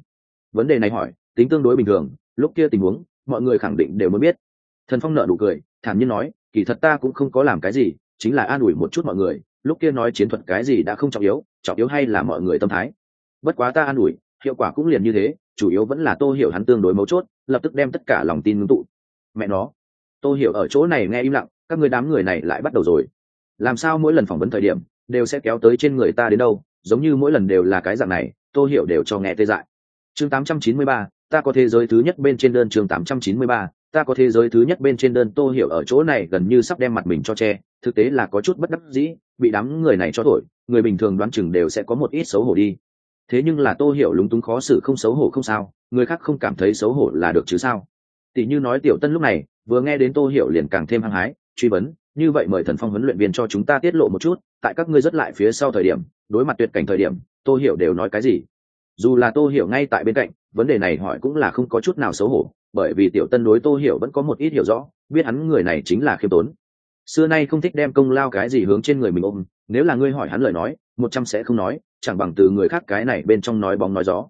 Vấn đề này hỏi, tính tương đối bình thường, lúc kia tình huống, mọi người khẳng định đều muốn biết. Thần phong nợ nụ cười, thản nhiên nói, kỳ thật ta cũng không có làm cái gì, chính là an ủi một chút mọi người, lúc kia nói chiến thuật cái gì đã không trọng yếu trọng yếu hay là mọi người tâm thái. Bất quá ta an ủi, hiệu quả cũng liền như thế, chủ yếu vẫn là tô hiểu hắn tương đối mấu chốt, lập tức đem tất cả lòng tin ngưng tụ mẹ nó Tôi hiểu ở chỗ này nghe im lặng các người đám người này lại bắt đầu rồi. Làm sao mỗi lần phỏng vấn thời điểm đều sẽ kéo tới trên người ta đến đâu giống như mỗi lần đều là cái dạng này Tôi hiểu đều cho nghe tê dại. Chương 893, ta có thế giới thứ nhất bên trên đơn chương 893, ta có thế giới thứ nhất bên trên đơn Tôi hiểu ở chỗ này gần như sắp đem mặt mình cho che thực tế là có chút bất đắc dĩ bị đám người này cho thổi người bình thường đoán chừng đều sẽ có một ít xấu hổ đi. Thế nhưng là tô hiểu lúng túng khó xử không xấu hổ không sao người khác không cảm thấy xấu hổ là được chứ sao? Tỷ như nói tiểu tân lúc này, vừa nghe đến tô hiểu liền càng thêm hăng hái, truy vấn, như vậy mời thần phong huấn luyện viên cho chúng ta tiết lộ một chút, tại các ngươi rất lại phía sau thời điểm, đối mặt tuyệt cảnh thời điểm, tô hiểu đều nói cái gì? Dù là tô hiểu ngay tại bên cạnh, vấn đề này hỏi cũng là không có chút nào xấu hổ, bởi vì tiểu tân đối tô hiểu vẫn có một ít hiểu rõ, biết hắn người này chính là khiêm tốn. Xưa nay không thích đem công lao cái gì hướng trên người mình ôm, nếu là ngươi hỏi hắn lời nói, một trăm sẽ không nói, chẳng bằng từ người khác cái này bên trong nói bóng nói gió.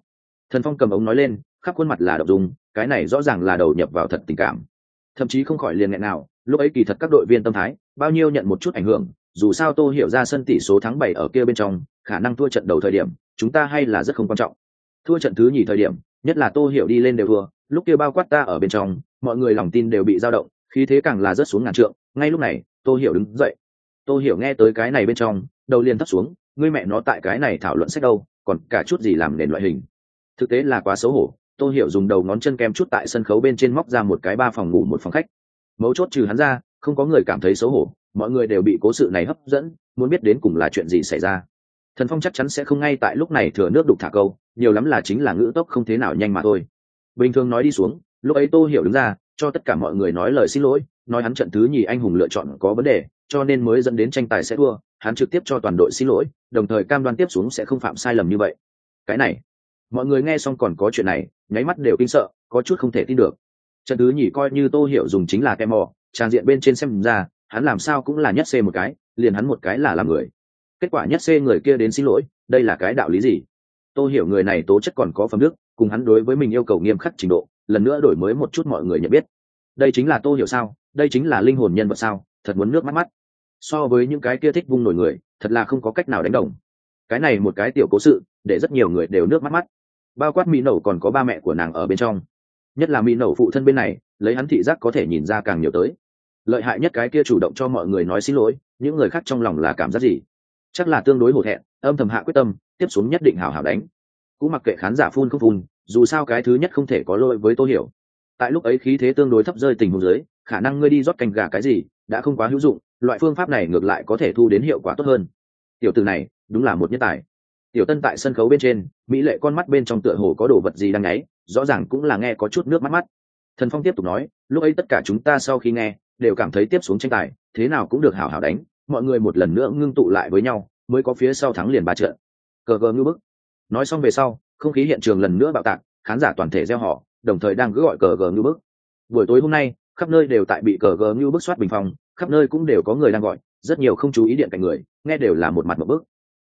Thần phong cầm ống nói lên khắp khuôn mặt là đậu dùng cái này rõ ràng là đầu nhập vào thật tình cảm. Thậm chí không khỏi liền nghẹn nào, lúc ấy kỳ thật các đội viên tâm thái, bao nhiêu nhận một chút ảnh hưởng, dù sao tô hiểu ra sân tỷ số thắng bảy ở kia bên trong, khả năng thua trận đầu thời điểm, chúng ta hay là rất không quan trọng. Thua trận thứ nhì thời điểm, nhất là tô hiểu đi lên đều thua, lúc kia bao quát ta ở bên trong, mọi người lòng tin đều bị dao động, khí thế càng là rất xuống ngàn trượng, ngay lúc này, tô hiểu đứng dậy. Tô hiểu nghe tới cái này bên trong, đầu liền thấp xuống, ngươi mẹ nó tại cái này thảo luận sách đâu, còn cả chút gì làm nền loại hình? Thực tế là quá xấu hổ tô hiểu dùng đầu ngón chân kem chút tại sân khấu bên trên móc ra một cái ba phòng ngủ một phòng khách. Mấu chốt trừ hắn ra, không có người cảm thấy xấu hổ, mọi người đều bị cố sự này hấp dẫn, muốn biết đến cùng là chuyện gì xảy ra. Thần phong chắc chắn sẽ không ngay tại lúc này thừa nước đục thả câu, nhiều lắm là chính là ngữ tốc không thế nào nhanh mà thôi. Bình thường nói đi xuống, lúc ấy tô hiểu đứng ra, cho tất cả mọi người nói lời xin lỗi, nói hắn trận thứ nhì anh hùng lựa chọn có vấn đề, cho nên mới dẫn đến tranh tài sẽ thua, hắn trực tiếp cho toàn đội xin lỗi, đồng thời cam đoan tiếp xuống sẽ không phạm sai lầm như vậy. Cái này, mọi người nghe xong còn có chuyện này nháy mắt đều kinh sợ, có chút không thể tin được. Trận thứ nhì coi như tô hiểu dùng chính là kem mò, trang diện bên trên xem ra, hắn làm sao cũng là nhất c một cái, liền hắn một cái là làm người. Kết quả nhất c người kia đến xin lỗi, đây là cái đạo lý gì? Tô hiểu người này tố chất còn có phẩm đức, cùng hắn đối với mình yêu cầu nghiêm khắc trình độ, lần nữa đổi mới một chút mọi người nhận biết. Đây chính là tô hiểu sao? Đây chính là linh hồn nhân vật sao? Thật muốn nước mắt mắt. So với những cái kia thích vung nổi người, thật là không có cách nào đánh đồng. Cái này một cái tiểu cố sự, để rất nhiều người đều nước mắt mắt bao quát mỹ nẩu còn có ba mẹ của nàng ở bên trong. Nhất là mỹ nẩu phụ thân bên này, lấy hắn thị giác có thể nhìn ra càng nhiều tới. Lợi hại nhất cái kia chủ động cho mọi người nói xin lỗi, những người khác trong lòng là cảm giác gì? Chắc là tương đối hổ thẹn, âm thầm hạ quyết tâm, tiếp xuống nhất định hào hào đánh. Cũng mặc kệ khán giả phun không phun, dù sao cái thứ nhất không thể có lỗi với tô hiểu. Tại lúc ấy khí thế tương đối thấp rơi tình huống dưới, khả năng ngươi đi rót canh gà cái gì, đã không quá hữu dụng, loại phương pháp này ngược lại có thể thu đến hiệu quả tốt hơn. Tiểu từ này, đúng là một nhân tài tiểu tân tại sân khấu bên trên, mỹ lệ con mắt bên trong tựa hồ có đồ vật gì đang nháy rõ ràng cũng là nghe có chút nước mắt mắt. Thần phong tiếp tục nói, lúc ấy tất cả chúng ta sau khi nghe, đều cảm thấy tiếp xuống tranh tài, thế nào cũng được hào hào đánh, mọi người một lần nữa ngưng tụ lại với nhau, mới có phía sau thắng liền ba trận. Cờ cờ ngư bức. Nói xong về sau, không khí hiện trường lần nữa bạo tạc, khán giả toàn thể gieo họ đồng thời đang cứ gọi cờ gờ ngư bức. Buổi tối hôm nay, khắp nơi đều tại bị cờ gờ ngư bức soát bình phong khắp nơi cũng đều có người đang gọi, rất nhiều không chú ý điện cạnh người, nghe đều là một mặt một bức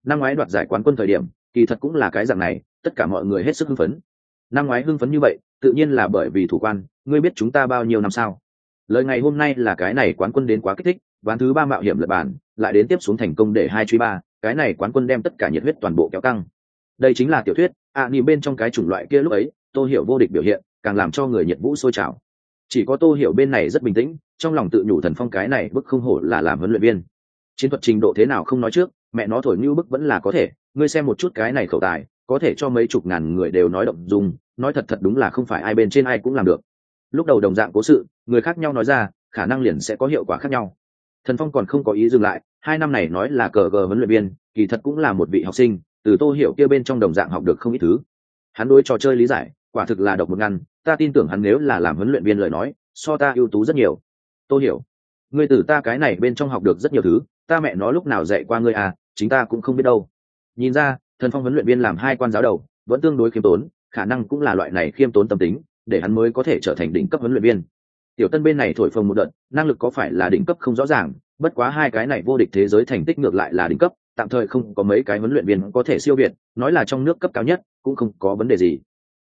năm ngoái đoạt giải quán quân thời điểm kỳ thật cũng là cái dạng này tất cả mọi người hết sức hưng phấn. Năm ngoái hưng phấn như vậy tự nhiên là bởi vì thủ quan ngươi biết chúng ta bao nhiêu năm sao? Lời ngày hôm nay là cái này quán quân đến quá kích thích ván thứ ba mạo hiểm lật bàn lại đến tiếp xuống thành công để hai truy ba cái này quán quân đem tất cả nhiệt huyết toàn bộ kéo căng. Đây chính là tiểu thuyết ạ à, nhìn bên trong cái chủng loại kia lúc ấy tô hiểu vô địch biểu hiện càng làm cho người nhiệt vũ sôi trào. Chỉ có tô hiểu bên này rất bình tĩnh trong lòng tự nhủ thần phong cái này bức không hổ là làm huấn luyện viên. Chiến thuật trình độ thế nào không nói trước mẹ nó thổi như bức vẫn là có thể, ngươi xem một chút cái này khẩu tài, có thể cho mấy chục ngàn người đều nói động dùng nói thật thật đúng là không phải ai bên trên ai cũng làm được. Lúc đầu đồng dạng cố sự, người khác nhau nói ra, khả năng liền sẽ có hiệu quả khác nhau. Thần phong còn không có ý dừng lại, hai năm này nói là cờ gờ huấn luyện viên, kỳ thật cũng là một vị học sinh, từ tô hiểu kia bên trong đồng dạng học được không ít thứ. Hắn đối trò chơi lý giải, quả thực là độc một ngăn, ta tin tưởng hắn nếu là làm huấn luyện viên lời nói, so ta ưu tú rất nhiều. Tô hiểu, ngươi từ ta cái này bên trong học được rất nhiều thứ, ta mẹ nó lúc nào dạy qua ngươi à chính ta cũng không biết đâu. Nhìn ra, thần phong huấn luyện viên làm hai quan giáo đầu, vẫn tương đối khiêm tốn, khả năng cũng là loại này khiêm tốn tâm tính, để hắn mới có thể trở thành đỉnh cấp huấn luyện viên. Tiểu tân bên này thổi phồng một đợt, năng lực có phải là đỉnh cấp không rõ ràng, bất quá hai cái này vô địch thế giới thành tích ngược lại là đỉnh cấp, tạm thời không có mấy cái huấn luyện viên có thể siêu việt, nói là trong nước cấp cao nhất, cũng không có vấn đề gì.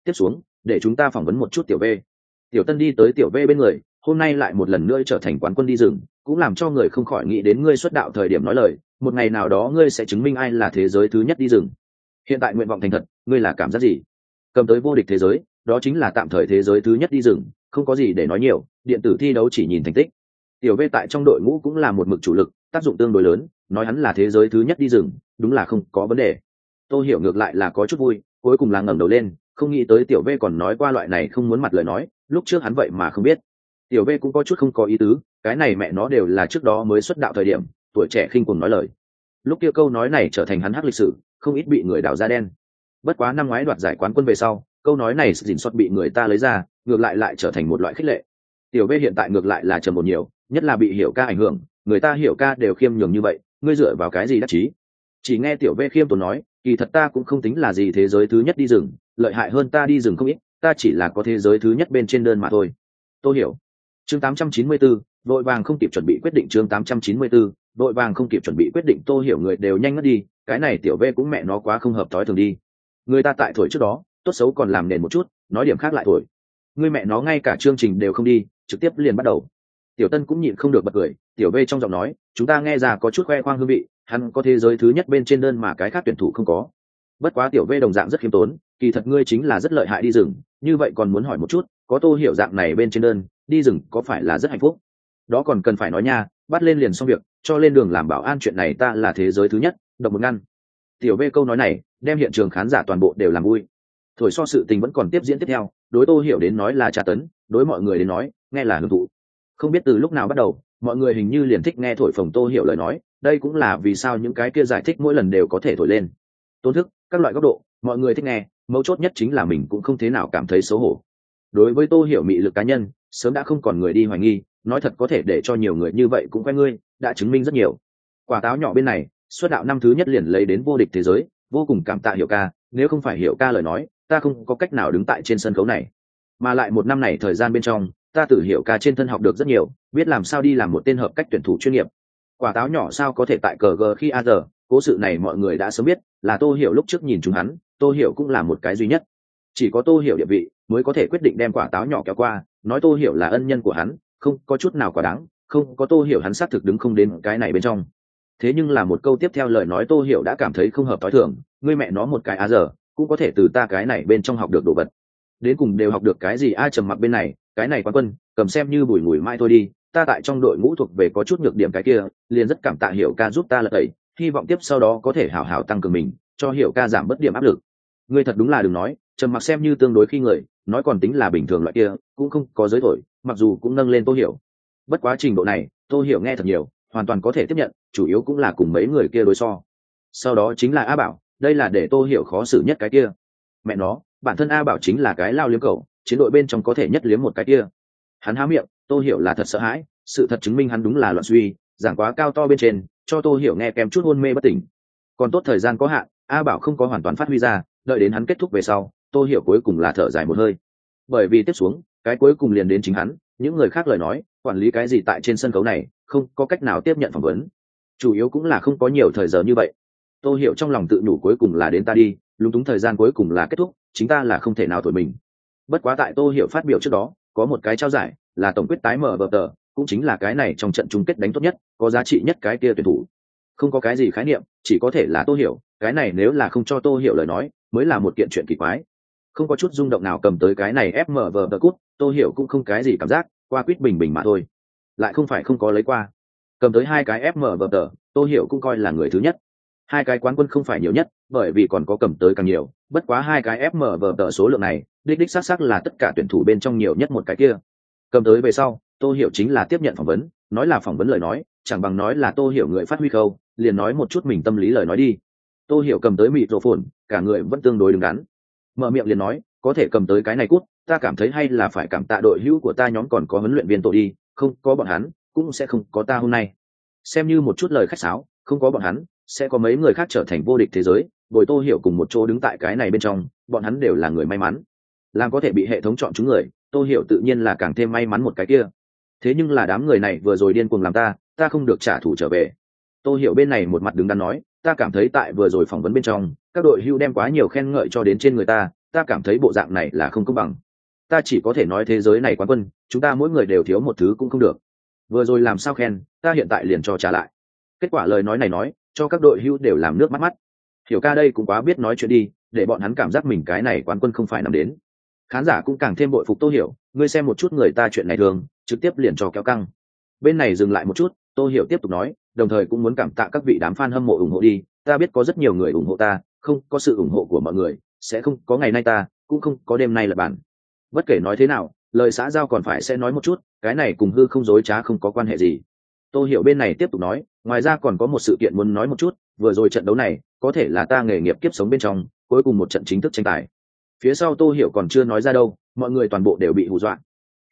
Tiếp xuống, để chúng ta phỏng vấn một chút tiểu v. Tiểu tân đi tới tiểu v bên người, hôm nay lại một lần nữa trở thành quán quân đi rừng, cũng làm cho người không khỏi nghĩ đến ngươi xuất đạo thời điểm nói lời một ngày nào đó ngươi sẽ chứng minh ai là thế giới thứ nhất đi rừng. Hiện tại nguyện vọng thành thật, ngươi là cảm giác gì? Cầm tới vô địch thế giới, đó chính là tạm thời thế giới thứ nhất đi rừng, không có gì để nói nhiều, điện tử thi đấu chỉ nhìn thành tích. Tiểu v tại trong đội ngũ cũng là một mực chủ lực, tác dụng tương đối lớn, nói hắn là thế giới thứ nhất đi rừng, đúng là không có vấn đề. Tôi hiểu ngược lại là có chút vui, cuối cùng là ngẩng đầu lên, không nghĩ tới tiểu v còn nói qua loại này không muốn mặt lời nói, lúc trước hắn vậy mà không biết. Tiểu v cũng có chút không có ý tứ, cái này mẹ nó đều là trước đó mới xuất đạo thời điểm tuổi trẻ khinh cuồng nói lời. Lúc kia câu nói này trở thành hắn hắc lịch sử không ít bị người đào ra đen. Bất quá năm ngoái đoạt giải quán quân về sau câu nói này dình xuất bị người ta lấy ra ngược lại lại trở thành một loại khích lệ. Tiểu v hiện tại ngược lại là trầm một nhiều nhất là bị hiểu ca ảnh hưởng người ta hiểu ca đều khiêm nhường như vậy ngươi dựa vào cái gì đắc chí? Chỉ nghe tiểu v khiêm tốn nói kỳ thật ta cũng không tính là gì thế giới thứ nhất đi rừng lợi hại hơn ta đi rừng không ít ta chỉ là có thế giới thứ nhất bên trên đơn mà thôi. Tôi hiểu. Chương 894, đội vàng không kịp chuẩn bị quyết định chương 894, đội vàng không kịp chuẩn bị quyết định, tô hiểu người đều nhanh ngất đi, cái này tiểu v cũng mẹ nó quá không hợp thói thường đi. Người ta tại thổi trước đó, tốt xấu còn làm nền một chút, nói điểm khác lại thổi. Người mẹ nó ngay cả chương trình đều không đi, trực tiếp liền bắt đầu. Tiểu tân cũng nhịn không được bật cười, tiểu v trong giọng nói, chúng ta nghe ra có chút khoe khoang hương vị, hắn có thế giới thứ nhất bên trên đơn mà cái khác tuyển thủ không có. Bất quá tiểu v đồng dạng rất khiêm tốn, kỳ thật ngươi chính là rất lợi hại đi rừng, như vậy còn muốn hỏi một chút, có tô hiểu dạng này bên trên đơn, đi rừng có phải là rất hạnh phúc? Đó còn cần phải nói nha bắt lên liền xong việc, cho lên đường làm bảo an chuyện này ta là thế giới thứ nhất độc một ngăn. Tiểu v câu nói này, đem hiện trường khán giả toàn bộ đều làm vui. Thổi so sự tình vẫn còn tiếp diễn tiếp theo, đối tô hiểu đến nói là tra tấn, đối mọi người đến nói, nghe là hưởng thụ. Không biết từ lúc nào bắt đầu, mọi người hình như liền thích nghe thổi phồng tô hiểu lời nói, đây cũng là vì sao những cái kia giải thích mỗi lần đều có thể thổi lên. Tôn thức, các loại góc độ, mọi người thích nghe, mấu chốt nhất chính là mình cũng không thế nào cảm thấy xấu hổ. Đối với tô hiểu mị lực cá nhân, sớm đã không còn người đi hoài nghi nói thật có thể để cho nhiều người như vậy cũng quen ngươi, đã chứng minh rất nhiều. Quả táo nhỏ bên này xuất đạo năm thứ nhất liền lấy đến vô địch thế giới, vô cùng cảm tạ hiểu ca, nếu không phải hiểu ca lời nói, ta không có cách nào đứng tại trên sân khấu này. Mà lại một năm này thời gian bên trong, ta tự hiểu ca trên thân học được rất nhiều, biết làm sao đi làm một tên hợp cách tuyển thủ chuyên nghiệp. Quả táo nhỏ sao có thể tại cờ gờ khi a giờ, cố sự này mọi người đã sớm biết, là tô hiểu lúc trước nhìn chúng hắn, tô hiểu cũng là một cái duy nhất. Chỉ có tô hiểu địa vị, mới có thể quyết định đem quả táo nhỏ kéo qua, nói tô hiểu là ân nhân của hắn không, có chút nào quá đáng, không, có tô hiểu hắn xác thực đứng không đến cái này bên trong. Thế nhưng là một câu tiếp theo lời nói tô hiểu đã cảm thấy không hợp t h o i thường, ngươi mẹ nó một cái á giờ, cũng có thể từ ta cái này bên trong học được đồ vật. Đến cùng đều học được cái gì ai trầm mặc bên này, cái này quán quân, cầm xem như bùi mùi mai thôi đi, ta tại trong đội ngũ thuộc về có chút nhược điểm cái kia, liền rất cảm tạ hiểu ca giúp ta lật tẩy, hy vọng tiếp sau đó có thể hảo hảo tăng cường mình, cho hiểu ca giảm bất điểm áp lực. Ngươi thật đúng là đừng nói, trầm mặc xem như tương đối khi người, nói còn tính là bình thường loại kia, cũng không có giới thổi mặc dù cũng nâng lên tô hiểu. Bất quá trình độ này, tô hiểu nghe thật nhiều, hoàn toàn có thể tiếp nhận, chủ yếu cũng là cùng mấy người kia đối so. Sau đó chính là a bảo, đây là để tô hiểu khó xử nhất cái kia. Mẹ nó, bản thân a bảo chính là cái lao liếm cầu chiến đội bên trong có thể nhất liếm một cái kia. Hắn há miệng, tô hiểu là thật sợ hãi, sự thật chứng minh hắn đúng là loạn suy, giảng quá cao to bên trên, cho tô hiểu nghe kèm chút hôn mê bất tỉnh. Còn tốt thời gian có hạn, a bảo không có hoàn toàn phát huy ra, đợi đến hắn kết thúc về sau, tô hiểu cuối cùng là thở dài một hơi. Bởi vì tiếp xuống cái cuối cùng liền đến chính hắn, những người khác lời nói, quản lý cái gì tại trên sân khấu này, không có cách nào tiếp nhận phỏng vấn. Chủ yếu cũng là không có nhiều thời giờ như vậy. Tô hiểu trong lòng tự nhủ cuối cùng là đến ta đi, lúng túng thời gian cuối cùng là kết thúc, chính ta là không thể nào thổi mình. Bất quá tại tô hiểu phát biểu trước đó, có một cái trao giải, là tổng quyết tái mở vở tờ, cũng chính là cái này trong trận chung kết đánh tốt nhất, có giá trị nhất cái kia tuyển thủ. Không có cái gì khái niệm, chỉ có thể là tô hiểu, cái này nếu là không cho tô hiểu lời nói, mới là một kiện chuyện kỳ quái. Không có chút rung động nào cầm tới cái này ép mở tờ cút tôi hiểu cũng không cái gì cảm giác, qua quýt bình bình mà thôi. Lại không phải không có lấy qua. Cầm tới hai cái fm vờ tờ tôi hiểu cũng coi là người thứ nhất. Hai cái quán quân không phải nhiều nhất, bởi vì còn có cầm tới càng nhiều, bất quá hai cái fm vờ tờ số lượng này, đích đích xác xác là tất cả tuyển thủ bên trong nhiều nhất một cái kia. Cầm tới về sau tôi hiểu chính là tiếp nhận phỏng vấn, nói là phỏng vấn lời nói, chẳng bằng nói là tôi hiểu người phát huy khâu, liền nói một chút mình tâm lý lời nói đi. Tôi hiểu cầm tới mịt rộ phồn, cả người vẫn tương đối đứng đắn. Mở miệng liền nói, có thể cầm tới cái này cút ta cảm thấy hay là phải cảm tạ đội hữu của ta nhóm còn có huấn luyện viên tổ đi, không có bọn hắn, cũng sẽ không có ta hôm nay. Xem như một chút lời khách sáo, không có bọn hắn, sẽ có mấy người khác trở thành vô địch thế giới, bồi tô hiểu cùng một chỗ đứng tại cái này bên trong, bọn hắn đều là người may mắn. Làm có thể bị hệ thống chọn chúng người, tô hiểu tự nhiên là càng thêm may mắn một cái kia. Thế nhưng là đám người này vừa rồi điên cuồng làm ta ta không được trả thù trở về. Tô hiểu bên này một mặt đứng đắn nói, ta cảm thấy tại vừa rồi phỏng vấn bên trong, các đội hưu đem quá nhiều khen ngợi cho đến trên người ta ta cảm thấy bộ dạng này là không công bằng ta chỉ có thể nói thế giới này quán quân, chúng ta mỗi người đều thiếu một thứ cũng không được. Vừa rồi làm sao khen, ta hiện tại liền cho trả lại. Kết quả lời nói này nói, cho các đội hưu đều làm nước mắt mắt. Hiểu ca đây cũng quá biết nói chuyện đi, để bọn hắn cảm giác mình cái này quán quân không phải nằm đến. Khán giả cũng càng thêm bội phục tô hiểu, ngươi xem một chút người ta chuyện này thường, trực tiếp liền cho kéo căng. Bên này dừng lại một chút, tô hiểu tiếp tục nói, đồng thời cũng muốn cảm tạ các vị đám fan hâm mộ ủng hộ đi, ta biết có rất nhiều người ủng hộ ta, không có sự ủng hộ của mọi người, sẽ không có ngày nay ta, cũng không có đêm nay là bản bất kể nói thế nào, lời xã giao còn phải sẽ nói một chút, cái này cùng hư không dối trá không có quan hệ gì. Tôi hiểu bên này tiếp tục nói, ngoài ra còn có một sự kiện muốn nói một chút, vừa rồi trận đấu này, có thể là ta nghề nghiệp kiếp sống bên trong, cuối cùng một trận chính thức tranh tài. Phía sau tôi hiểu còn chưa nói ra đâu, mọi người toàn bộ đều bị hù dọa.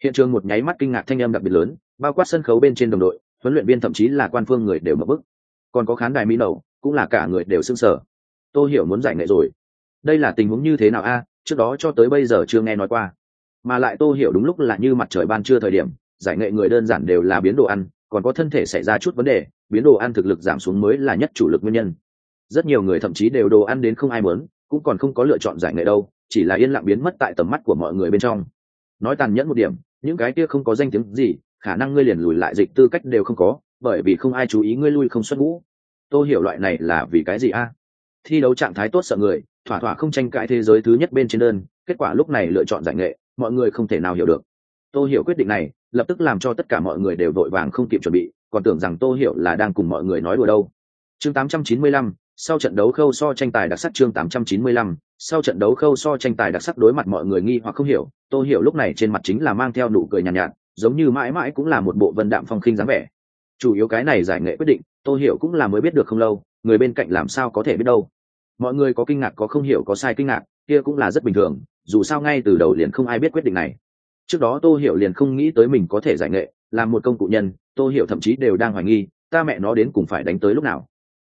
Hiện trường một nháy mắt kinh ngạc thanh âm đặc biệt lớn, bao quát sân khấu bên trên đồng đội, huấn luyện viên thậm chí là quan phương người đều mập bức. Còn có khán đài mỹ nầu, cũng là cả người đều sưng sở tôi hiểu muốn giải nghệ rồi. Đây là tình huống như thế nào a? Trước đó cho tới bây giờ chưa nghe nói qua mà lại tô hiểu đúng lúc là như mặt trời ban trưa thời điểm, giải nghệ người đơn giản đều là biến đồ ăn, còn có thân thể xảy ra chút vấn đề, biến đồ ăn thực lực giảm xuống mới là nhất chủ lực nguyên nhân. Rất nhiều người thậm chí đều đồ ăn đến không ai muốn, cũng còn không có lựa chọn giải nghệ đâu, chỉ là yên lặng biến mất tại tầm mắt của mọi người bên trong. Nói tàn nhẫn một điểm, những cái kia không có danh tiếng gì, khả năng ngươi liền lùi lại dịch tư cách đều không có, bởi vì không ai chú ý ngươi lui không xuất ngũ. Tôi hiểu loại này là vì cái gì a? Thi đấu trạng thái tốt sợ người, thỏa thỏa không tranh cãi thế giới thứ nhất bên trên đơn, kết quả lúc này lựa chọn giải nghệ mọi người không thể nào hiểu được. Tô hiểu quyết định này lập tức làm cho tất cả mọi người đều vội vàng không kịp chuẩn bị còn tưởng rằng tô hiểu là đang cùng mọi người nói đùa đâu. Chương 895, sau trận đấu khâu so tranh tài đặc sắc chương 895, sau trận đấu khâu so tranh tài đặc sắc đối mặt mọi người nghi hoặc không hiểu tô hiểu lúc này trên mặt chính là mang theo nụ cười nhàn nhạt, nhạt giống như mãi mãi cũng là một bộ vân đạm phong khinh dáng vẻ. Chủ yếu cái này giải nghệ quyết định tô hiểu cũng là mới biết được không lâu người bên cạnh làm sao có thể biết đâu. Mọi người có kinh ngạc có không hiểu có sai kinh ngạc kia cũng là rất bình thường, dù sao ngay từ đầu liền không ai biết quyết định này. Trước đó tô hiểu liền không nghĩ tới mình có thể giải nghệ, làm một công cụ nhân, tô hiểu thậm chí đều đang hoài nghi, ta mẹ nó đến cùng phải đánh tới lúc nào?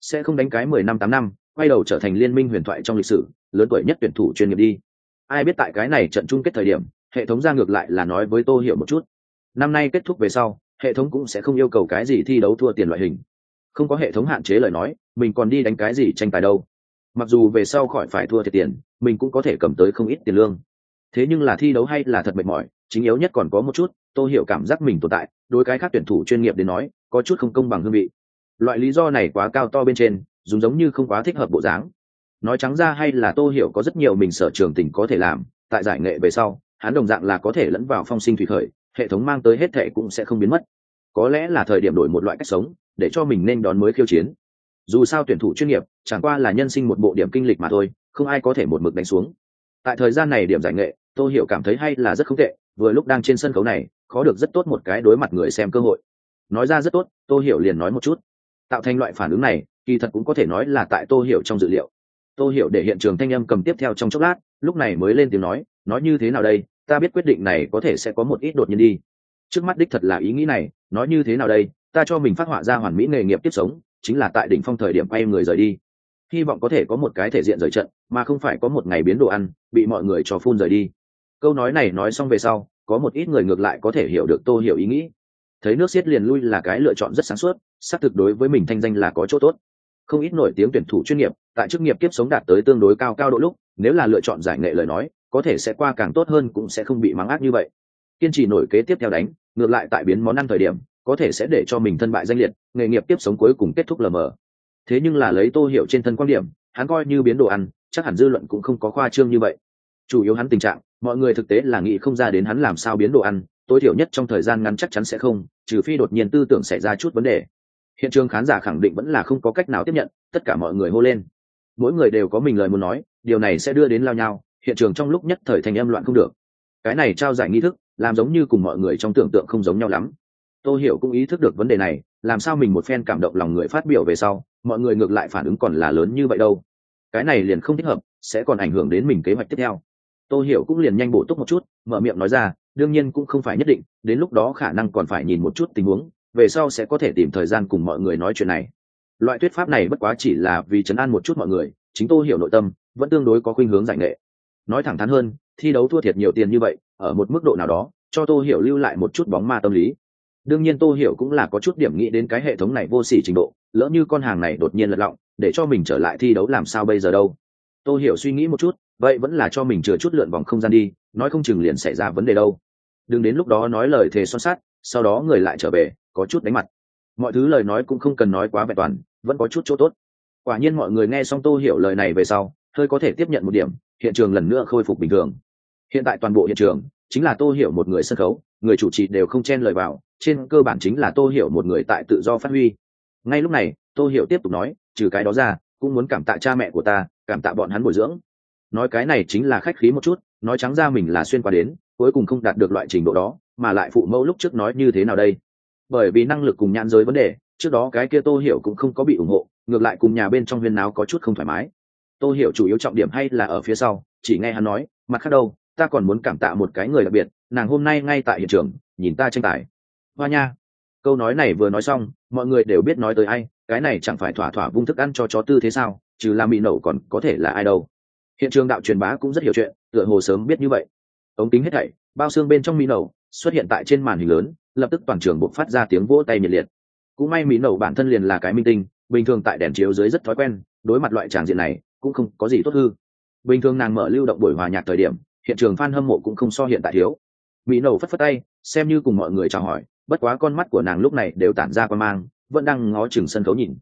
Sẽ không đánh cái mười năm, tám năm, quay đầu trở thành liên minh huyền thoại trong lịch sử, lớn tuổi nhất tuyển thủ chuyên nghiệp đi. Ai biết tại cái này trận chung kết thời điểm, hệ thống ra ngược lại là nói với tô hiểu một chút. Năm nay kết thúc về sau, hệ thống cũng sẽ không yêu cầu cái gì thi đấu thua tiền loại hình. Không có hệ thống hạn chế lời nói, mình còn đi đánh cái gì tranh tài đâu mặc dù về sau khỏi phải thua thiệt tiền, mình cũng có thể cầm tới không ít tiền lương. Thế nhưng là thi đấu hay là thật mệt mỏi, chính yếu nhất còn có một chút tôi hiểu cảm giác mình tồn tại, đối cái khác tuyển thủ chuyên nghiệp đến nói, có chút không công bằng hương vị. Loại lý do này quá cao to bên trên, dùng giống như không quá thích hợp bộ dáng. Nói trắng ra hay là tô hiểu có rất nhiều mình sở trường tình có thể làm, tại giải nghệ về sau, hắn đồng dạng là có thể lẫn vào phong sinh thủy khởi, hệ thống mang tới hết thệ cũng sẽ không biến mất. Có lẽ là thời điểm đổi một loại cách sống, để cho mình nên đón mới khiêu chiến dù sao tuyển thủ chuyên nghiệp, chẳng qua là nhân sinh một bộ điểm kinh lịch mà thôi, không ai có thể một mực đánh xuống. Tại thời gian này điểm giải nghệ, tô hiểu cảm thấy hay là rất không tệ, vừa lúc đang trên sân khấu này có được rất tốt một cái đối mặt người xem cơ hội. Nói ra rất tốt, tô hiểu liền nói một chút. Tạo thành loại phản ứng này, kỳ thật cũng có thể nói là tại tô hiểu trong dự liệu. Tô hiểu để hiện trường thanh âm cầm tiếp theo trong chốc lát, lúc này mới lên tiếng nói nói như thế nào đây? Ta biết quyết định này có thể sẽ có một ít đột nhiên đi. Trước mắt đích thật là ý nghĩ này, nói như thế nào đây? Ta cho mình phát họa ra hoàn mỹ nghề nghiệp tiếp sống chính là tại đỉnh phong thời điểm quay người rời đi. Hy vọng có thể có một cái thể diện rời trận, mà không phải có một ngày biến đồ ăn, bị mọi người cho phun rời đi. Câu nói này nói xong về sau, có một ít người ngược lại có thể hiểu được tô hiểu ý nghĩ. Thấy nước xiết liền lui là cái lựa chọn rất sáng suốt, xác thực đối với mình thanh danh là có chỗ tốt. Không ít nổi tiếng tuyển thủ chuyên nghiệp, tại chức nghiệp kiếp sống đạt tới tương đối cao cao độ lúc, nếu là lựa chọn giải nghệ lời nói, có thể sẽ qua càng tốt hơn cũng sẽ không bị mắng ác như vậy. Kiên trì nổi kế tiếp theo đánh, ngược lại tại biến món ăn thời điểm có thể sẽ để cho mình thân bại danh liệt, nghề nghiệp tiếp sống cuối cùng kết thúc lờ mờ. Thế nhưng là lấy tô hiểu trên thân quan điểm, hắn coi như biến đồ ăn, chắc hẳn dư luận cũng không có khoa trương như vậy. Chủ yếu hắn tình trạng, mọi người thực tế là nghĩ không ra đến hắn làm sao biến đồ ăn, tối thiểu nhất trong thời gian ngắn chắc chắn sẽ không, trừ phi đột nhiên tư tưởng xảy ra chút vấn đề. Hiện trường khán giả khẳng định vẫn là không có cách nào tiếp nhận, tất cả mọi người hô lên. Mỗi người đều có mình lời muốn nói, điều này sẽ đưa đến lao nhau, hiện trường trong lúc nhất thời thành âm loạn không được. Cái này trao giải nghi thức, làm giống như cùng mọi người trong tưởng tượng không giống nhau lắm tôi hiểu cũng ý thức được vấn đề này, làm sao mình một phen cảm động lòng người phát biểu về sau, mọi người ngược lại phản ứng còn là lớn như vậy đâu. Cái này liền không thích hợp, sẽ còn ảnh hưởng đến mình kế hoạch tiếp theo. Tôi hiểu cũng liền nhanh bổ túc một chút, mở miệng nói ra, đương nhiên cũng không phải nhất định, đến lúc đó khả năng còn phải nhìn một chút tình huống, về sau sẽ có thể tìm thời gian cùng mọi người nói chuyện này. Loại thuyết pháp này bất quá chỉ là vì chấn an một chút mọi người, chính tôi hiểu nội tâm vẫn tương đối có khuynh hướng giải nghệ. Nói thẳng thắn hơn, thi đấu thua thiệt nhiều tiền như vậy, ở một mức độ nào đó, cho tôi hiểu lưu lại một chút bóng ma tâm lý đương nhiên tô hiểu cũng là có chút điểm nghĩ đến cái hệ thống này vô s ỉ trình độ, lỡ như con hàng này đột nhiên lật lọng, để cho mình trở lại thi đấu làm sao bây giờ đâu? Tô hiểu suy nghĩ một chút, vậy vẫn là cho mình chừa chút lượn vòng không gian đi, nói không chừng liền xảy ra vấn đề đâu. Đừng đến lúc đó nói lời thề son sát sau đó người lại trở về, có chút đánh mặt. Mọi thứ lời nói cũng không cần nói quá vẹn toàn, vẫn có chút chỗ tốt. Quả nhiên mọi người nghe xong tô hiểu lời này về sau, hơi có thể tiếp nhận một điểm, hiện trường lần nữa khôi phục bình thường. Hiện tại toàn bộ hiện trường, chính là tô hiểu một người sân khấu, người chủ trì đều không chen lời vào trên cơ bản chính là tô hiểu một người tại tự do phát huy. Ngay lúc này, tô hiểu tiếp tục nói, trừ cái đó ra, cũng muốn cảm tạ cha mẹ của ta, cảm tạ bọn hắn bồi dưỡng. Nói cái này chính là khách khí một chút, nói trắng ra mình là xuyên qua đến, cuối cùng không đạt được loại trình độ đó, mà lại phụ mẫu lúc trước nói như thế nào đây? Bởi vì năng lực cùng nhãn giới vấn đề, trước đó cái kia tô hiểu cũng không có bị ủng hộ, ngược lại cùng nhà bên trong huyên náo có chút không thoải mái. Tô hiểu chủ yếu trọng điểm hay là ở phía sau, chỉ nghe hắn nói, mặt khác đâu, ta còn muốn cảm tạ một cái người đặc biệt, nàng hôm nay ngay tại hiện trường, nhìn ta tranh tài hoa nha, câu nói này vừa nói xong, mọi người đều biết nói tới ai, cái này chẳng phải thỏa thỏa vung thức ăn cho chó tư thế sao, trừ làm bị nổ còn có thể là ai đâu. Hiện trường đạo truyền bá cũng rất hiểu chuyện, tựa hồ sớm biết như vậy. Ống kính hết thảy, bao xương bên trong mỹ nổ xuất hiện tại trên màn hình lớn, lập tức toàn trường buộc phát ra tiếng vỗ tay nhiệt liệt. Cũng may mỹ nổ bản thân liền là cái minh tinh, bình thường tại đèn chiếu dưới rất thói quen, đối mặt loại tràng diện này, cũng không có gì tốt hư. Bình thường nàng mở lưu động buổi hòa nhạc thời điểm, hiện trường f a n hâm mộ cũng không so hiện tại thiếu. Mỹ nổ phất phất tay, xem như cùng mọi người chào hỏi bất quá con mắt của nàng lúc này đều tản ra quan mang, vẫn đang ngó chừng sân khấu nhìn.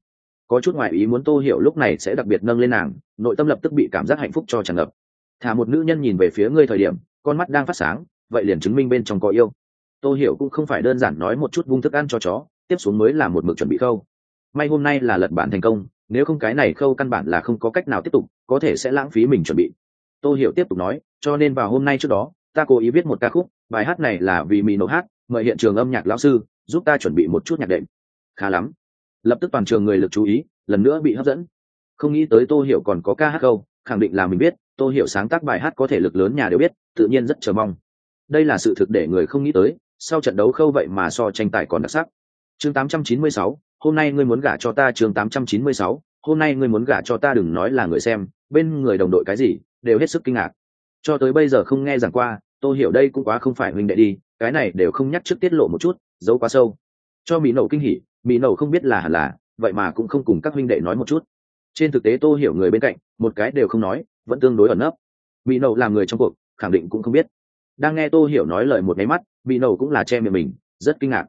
Có chút ngoại ý muốn tô hiểu lúc này sẽ đặc biệt nâng lên nàng, nội tâm lập tức bị cảm giác hạnh phúc cho tràn ngập. Thả một nữ nhân nhìn về phía ngươi thời điểm, con mắt đang phát sáng, vậy liền chứng minh bên trong có yêu. Tô hiểu cũng không phải đơn giản nói một chút vung thức ăn cho chó, tiếp xuống mới là một mực chuẩn bị khâu. May hôm nay là lật bản thành công, nếu không cái này khâu căn bản là không có cách nào tiếp tục, có thể sẽ lãng phí mình chuẩn bị. Tô hiểu tiếp tục nói, cho nên vào hôm nay trước đó ta cố ý viết một ca khúc bài hát này là vì mì nổ hát mời hiện trường âm nhạc lão sư giúp ta chuẩn bị một chút nhạc đệm. Khá lắm. Lập tức toàn trường người lực chú ý lần nữa bị hấp dẫn. Không nghĩ tới tô hiểu còn có ca hát câu khẳng định là mình biết tô hiểu sáng tác bài hát có thể lực lớn nhà đều biết tự nhiên rất chờ mong. Đây là sự thực để người không nghĩ tới sau trận đấu khâu vậy mà so tranh tài còn đặc sắc. Chương 896, hôm nay ngươi muốn gả cho ta chương 896, hôm nay ngươi muốn gả cho ta đừng nói là người xem bên người đồng đội cái gì đều hết sức kinh ngạc. Cho tới bây giờ không nghe rằng qua tôi hiểu đây cũng quá không phải huynh đệ đi, cái này đều không nhắc trước tiết lộ một chút, giấu quá sâu. Cho mỹ nậu kinh hỉ, mỹ nậu không biết là hẳn là, vậy mà cũng không cùng các huynh đệ nói một chút. Trên thực tế tôi hiểu người bên cạnh, một cái đều không nói, vẫn tương đối ẩn nấp. Mỹ nậu làm người trong cuộc, khẳng định cũng không biết. Đang nghe tôi hiểu nói lời một máy mắt, mỹ nậu cũng là che miệng mình, rất kinh ngạc.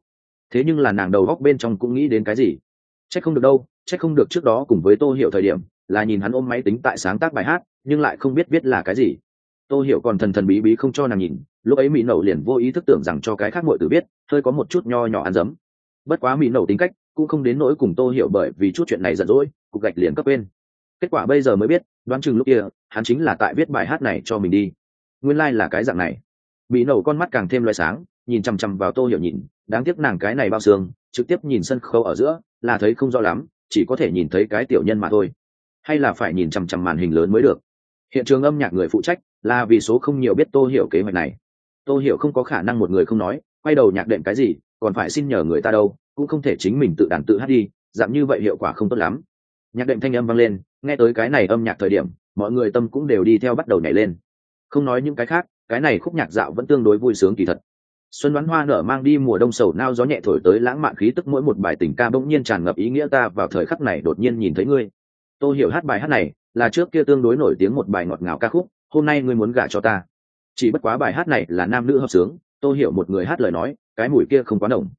Thế nhưng là nàng đầu góc bên trong cũng nghĩ đến cái gì? C không được đâu c không được trước đó cùng với tôi hiểu thời điểm, là nhìn hắn ôm máy tính tại sáng tác bài hát, nhưng lại không biết viết là cái gì tô hiểu còn thần thần bí bí không cho nàng nhìn, lúc ấy mỹ nậu liền vô ý thức tưởng rằng cho cái khác muội tử biết, hơi có một chút nho nhỏ ăn dấm. Bất quá mỹ nậu tính cách cũng không đến nỗi cùng tô hiểu bởi vì chút chuyện này giận dỗi, cục gạch liền cấp bên kết quả bây giờ mới biết, đoán chừng lúc kia, hắn chính là tại viết bài hát này cho mình đi. Nguyên lai、like、là cái dạng này. Mỹ nậu con mắt càng thêm loay sáng, nhìn chằm chằm vào tô hiểu nhìn, đáng tiếc nàng cái này bao xương, trực tiếp nhìn sân khấu ở giữa, là thấy không rõ lắm, chỉ có thể nhìn thấy cái tiểu nhân mà thôi. Hay là phải nhìn chằm chằm màn hình lớn mới được. Hiện trường âm nhạc người phụ trách là vì số không nhiều biết tô hiểu kế hoạch này. Tô hiểu không có khả năng một người không nói, quay đầu nhạc đệm cái gì, còn phải xin nhờ người ta đâu, cũng không thể chính mình tự đàn tự hát đi giảm như vậy hiệu quả không tốt lắm. Nhạc đệm thanh âm vang lên, nghe tới cái này âm nhạc thời điểm, mọi người tâm cũng đều đi theo bắt đầu nhảy lên. Không nói những cái khác, cái này khúc nhạc dạo vẫn tương đối vui sướng kỳ thật. Xuân đoán hoa nở mang đi mùa đông sầu nao gió nhẹ thổi tới lãng mạn khí tức mỗi một bài tình ca bỗng nhiên tràn ngập ý nghĩa ta vào thời khắc này đột nhiên nhìn thấy ngươi. Tôi hiểu hát bài hát này là trước kia tương đối nổi tiếng một bài ngọt ngào ca khúc hôm nay ngươi muốn gả cho ta. Chỉ bất quá bài hát này là nam nữ hợp sướng tôi hiểu một người hát lời nói, cái mùi kia không quá nồng.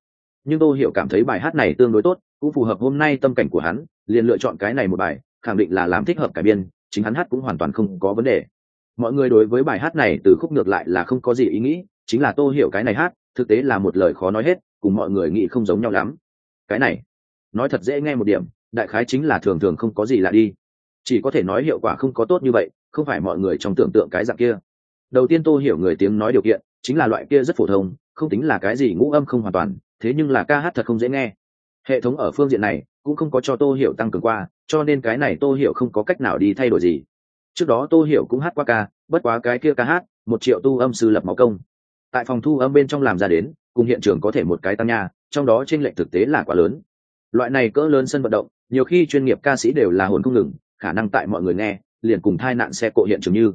Nhưng tôi hiểu cảm thấy bài hát này tương đối tốt, cũng phù hợp hôm nay tâm cảnh của hắn, liền lựa chọn cái này một bài, khẳng định là làm thích hợp cải biên, chính hắn hát cũng hoàn toàn không có vấn đề. Mọi người đối với bài hát này từ khúc ngược lại là không có gì ý nghĩ, chính là tôi hiểu cái này hát, thực tế là một lời khó nói hết, cùng mọi người nghĩ không giống nhau lắm. Cái này, nói thật dễ nghe một điểm, đại khái chính là thường thường không có gì lạ đi. Chỉ có thể nói hiệu quả không có tốt như vậy không phải mọi người trong tưởng tượng cái dạng kia. Đầu tiên tô hiểu người tiếng nói điều kiện chính là loại kia rất phổ thông, không tính là cái gì ngũ âm không hoàn toàn, thế nhưng là ca hát thật không dễ nghe. Hệ thống ở phương diện này cũng không có cho tô hiểu tăng cường qua, cho nên cái này tô hiểu không có cách nào đi thay đổi gì. Trước đó tô hiểu cũng hát qua ca, bất quá cái kia ca hát, một triệu tu âm sư lập máu công. Tại phòng thu âm bên trong làm ra đến, cùng hiện trường có thể một cái tăng nha, trong đó t r ê n lệch thực tế là quá lớn. Loại này cỡ lớn sân vận động, nhiều khi chuyên nghiệp ca sĩ đều là hồn không ngừng, khả năng tại mọi người nghe liền cùng tai nạn xe cộ hiện trường như.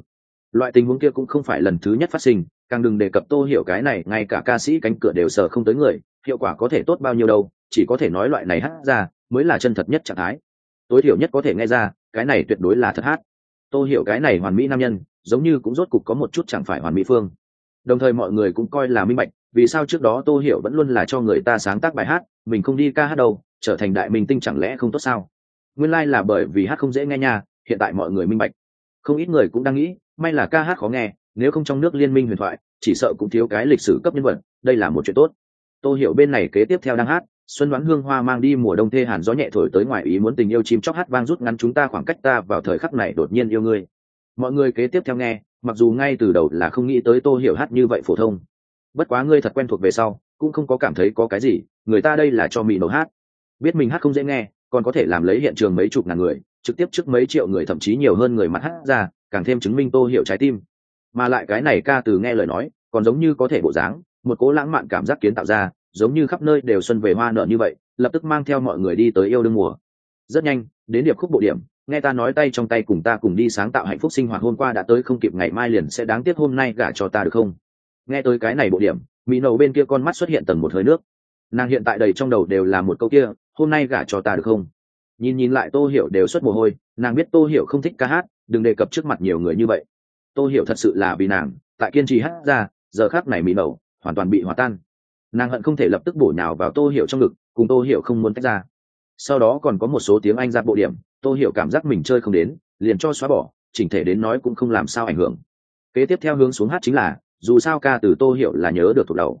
Loại tình huống kia cũng không phải lần thứ nhất phát sinh, càng đừng đề cập tô hiểu cái này, ngay cả ca sĩ cánh cửa đều sờ không tới người, hiệu quả có thể tốt bao nhiêu đâu, chỉ có thể nói loại này hát ra, mới là chân thật nhất trạng thái. Tối thiểu nhất có thể nghe ra, cái này tuyệt đối là thật hát. Tô hiểu cái này hoàn mỹ nam nhân, giống như cũng rốt cục có một chút chẳng phải hoàn mỹ phương. Đồng thời mọi người cũng coi là minh bạch, vì sao trước đó tô hiểu vẫn luôn là cho người ta sáng tác bài hát, mình không đi ca hát đâu, trở thành đại minh tinh chẳng lẽ không tốt sao? Nguyên lai、like、là bởi vì hát không dễ nghe nha hiện tại mọi người minh bạch. Không ít người cũng đang nghĩ, may là ca hát khó nghe, nếu không trong nước liên minh huyền thoại, chỉ sợ cũng thiếu cái lịch sử cấp nhân vật, đây là một chuyện tốt. Tô hiểu bên này kế tiếp theo đang hát, xuân đoán hương hoa mang đi mùa đông thê hàn gió nhẹ thổi tới ngoài ý muốn tình yêu chim chóc hát vang rút ngắn chúng ta khoảng cách ta vào thời khắc này đột nhiên yêu ngươi. Mọi người kế tiếp theo nghe, mặc dù ngay từ đầu là không nghĩ tới tô hiểu hát như vậy phổ thông. Bất quá ngươi thật quen thuộc về sau, cũng không có cảm thấy có cái gì, người ta đây là cho mỹ nổ hát. Biết mình hát không dễ nghe, còn có thể làm lấy hiện trường mấy chục ngàn người trực tiếp trước mấy triệu người, thậm chí nhiều hơn người mặt hát ra, càng thêm chứng minh tô hiểu trái tim. Mà lại cái này ca từ nghe lời nói, còn giống như có thể bộ dáng, một cố lãng mạn cảm giác kiến tạo ra, giống như khắp nơi đều xuân về hoa nở như vậy, lập tức mang theo mọi người đi tới yêu đương mùa. Rất nhanh, đến điệp khúc bộ điểm, nghe ta nói tay trong tay cùng ta cùng đi sáng tạo hạnh phúc sinh hoạt, hôm qua đã tới không kịp, ngày mai liền sẽ đáng tiếc, hôm nay gả cho ta được không? Nghe tới cái này bộ điểm, mỹ nầu bên kia con mắt xuất hiện tầng một hơi nước. Nàng hiện tại đầy trong đầu đều là một câu kia, hôm nay gả cho ta được không? Nhìn nhìn lại tô hiểu đều xuất mồ hôi, nàng biết tô hiểu không thích ca hát, đừng đề cập trước mặt nhiều người như vậy. Tô hiểu thật sự là vì nàng, tại kiên trì hát ra, giờ khác này mỹ nầu hoàn toàn bị hòa tan. Nàng hận không thể lập tức bổ nhào vào tô hiểu trong ngực, cùng tô hiểu không muốn tách ra. Sau đó còn có một số tiếng anh ra bộ điểm, tô hiểu cảm giác mình chơi không đến, liền cho xóa bỏ, chỉnh thể đến nói cũng không làm sao ảnh hưởng. Kế tiếp theo hướng xuống hát chính là, dù sao ca từ tô hiểu là nhớ được thuộc đầu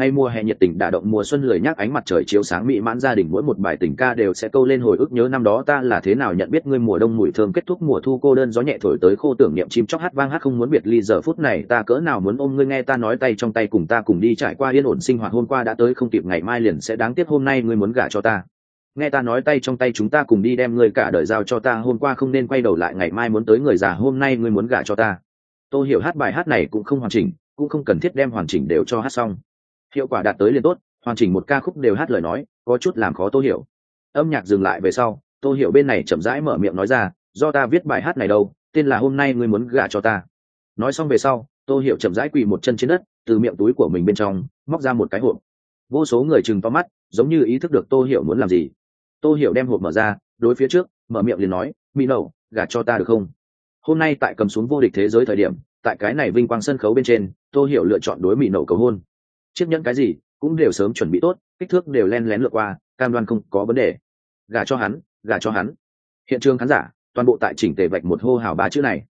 ngay mùa hè nhiệt tình đả động mùa xuân lười nhắc ánh mặt trời chiếu sáng mỹ mãn gia đình mỗi một bài tình ca đều sẽ câu lên hồi ức nhớ năm đó ta là thế nào nhận biết ngươi mùa đông mùi thơm kết thúc mùa thu cô đơn gió nhẹ thổi tới khô tưởng niệm chim chóc hát vang hát không muốn biệt ly giờ phút này ta cỡ nào muốn ôm ngươi nghe ta nói tay trong tay cùng ta cùng đi trải qua yên ổn sinh hoạt hôm qua đã tới không kịp ngày mai liền sẽ đáng tiếc hôm nay ngươi muốn gả cho ta. Nghe ta nói tay trong tay chúng ta cùng đi đem ngươi cả đời giao cho ta, hôm qua không nên quay đầu lại, ngày mai muốn tới người già, hôm nay ngươi muốn gả cho ta. Tôi hiểu hát bài hát này cũng không hoàn chỉnh, cũng không cần thiết đem hoàn chỉnh đều cho hát xong hiệu quả đạt tới liền tốt hoàn chỉnh một ca khúc đều hát lời nói, có chút làm khó tô hiểu. Âm nhạc dừng lại về sau, tô hiểu bên này chậm rãi mở miệng nói ra, do ta viết bài hát này đâu, tên là hôm nay ngươi muốn gả cho ta. Nói xong về sau, tô hiểu chậm rãi quỳ một chân trên đất, từ miệng túi của mình bên trong, móc ra một cái hộp. Vô số người chừng to mắt, giống như ý thức được tô hiểu muốn làm gì. Tô hiểu đem hộp mở ra, đối phía trước, mở miệng liền nói mỹ nậu, gả cho ta được không? Hôm nay tại cầm xuống vô địch thế giới thời điểm, tại cái này vinh quang sân khấu bên trên, tô hiểu lựa chọn đối mỹ nậu cầu hôn chiếc nhẫn cái gì cũng đều sớm chuẩn bị tốt, kích thước đều len lén lượt qua, cam đoan không có vấn đề. Gả cho hắn, gả cho hắn. Hiện trường khán giả toàn bộ tại chỉnh tề vạch một hô hào ba chữ này.